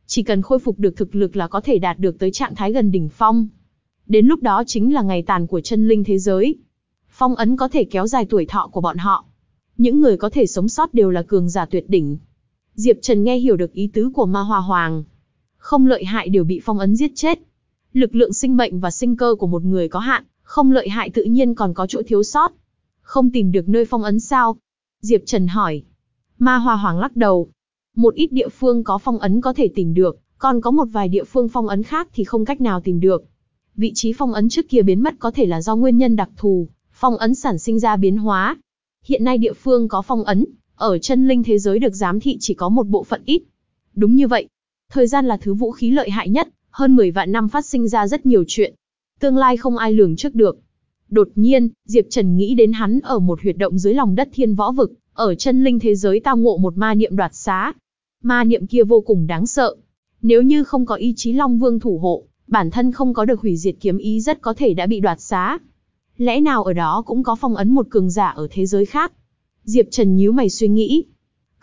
Chỉ cần khôi phục được thực lực là có thể đạt được tới trạng thái gần đỉnh phong. Đến lúc đó chính là ngày tàn của chân linh thế giới. Phong ấn có thể kéo dài tuổi thọ của bọn họ. Những người có thể sống sót đều là cường giả tuyệt đỉnh. Diệp Trần nghe hiểu được ý tứ của Ma Hoa Hoàng, không lợi hại đều bị phong ấn giết chết. Lực lượng sinh mệnh và sinh cơ của một người có hạn, không lợi hại tự nhiên còn có chỗ thiếu sót. Không tìm được nơi phong ấn sao? Diệp Trần hỏi. Ma Hoa Hoàng lắc đầu. Một ít địa phương có phong ấn có thể tìm được, còn có một vài địa phương phong ấn khác thì không cách nào tìm được. Vị trí phong ấn trước kia biến mất có thể là do nguyên nhân đặc thù, phong ấn sản sinh ra biến hóa. Hiện nay địa phương có phong ấn, ở chân linh thế giới được giám thị chỉ có một bộ phận ít. Đúng như vậy, Thời gian là thứ vũ khí lợi hại nhất, hơn 10 vạn năm phát sinh ra rất nhiều chuyện. Tương lai không ai lường trước được. Đột nhiên, Diệp Trần nghĩ đến hắn ở một huyệt động dưới lòng đất thiên võ vực, ở chân linh thế giới tao ngộ một ma niệm đoạt xá. Ma niệm kia vô cùng đáng sợ. Nếu như không có ý chí Long Vương thủ hộ, bản thân không có được hủy diệt kiếm ý rất có thể đã bị đoạt xá. Lẽ nào ở đó cũng có phong ấn một cường giả ở thế giới khác? Diệp Trần nhíu mày suy nghĩ.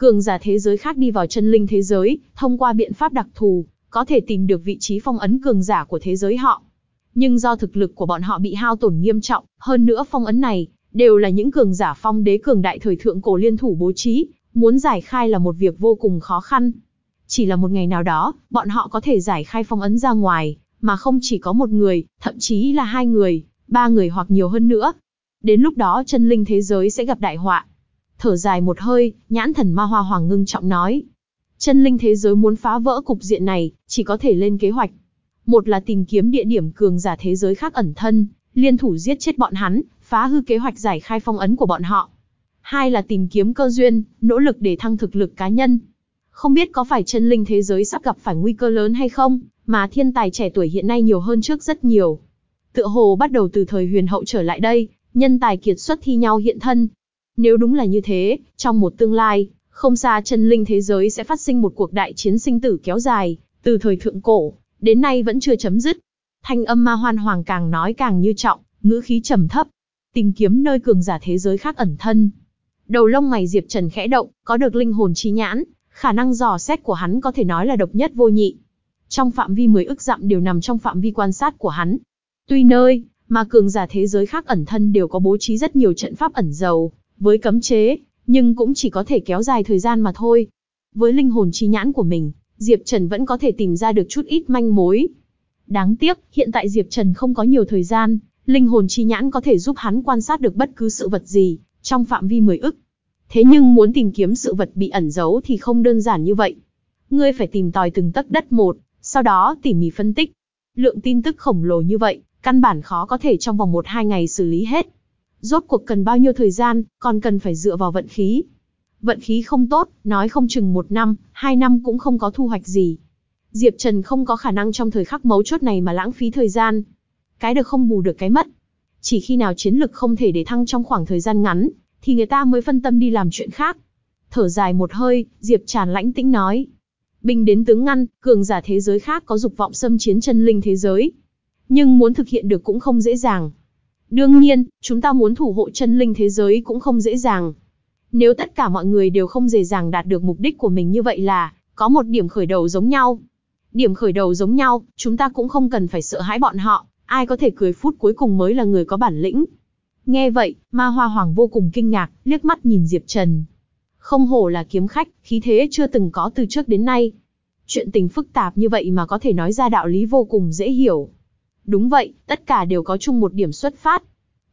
Cường giả thế giới khác đi vào chân linh thế giới, thông qua biện pháp đặc thù, có thể tìm được vị trí phong ấn cường giả của thế giới họ. Nhưng do thực lực của bọn họ bị hao tổn nghiêm trọng, hơn nữa phong ấn này, đều là những cường giả phong đế cường đại thời thượng cổ liên thủ bố trí, muốn giải khai là một việc vô cùng khó khăn. Chỉ là một ngày nào đó, bọn họ có thể giải khai phong ấn ra ngoài, mà không chỉ có một người, thậm chí là hai người, ba người hoặc nhiều hơn nữa. Đến lúc đó chân linh thế giới sẽ gặp đại họa. Thở dài một hơi, nhãn thần ma hoa hoàng ngưng trọng nói. Chân linh thế giới muốn phá vỡ cục diện này, chỉ có thể lên kế hoạch. Một là tìm kiếm địa điểm cường giả thế giới khác ẩn thân, liên thủ giết chết bọn hắn, phá hư kế hoạch giải khai phong ấn của bọn họ. Hai là tìm kiếm cơ duyên, nỗ lực để thăng thực lực cá nhân. Không biết có phải chân linh thế giới sắp gặp phải nguy cơ lớn hay không, mà thiên tài trẻ tuổi hiện nay nhiều hơn trước rất nhiều. Tựa hồ bắt đầu từ thời huyền hậu trở lại đây, nhân tài kiệt xuất thi nhau hiện thân. Nếu đúng là như thế, trong một tương lai, không xa chân linh thế giới sẽ phát sinh một cuộc đại chiến sinh tử kéo dài, từ thời thượng cổ, đến nay vẫn chưa chấm dứt. Thanh âm ma hoan hoàng càng nói càng như trọng, ngữ khí trầm thấp. Tìm kiếm nơi cường giả thế giới khác ẩn thân. Đầu lông mày Diệp Trần khẽ động, có được linh hồn chi nhãn, khả năng dò xét của hắn có thể nói là độc nhất vô nhị. Trong phạm vi 10 ức dặm đều nằm trong phạm vi quan sát của hắn. Tuy nơi mà cường giả thế giới khác ẩn thân đều có bố trí rất nhiều trận pháp ẩn dầu, với cấm chế, nhưng cũng chỉ có thể kéo dài thời gian mà thôi. Với linh hồn chi nhãn của mình, Diệp Trần vẫn có thể tìm ra được chút ít manh mối. Đáng tiếc, hiện tại Diệp Trần không có nhiều thời gian, linh hồn chi nhãn có thể giúp hắn quan sát được bất cứ sự vật gì, trong phạm vi 10 ức. Thế nhưng muốn tìm kiếm sự vật bị ẩn giấu thì không đơn giản như vậy. Ngươi phải tìm tòi từng tấc đất một, sau đó tỉ mỉ phân tích. Lượng tin tức khổng lồ như vậy, căn bản khó có thể trong vòng 1-2 ngày xử lý hết. Rốt cuộc cần bao nhiêu thời gian, còn cần phải dựa vào vận khí. Vận khí không tốt, nói không chừng một năm, hai năm cũng không có thu hoạch gì. Diệp Trần không có khả năng trong thời khắc mấu chốt này mà lãng phí thời gian. Cái được không bù được cái mất. Chỉ khi nào chiến lực không thể để thăng trong khoảng thời gian ngắn, thì người ta mới phân tâm đi làm chuyện khác. Thở dài một hơi, Diệp Tràn lãnh tĩnh nói. Binh đến tướng ngăn, cường giả thế giới khác có dục vọng xâm chiến chân linh thế giới. Nhưng muốn thực hiện được cũng không dễ dàng. Đương nhiên, chúng ta muốn thủ hộ chân linh thế giới cũng không dễ dàng. Nếu tất cả mọi người đều không dễ dàng đạt được mục đích của mình như vậy là, có một điểm khởi đầu giống nhau. Điểm khởi đầu giống nhau, chúng ta cũng không cần phải sợ hãi bọn họ, ai có thể cười phút cuối cùng mới là người có bản lĩnh. Nghe vậy, ma hoa hoàng vô cùng kinh ngạc, liếc mắt nhìn Diệp Trần. Không hổ là kiếm khách, khí thế chưa từng có từ trước đến nay. Chuyện tình phức tạp như vậy mà có thể nói ra đạo lý vô cùng dễ hiểu. Đúng vậy, tất cả đều có chung một điểm xuất phát.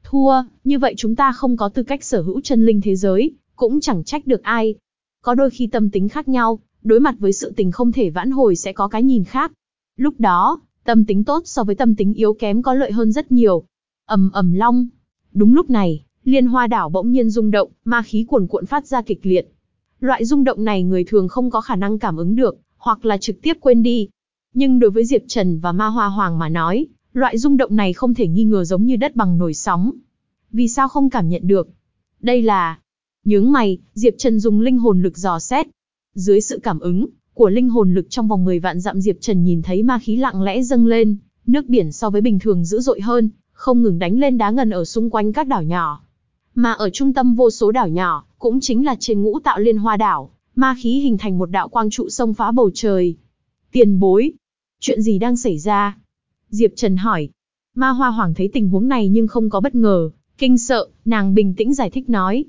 Thua, như vậy chúng ta không có tư cách sở hữu chân linh thế giới, cũng chẳng trách được ai. Có đôi khi tâm tính khác nhau, đối mặt với sự tình không thể vãn hồi sẽ có cái nhìn khác. Lúc đó, tâm tính tốt so với tâm tính yếu kém có lợi hơn rất nhiều. ầm ầm long. Đúng lúc này, liên hoa đảo bỗng nhiên rung động, ma khí cuồn cuộn phát ra kịch liệt. Loại rung động này người thường không có khả năng cảm ứng được, hoặc là trực tiếp quên đi. Nhưng đối với Diệp Trần và Ma Hoa Hoàng mà nói, loại rung động này không thể nghi ngờ giống như đất bằng nổi sóng. Vì sao không cảm nhận được? Đây là... Nhướng mày, Diệp Trần dùng linh hồn lực dò xét. Dưới sự cảm ứng của linh hồn lực trong vòng 10 vạn dặm Diệp Trần nhìn thấy ma khí lặng lẽ dâng lên, nước biển so với bình thường dữ dội hơn, không ngừng đánh lên đá ngần ở xung quanh các đảo nhỏ. Mà ở trung tâm vô số đảo nhỏ, cũng chính là trên ngũ tạo liên hoa đảo, ma khí hình thành một đạo quang trụ sông phá bầu trời. Tiền bối, chuyện gì đang xảy ra? Diệp Trần hỏi. Ma Hoa Hoàng thấy tình huống này nhưng không có bất ngờ, kinh sợ, nàng bình tĩnh giải thích nói.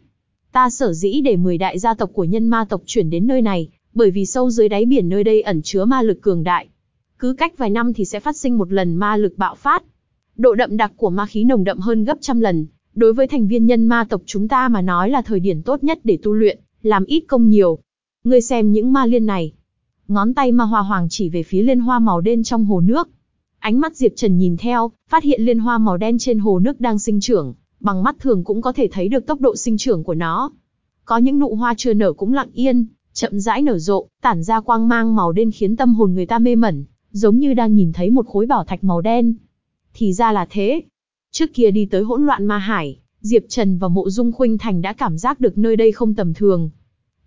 Ta sở dĩ để 10 đại gia tộc của nhân ma tộc chuyển đến nơi này, bởi vì sâu dưới đáy biển nơi đây ẩn chứa ma lực cường đại. Cứ cách vài năm thì sẽ phát sinh một lần ma lực bạo phát. Độ đậm đặc của ma khí nồng đậm hơn gấp trăm lần, đối với thành viên nhân ma tộc chúng ta mà nói là thời điểm tốt nhất để tu luyện, làm ít công nhiều. Ngươi xem những ma liên này. Ngón tay ma hoa hoàng chỉ về phía liên hoa màu đen trong hồ nước. Ánh mắt Diệp Trần nhìn theo, phát hiện liên hoa màu đen trên hồ nước đang sinh trưởng, bằng mắt thường cũng có thể thấy được tốc độ sinh trưởng của nó. Có những nụ hoa chưa nở cũng lặng yên, chậm rãi nở rộ, tản ra quang mang màu đen khiến tâm hồn người ta mê mẩn, giống như đang nhìn thấy một khối bảo thạch màu đen. Thì ra là thế. Trước kia đi tới hỗn loạn ma hải, Diệp Trần và Mộ Dung Khuynh Thành đã cảm giác được nơi đây không tầm thường.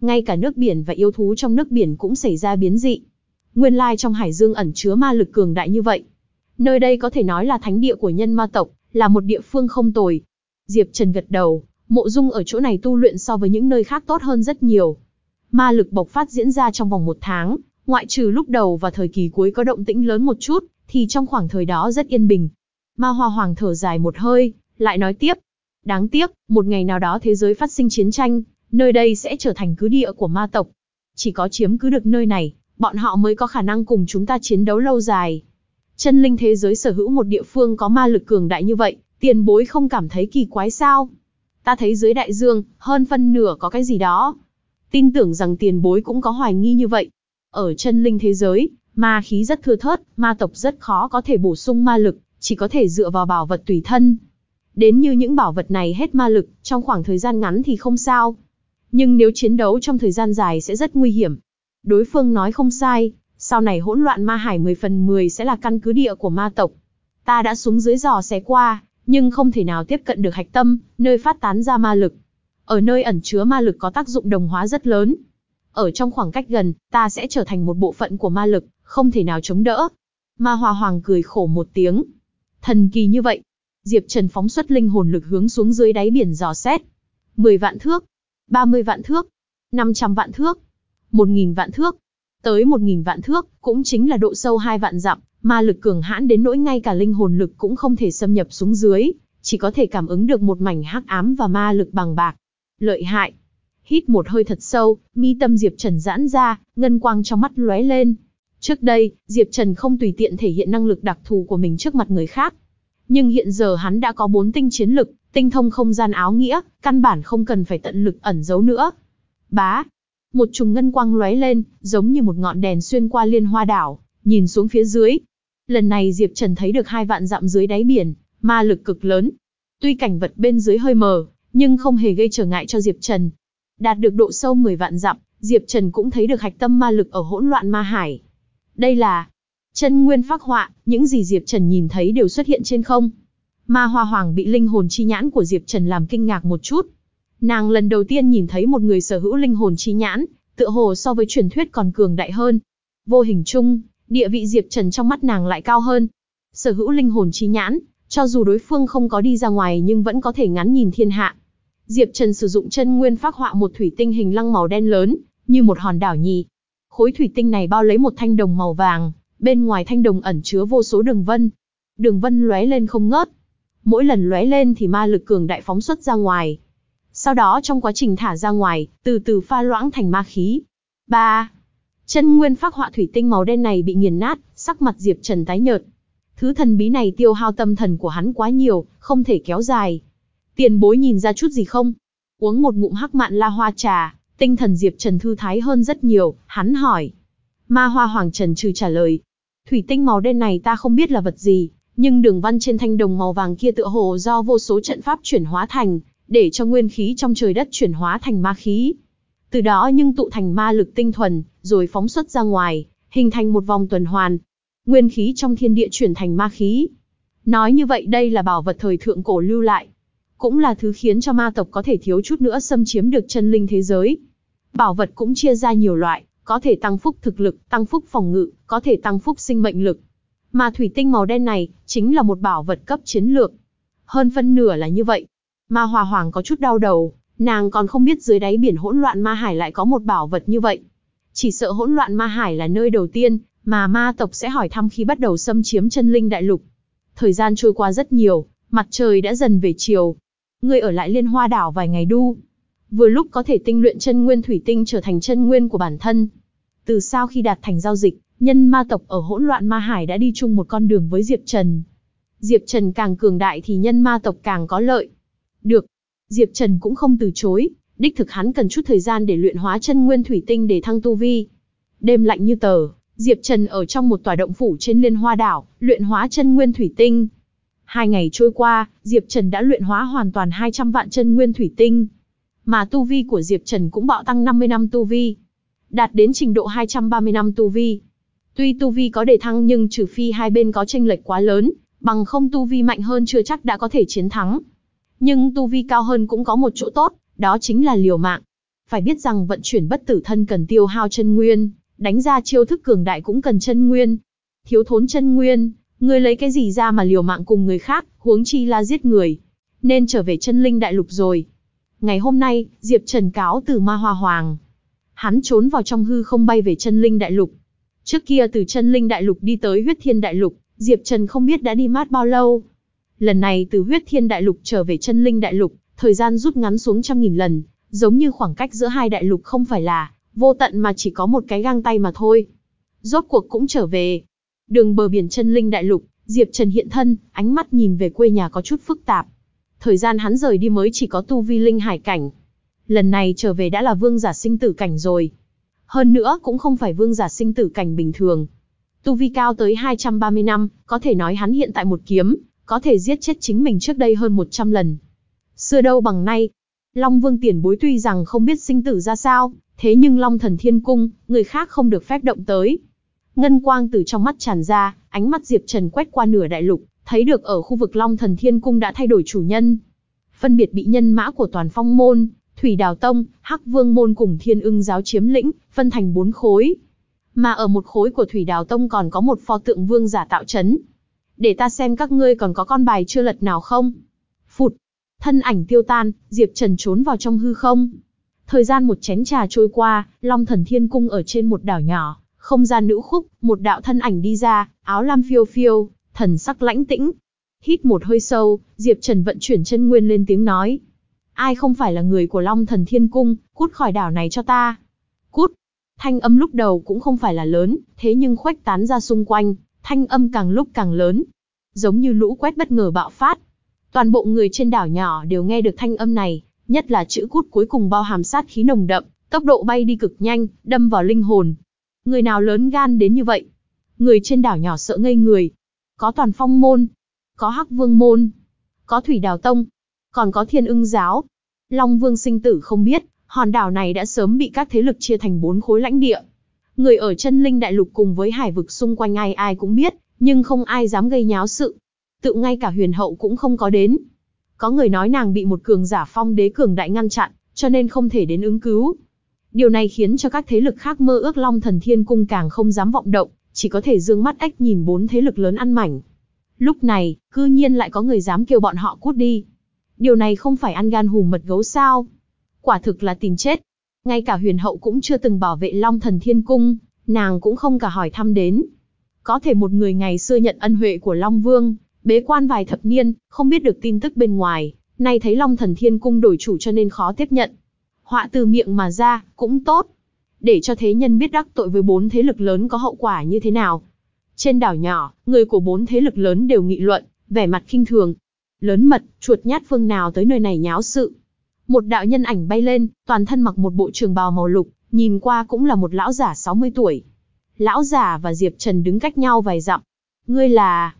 Ngay cả nước biển và yêu thú trong nước biển cũng xảy ra biến dị. Nguyên lai trong hải dương ẩn chứa ma lực cường đại như vậy. Nơi đây có thể nói là thánh địa của nhân ma tộc, là một địa phương không tồi. Diệp Trần gật đầu, mộ dung ở chỗ này tu luyện so với những nơi khác tốt hơn rất nhiều. Ma lực bộc phát diễn ra trong vòng một tháng, ngoại trừ lúc đầu và thời kỳ cuối có động tĩnh lớn một chút, thì trong khoảng thời đó rất yên bình. Ma Hoa Hoàng thở dài một hơi, lại nói tiếp. Đáng tiếc, một ngày nào đó thế giới phát sinh chiến tranh, nơi đây sẽ trở thành cứ địa của ma tộc. Chỉ có chiếm cứ được nơi này, bọn họ mới có khả năng cùng chúng ta chiến đấu lâu dài. Chân linh thế giới sở hữu một địa phương có ma lực cường đại như vậy, tiền bối không cảm thấy kỳ quái sao? Ta thấy dưới đại dương, hơn phân nửa có cái gì đó. Tin tưởng rằng tiền bối cũng có hoài nghi như vậy. Ở chân linh thế giới, ma khí rất thưa thớt, ma tộc rất khó có thể bổ sung ma lực, chỉ có thể dựa vào bảo vật tùy thân. Đến như những bảo vật này hết ma lực, trong khoảng thời gian ngắn thì không sao. Nhưng nếu chiến đấu trong thời gian dài sẽ rất nguy hiểm. Đối phương nói không sai, sau này hỗn loạn ma hải 10 phần 10 sẽ là căn cứ địa của ma tộc. Ta đã xuống dưới dò xé qua, nhưng không thể nào tiếp cận được hạch tâm, nơi phát tán ra ma lực. Ở nơi ẩn chứa ma lực có tác dụng đồng hóa rất lớn. Ở trong khoảng cách gần, ta sẽ trở thành một bộ phận của ma lực, không thể nào chống đỡ. Ma Hòa Hoàng cười khổ một tiếng. Thần kỳ như vậy. Diệp Trần phóng xuất linh hồn lực hướng xuống dưới đáy biển dò xét. 10 vạn thước, 30 vạn thước, 500 vạn thước, 1.000 vạn thước, tới 1.000 vạn thước, cũng chính là độ sâu hai vạn dặm, ma lực cường hãn đến nỗi ngay cả linh hồn lực cũng không thể xâm nhập xuống dưới, chỉ có thể cảm ứng được một mảnh hắc ám và ma lực bằng bạc. Lợi hại. Hít một hơi thật sâu, mi tâm Diệp Trần giãn ra, ngân quang trong mắt lóe lên. Trước đây, Diệp Trần không tùy tiện thể hiện năng lực đặc thù của mình trước mặt người khác. Nhưng hiện giờ hắn đã có bốn tinh chiến lực, tinh thông không gian áo nghĩa, căn bản không cần phải tận lực ẩn giấu nữa. Bá, một chùm ngân quang lóe lên, giống như một ngọn đèn xuyên qua liên hoa đảo, nhìn xuống phía dưới. Lần này Diệp Trần thấy được hai vạn dặm dưới đáy biển, ma lực cực lớn. Tuy cảnh vật bên dưới hơi mờ, nhưng không hề gây trở ngại cho Diệp Trần. Đạt được độ sâu 10 vạn dặm, Diệp Trần cũng thấy được hạch tâm ma lực ở hỗn loạn ma hải. Đây là chân nguyên phác họa, những gì Diệp Trần nhìn thấy đều xuất hiện trên không. Ma Hoa Hoàng bị linh hồn chi nhãn của Diệp Trần làm kinh ngạc một chút. Nàng lần đầu tiên nhìn thấy một người sở hữu linh hồn chi nhãn, tựa hồ so với truyền thuyết còn cường đại hơn. Vô hình chung, địa vị Diệp Trần trong mắt nàng lại cao hơn. Sở hữu linh hồn chi nhãn, cho dù đối phương không có đi ra ngoài nhưng vẫn có thể ngắn nhìn thiên hạ. Diệp Trần sử dụng chân nguyên phác họa một thủy tinh hình lăng màu đen lớn, như một hòn đảo nhì. Khối thủy tinh này bao lấy một thanh đồng màu vàng, bên ngoài thanh đồng ẩn chứa vô số đường vân. Đường vân lóe lên không ngớt. Mỗi lần lóe lên thì ma lực cường đại phóng xuất ra ngoài. Sau đó trong quá trình thả ra ngoài, từ từ pha loãng thành ma khí. 3. Chân nguyên phác họa thủy tinh màu đen này bị nghiền nát, sắc mặt Diệp Trần tái nhợt. Thứ thần bí này tiêu hao tâm thần của hắn quá nhiều, không thể kéo dài. Tiền bối nhìn ra chút gì không? Uống một ngụm hắc mạn la hoa trà, tinh thần Diệp Trần thư thái hơn rất nhiều, hắn hỏi. Ma hoa hoàng trần trừ trả lời. Thủy tinh màu đen này ta không biết là vật gì, nhưng đường văn trên thanh đồng màu vàng kia tựa hồ do vô số trận pháp chuyển hóa thành, để cho nguyên khí trong trời đất chuyển hóa thành ma khí. Từ đó nhưng tụ thành ma lực tinh thuần, rồi phóng xuất ra ngoài, hình thành một vòng tuần hoàn. Nguyên khí trong thiên địa chuyển thành ma khí. Nói như vậy đây là bảo vật thời thượng cổ lưu lại. Cũng là thứ khiến cho ma tộc có thể thiếu chút nữa xâm chiếm được chân linh thế giới. Bảo vật cũng chia ra nhiều loại, có thể tăng phúc thực lực, tăng phúc phòng ngự, có thể tăng phúc sinh mệnh lực. Mà thủy tinh màu đen này, chính là một bảo vật cấp chiến lược. Hơn phân nửa là như vậy. Ma Hòa Hoàng có chút đau đầu, nàng còn không biết dưới đáy biển hỗn loạn ma hải lại có một bảo vật như vậy. Chỉ sợ hỗn loạn ma hải là nơi đầu tiên mà ma tộc sẽ hỏi thăm khi bắt đầu xâm chiếm chân linh đại lục. Thời gian trôi qua rất nhiều, mặt trời đã dần về chiều. Ngươi ở lại liên hoa đảo vài ngày đu. Vừa lúc có thể tinh luyện chân nguyên thủy tinh trở thành chân nguyên của bản thân. Từ sau khi đạt thành giao dịch, nhân ma tộc ở hỗn loạn ma hải đã đi chung một con đường với Diệp Trần. Diệp Trần càng cường đại thì nhân ma tộc càng có lợi. Được. Diệp Trần cũng không từ chối, đích thực hắn cần chút thời gian để luyện hóa chân nguyên thủy tinh để thăng tu vi. Đêm lạnh như tờ, Diệp Trần ở trong một tòa động phủ trên liên hoa đảo, luyện hóa chân nguyên thủy tinh. Hai ngày trôi qua, Diệp Trần đã luyện hóa hoàn toàn 200 vạn chân nguyên thủy tinh. Mà tu vi của Diệp Trần cũng bạo tăng 50 năm tu vi. Đạt đến trình độ 230 năm tu vi. Tuy tu vi có đề thăng nhưng trừ phi hai bên có tranh lệch quá lớn, bằng không tu vi mạnh hơn chưa chắc đã có thể chiến thắng. Nhưng tu vi cao hơn cũng có một chỗ tốt, đó chính là liều mạng. Phải biết rằng vận chuyển bất tử thân cần tiêu hao chân nguyên, đánh ra chiêu thức cường đại cũng cần chân nguyên. Thiếu thốn chân nguyên, Ngươi lấy cái gì ra mà liều mạng cùng người khác, huống chi là giết người. Nên trở về chân linh đại lục rồi. Ngày hôm nay, Diệp Trần cáo từ ma hoa hoàng. Hắn trốn vào trong hư không bay về chân linh đại lục. Trước kia từ chân linh đại lục đi tới huyết thiên đại lục, Diệp Trần không biết đã đi mát bao lâu. Lần này từ huyết thiên đại lục trở về chân linh đại lục, thời gian rút ngắn xuống trăm nghìn lần, giống như khoảng cách giữa hai đại lục không phải là vô tận mà chỉ có một cái găng tay mà thôi. Rốt cuộc cũng trở về. Đường bờ biển chân linh đại lục, Diệp Trần hiện thân, ánh mắt nhìn về quê nhà có chút phức tạp. Thời gian hắn rời đi mới chỉ có tu vi linh hải cảnh. Lần này trở về đã là vương giả sinh tử cảnh rồi. Hơn nữa cũng không phải vương giả sinh tử cảnh bình thường. Tu vi cao tới 230 năm, có thể nói hắn hiện tại một kiếm, có thể giết chết chính mình trước đây hơn 100 lần. Xưa đâu bằng nay, Long Vương tiền bối tuy rằng không biết sinh tử ra sao, thế nhưng Long Thần Thiên Cung, người khác không được phép động tới. Ngân quang từ trong mắt tràn ra, ánh mắt Diệp Trần quét qua nửa đại lục, thấy được ở khu vực Long Thần Thiên Cung đã thay đổi chủ nhân. Phân biệt bị nhân mã của toàn phong môn, Thủy Đào Tông, Hắc Vương Môn cùng Thiên ưng giáo chiếm lĩnh, phân thành bốn khối. Mà ở một khối của Thủy Đào Tông còn có một pho tượng vương giả tạo chấn. Để ta xem các ngươi còn có con bài chưa lật nào không? Phụt, Thân ảnh tiêu tan, Diệp Trần trốn vào trong hư không. Thời gian một chén trà trôi qua, Long Thần Thiên Cung ở trên một đảo nhỏ, không gian nữ khúc, một đạo thân ảnh đi ra, áo lam phiêu phiêu, thần sắc lãnh tĩnh. Hít một hơi sâu, Diệp Trần vận chuyển chân nguyên lên tiếng nói. Ai không phải là người của Long Thần Thiên Cung, cút khỏi đảo này cho ta. Cút. Thanh âm lúc đầu cũng không phải là lớn, thế nhưng khuếch tán ra xung quanh, thanh âm càng lúc càng lớn. Giống như lũ quét bất ngờ bạo phát, Toàn bộ người trên đảo nhỏ đều nghe được thanh âm này, nhất là chữ cút cuối cùng bao hàm sát khí nồng đậm, tốc độ bay đi cực nhanh, đâm vào linh hồn. Người nào lớn gan đến như vậy? Người trên đảo nhỏ sợ ngây người. Có toàn phong môn, có hắc vương môn, có thủy đào tông, còn có thiên ưng giáo. Long vương sinh tử không biết, hòn đảo này đã sớm bị các thế lực chia thành bốn khối lãnh địa. Người ở chân linh đại lục cùng với hải vực xung quanh ai ai cũng biết, nhưng không ai dám gây nháo sự tự ngay cả huyền hậu cũng không có đến. Có người nói nàng bị một cường giả phong đế cường đại ngăn chặn, cho nên không thể đến ứng cứu. Điều này khiến cho các thế lực khác mơ ước Long Thần Thiên Cung càng không dám vọng động, chỉ có thể dương mắt ếch nhìn bốn thế lực lớn ăn mảnh. Lúc này, cư nhiên lại có người dám kêu bọn họ cút đi. Điều này không phải ăn gan hùm mật gấu sao? Quả thực là tìm chết. Ngay cả huyền hậu cũng chưa từng bảo vệ Long Thần Thiên Cung, nàng cũng không cả hỏi thăm đến. Có thể một người ngày xưa nhận ân huệ của Long Vương, Bế quan vài thập niên, không biết được tin tức bên ngoài, nay thấy Long Thần Thiên Cung đổi chủ cho nên khó tiếp nhận. Họa từ miệng mà ra, cũng tốt. Để cho thế nhân biết đắc tội với bốn thế lực lớn có hậu quả như thế nào. Trên đảo nhỏ, người của bốn thế lực lớn đều nghị luận, vẻ mặt khinh thường. Lớn mật, chuột nhát phương nào tới nơi này nháo sự. Một đạo nhân ảnh bay lên, toàn thân mặc một bộ trường bào màu lục, nhìn qua cũng là một lão giả 60 tuổi. Lão giả và Diệp Trần đứng cách nhau vài dặm. Ngươi là...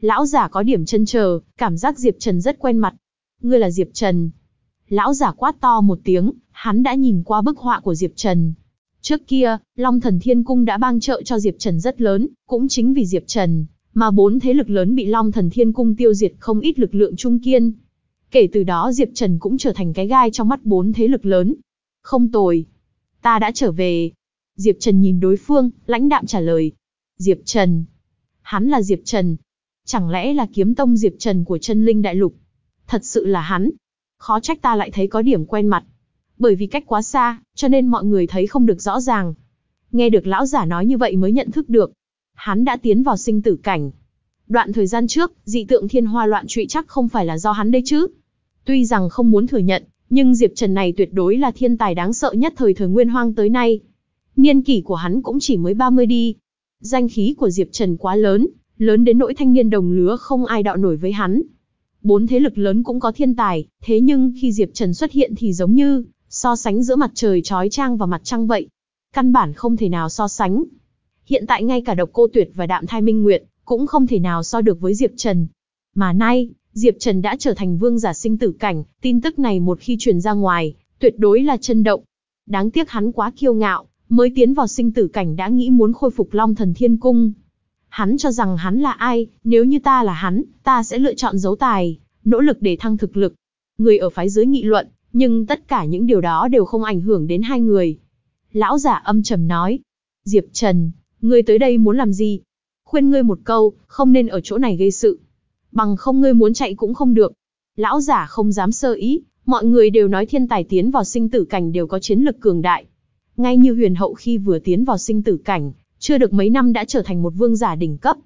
Lão giả có điểm chân chờ, cảm giác Diệp Trần rất quen mặt. Ngươi là Diệp Trần. Lão giả quát to một tiếng, hắn đã nhìn qua bức họa của Diệp Trần. Trước kia, Long Thần Thiên Cung đã bang trợ cho Diệp Trần rất lớn, cũng chính vì Diệp Trần, mà bốn thế lực lớn bị Long Thần Thiên Cung tiêu diệt không ít lực lượng trung kiên. Kể từ đó Diệp Trần cũng trở thành cái gai trong mắt bốn thế lực lớn. Không tồi. Ta đã trở về. Diệp Trần nhìn đối phương, lãnh đạm trả lời. Diệp Trần. Hắn là Diệp Trần, Chẳng lẽ là kiếm tông Diệp Trần của chân linh đại lục? Thật sự là hắn. Khó trách ta lại thấy có điểm quen mặt. Bởi vì cách quá xa, cho nên mọi người thấy không được rõ ràng. Nghe được lão giả nói như vậy mới nhận thức được. Hắn đã tiến vào sinh tử cảnh. Đoạn thời gian trước, dị tượng thiên hoa loạn trụy chắc không phải là do hắn đây chứ. Tuy rằng không muốn thừa nhận, nhưng Diệp Trần này tuyệt đối là thiên tài đáng sợ nhất thời thời nguyên hoang tới nay. Niên kỷ của hắn cũng chỉ mới 30 đi. Danh khí của Diệp Trần quá lớn, lớn đến nỗi thanh niên đồng lứa không ai đạo nổi với hắn. Bốn thế lực lớn cũng có thiên tài, thế nhưng khi Diệp Trần xuất hiện thì giống như so sánh giữa mặt trời trói trang và mặt trăng vậy. Căn bản không thể nào so sánh. Hiện tại ngay cả độc cô tuyệt và đạm thai minh nguyện cũng không thể nào so được với Diệp Trần. Mà nay, Diệp Trần đã trở thành vương giả sinh tử cảnh, tin tức này một khi truyền ra ngoài, tuyệt đối là chân động. Đáng tiếc hắn quá kiêu ngạo, mới tiến vào sinh tử cảnh đã nghĩ muốn khôi phục Long Thần Thiên Cung. Hắn cho rằng hắn là ai, nếu như ta là hắn, ta sẽ lựa chọn giấu tài, nỗ lực để thăng thực lực. Người ở phái dưới nghị luận, nhưng tất cả những điều đó đều không ảnh hưởng đến hai người. Lão giả âm trầm nói, Diệp Trần, ngươi tới đây muốn làm gì? khuyên ngươi một câu, không nên ở chỗ này gây sự. Bằng không ngươi muốn chạy cũng không được. Lão giả không dám sơ ý, mọi người đều nói thiên tài tiến vào sinh tử cảnh đều có chiến lực cường đại. Ngay như huyền hậu khi vừa tiến vào sinh tử cảnh, chưa được mấy năm đã trở thành một vương giả đỉnh cấp.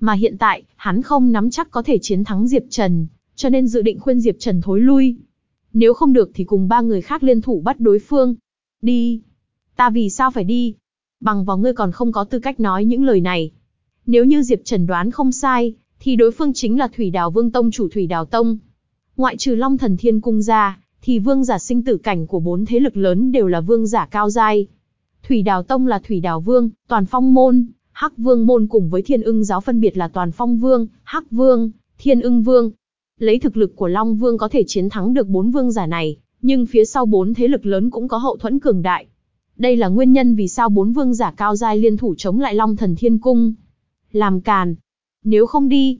Mà hiện tại, hắn không nắm chắc có thể chiến thắng Diệp Trần, cho nên dự định khuyên Diệp Trần thối lui. Nếu không được thì cùng ba người khác liên thủ bắt đối phương. Đi. Ta vì sao phải đi? Bằng vào ngươi còn không có tư cách nói những lời này. Nếu như Diệp Trần đoán không sai, thì đối phương chính là Thủy Đào Vương Tông chủ Thủy Đào Tông. Ngoại trừ Long Thần Thiên Cung ra, thì vương giả sinh tử cảnh của bốn thế lực lớn đều là vương giả cao giai. Thủy Đào Tông là Thủy Đào Vương, Toàn Phong Môn, Hắc Vương Môn cùng với Thiên Ưng Giáo phân biệt là Toàn Phong Vương, Hắc Vương, Thiên Ưng Vương. Lấy thực lực của Long Vương có thể chiến thắng được bốn vương giả này, nhưng phía sau bốn thế lực lớn cũng có hậu thuẫn cường đại. Đây là nguyên nhân vì sao bốn vương giả cao giai liên thủ chống lại Long Thần Thiên Cung. Làm càn. Nếu không đi,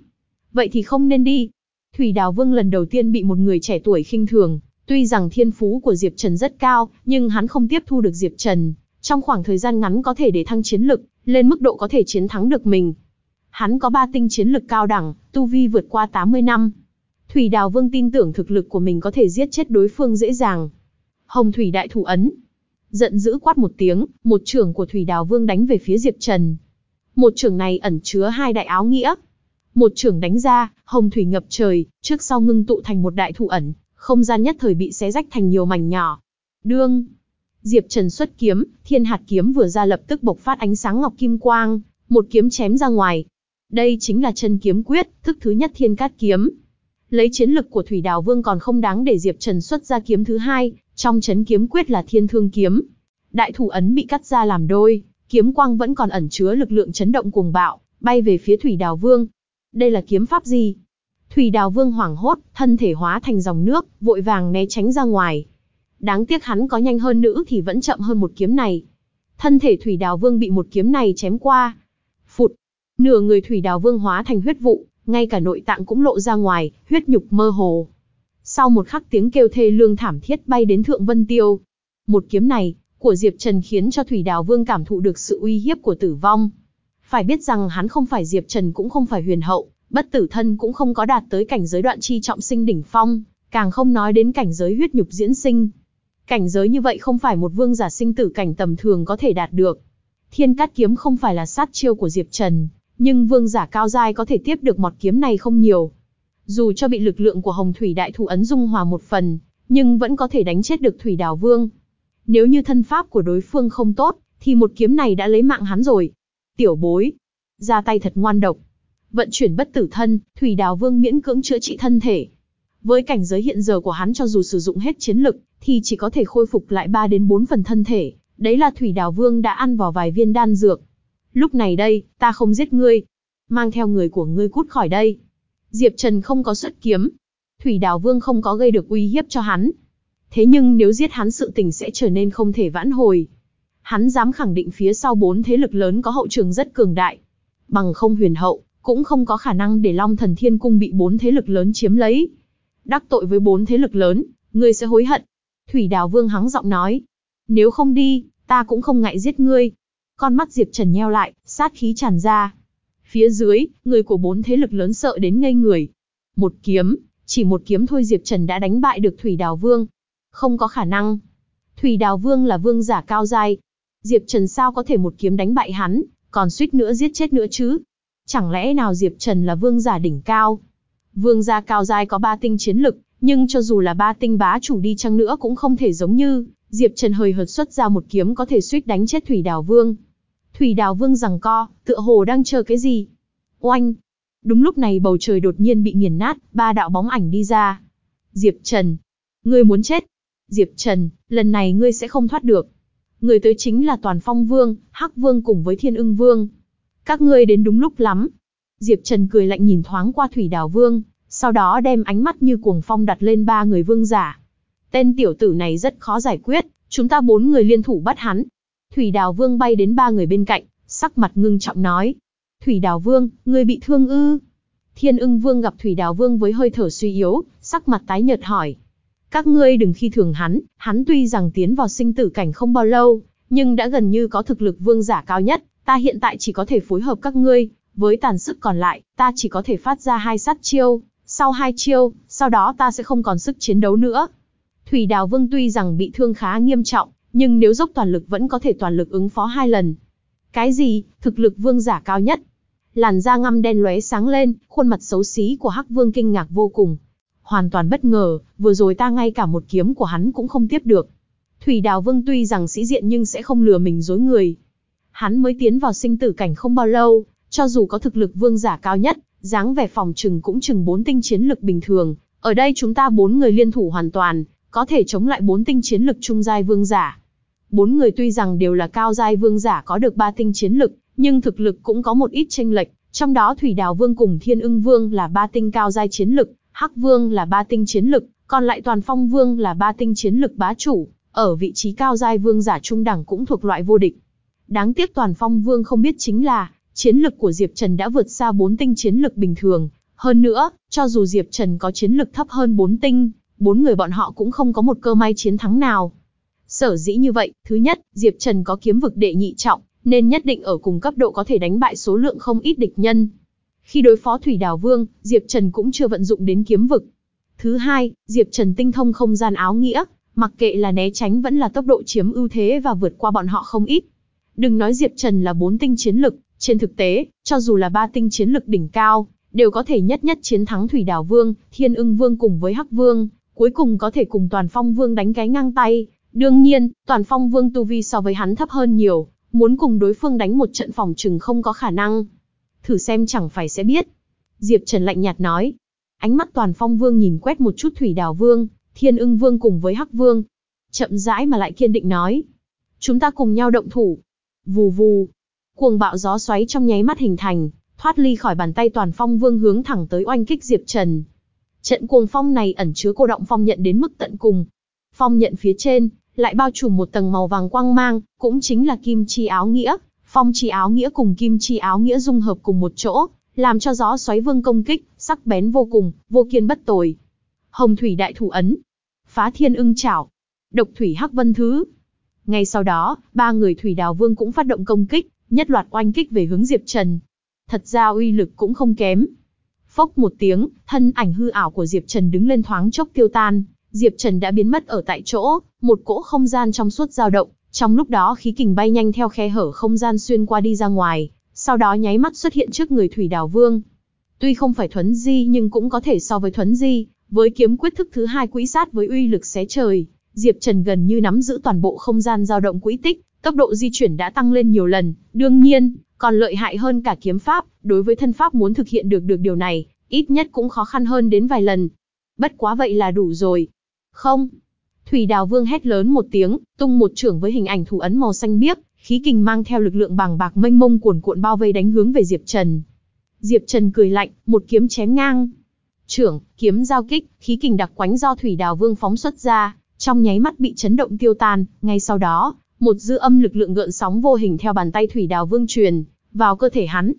vậy thì không nên đi. Thủy Đào Vương lần đầu tiên bị một người trẻ tuổi khinh thường, tuy rằng thiên phú của Diệp Trần rất cao, nhưng hắn không tiếp thu được Diệp Trần, trong khoảng thời gian ngắn có thể để thăng chiến lực, lên mức độ có thể chiến thắng được mình. Hắn có ba tinh chiến lực cao đẳng, tu vi vượt qua 80 năm. Thủy Đào Vương tin tưởng thực lực của mình có thể giết chết đối phương dễ dàng. Hồng Thủy Đại Thủ Ấn. Giận dữ quát một tiếng, một trưởng của Thủy Đào Vương đánh về phía Diệp Trần. Một trưởng này ẩn chứa hai đại áo nghĩa. Một trưởng đánh ra, hồng thủy ngập trời, trước sau ngưng tụ thành một đại thủ ẩn, không gian nhất thời bị xé rách thành nhiều mảnh nhỏ. Đương, Diệp Trần xuất kiếm, thiên hạt kiếm vừa ra lập tức bộc phát ánh sáng ngọc kim quang, một kiếm chém ra ngoài. Đây chính là chân kiếm quyết, thức thứ nhất thiên cát kiếm. Lấy chiến lực của Thủy Đào Vương còn không đáng để Diệp Trần xuất ra kiếm thứ hai, trong chấn kiếm quyết là thiên thương kiếm. Đại thủ ấn bị cắt ra làm đôi, kiếm quang vẫn còn ẩn chứa lực lượng chấn động cuồng bạo, bay về phía Thủy Đào Vương. Đây là kiếm pháp gì? Thủy Đào Vương hoảng hốt, thân thể hóa thành dòng nước, vội vàng né tránh ra ngoài. Đáng tiếc hắn có nhanh hơn nữ thì vẫn chậm hơn một kiếm này. Thân thể Thủy Đào Vương bị một kiếm này chém qua. Phụt! Nửa người Thủy Đào Vương hóa thành huyết vụ, ngay cả nội tạng cũng lộ ra ngoài, huyết nhục mơ hồ. Sau một khắc tiếng kêu thê lương thảm thiết bay đến Thượng Vân Tiêu. Một kiếm này, của Diệp Trần khiến cho Thủy Đào Vương cảm thụ được sự uy hiếp của tử vong. Phải biết rằng hắn không phải Diệp Trần cũng không phải huyền hậu, bất tử thân cũng không có đạt tới cảnh giới đoạn chi trọng sinh đỉnh phong, càng không nói đến cảnh giới huyết nhục diễn sinh. Cảnh giới như vậy không phải một vương giả sinh tử cảnh tầm thường có thể đạt được. Thiên cát kiếm không phải là sát chiêu của Diệp Trần, nhưng vương giả cao giai có thể tiếp được một kiếm này không nhiều. Dù cho bị lực lượng của Hồng Thủy Đại Thủ ấn dung hòa một phần, nhưng vẫn có thể đánh chết được Thủy Đào Vương. Nếu như thân pháp của đối phương không tốt, thì một kiếm này đã lấy mạng hắn rồi. Tiểu bối, ra tay thật ngoan độc. Vận chuyển bất tử thân, Thủy Đào Vương miễn cưỡng chữa trị thân thể. Với cảnh giới hiện giờ của hắn cho dù sử dụng hết chiến lực, thì chỉ có thể khôi phục lại 3 đến 4 phần thân thể. Đấy là Thủy Đào Vương đã ăn vào vài viên đan dược. Lúc này đây, ta không giết ngươi. Mang theo người của ngươi cút khỏi đây. Diệp Trần không có xuất kiếm. Thủy Đào Vương không có gây được uy hiếp cho hắn. Thế nhưng nếu giết hắn sự tình sẽ trở nên không thể vãn hồi. Hắn dám khẳng định phía sau bốn thế lực lớn có hậu trường rất cường đại. Bằng không huyền hậu, cũng không có khả năng để Long Thần Thiên Cung bị bốn thế lực lớn chiếm lấy. Đắc tội với bốn thế lực lớn, ngươi sẽ hối hận. Thủy Đào Vương hắng giọng nói. Nếu không đi, ta cũng không ngại giết ngươi. Con mắt Diệp Trần nheo lại, sát khí tràn ra. Phía dưới, người của bốn thế lực lớn sợ đến ngây người. Một kiếm, chỉ một kiếm thôi Diệp Trần đã đánh bại được Thủy Đào Vương. Không có khả năng. Thủy Đào Vương là vương giả cao giai. Diệp Trần sao có thể một kiếm đánh bại hắn, còn suýt nữa giết chết nữa chứ? Chẳng lẽ nào Diệp Trần là vương giả đỉnh cao? Vương gia cao giai có ba tinh chiến lực, nhưng cho dù là ba tinh bá chủ đi chăng nữa cũng không thể giống như Diệp Trần hời hợt xuất ra một kiếm có thể suýt đánh chết Thủy Đào Vương. Thủy Đào Vương rằng co, tựa hồ đang chờ cái gì? Oanh! Đúng lúc này bầu trời đột nhiên bị nghiền nát, ba đạo bóng ảnh đi ra. Diệp Trần! Ngươi muốn chết! Diệp Trần, lần này ngươi sẽ không thoát được. Người tới chính là Toàn Phong Vương, Hắc Vương cùng với Thiên Ưng Vương. Các ngươi đến đúng lúc lắm. Diệp Trần cười lạnh nhìn thoáng qua Thủy Đào Vương, sau đó đem ánh mắt như cuồng phong đặt lên ba người vương giả. Tên tiểu tử này rất khó giải quyết, chúng ta bốn người liên thủ bắt hắn. Thủy Đào Vương bay đến ba người bên cạnh, sắc mặt ngưng trọng nói. Thủy Đào Vương, ngươi bị thương ư? Thiên ưng Vương gặp Thủy Đào Vương với hơi thở suy yếu, sắc mặt tái nhợt hỏi. Các ngươi đừng khi thường hắn, hắn tuy rằng tiến vào sinh tử cảnh không bao lâu, nhưng đã gần như có thực lực vương giả cao nhất, ta hiện tại chỉ có thể phối hợp các ngươi, với tàn sức còn lại, ta chỉ có thể phát ra hai sát chiêu, sau hai chiêu, sau đó ta sẽ không còn sức chiến đấu nữa. Thủy Đào Vương tuy rằng bị thương khá nghiêm trọng, nhưng nếu dốc toàn lực vẫn có thể toàn lực ứng phó hai lần. Cái gì, thực lực vương giả cao nhất? Làn da ngăm đen lóe sáng lên, khuôn mặt xấu xí của Hắc Vương kinh ngạc vô cùng. Hoàn toàn bất ngờ, vừa rồi ta ngay cả một kiếm của hắn cũng không tiếp được. Thủy Đào Vương tuy rằng sĩ diện nhưng sẽ không lừa mình dối người. Hắn mới tiến vào sinh tử cảnh không bao lâu, cho dù có thực lực vương giả cao nhất, dáng vẻ phòng trừng cũng chừng bốn tinh chiến lực bình thường. Ở đây chúng ta bốn người liên thủ hoàn toàn, có thể chống lại bốn tinh chiến lực trung giai vương giả. Bốn người tuy rằng đều là cao giai vương giả có được ba tinh chiến lực, nhưng thực lực cũng có một ít chênh lệch, trong đó Thủy Đào Vương cùng Thiên Ưng Vương là ba tinh cao giai chiến lực, Hắc Vương là ba tinh chiến lực, còn lại Toàn Phong Vương là ba tinh chiến lực bá chủ, ở vị trí cao giai vương giả trung đẳng cũng thuộc loại vô địch. Đáng tiếc Toàn Phong Vương không biết chính là, chiến lực của Diệp Trần đã vượt xa bốn tinh chiến lực bình thường. Hơn nữa, cho dù Diệp Trần có chiến lực thấp hơn bốn tinh, bốn người bọn họ cũng không có một cơ may chiến thắng nào. Sở dĩ như vậy, thứ nhất, Diệp Trần có kiếm vực đệ nhị trọng, nên nhất định ở cùng cấp độ có thể đánh bại số lượng không ít địch nhân. Khi đối phó Thủy Đào Vương, Diệp Trần cũng chưa vận dụng đến kiếm vực. Thứ hai, Diệp Trần tinh thông không gian áo nghĩa, mặc kệ là né tránh vẫn là tốc độ chiếm ưu thế và vượt qua bọn họ không ít. Đừng nói Diệp Trần là bốn tinh chiến lực, trên thực tế, cho dù là ba tinh chiến lực đỉnh cao, đều có thể nhất nhất chiến thắng Thủy Đào Vương, Thiên Ưng Vương cùng với Hắc Vương, cuối cùng có thể cùng Toàn Phong Vương đánh cái ngang tay. Đương nhiên, Toàn Phong Vương tu vi so với hắn thấp hơn nhiều, muốn cùng đối phương đánh một trận phòng trừng không có khả năng. Thử xem chẳng phải sẽ biết. Diệp Trần lạnh nhạt nói. Ánh mắt Toàn Phong Vương nhìn quét một chút Thủy Đào Vương, Thiên Ưng Vương cùng với Hắc Vương. Chậm rãi mà lại kiên định nói. Chúng ta cùng nhau động thủ. Vù vù. Cuồng bạo gió xoáy trong nháy mắt hình thành, thoát ly khỏi bàn tay Toàn Phong Vương hướng thẳng tới oanh kích Diệp Trần. Trận cuồng phong này ẩn chứa cô động phong nhận đến mức tận cùng. Phong nhận phía trên, lại bao trùm một tầng màu vàng quang mang, cũng chính là kim chi áo nghĩa. Phong chi áo nghĩa cùng kim chi áo nghĩa dung hợp cùng một chỗ, làm cho gió xoáy vương công kích, sắc bén vô cùng, vô kiên bất tồi. Hồng thủy đại thủ ấn, phá thiên ưng chảo, độc thủy hắc vân thứ. Ngay sau đó, ba người thủy đào vương cũng phát động công kích, nhất loạt oanh kích về hướng Diệp Trần. Thật ra uy lực cũng không kém. Phốc một tiếng, thân ảnh hư ảo của Diệp Trần đứng lên thoáng chốc tiêu tan, Diệp Trần đã biến mất ở tại chỗ, một cỗ không gian trong suốt dao động, trong lúc đó khí kình bay nhanh theo khe hở không gian xuyên qua đi ra ngoài, sau đó nháy mắt xuất hiện trước người Thủy Đào Vương. Tuy không phải thuấn di nhưng cũng có thể so với thuấn di, với kiếm quyết thức thứ hai quỹ sát với uy lực xé trời, Diệp Trần gần như nắm giữ toàn bộ không gian dao động quỹ tích, tốc độ di chuyển đã tăng lên nhiều lần, đương nhiên, còn lợi hại hơn cả kiếm pháp, đối với thân pháp muốn thực hiện được được điều này, ít nhất cũng khó khăn hơn đến vài lần. Bất quá vậy là đủ rồi. Không. Thủy Đào Vương hét lớn một tiếng, tung một trưởng với hình ảnh thủ ấn màu xanh biếc, khí kình mang theo lực lượng bàng bạc mênh mông cuồn cuộn bao vây đánh hướng về Diệp Trần. Diệp Trần cười lạnh, một kiếm chém ngang. Trưởng, kiếm giao kích, khí kình đặc quánh do Thủy Đào Vương phóng xuất ra, trong nháy mắt bị chấn động tiêu tan, ngay sau đó, một dư âm lực lượng gợn sóng vô hình theo bàn tay Thủy Đào Vương truyền vào cơ thể hắn.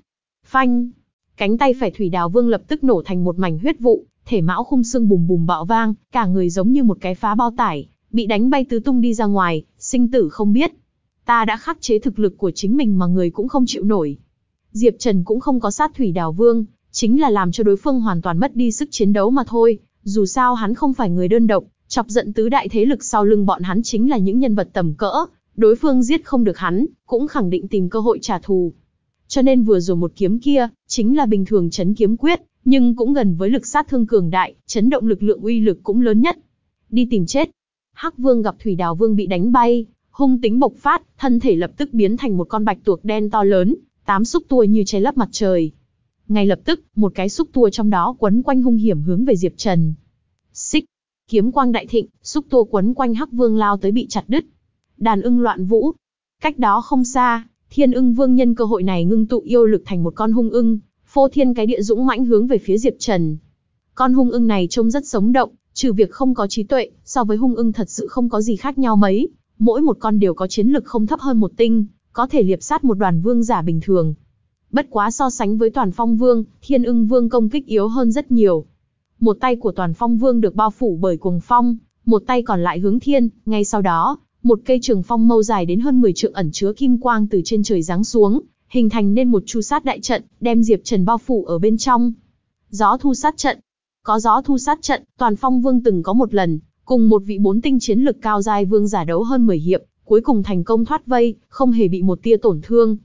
Phanh! Cánh tay phải Thủy Đào Vương lập tức nổ thành một mảnh huyết vụ, thể mão khung xương bùm bùm bạo vang, cả người giống như một cái phá bao tải, bị đánh bay tứ tung đi ra ngoài, sinh tử không biết. Ta đã khắc chế thực lực của chính mình mà người cũng không chịu nổi. Diệp Trần cũng không có sát Thủy Đào Vương, chính là làm cho đối phương hoàn toàn mất đi sức chiến đấu mà thôi, dù sao hắn không phải người đơn độc, chọc giận tứ đại thế lực sau lưng bọn hắn chính là những nhân vật tầm cỡ, đối phương giết không được hắn, cũng khẳng định tìm cơ hội trả thù. Cho nên vừa rồi một kiếm kia, chính là bình thường chấn kiếm quyết, nhưng cũng gần với lực sát thương cường đại, chấn động lực lượng uy lực cũng lớn nhất. Đi tìm chết. Hắc Vương gặp Thủy Đào Vương bị đánh bay, hung tính bộc phát, thân thể lập tức biến thành một con bạch tuộc đen to lớn, tám xúc tua như che lấp mặt trời. Ngay lập tức, một cái xúc tua trong đó quấn quanh hung hiểm hướng về Diệp Trần. Xích, kiếm quang đại thịnh, xúc tua quấn quanh Hắc Vương lao tới bị chặt đứt. Đàn ưng loạn vũ. Cách đó không xa, Thiên ưng vương nhân cơ hội này ngưng tụ yêu lực thành một con hung ưng, phô thiên cái địa dũng mãnh hướng về phía Diệp Trần. Con hung ưng này trông rất sống động, trừ việc không có trí tuệ, so với hung ưng thật sự không có gì khác nhau mấy, mỗi một con đều có chiến lực không thấp hơn một tinh, có thể liệp sát một đoàn vương giả bình thường. Bất quá so sánh với toàn phong vương, thiên ưng vương công kích yếu hơn rất nhiều. Một tay của toàn phong vương được bao phủ bởi cuồng phong, một tay còn lại hướng thiên, ngay sau đó, một cây trường phong mâu dài đến hơn 10 trượng ẩn chứa kim quang từ trên trời giáng xuống, hình thành nên một chu sát đại trận, đem Diệp Trần bao phủ ở bên trong. Gió thu sát trận. Có gió thu sát trận, Toàn Phong Vương từng có một lần, cùng một vị bốn tinh chiến lực cao giai vương giả đấu hơn 10 hiệp, cuối cùng thành công thoát vây, không hề bị một tia tổn thương.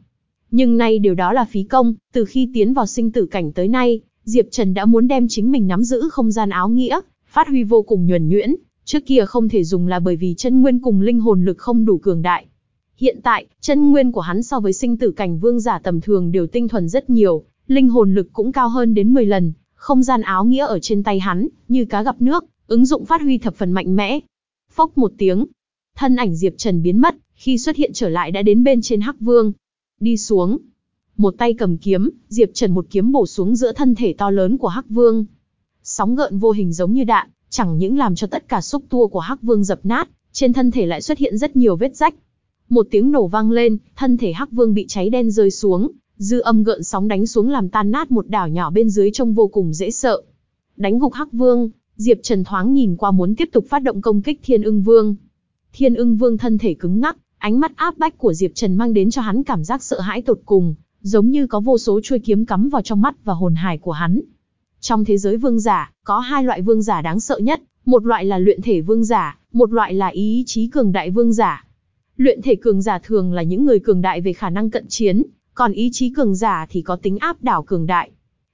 Nhưng nay điều đó là phí công, từ khi tiến vào sinh tử cảnh tới nay, Diệp Trần đã muốn đem chính mình nắm giữ không gian áo nghĩa, phát huy vô cùng nhuần nhuyễn, trước kia không thể dùng là bởi vì chân nguyên cùng linh hồn lực không đủ cường đại. Hiện tại, chân nguyên của hắn so với sinh tử cảnh vương giả tầm thường đều tinh thuần rất nhiều, linh hồn lực cũng cao hơn đến 10 lần, không gian áo nghĩa ở trên tay hắn, như cá gặp nước, ứng dụng phát huy thập phần mạnh mẽ. Phốc một tiếng, thân ảnh Diệp Trần biến mất, khi xuất hiện trở lại đã đến bên trên Hắc Vương. Đi xuống. Một tay cầm kiếm, Diệp Trần một kiếm bổ xuống giữa thân thể to lớn của Hắc Vương. Sóng gợn vô hình giống như đạn, chẳng những làm cho tất cả xúc tua của Hắc Vương dập nát, trên thân thể lại xuất hiện rất nhiều vết rách. Một tiếng nổ vang lên, thân thể Hắc Vương bị cháy đen rơi xuống, dư âm gợn sóng đánh xuống làm tan nát một đảo nhỏ bên dưới trông vô cùng dễ sợ. Đánh gục Hắc Vương, Diệp Trần thoáng nhìn qua muốn tiếp tục phát động công kích Thiên Ưng Vương. Thiên Ưng Vương thân thể cứng ngắc, ánh mắt áp bách của Diệp Trần mang đến cho hắn cảm giác sợ hãi tột cùng, giống như có vô số chuôi kiếm cắm vào trong mắt và hồn hải của hắn. Trong thế giới vương giả, có hai loại vương giả đáng sợ nhất, một loại là luyện thể vương giả, một loại là ý chí cường đại vương giả. Luyện thể cường giả thường là những người cường đại về khả năng cận chiến, còn ý chí cường giả thì có tính áp đảo cường đại.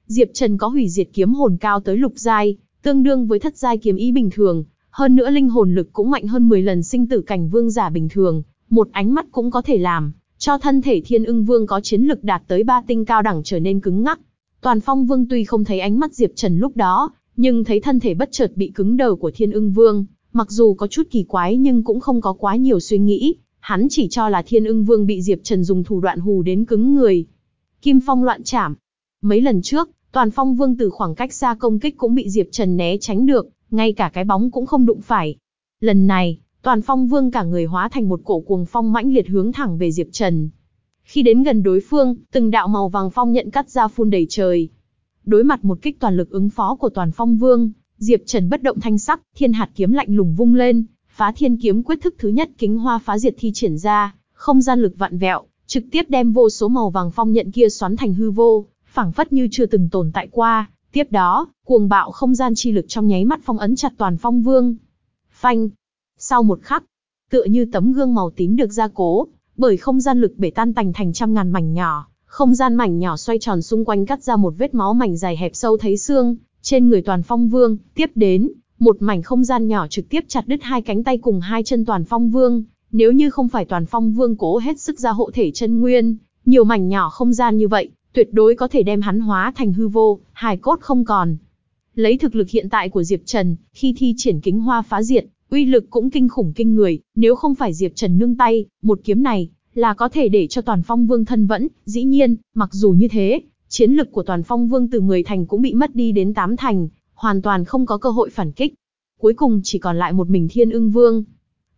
Diệp Trần có hủy diệt kiếm hồn cao tới lục giai, tương đương với thất giai kiếm ý bình thường, hơn nữa linh hồn lực cũng mạnh hơn 10 lần sinh tử cảnh vương giả bình thường, một ánh mắt cũng có thể làm cho thân thể Thiên Ưng Vương có chiến lực đạt tới ba tinh cao đẳng trở nên cứng ngắc. Toàn Phong Vương tuy không thấy ánh mắt Diệp Trần lúc đó, nhưng thấy thân thể bất chợt bị cứng đờ của Thiên Ưng Vương, mặc dù có chút kỳ quái nhưng cũng không có quá nhiều suy nghĩ, hắn chỉ cho là Thiên Ưng Vương bị Diệp Trần dùng thủ đoạn hù đến cứng người. Kim Phong loạn chảm. Mấy lần trước, Toàn Phong Vương từ khoảng cách xa công kích cũng bị Diệp Trần né tránh được, ngay cả cái bóng cũng không đụng phải. Lần này, Toàn Phong Vương cả người hóa thành một cổ cuồng phong mãnh liệt hướng thẳng về Diệp Trần. Khi đến gần đối phương, từng đạo màu vàng phong nhận cắt ra phun đầy trời. Đối mặt một kích toàn lực ứng phó của Toàn Phong Vương, Diệp Trần bất động thanh sắc, thiên hạt kiếm lạnh lùng vung lên, phá thiên kiếm quyết thức thứ nhất kính hoa phá diệt thi triển ra, không gian lực vạn vẹo, trực tiếp đem vô số màu vàng phong nhận kia xoắn thành hư vô, phảng phất như chưa từng tồn tại qua. Tiếp đó, cuồng bạo không gian chi lực trong nháy mắt phong ấn chặt toàn phong vương. Phanh. Sau một khắc, tựa như tấm gương màu tím được gia cố, bởi không gian lực bể tan tành thành trăm ngàn mảnh nhỏ, không gian mảnh nhỏ xoay tròn xung quanh cắt ra một vết máu mảnh dài hẹp sâu thấy xương, trên người toàn phong vương, tiếp đến, một mảnh không gian nhỏ trực tiếp chặt đứt hai cánh tay cùng hai chân toàn phong vương, nếu như không phải toàn phong vương cố hết sức ra hộ thể chân nguyên, nhiều mảnh nhỏ không gian như vậy, tuyệt đối có thể đem hắn hóa thành hư vô, hài cốt không còn. Lấy thực lực hiện tại của Diệp Trần, khi thi triển kính hoa phá diệt, uy lực cũng kinh khủng kinh người, nếu không phải Diệp Trần nương tay, một kiếm này, là có thể để cho toàn phong vương thân vẫn, dĩ nhiên, mặc dù như thế, chiến lực của toàn phong vương từ 10 thành cũng bị mất đi đến 8 thành, hoàn toàn không có cơ hội phản kích. Cuối cùng chỉ còn lại một mình thiên ưng vương.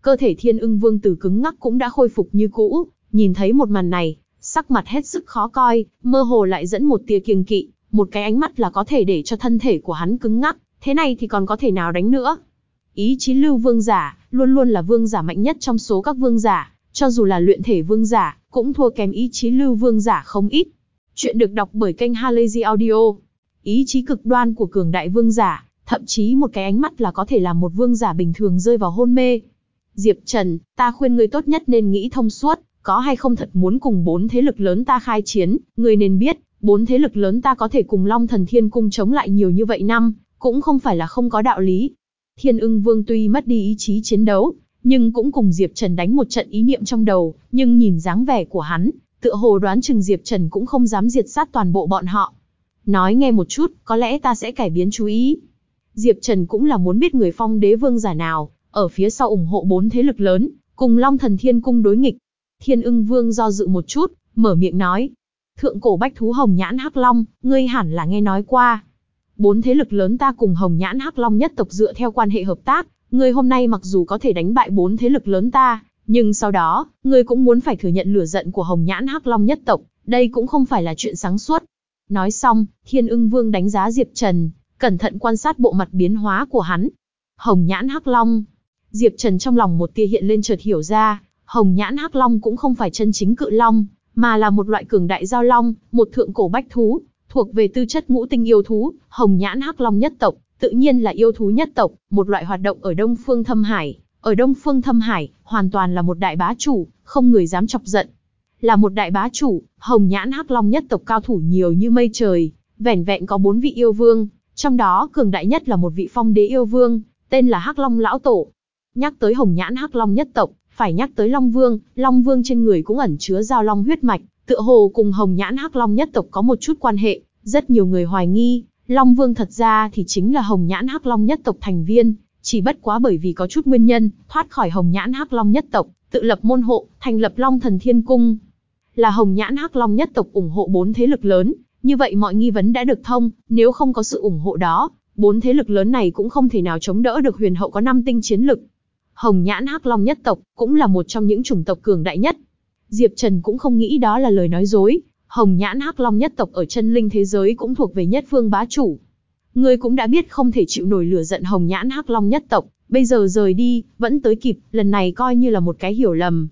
Cơ thể thiên ưng vương từ cứng ngắc cũng đã khôi phục như cũ, nhìn thấy một màn này, sắc mặt hết sức khó coi, mơ hồ lại dẫn một tia kiêng kỵ, một cái ánh mắt là có thể để cho thân thể của hắn cứng ngắc, thế này thì còn có thể nào đánh nữa. Ý chí lưu vương giả, luôn luôn là vương giả mạnh nhất trong số các vương giả, cho dù là luyện thể vương giả, cũng thua kém ý chí lưu vương giả không ít. Chuyện được đọc bởi kênh Halazy Audio. Ý chí cực đoan của cường đại vương giả, thậm chí một cái ánh mắt là có thể làm một vương giả bình thường rơi vào hôn mê. Diệp Trần, ta khuyên ngươi tốt nhất nên nghĩ thông suốt, có hay không thật muốn cùng bốn thế lực lớn ta khai chiến, ngươi nên biết, bốn thế lực lớn ta có thể cùng Long Thần Thiên Cung chống lại nhiều như vậy năm, cũng không phải là không có đạo lý. Thiên ưng vương tuy mất đi ý chí chiến đấu, nhưng cũng cùng Diệp Trần đánh một trận ý niệm trong đầu, nhưng nhìn dáng vẻ của hắn, tựa hồ đoán chừng Diệp Trần cũng không dám diệt sát toàn bộ bọn họ. Nói nghe một chút, có lẽ ta sẽ cải biến chú ý. Diệp Trần cũng là muốn biết người phong đế vương giả nào, ở phía sau ủng hộ bốn thế lực lớn, cùng Long Thần Thiên Cung đối nghịch. Thiên ưng vương do dự một chút, mở miệng nói. Thượng cổ bách thú hồng nhãn hắc long, ngươi hẳn là nghe nói qua. Bốn thế lực lớn ta cùng hồng nhãn hắc long nhất tộc dựa theo quan hệ hợp tác, ngươi hôm nay mặc dù có thể đánh bại bốn thế lực lớn ta, nhưng sau đó, ngươi cũng muốn phải thừa nhận lửa giận của hồng nhãn hắc long nhất tộc, đây cũng không phải là chuyện sáng suốt. Nói xong, thiên ưng vương đánh giá Diệp Trần, cẩn thận quan sát bộ mặt biến hóa của hắn. Hồng nhãn hắc long. Diệp Trần trong lòng một tia hiện lên chợt hiểu ra, hồng nhãn hắc long cũng không phải chân chính cự long, mà là một loại cường đại giao long, một thượng cổ bách thú, thuộc về tư chất ngũ tinh yêu thú, hồng nhãn hắc long nhất tộc, tự nhiên là yêu thú nhất tộc, một loại hoạt động ở Đông Phương Thâm Hải. Ở Đông Phương Thâm Hải, hoàn toàn là một đại bá chủ, không người dám chọc giận. Là một đại bá chủ, hồng nhãn hắc long nhất tộc cao thủ nhiều như mây trời, vẻn vẹn có bốn vị yêu vương, trong đó cường đại nhất là một vị phong đế yêu vương, tên là hắc long lão tổ. Nhắc tới hồng nhãn hắc long nhất tộc, phải nhắc tới long vương, long vương trên người cũng ẩn chứa giao long huyết mạch, tựa hồ cùng hồng nhãn hắc long nhất tộc có một chút quan hệ, rất nhiều người hoài nghi, Long Vương thật ra thì chính là Hồng Nhãn Hắc Long nhất tộc thành viên, chỉ bất quá bởi vì có chút nguyên nhân, thoát khỏi Hồng Nhãn Hắc Long nhất tộc, tự lập môn hộ, thành lập Long Thần Thiên Cung. Là Hồng Nhãn Hắc Long nhất tộc ủng hộ bốn thế lực lớn, như vậy mọi nghi vấn đã được thông, nếu không có sự ủng hộ đó, bốn thế lực lớn này cũng không thể nào chống đỡ được huyền hậu có năm tinh chiến lực. Hồng Nhãn Hắc Long nhất tộc cũng là một trong những chủng tộc cường đại nhất. Diệp Trần cũng không nghĩ đó là lời nói dối, Hồng Nhãn Hắc Long nhất tộc ở chân linh thế giới cũng thuộc về nhất phương bá chủ. Ngươi cũng đã biết không thể chịu nổi lửa giận Hồng Nhãn Hắc Long nhất tộc, bây giờ rời đi, vẫn tới kịp, lần này coi như là một cái hiểu lầm.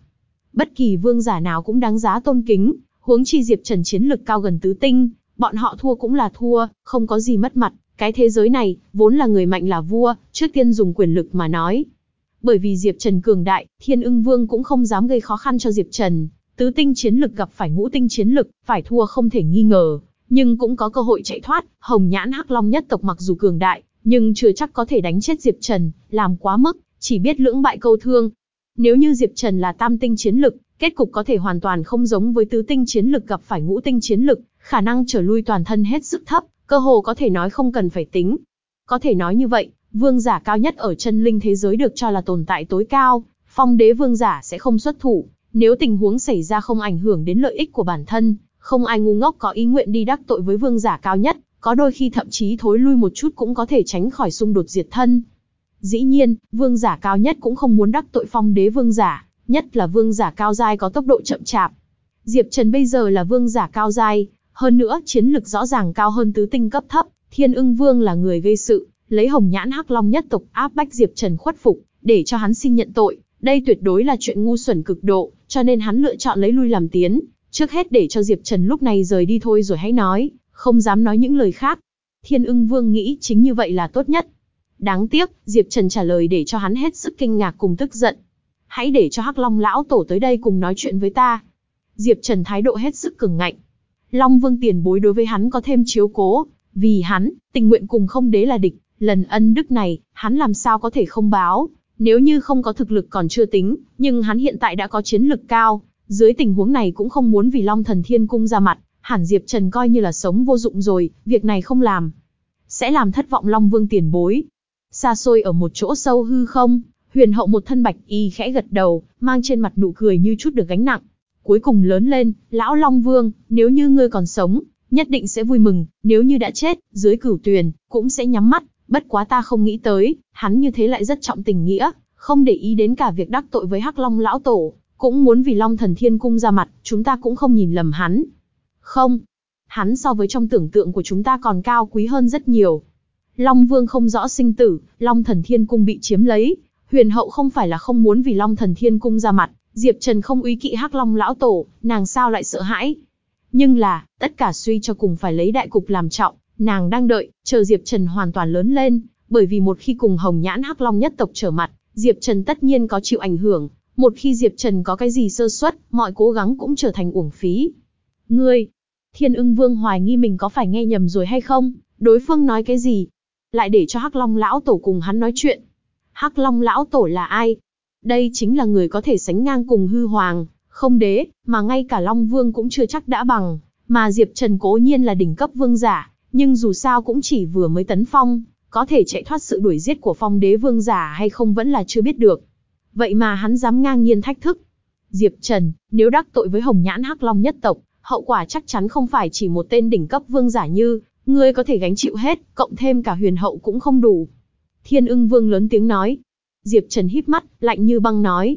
Bất kỳ vương giả nào cũng đáng giá tôn kính, huống chi Diệp Trần chiến lực cao gần tứ tinh, bọn họ thua cũng là thua, không có gì mất mặt, cái thế giới này, vốn là người mạnh là vua, trước tiên dùng quyền lực mà nói. Bởi vì Diệp Trần cường đại, Thiên ưng vương cũng không dám gây khó khăn cho Diệp Trần, Tứ tinh chiến lực gặp phải ngũ tinh chiến lực, phải thua không thể nghi ngờ, nhưng cũng có cơ hội chạy thoát. Hồng nhãn hắc long nhất tộc mặc dù cường đại, nhưng chưa chắc có thể đánh chết Diệp Trần, làm quá mức, chỉ biết lưỡng bại câu thương. Nếu như Diệp Trần là tam tinh chiến lực, kết cục có thể hoàn toàn không giống với tứ tinh chiến lực gặp phải ngũ tinh chiến lực, khả năng trở lui toàn thân hết sức thấp, cơ hồ có thể nói không cần phải tính. Có thể nói như vậy, vương giả cao nhất ở chân linh thế giới được cho là tồn tại tối cao, phong đế vương giả sẽ không xuất thủ, nếu tình huống xảy ra không ảnh hưởng đến lợi ích của bản thân, không ai ngu ngốc có ý nguyện đi đắc tội với vương giả cao nhất, có đôi khi thậm chí thối lui một chút cũng có thể tránh khỏi xung đột diệt thân. Dĩ nhiên, vương giả cao nhất cũng không muốn đắc tội phong đế vương giả, nhất là vương giả cao giai có tốc độ chậm chạp. Diệp Trần bây giờ là vương giả cao giai, hơn nữa chiến lực rõ ràng cao hơn tứ tinh cấp thấp, Thiên Ưng Vương là người gây sự, lấy Hồng Nhãn Hắc Long nhất tộc áp bách Diệp Trần khuất phục, để cho hắn xin nhận tội, đây tuyệt đối là chuyện ngu xuẩn cực độ, cho nên hắn lựa chọn lấy lui làm tiến, trước hết để cho Diệp Trần lúc này rời đi thôi rồi hãy nói, không dám nói những lời khác. Thiên ưng vương nghĩ chính như vậy là tốt nhất. Đáng tiếc, Diệp Trần trả lời để cho hắn hết sức kinh ngạc cùng tức giận. Hãy để cho Hắc Long lão tổ tới đây cùng nói chuyện với ta. Diệp Trần thái độ hết sức cường ngạnh. Long Vương tiền bối đối với hắn có thêm chiếu cố, vì hắn, tình nguyện cùng không đế là địch, lần ân đức này, hắn làm sao có thể không báo, nếu như không có thực lực còn chưa tính, nhưng hắn hiện tại đã có chiến lực cao, dưới tình huống này cũng không muốn vì Long Thần Thiên Cung ra mặt, hẳn Diệp Trần coi như là sống vô dụng rồi, việc này không làm. Sẽ làm thất vọng Long Vương tiền bối. Xa xôi ở một chỗ sâu hư không, huyền hậu một thân bạch y khẽ gật đầu, mang trên mặt nụ cười như chút được gánh nặng. Cuối cùng lớn lên, lão Long Vương, nếu như ngươi còn sống, nhất định sẽ vui mừng, nếu như đã chết, dưới cửu tuyền, cũng sẽ nhắm mắt, Bất quá ta không nghĩ tới, hắn như thế lại rất trọng tình nghĩa, không để ý đến cả việc đắc tội với Hắc Long lão tổ, cũng muốn vì Long Thần Thiên Cung ra mặt, chúng ta cũng không nhìn lầm hắn. Không, hắn so với trong tưởng tượng của chúng ta còn cao quý hơn rất nhiều. Long Vương không rõ sinh tử, Long Thần Thiên Cung bị chiếm lấy, huyền hậu không phải là không muốn vì Long Thần Thiên Cung ra mặt, Diệp Trần không úy kỵ Hắc Long lão tổ, nàng sao lại sợ hãi. Nhưng là, tất cả suy cho cùng phải lấy đại cục làm trọng, Nàng đang đợi, chờ Diệp Trần hoàn toàn lớn lên, bởi vì một khi cùng Hồng Nhãn Hắc Long nhất tộc trở mặt, Diệp Trần tất nhiên có chịu ảnh hưởng, một khi Diệp Trần có cái gì sơ suất, mọi cố gắng cũng trở thành uổng phí. Ngươi, Thiên Ưng Vương hoài nghi mình có phải nghe nhầm rồi hay không, đối phương nói cái gì? Lại để cho Hắc Long lão tổ cùng hắn nói chuyện. Hắc Long lão tổ là ai? Đây chính là người có thể sánh ngang cùng hư hoàng, không đế, mà ngay cả Long Vương cũng chưa chắc đã bằng, mà Diệp Trần cố nhiên là đỉnh cấp vương giả, nhưng dù sao cũng chỉ vừa mới tấn phong, có thể chạy thoát sự đuổi giết của phong đế vương giả hay không vẫn là chưa biết được. Vậy mà hắn dám ngang nhiên thách thức. Diệp Trần, nếu đắc tội với Hồng Nhãn Hắc Long nhất tộc, hậu quả chắc chắn không phải chỉ một tên đỉnh cấp vương giả như, ngươi có thể gánh chịu hết, cộng thêm cả huyền hậu cũng không đủ. Thiên ưng vương lớn tiếng nói. Diệp Trần híp mắt, lạnh như băng nói.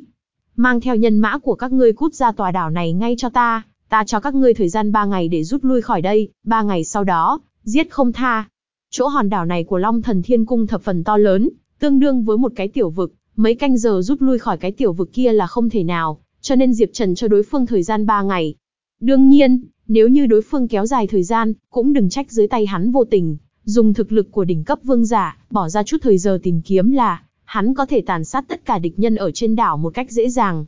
Mang theo nhân mã của các ngươi cút ra tòa đảo này ngay cho ta, ta cho các ngươi thời gian ba ngày để rút lui khỏi đây, ba ngày sau đó, giết không tha. Chỗ hòn đảo này của Long Thần Thiên Cung thập phần to lớn, tương đương với một cái tiểu vực, mấy canh giờ rút lui khỏi cái tiểu vực kia là không thể nào, cho nên Diệp Trần cho đối phương thời gian 3 ngày. Đương nhiên, nếu như đối phương kéo dài thời gian, cũng đừng trách dưới tay hắn vô tình, dùng thực lực của đỉnh cấp vương giả, bỏ ra chút thời giờ tìm kiếm là, hắn có thể tàn sát tất cả địch nhân ở trên đảo một cách dễ dàng.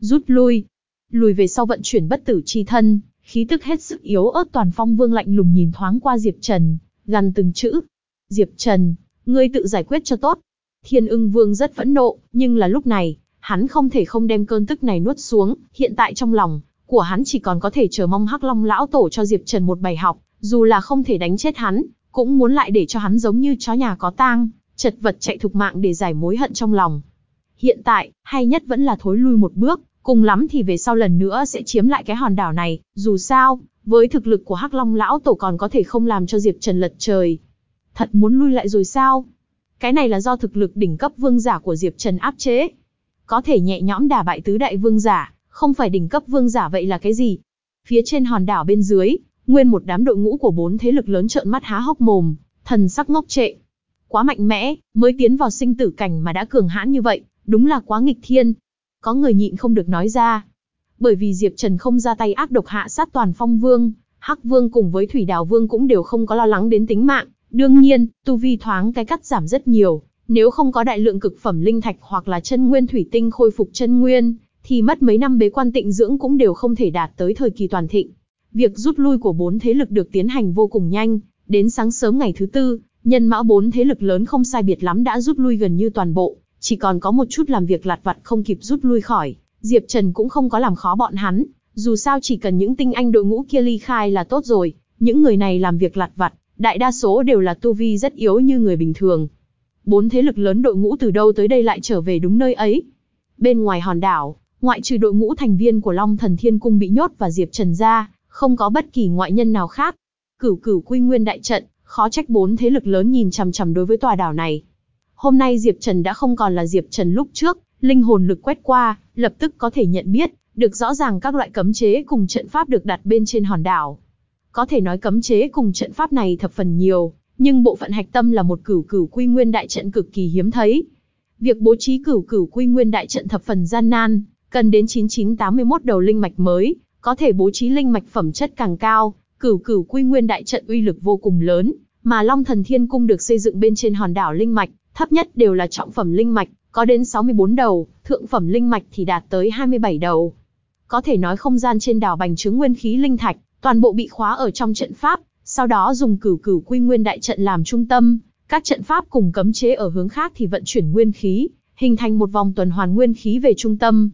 Rút lui, lùi về sau vận chuyển bất tử chi thân, khí tức hết sức yếu ớt toàn phong vương lạnh lùng nhìn thoáng qua Diệp Trần, gằn từng chữ. Diệp Trần, ngươi tự giải quyết cho tốt. Thiên ưng vương rất phẫn nộ, nhưng là lúc này, hắn không thể không đem cơn tức này nuốt xuống, hiện tại trong lòng, của hắn chỉ còn có thể chờ mong Hắc Long lão tổ cho Diệp Trần một bài học, dù là không thể đánh chết hắn, cũng muốn lại để cho hắn giống như chó nhà có tang, chật vật chạy thục mạng để giải mối hận trong lòng. Hiện tại, hay nhất vẫn là thối lui một bước, cùng lắm thì về sau lần nữa sẽ chiếm lại cái hòn đảo này, dù sao, với thực lực của Hắc Long lão tổ còn có thể không làm cho Diệp Trần lật trời. Thật muốn lui lại rồi sao? Cái này là do thực lực đỉnh cấp vương giả của Diệp Trần áp chế. Có thể nhẹ nhõm đả bại tứ đại vương giả, không phải đỉnh cấp vương giả vậy là cái gì? Phía trên hòn đảo bên dưới, nguyên một đám đội ngũ của bốn thế lực lớn trợn mắt há hốc mồm, thần sắc ngốc trệ. Quá mạnh mẽ, mới tiến vào sinh tử cảnh mà đã cường hãn như vậy, đúng là quá nghịch thiên. Có người nhịn không được nói ra. Bởi vì Diệp Trần không ra tay ác độc hạ sát toàn phong vương, Hắc Vương cùng với Thủy Đào Vương cũng đều không có lo lắng đến tính mạng. Đương nhiên, tu vi thoáng cái cắt giảm rất nhiều, nếu không có đại lượng cực phẩm linh thạch hoặc là chân nguyên thủy tinh khôi phục chân nguyên, thì mất mấy năm bế quan tịnh dưỡng cũng đều không thể đạt tới thời kỳ toàn thịnh. Việc rút lui của bốn thế lực được tiến hành vô cùng nhanh, đến sáng sớm ngày thứ tư, nhân mã bốn thế lực lớn không sai biệt lắm đã rút lui gần như toàn bộ, chỉ còn có một chút làm việc lặt vặt không kịp rút lui khỏi, Diệp Trần cũng không có làm khó bọn hắn, dù sao chỉ cần những tinh anh đội ngũ kia ly khai là tốt rồi, những người này làm việc lặt vặt, đại đa số đều là tu vi rất yếu như người bình thường. Bốn thế lực lớn đội ngũ từ đâu tới đây lại trở về đúng nơi ấy. Bên ngoài hòn đảo, ngoại trừ đội ngũ thành viên của Long Thần Thiên Cung bị nhốt và Diệp Trần ra, không có bất kỳ ngoại nhân nào khác. Cửu cửu quy nguyên đại trận, khó trách bốn thế lực lớn nhìn chằm chằm đối với tòa đảo này. Hôm nay Diệp Trần đã không còn là Diệp Trần lúc trước, linh hồn lực quét qua, lập tức có thể nhận biết, được rõ ràng các loại cấm chế cùng trận pháp được đặt bên trên hòn đảo. Có thể nói cấm chế cùng trận pháp này thập phần nhiều, nhưng bộ phận hạch tâm là một cửu cửu quy nguyên đại trận cực kỳ hiếm thấy. Việc bố trí cửu cửu quy nguyên đại trận thập phần gian nan, cần đến 9981 đầu linh mạch mới, có thể bố trí linh mạch phẩm chất càng cao, cửu cửu quy nguyên đại trận uy lực vô cùng lớn, mà Long Thần Thiên Cung được xây dựng bên trên hòn đảo linh mạch, thấp nhất đều là trọng phẩm linh mạch, có đến 64 đầu, thượng phẩm linh mạch thì đạt tới 27 đầu. Có thể nói không gian trên đảo bành trướng nguyên khí linh thạch, toàn bộ bị khóa ở trong trận pháp, sau đó dùng cửu cửu quy nguyên đại trận làm trung tâm, các trận pháp cùng cấm chế ở hướng khác thì vận chuyển nguyên khí, hình thành một vòng tuần hoàn nguyên khí về trung tâm.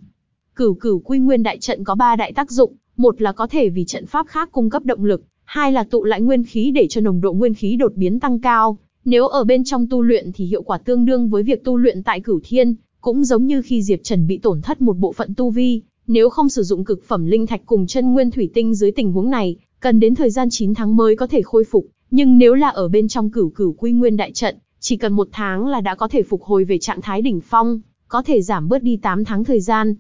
Cửu cửu quy nguyên đại trận có ba đại tác dụng, một là có thể vì trận pháp khác cung cấp động lực, hai là tụ lại nguyên khí để cho nồng độ nguyên khí đột biến tăng cao. Nếu ở bên trong tu luyện thì hiệu quả tương đương với việc tu luyện tại cửu thiên, cũng giống như khi Diệp Trần bị tổn thất một bộ phận tu vi, nếu không sử dụng cực phẩm linh thạch cùng chân nguyên thủy tinh dưới tình huống này, cần đến thời gian 9 tháng mới có thể khôi phục, nhưng nếu là ở bên trong cửu cửu quy nguyên đại trận, chỉ cần một tháng là đã có thể phục hồi về trạng thái đỉnh phong, có thể giảm bớt đi 8 tháng thời gian.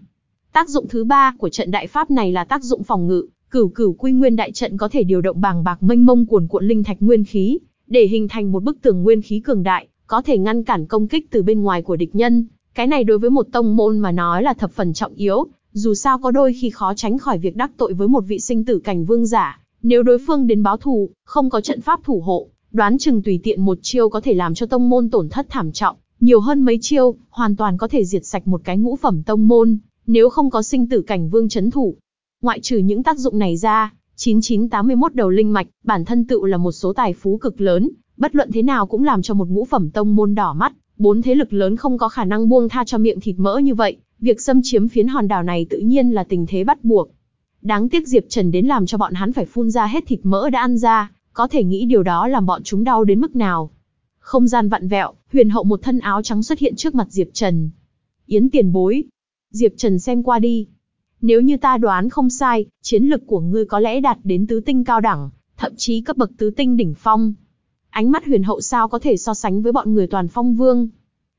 Tác dụng thứ ba của trận đại pháp này là tác dụng phòng ngự, cửu cửu quy nguyên đại trận có thể điều động bàng bạc mênh mông cuồn cuộn linh thạch nguyên khí, để hình thành một bức tường nguyên khí cường đại, có thể ngăn cản công kích từ bên ngoài của địch nhân. Cái này đối với một tông môn mà nói là thập phần trọng yếu, dù sao có đôi khi khó tránh khỏi việc đắc tội với một vị sinh tử cảnh vương giả, nếu đối phương đến báo thù, không có trận pháp thủ hộ, đoán chừng tùy tiện một chiêu có thể làm cho tông môn tổn thất thảm trọng, nhiều hơn mấy chiêu, hoàn toàn có thể diệt sạch một cái ngũ phẩm tông môn, nếu không có sinh tử cảnh vương chấn thủ. Ngoại trừ những tác dụng này ra, 9981 đầu linh mạch, bản thân tự là một số tài phú cực lớn, bất luận thế nào cũng làm cho một ngũ phẩm tông môn đỏ mắt, bốn thế lực lớn không có khả năng buông tha cho miệng thịt mỡ như vậy, việc xâm chiếm phiến hòn đảo này tự nhiên là tình thế bắt buộc. Đáng tiếc Diệp Trần đến làm cho bọn hắn phải phun ra hết thịt mỡ đã ăn ra, có thể nghĩ điều đó làm bọn chúng đau đến mức nào. Không gian vặn vẹo, huyền hậu một thân áo trắng xuất hiện trước mặt Diệp Trần. Yến tiền bối. Diệp Trần xem qua đi. Nếu như ta đoán không sai, chiến lực của ngươi có lẽ đạt đến tứ tinh cao đẳng, thậm chí cấp bậc tứ tinh đỉnh phong. Ánh mắt huyền hậu sao có thể so sánh với bọn người toàn phong vương.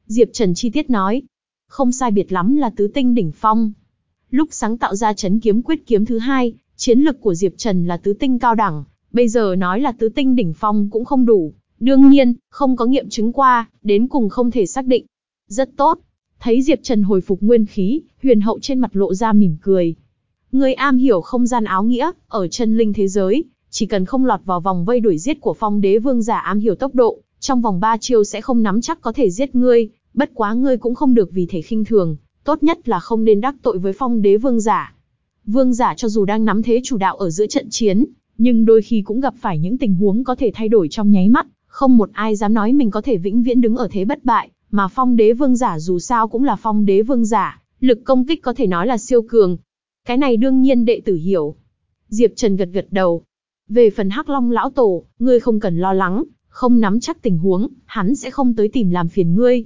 Diệp Trần chi tiết nói. Không sai biệt lắm là tứ tinh đỉnh phong. Lúc sáng tạo ra chấn kiếm quyết kiếm thứ hai, chiến lực của Diệp Trần là tứ tinh cao đẳng, bây giờ nói là tứ tinh đỉnh phong cũng không đủ. Đương nhiên, không có nghiệm chứng qua, đến cùng không thể xác định. Rất tốt. Thấy Diệp Trần hồi phục nguyên khí, huyền hậu trên mặt lộ ra mỉm cười. Người am hiểu không gian áo nghĩa, ở chân linh thế giới, chỉ cần không lọt vào vòng vây đuổi giết của phong đế vương giả am hiểu tốc độ, trong vòng 3 chiêu sẽ không nắm chắc có thể giết ngươi, bất quá ngươi cũng không được vì thể khinh thường, tốt nhất là không nên đắc tội với phong đế vương giả. Vương giả cho dù đang nắm thế chủ đạo ở giữa trận chiến, nhưng đôi khi cũng gặp phải những tình huống có thể thay đổi trong nháy mắt, không một ai dám nói mình có thể vĩnh viễn đứng ở thế bất bại, mà phong đế vương giả dù sao cũng là phong đế vương giả, lực công kích có thể nói là siêu cường. Cái này đương nhiên đệ tử hiểu. Diệp Trần gật gật đầu. Về phần Hắc Long lão tổ, ngươi không cần lo lắng, không nắm chắc tình huống, hắn sẽ không tới tìm làm phiền ngươi.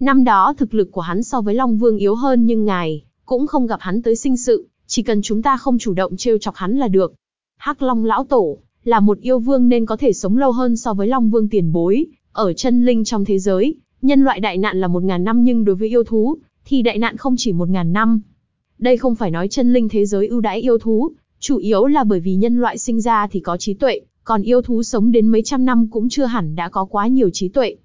Năm đó thực lực của hắn so với Long Vương yếu hơn nhưng ngài cũng không gặp hắn tới sinh sự, chỉ cần chúng ta không chủ động trêu chọc hắn là được. Hắc Long lão tổ là một yêu vương nên có thể sống lâu hơn so với Long Vương tiền bối, ở chân linh trong thế giới, nhân loại đại nạn là một ngàn năm nhưng đối với yêu thú thì đại nạn không chỉ một ngàn năm. Đây không phải nói chân linh thế giới ưu đãi yêu thú, chủ yếu là bởi vì nhân loại sinh ra thì có trí tuệ, còn yêu thú sống đến mấy trăm năm cũng chưa hẳn đã có quá nhiều trí tuệ.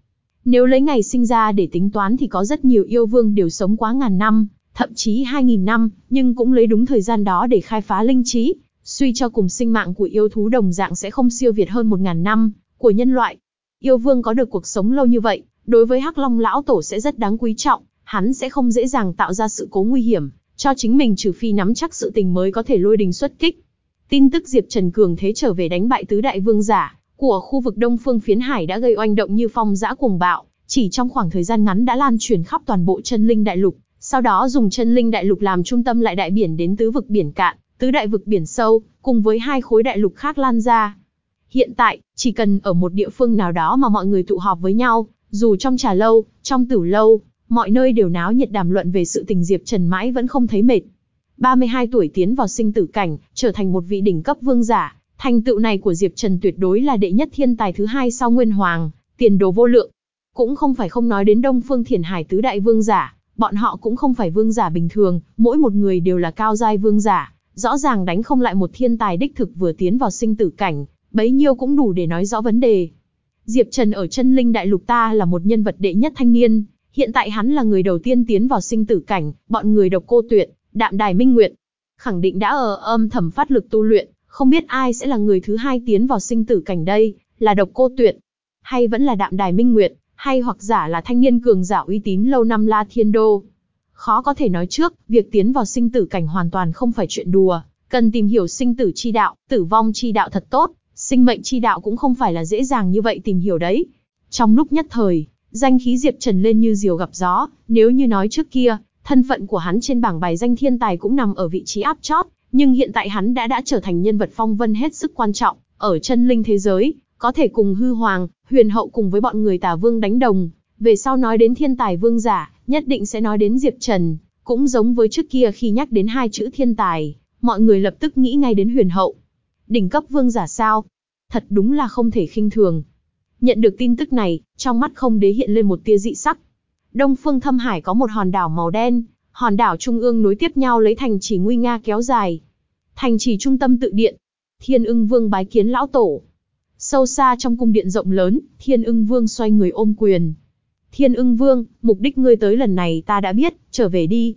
Nếu lấy ngày sinh ra để tính toán thì có rất nhiều yêu vương đều sống quá ngàn năm, thậm chí hai nghìn năm, nhưng cũng lấy đúng thời gian đó để khai phá linh trí, suy cho cùng sinh mạng của yêu thú đồng dạng sẽ không siêu việt hơn một ngàn năm của nhân loại. Yêu vương có được cuộc sống lâu như vậy, đối với Hắc Long lão tổ sẽ rất đáng quý trọng, hắn sẽ không dễ dàng tạo ra sự cố nguy hiểm, cho chính mình trừ phi nắm chắc sự tình mới có thể lôi đình xuất kích. Tin tức Diệp Trần cường thế trở về đánh bại tứ đại vương giả của khu vực Đông Phương Phiến Hải đã gây oanh động như phong dã cuồng bạo, chỉ trong khoảng thời gian ngắn đã lan truyền khắp toàn bộ chân linh đại lục, sau đó dùng chân linh đại lục làm trung tâm lại đại biển đến tứ vực biển cạn, tứ đại vực biển sâu, cùng với hai khối đại lục khác lan ra. Hiện tại, chỉ cần ở một địa phương nào đó mà mọi người tụ họp với nhau, dù trong trà lâu, trong tử lâu, mọi nơi đều náo nhiệt đàm luận về sự tình Diệp Trần mãi vẫn không thấy mệt. 32 tuổi tiến vào sinh tử cảnh, trở thành một vị đỉnh cấp vương giả, thành tựu này của Diệp Trần tuyệt đối là đệ nhất thiên tài thứ hai sau Nguyên Hoàng, tiền đồ vô lượng. Cũng không phải không nói đến Đông Phương Thiền Hải tứ đại vương giả, bọn họ cũng không phải vương giả bình thường, mỗi một người đều là cao giai vương giả, rõ ràng đánh không lại một thiên tài đích thực vừa tiến vào sinh tử cảnh, bấy nhiêu cũng đủ để nói rõ vấn đề. Diệp Trần ở chân linh đại lục ta là một nhân vật đệ nhất thanh niên, hiện tại hắn là người đầu tiên tiến vào sinh tử cảnh, bọn người độc cô tuyệt, đạm đài minh nguyện. Khẳng định đã ở âm thầm phát lực tu luyện, không biết ai sẽ là người thứ hai tiến vào sinh tử cảnh đây, là độc cô tuyệt, hay vẫn là đạm đài minh nguyện, hay hoặc giả là thanh niên cường giả uy tín lâu năm La Thiên Đô. Khó có thể nói trước, việc tiến vào sinh tử cảnh hoàn toàn không phải chuyện đùa, cần tìm hiểu sinh tử chi đạo, tử vong chi đạo thật tốt, sinh mệnh chi đạo cũng không phải là dễ dàng như vậy tìm hiểu đấy. Trong lúc nhất thời, danh khí Diệp Trần lên như diều gặp gió, nếu như nói trước kia, thân phận của hắn trên bảng bài danh thiên tài cũng nằm ở vị trí áp chót, nhưng hiện tại hắn đã đã trở thành nhân vật phong vân hết sức quan trọng, ở chân linh thế giới, có thể cùng hư hoàng, huyền hậu cùng với bọn người tà vương đánh đồng. Về sau nói đến thiên tài vương giả, nhất định sẽ nói đến Diệp Trần, cũng giống với trước kia khi nhắc đến hai chữ thiên tài, mọi người lập tức nghĩ ngay đến huyền hậu. Đỉnh cấp vương giả sao? Thật đúng là không thể khinh thường. Nhận được tin tức này, trong mắt không đế hiện lên một tia dị sắc. Đông phương thâm hải có một hòn đảo màu đen, hòn đảo trung ương nối tiếp nhau lấy thành trì nguy nga kéo dài. Thành trì trung tâm tự điện. Thiên ưng vương bái kiến lão tổ. Sâu xa trong cung điện rộng lớn, thiên ưng vương xoay người ôm quyền. Thiên ưng vương, mục đích ngươi tới lần này ta đã biết, trở về đi.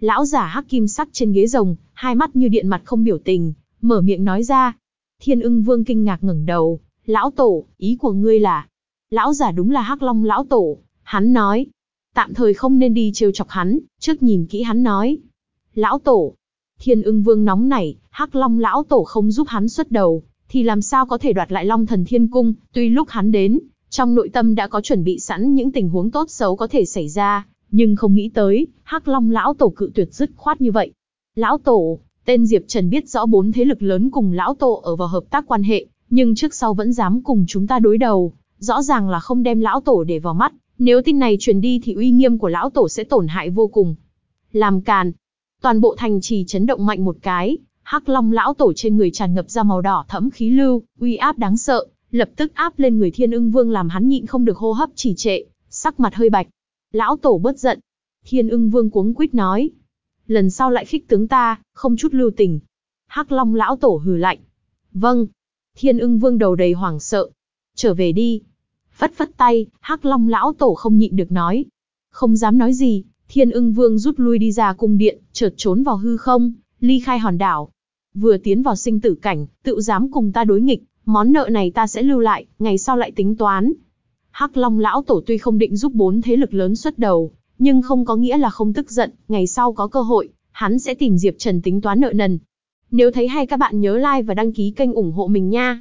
Lão giả hắc kim sắc trên ghế rồng, hai mắt như điện mặt không biểu tình, mở miệng nói ra. Thiên ưng vương kinh ngạc ngẩng đầu, lão tổ, ý của ngươi là... Lão giả đúng là hắc long lão tổ, hắn nói. Tạm thời không nên đi trêu chọc hắn, trước nhìn kỹ hắn nói. Lão tổ, thiên ưng vương nóng nảy, hắc long lão tổ không giúp hắn xuất đầu, thì làm sao có thể đoạt lại long thần thiên cung, tuy lúc hắn đến, trong nội tâm đã có chuẩn bị sẵn những tình huống tốt xấu có thể xảy ra, nhưng không nghĩ tới, hắc long lão tổ cự tuyệt dứt khoát như vậy. Lão tổ, tên Diệp Trần biết rõ bốn thế lực lớn cùng lão tổ ở vào hợp tác quan hệ, nhưng trước sau vẫn dám cùng chúng ta đối đầu, rõ ràng là không đem lão tổ để vào mắt, nếu tin này truyền đi thì uy nghiêm của lão tổ sẽ tổn hại vô cùng. Làm càn, toàn bộ thành trì chấn động mạnh một cái, hắc long lão tổ trên người tràn ngập ra màu đỏ thẫm khí lưu, uy áp đáng sợ, lập tức áp lên người thiên ưng vương làm hắn nhịn không được hô hấp trì trệ, sắc mặt hơi bạch. Lão tổ bớt giận. Thiên ưng vương cuống quýt nói. Lần sau lại khích tướng ta, không chút lưu tình. hắc long lão tổ hừ lạnh. Vâng. Thiên ưng vương đầu đầy hoảng sợ. Trở về đi. Phất phất tay, hắc long lão tổ không nhịn được nói. Không dám nói gì, thiên ưng vương rút lui đi ra cung điện, chợt trốn vào hư không, ly khai hòn đảo. Vừa tiến vào sinh tử cảnh, tự dám cùng ta đối nghịch, món nợ này ta sẽ lưu lại, ngày sau lại tính toán. Hắc Long lão tổ tuy không định giúp bốn thế lực lớn xuất đầu, nhưng không có nghĩa là không tức giận, ngày sau có cơ hội, hắn sẽ tìm Diệp Trần tính toán nợ nần. Nếu thấy hay các bạn nhớ like và đăng ký kênh ủng hộ mình nha.